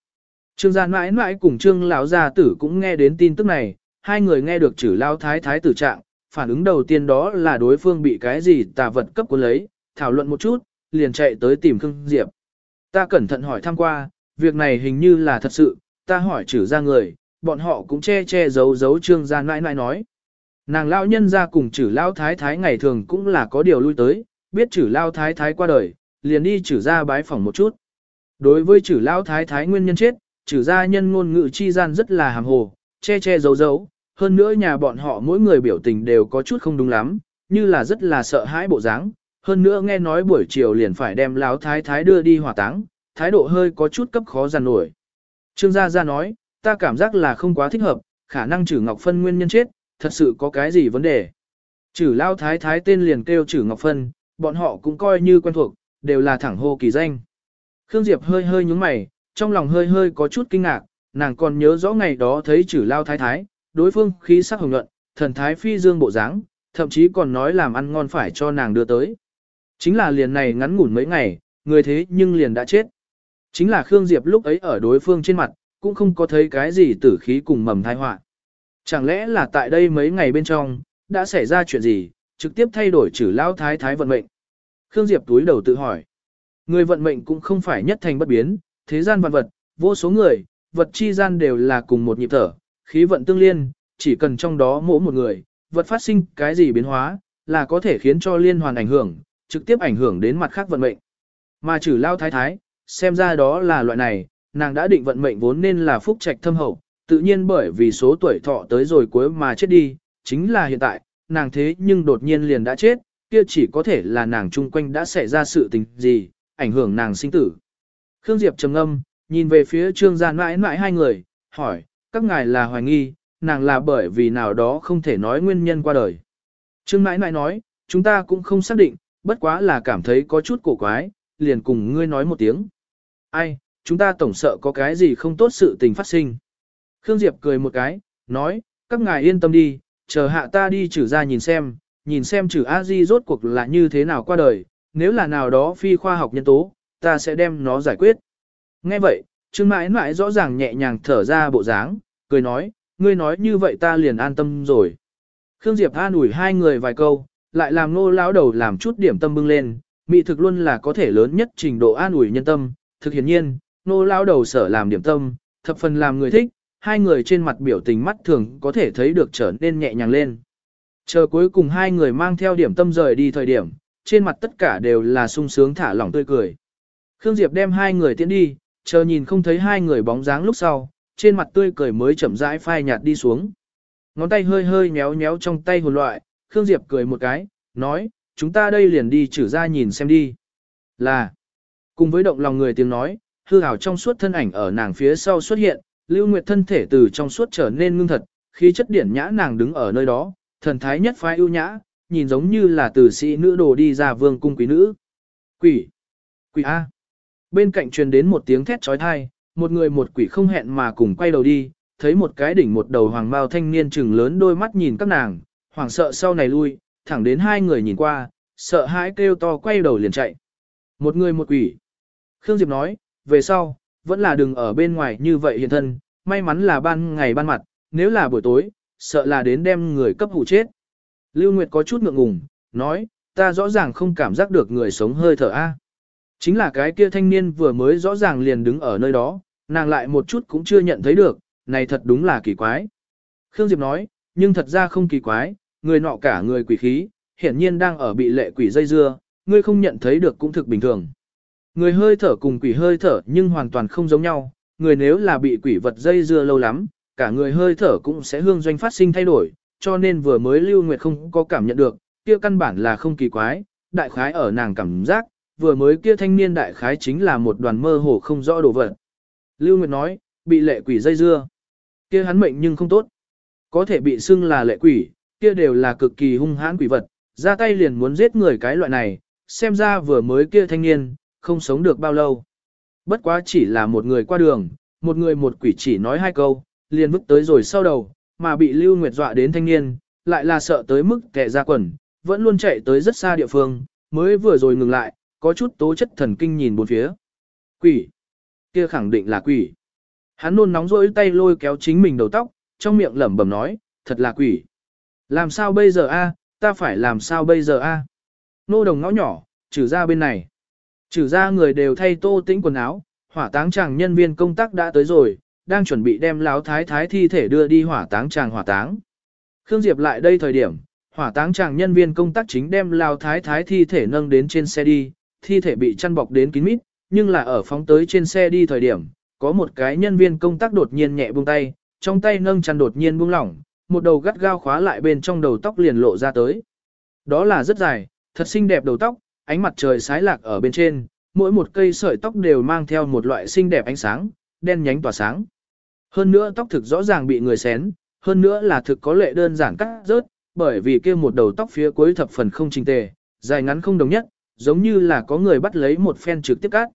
Trương gia mãi mãi cùng trương lão gia tử cũng nghe đến tin tức này, hai người nghe được chữ lao thái thái tử trạng, phản ứng đầu tiên đó là đối phương bị cái gì tà vật cấp của lấy, thảo luận một chút, liền chạy tới tìm Khương Diệp. Ta cẩn thận hỏi thăm qua, việc này hình như là thật sự, ta hỏi chữ ra người, bọn họ cũng che che giấu giấu trương gia nãi nãi nói. Nàng lão nhân ra cùng chử lao thái thái ngày thường cũng là có điều lui tới, biết chử lao thái thái qua đời, liền đi chử ra bái phỏng một chút. Đối với chử lao thái thái nguyên nhân chết, trừ ra nhân ngôn ngữ chi gian rất là hàm hồ, che che giấu giấu, hơn nữa nhà bọn họ mỗi người biểu tình đều có chút không đúng lắm, như là rất là sợ hãi bộ dáng. hơn nữa nghe nói buổi chiều liền phải đem lão thái thái đưa đi hỏa táng, thái độ hơi có chút cấp khó giàn nổi. Trương gia gia nói, ta cảm giác là không quá thích hợp, khả năng trừ Ngọc Phân nguyên nhân chết, thật sự có cái gì vấn đề. Trừ lao thái thái tên liền kêu trừ Ngọc Phân, bọn họ cũng coi như quen thuộc, đều là thẳng hô kỳ danh. Khương Diệp hơi hơi nhúng mày, trong lòng hơi hơi có chút kinh ngạc, nàng còn nhớ rõ ngày đó thấy trừ lao thái thái, đối phương khí sắc hồng nhuận, thần thái phi dương bộ dáng, thậm chí còn nói làm ăn ngon phải cho nàng đưa tới. Chính là liền này ngắn ngủn mấy ngày, người thế nhưng liền đã chết. Chính là Khương Diệp lúc ấy ở đối phương trên mặt, cũng không có thấy cái gì tử khí cùng mầm thai họa. Chẳng lẽ là tại đây mấy ngày bên trong, đã xảy ra chuyện gì, trực tiếp thay đổi chữ lao thái thái vận mệnh. Khương Diệp túi đầu tự hỏi. Người vận mệnh cũng không phải nhất thành bất biến, thế gian vạn vật, vô số người, vật chi gian đều là cùng một nhịp thở, khí vận tương liên, chỉ cần trong đó mỗi một người, vật phát sinh cái gì biến hóa, là có thể khiến cho liên hoàn ảnh hưởng, trực tiếp ảnh hưởng đến mặt khác vận mệnh. Mà trừ lao thái thái, xem ra đó là loại này, nàng đã định vận mệnh vốn nên là phúc trạch thâm hậu, tự nhiên bởi vì số tuổi thọ tới rồi cuối mà chết đi, chính là hiện tại, nàng thế nhưng đột nhiên liền đã chết, kia chỉ có thể là nàng chung quanh đã xảy ra sự tình gì, ảnh hưởng nàng sinh tử. Khương Diệp trầm ngâm, nhìn về phía trương gia mãi mãi hai người, hỏi, các ngài là hoài nghi, nàng là bởi vì nào đó không thể nói nguyên nhân qua đời. Trương mãi mãi nói, chúng ta cũng không xác định, bất quá là cảm thấy có chút cổ quái, liền cùng ngươi nói một tiếng. Ai, chúng ta tổng sợ có cái gì không tốt sự tình phát sinh. Khương Diệp cười một cái, nói, các ngài yên tâm đi, chờ hạ ta đi trừ ra nhìn xem, nhìn xem trừ A-di rốt cuộc là như thế nào qua đời, nếu là nào đó phi khoa học nhân tố, ta sẽ đem nó giải quyết. Nghe vậy, Trương mãi mãi rõ ràng nhẹ nhàng thở ra bộ dáng, cười nói, ngươi nói như vậy ta liền an tâm rồi. Khương Diệp an ủi hai người vài câu, lại làm nô lão đầu làm chút điểm tâm bưng lên, mỹ thực luôn là có thể lớn nhất trình độ an ủi nhân tâm, thực hiển nhiên, nô lão đầu sở làm điểm tâm, thập phần làm người thích, hai người trên mặt biểu tình mắt thường có thể thấy được trở nên nhẹ nhàng lên. Chờ cuối cùng hai người mang theo điểm tâm rời đi thời điểm, trên mặt tất cả đều là sung sướng thả lỏng tươi cười. Khương Diệp đem hai người tiến đi, chờ nhìn không thấy hai người bóng dáng lúc sau, trên mặt tươi cười mới chậm rãi phai nhạt đi xuống. Ngón tay hơi hơi nhéo nhéo trong tay hồn loại, Khương Diệp cười một cái, nói, chúng ta đây liền đi trừ ra nhìn xem đi. Là, cùng với động lòng người tiếng nói, hư hảo trong suốt thân ảnh ở nàng phía sau xuất hiện, Lưu Nguyệt thân thể từ trong suốt trở nên ngưng thật, khi chất điển nhã nàng đứng ở nơi đó, thần thái nhất phái ưu nhã, nhìn giống như là từ sĩ nữ đồ đi ra vương cung quý nữ. Quỷ! Quỷ A! Bên cạnh truyền đến một tiếng thét trói thai, một người một quỷ không hẹn mà cùng quay đầu đi, thấy một cái đỉnh một đầu hoàng bao thanh niên trừng lớn đôi mắt nhìn các nàng, hoảng sợ sau này lui, thẳng đến hai người nhìn qua, sợ hãi kêu to quay đầu liền chạy. Một người một quỷ. Khương Diệp nói, về sau, vẫn là đừng ở bên ngoài như vậy hiện thân, may mắn là ban ngày ban mặt, nếu là buổi tối, sợ là đến đem người cấp hủ chết. Lưu Nguyệt có chút ngượng ngùng, nói, ta rõ ràng không cảm giác được người sống hơi thở A. Chính là cái kia thanh niên vừa mới rõ ràng liền đứng ở nơi đó, nàng lại một chút cũng chưa nhận thấy được, này thật đúng là kỳ quái. Khương Diệp nói, nhưng thật ra không kỳ quái, người nọ cả người quỷ khí, hiển nhiên đang ở bị lệ quỷ dây dưa, ngươi không nhận thấy được cũng thực bình thường. Người hơi thở cùng quỷ hơi thở nhưng hoàn toàn không giống nhau, người nếu là bị quỷ vật dây dưa lâu lắm, cả người hơi thở cũng sẽ hương doanh phát sinh thay đổi, cho nên vừa mới Lưu Nguyệt không có cảm nhận được, kia căn bản là không kỳ quái, đại khái ở nàng cảm giác, vừa mới kia thanh niên đại khái chính là một đoàn mơ hồ không rõ đồ vật. Lưu Nguyệt nói, bị lệ quỷ dây dưa, kia hắn mệnh nhưng không tốt, có thể bị xưng là lệ quỷ, kia đều là cực kỳ hung hãn quỷ vật, ra tay liền muốn giết người cái loại này, xem ra vừa mới kia thanh niên, không sống được bao lâu. Bất quá chỉ là một người qua đường, một người một quỷ chỉ nói hai câu, liền vứt tới rồi sau đầu, mà bị Lưu Nguyệt dọa đến thanh niên, lại là sợ tới mức kẻ ra quần, vẫn luôn chạy tới rất xa địa phương, mới vừa rồi ngừng lại, có chút tố chất thần kinh nhìn bốn phía. Quỷ! Kia khẳng định là quỷ. Hắn nôn nóng rỗi tay lôi kéo chính mình đầu tóc, trong miệng lẩm bẩm nói, thật là quỷ. Làm sao bây giờ a? ta phải làm sao bây giờ a? Nô đồng ngõ nhỏ, trừ ra bên này. Trừ ra người đều thay tô tĩnh quần áo, hỏa táng chàng nhân viên công tác đã tới rồi, đang chuẩn bị đem láo thái thái thi thể đưa đi hỏa táng chàng hỏa táng. Khương Diệp lại đây thời điểm, hỏa táng chàng nhân viên công tác chính đem lao thái thái thi thể nâng đến trên xe đi, thi thể bị chăn bọc đến kín mít, nhưng là ở phóng tới trên xe đi thời điểm, có một cái nhân viên công tác đột nhiên nhẹ buông tay, trong tay nâng chăn đột nhiên buông lỏng, một đầu gắt gao khóa lại bên trong đầu tóc liền lộ ra tới. Đó là rất dài, thật xinh đẹp đầu tóc, ánh mặt trời sái lạc ở bên trên, mỗi một cây sợi tóc đều mang theo một loại xinh đẹp ánh sáng, đen nhánh tỏa sáng. Hơn nữa tóc thực rõ ràng bị người xén, hơn nữa là thực có lệ đơn giản cắt rớt, bởi vì kia một đầu tóc phía cuối thập phần không trình tề, dài ngắn không đồng nhất, giống như là có người bắt lấy một phen trực tiếp cắt.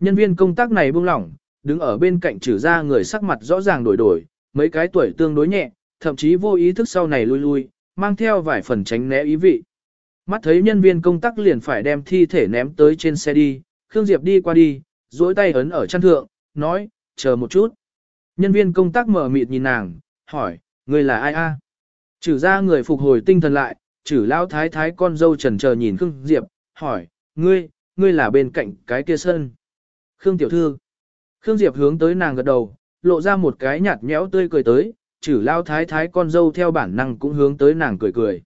Nhân viên công tác này buông lỏng, đứng ở bên cạnh trừ ra người sắc mặt rõ ràng đổi đổi, mấy cái tuổi tương đối nhẹ, thậm chí vô ý thức sau này lui lui, mang theo vài phần tránh né ý vị. Mắt thấy nhân viên công tác liền phải đem thi thể ném tới trên xe đi, Khương Diệp đi qua đi, duỗi tay ấn ở chăn thượng, nói, chờ một chút. Nhân viên công tác mở mịt nhìn nàng, hỏi, người là ai a? Trừ ra người phục hồi tinh thần lại, trừ lao thái thái con dâu trần chờ nhìn Khương Diệp, hỏi, ngươi, ngươi là bên cạnh cái kia sân. Khương tiểu thư. Khương Diệp hướng tới nàng gật đầu, lộ ra một cái nhạt nhẽo tươi cười tới, chử lao thái thái con dâu theo bản năng cũng hướng tới nàng cười cười.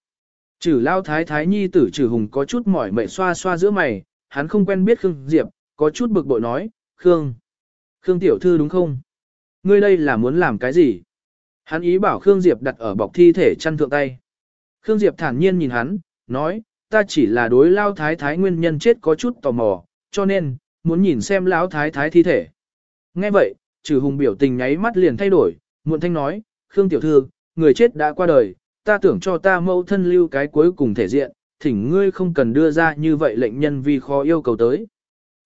Chử lao thái thái nhi tử chử hùng có chút mỏi mệt xoa xoa giữa mày, hắn không quen biết Khương Diệp, có chút bực bội nói, Khương. Khương tiểu thư đúng không? Ngươi đây là muốn làm cái gì? Hắn ý bảo Khương Diệp đặt ở bọc thi thể chăn thượng tay. Khương Diệp thản nhiên nhìn hắn, nói, ta chỉ là đối lao thái thái nguyên nhân chết có chút tò mò, cho nên, muốn nhìn xem lão thái thái thi thể. Nghe vậy, trừ hùng biểu tình nháy mắt liền thay đổi, muộn thanh nói, Khương tiểu thư, người chết đã qua đời, ta tưởng cho ta mẫu thân lưu cái cuối cùng thể diện, thỉnh ngươi không cần đưa ra như vậy lệnh nhân vì khó yêu cầu tới.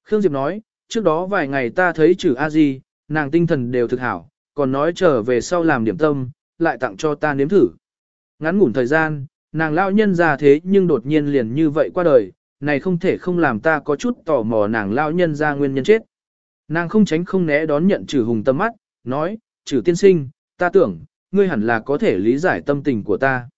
Khương Diệp nói, trước đó vài ngày ta thấy trừ a di, nàng tinh thần đều thực hảo, còn nói trở về sau làm điểm tâm, lại tặng cho ta nếm thử. Ngắn ngủn thời gian, nàng lao nhân ra thế nhưng đột nhiên liền như vậy qua đời, này không thể không làm ta có chút tò mò nàng lao nhân ra nguyên nhân chết. Nàng không tránh không né đón nhận trừ hùng tâm mắt, nói, trừ tiên sinh, ta tưởng, ngươi hẳn là có thể lý giải tâm tình của ta.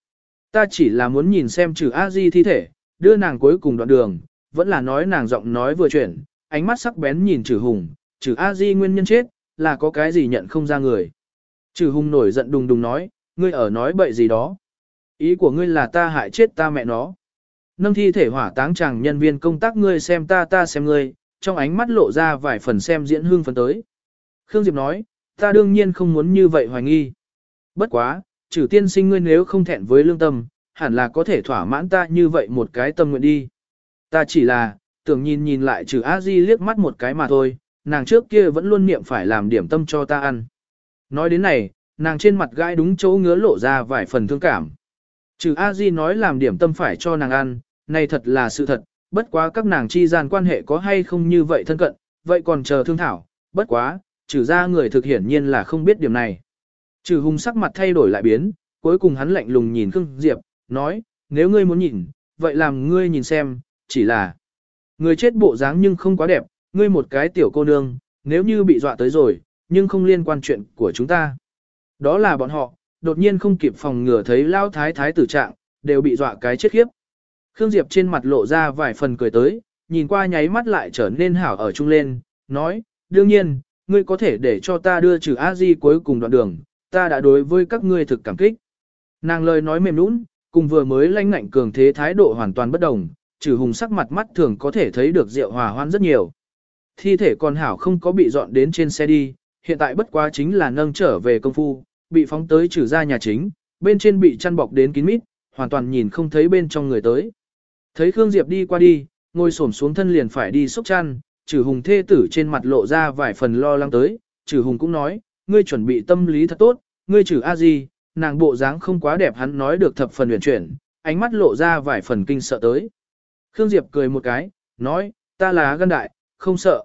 Ta chỉ là muốn nhìn xem trừ A-di thi thể, đưa nàng cuối cùng đoạn đường, vẫn là nói nàng giọng nói vừa chuyển, ánh mắt sắc bén nhìn trừ hùng, trừ A-di nguyên nhân chết, là có cái gì nhận không ra người. Trừ hùng nổi giận đùng đùng nói, ngươi ở nói bậy gì đó. Ý của ngươi là ta hại chết ta mẹ nó. Nâng thi thể hỏa táng chàng nhân viên công tác ngươi xem ta ta xem ngươi, trong ánh mắt lộ ra vài phần xem diễn hương phấn tới. Khương Diệp nói, ta đương nhiên không muốn như vậy hoài nghi. Bất quá, trừ tiên sinh ngươi nếu không thẹn với lương tâm, hẳn là có thể thỏa mãn ta như vậy một cái tâm nguyện đi. Ta chỉ là, tưởng nhìn nhìn lại trừ a di liếc mắt một cái mà thôi, nàng trước kia vẫn luôn niệm phải làm điểm tâm cho ta ăn. Nói đến này, nàng trên mặt gai đúng chỗ ngứa lộ ra vài phần thương cảm. Trừ a di nói làm điểm tâm phải cho nàng ăn, này thật là sự thật, bất quá các nàng chi gian quan hệ có hay không như vậy thân cận, vậy còn chờ thương thảo, bất quá, trừ ra người thực hiển nhiên là không biết điểm này. Trừ hung sắc mặt thay đổi lại biến, cuối cùng hắn lạnh lùng nhìn Khương Diệp, nói, nếu ngươi muốn nhìn, vậy làm ngươi nhìn xem, chỉ là người chết bộ dáng nhưng không quá đẹp, ngươi một cái tiểu cô nương, nếu như bị dọa tới rồi, nhưng không liên quan chuyện của chúng ta. Đó là bọn họ, đột nhiên không kịp phòng ngừa thấy lao thái thái tử trạng, đều bị dọa cái chết khiếp. Khương Diệp trên mặt lộ ra vài phần cười tới, nhìn qua nháy mắt lại trở nên hảo ở chung lên, nói, đương nhiên, ngươi có thể để cho ta đưa trừ a di cuối cùng đoạn đường, ta đã đối với các ngươi thực cảm kích. Nàng lời nói mềm nũng, cùng vừa mới lanh ngạnh cường thế thái độ hoàn toàn bất đồng, trừ hùng sắc mặt mắt thường có thể thấy được rượu hòa hoan rất nhiều. Thi thể con hảo không có bị dọn đến trên xe đi, hiện tại bất quá chính là nâng trở về công phu, bị phóng tới trừ ra nhà chính, bên trên bị chăn bọc đến kín mít, hoàn toàn nhìn không thấy bên trong người tới. Thấy Khương Diệp đi qua đi, ngồi xổm xuống thân liền phải đi xúc chăn, trừ hùng thê tử trên mặt lộ ra vài phần lo lắng tới, trừ hùng cũng nói, ngươi chuẩn bị tâm lý thật tốt, ngươi trừ a gì, nàng bộ dáng không quá đẹp hắn nói được thập phần huyền chuyển, ánh mắt lộ ra vài phần kinh sợ tới. Khương Diệp cười một cái, nói, ta là gân đại, không sợ.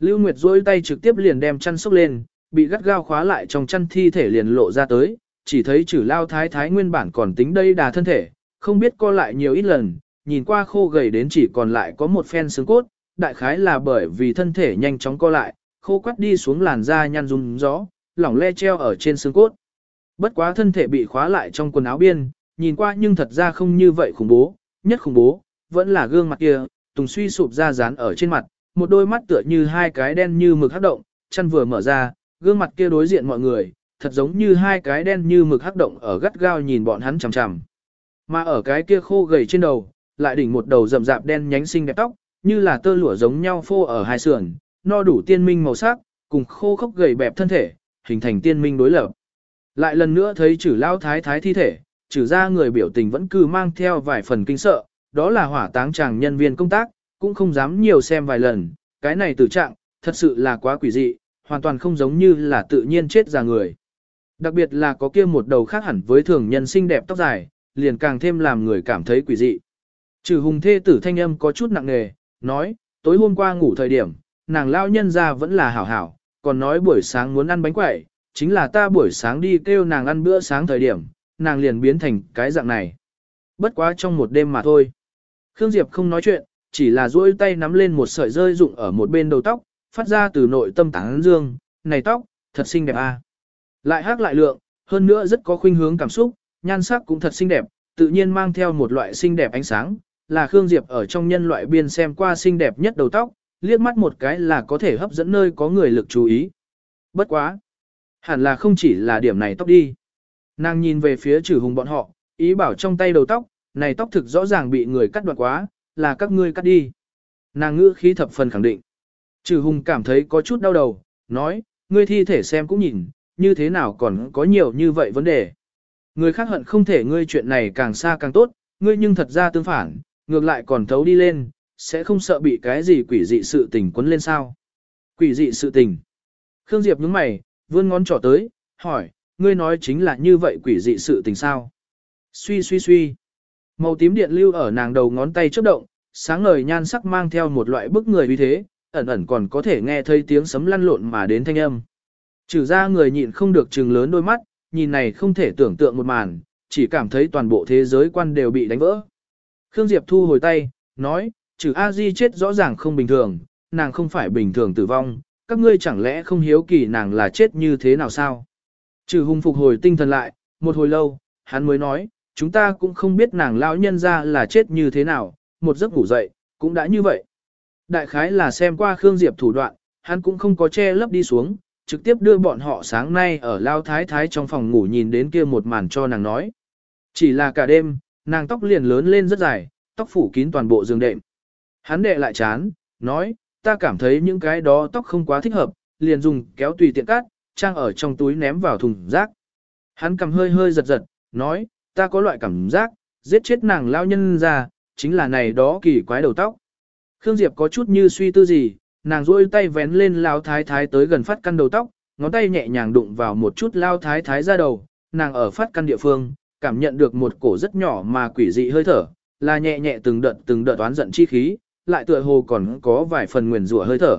Lưu Nguyệt duỗi tay trực tiếp liền đem chăn xúc lên, bị gắt gao khóa lại trong chăn thi thể liền lộ ra tới, chỉ thấy chữ lao thái thái nguyên bản còn tính đây đà thân thể, không biết co lại nhiều ít lần, nhìn qua khô gầy đến chỉ còn lại có một phen xương cốt, đại khái là bởi vì thân thể nhanh chóng co lại, khô quắt đi xuống làn da nhăn rung gió, lỏng le treo ở trên xương cốt. Bất quá thân thể bị khóa lại trong quần áo biên, nhìn qua nhưng thật ra không như vậy khủng bố, nhất khủng bố, vẫn là gương mặt kia, tùng suy sụp ra dán ở trên mặt, một đôi mắt tựa như hai cái đen như mực hắc động, chân vừa mở ra, gương mặt kia đối diện mọi người, thật giống như hai cái đen như mực hắc động ở gắt gao nhìn bọn hắn chằm chằm. Mà ở cái kia khô gầy trên đầu, lại đỉnh một đầu rậm rạp đen nhánh xinh đẹp tóc, như là tơ lụa giống nhau phô ở hai sườn, no đủ tiên minh màu sắc, cùng khô khốc gầy bẹp thân thể, hình thành tiên minh đối lập. Lại lần nữa thấy chử lao thái thái thi thể, trừ ra người biểu tình vẫn cứ mang theo vài phần kinh sợ, đó là hỏa táng chàng nhân viên công tác, cũng không dám nhiều xem vài lần, cái này tử trạng, thật sự là quá quỷ dị, hoàn toàn không giống như là tự nhiên chết ra người. Đặc biệt là có kia một đầu khác hẳn với thường nhân xinh đẹp tóc dài, liền càng thêm làm người cảm thấy quỷ dị. Trừ hùng thê tử thanh âm có chút nặng nề, nói, tối hôm qua ngủ thời điểm, nàng lao nhân ra vẫn là hảo hảo, còn nói buổi sáng muốn ăn bánh quẩy, chính là ta buổi sáng đi kêu nàng ăn bữa sáng thời điểm, nàng liền biến thành cái dạng này. Bất quá trong một đêm mà thôi. Khương Diệp không nói chuyện, chỉ là duỗi tay nắm lên một sợi rơi rụng ở một bên đầu tóc, phát ra từ nội tâm tán dương, này tóc, thật xinh đẹp a. À. Lại hát lại lượng, hơn nữa rất có khuynh hướng cảm xúc, nhan sắc cũng thật xinh đẹp, tự nhiên mang theo một loại xinh đẹp ánh sáng, là Khương Diệp ở trong nhân loại biên xem qua xinh đẹp nhất đầu tóc, liếc mắt một cái là có thể hấp dẫn nơi có người lực chú ý. Bất quá. Hẳn là không chỉ là điểm này tóc đi. Nàng nhìn về phía trừ hùng bọn họ, ý bảo trong tay đầu tóc, này tóc thực rõ ràng bị người cắt đoạn quá, là các ngươi cắt đi. Nàng ngữ khí thập phần khẳng định. Trừ hùng cảm thấy có chút đau đầu, nói, ngươi thi thể xem cũng nhìn, như thế nào còn có nhiều như vậy vấn đề. Người khác hận không thể ngươi chuyện này càng xa càng tốt, ngươi nhưng thật ra tương phản, ngược lại còn thấu đi lên, sẽ không sợ bị cái gì quỷ dị sự tình quấn lên sao. Quỷ dị sự tình. Khương Diệp nhướng mày, vươn ngón trỏ tới, hỏi, ngươi nói chính là như vậy quỷ dị sự tình sao. Suy suy suy. Màu tím điện lưu ở nàng đầu ngón tay chớp động, sáng ngời nhan sắc mang theo một loại bức người uy thế, ẩn ẩn còn có thể nghe thấy tiếng sấm lăn lộn mà đến thanh âm. Trừ ra người nhịn không được trừng lớn đôi mắt, nhìn này không thể tưởng tượng một màn, chỉ cảm thấy toàn bộ thế giới quan đều bị đánh vỡ. Khương Diệp thu hồi tay, nói, trừ A Di chết rõ ràng không bình thường, nàng không phải bình thường tử vong, các ngươi chẳng lẽ không hiếu kỳ nàng là chết như thế nào sao? Trừ hung phục hồi tinh thần lại, một hồi lâu, hắn mới nói, chúng ta cũng không biết nàng lão nhân ra là chết như thế nào, một giấc ngủ dậy, cũng đã như vậy. Đại khái là xem qua Khương Diệp thủ đoạn, hắn cũng không có che lấp đi xuống, trực tiếp đưa bọn họ sáng nay ở Lao Thái Thái trong phòng ngủ nhìn đến kia một màn cho nàng nói. Chỉ là cả đêm, nàng tóc liền lớn lên rất dài, tóc phủ kín toàn bộ giường đệm. Hắn đệ lại chán, nói, ta cảm thấy những cái đó tóc không quá thích hợp, liền dùng kéo tùy tiện cắt, trang ở trong túi ném vào thùng rác. Hắn cầm hơi hơi giật giật, nói, ta có loại cảm giác, giết chết nàng lao nhân ra, chính là này đó kỳ quái đầu tóc. Khương Diệp có chút như suy tư gì, nàng rôi tay vén lên lao thái thái tới gần phát căn đầu tóc, ngón tay nhẹ nhàng đụng vào một chút lao thái thái ra đầu, nàng ở phát căn địa phương, cảm nhận được một cổ rất nhỏ mà quỷ dị hơi thở, là nhẹ nhẹ từng đợt từng đợt oán giận chi khí, lại tựa hồ còn có vài phần nguyền rủa hơi thở.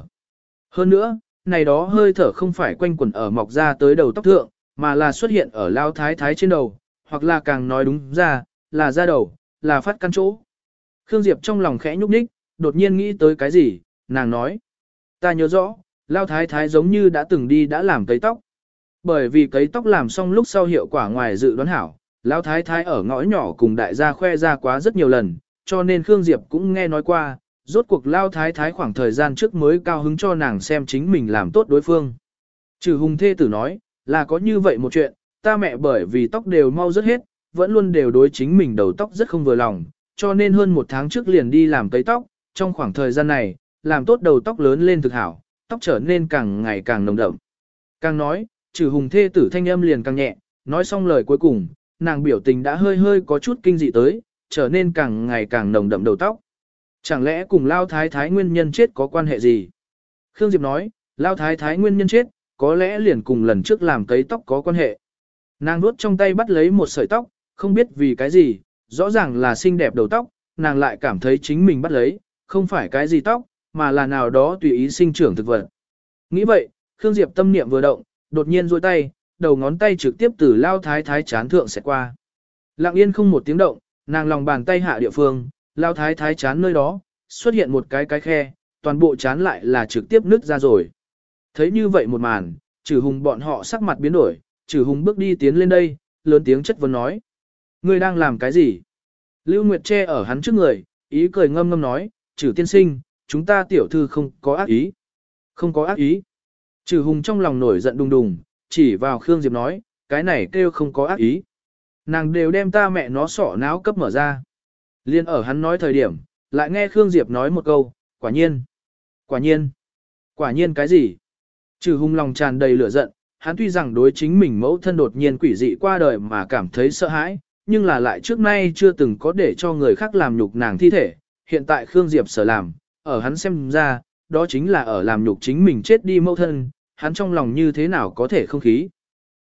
Hơn nữa, này đó hơi thở không phải quanh quẩn ở mọc ra tới đầu tóc thượng, mà là xuất hiện ở lao thái thái trên đầu, hoặc là càng nói đúng ra, là ra đầu, là phát căn chỗ. Khương Diệp trong lòng khẽ nhúc nhích, đột nhiên nghĩ tới cái gì, nàng nói. Ta nhớ rõ, lao thái thái giống như đã từng đi đã làm cấy tóc. Bởi vì cấy tóc làm xong lúc sau hiệu quả ngoài dự đoán hảo, lao thái thái ở ngõ nhỏ cùng đại gia khoe ra quá rất nhiều lần, cho nên Khương Diệp cũng nghe nói qua, rốt cuộc lao thái thái khoảng thời gian trước mới cao hứng cho nàng xem chính mình làm tốt đối phương. Trừ hùng thê tử nói, là có như vậy một chuyện, ta mẹ bởi vì tóc đều mau rất hết, vẫn luôn đều đối chính mình đầu tóc rất không vừa lòng, cho nên hơn một tháng trước liền đi làm cấy tóc, trong khoảng thời gian này, làm tốt đầu tóc lớn lên thực hảo, tóc trở nên càng ngày càng nồng đậm. Càng nói, trừ hùng thê tử thanh âm liền càng nhẹ, nói xong lời cuối cùng, nàng biểu tình đã hơi hơi có chút kinh dị tới, trở nên càng ngày càng nồng đậm đầu tóc. Chẳng lẽ cùng Lao Thái Thái nguyên nhân chết có quan hệ gì? Khương Diệp nói, Lao Thái Thái nguyên nhân chết, có lẽ liền cùng lần trước làm cấy tóc có quan hệ. Nàng nuốt trong tay bắt lấy một sợi tóc, không biết vì cái gì, rõ ràng là xinh đẹp đầu tóc, nàng lại cảm thấy chính mình bắt lấy, không phải cái gì tóc, mà là nào đó tùy ý sinh trưởng thực vật. Nghĩ vậy, Khương Diệp tâm niệm vừa động, đột nhiên duỗi tay, đầu ngón tay trực tiếp từ lao thái thái chán thượng sẽ qua. Lặng yên không một tiếng động, nàng lòng bàn tay hạ địa phương, lao thái thái chán nơi đó, xuất hiện một cái cái khe, toàn bộ chán lại là trực tiếp nứt ra rồi. Thấy như vậy một màn, trừ hùng bọn họ sắc mặt biến đổi, trừ hùng bước đi tiến lên đây, lớn tiếng chất vấn nói. Ngươi đang làm cái gì? Lưu Nguyệt che ở hắn trước người, ý cười ngâm ngâm nói, trừ tiên sinh, chúng ta tiểu thư không có ác ý. Không có ác ý. Trừ hùng trong lòng nổi giận đùng đùng, chỉ vào Khương Diệp nói, cái này kêu không có ác ý. Nàng đều đem ta mẹ nó sọ náo cấp mở ra. Liên ở hắn nói thời điểm, lại nghe Khương Diệp nói một câu, quả nhiên. Quả nhiên. Quả nhiên cái gì? Trừ hùng lòng tràn đầy lửa giận, hắn tuy rằng đối chính mình mẫu thân đột nhiên quỷ dị qua đời mà cảm thấy sợ hãi, nhưng là lại trước nay chưa từng có để cho người khác làm nhục nàng thi thể. Hiện tại Khương Diệp sở làm, ở hắn xem ra, đó chính là ở làm nhục chính mình chết đi mâu thân, hắn trong lòng như thế nào có thể không khí.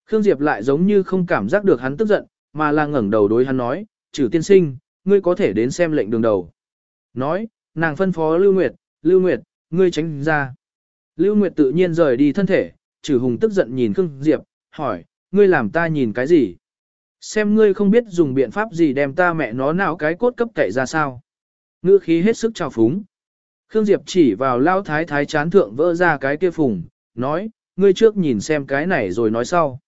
Khương Diệp lại giống như không cảm giác được hắn tức giận, mà là ngẩng đầu đối hắn nói, trừ tiên sinh, ngươi có thể đến xem lệnh đường đầu. Nói, nàng phân phó Lưu Nguyệt, Lưu Nguyệt, ngươi tránh ra. Lưu Nguyệt tự nhiên rời đi thân thể, trừ hùng tức giận nhìn Khương Diệp, hỏi, ngươi làm ta nhìn cái gì? Xem ngươi không biết dùng biện pháp gì đem ta mẹ nó nào cái cốt cấp cậy ra sao? Ngữ khí hết sức trào phúng. Khương Diệp chỉ vào lao thái thái chán thượng vỡ ra cái kia phùng, nói, ngươi trước nhìn xem cái này rồi nói sau.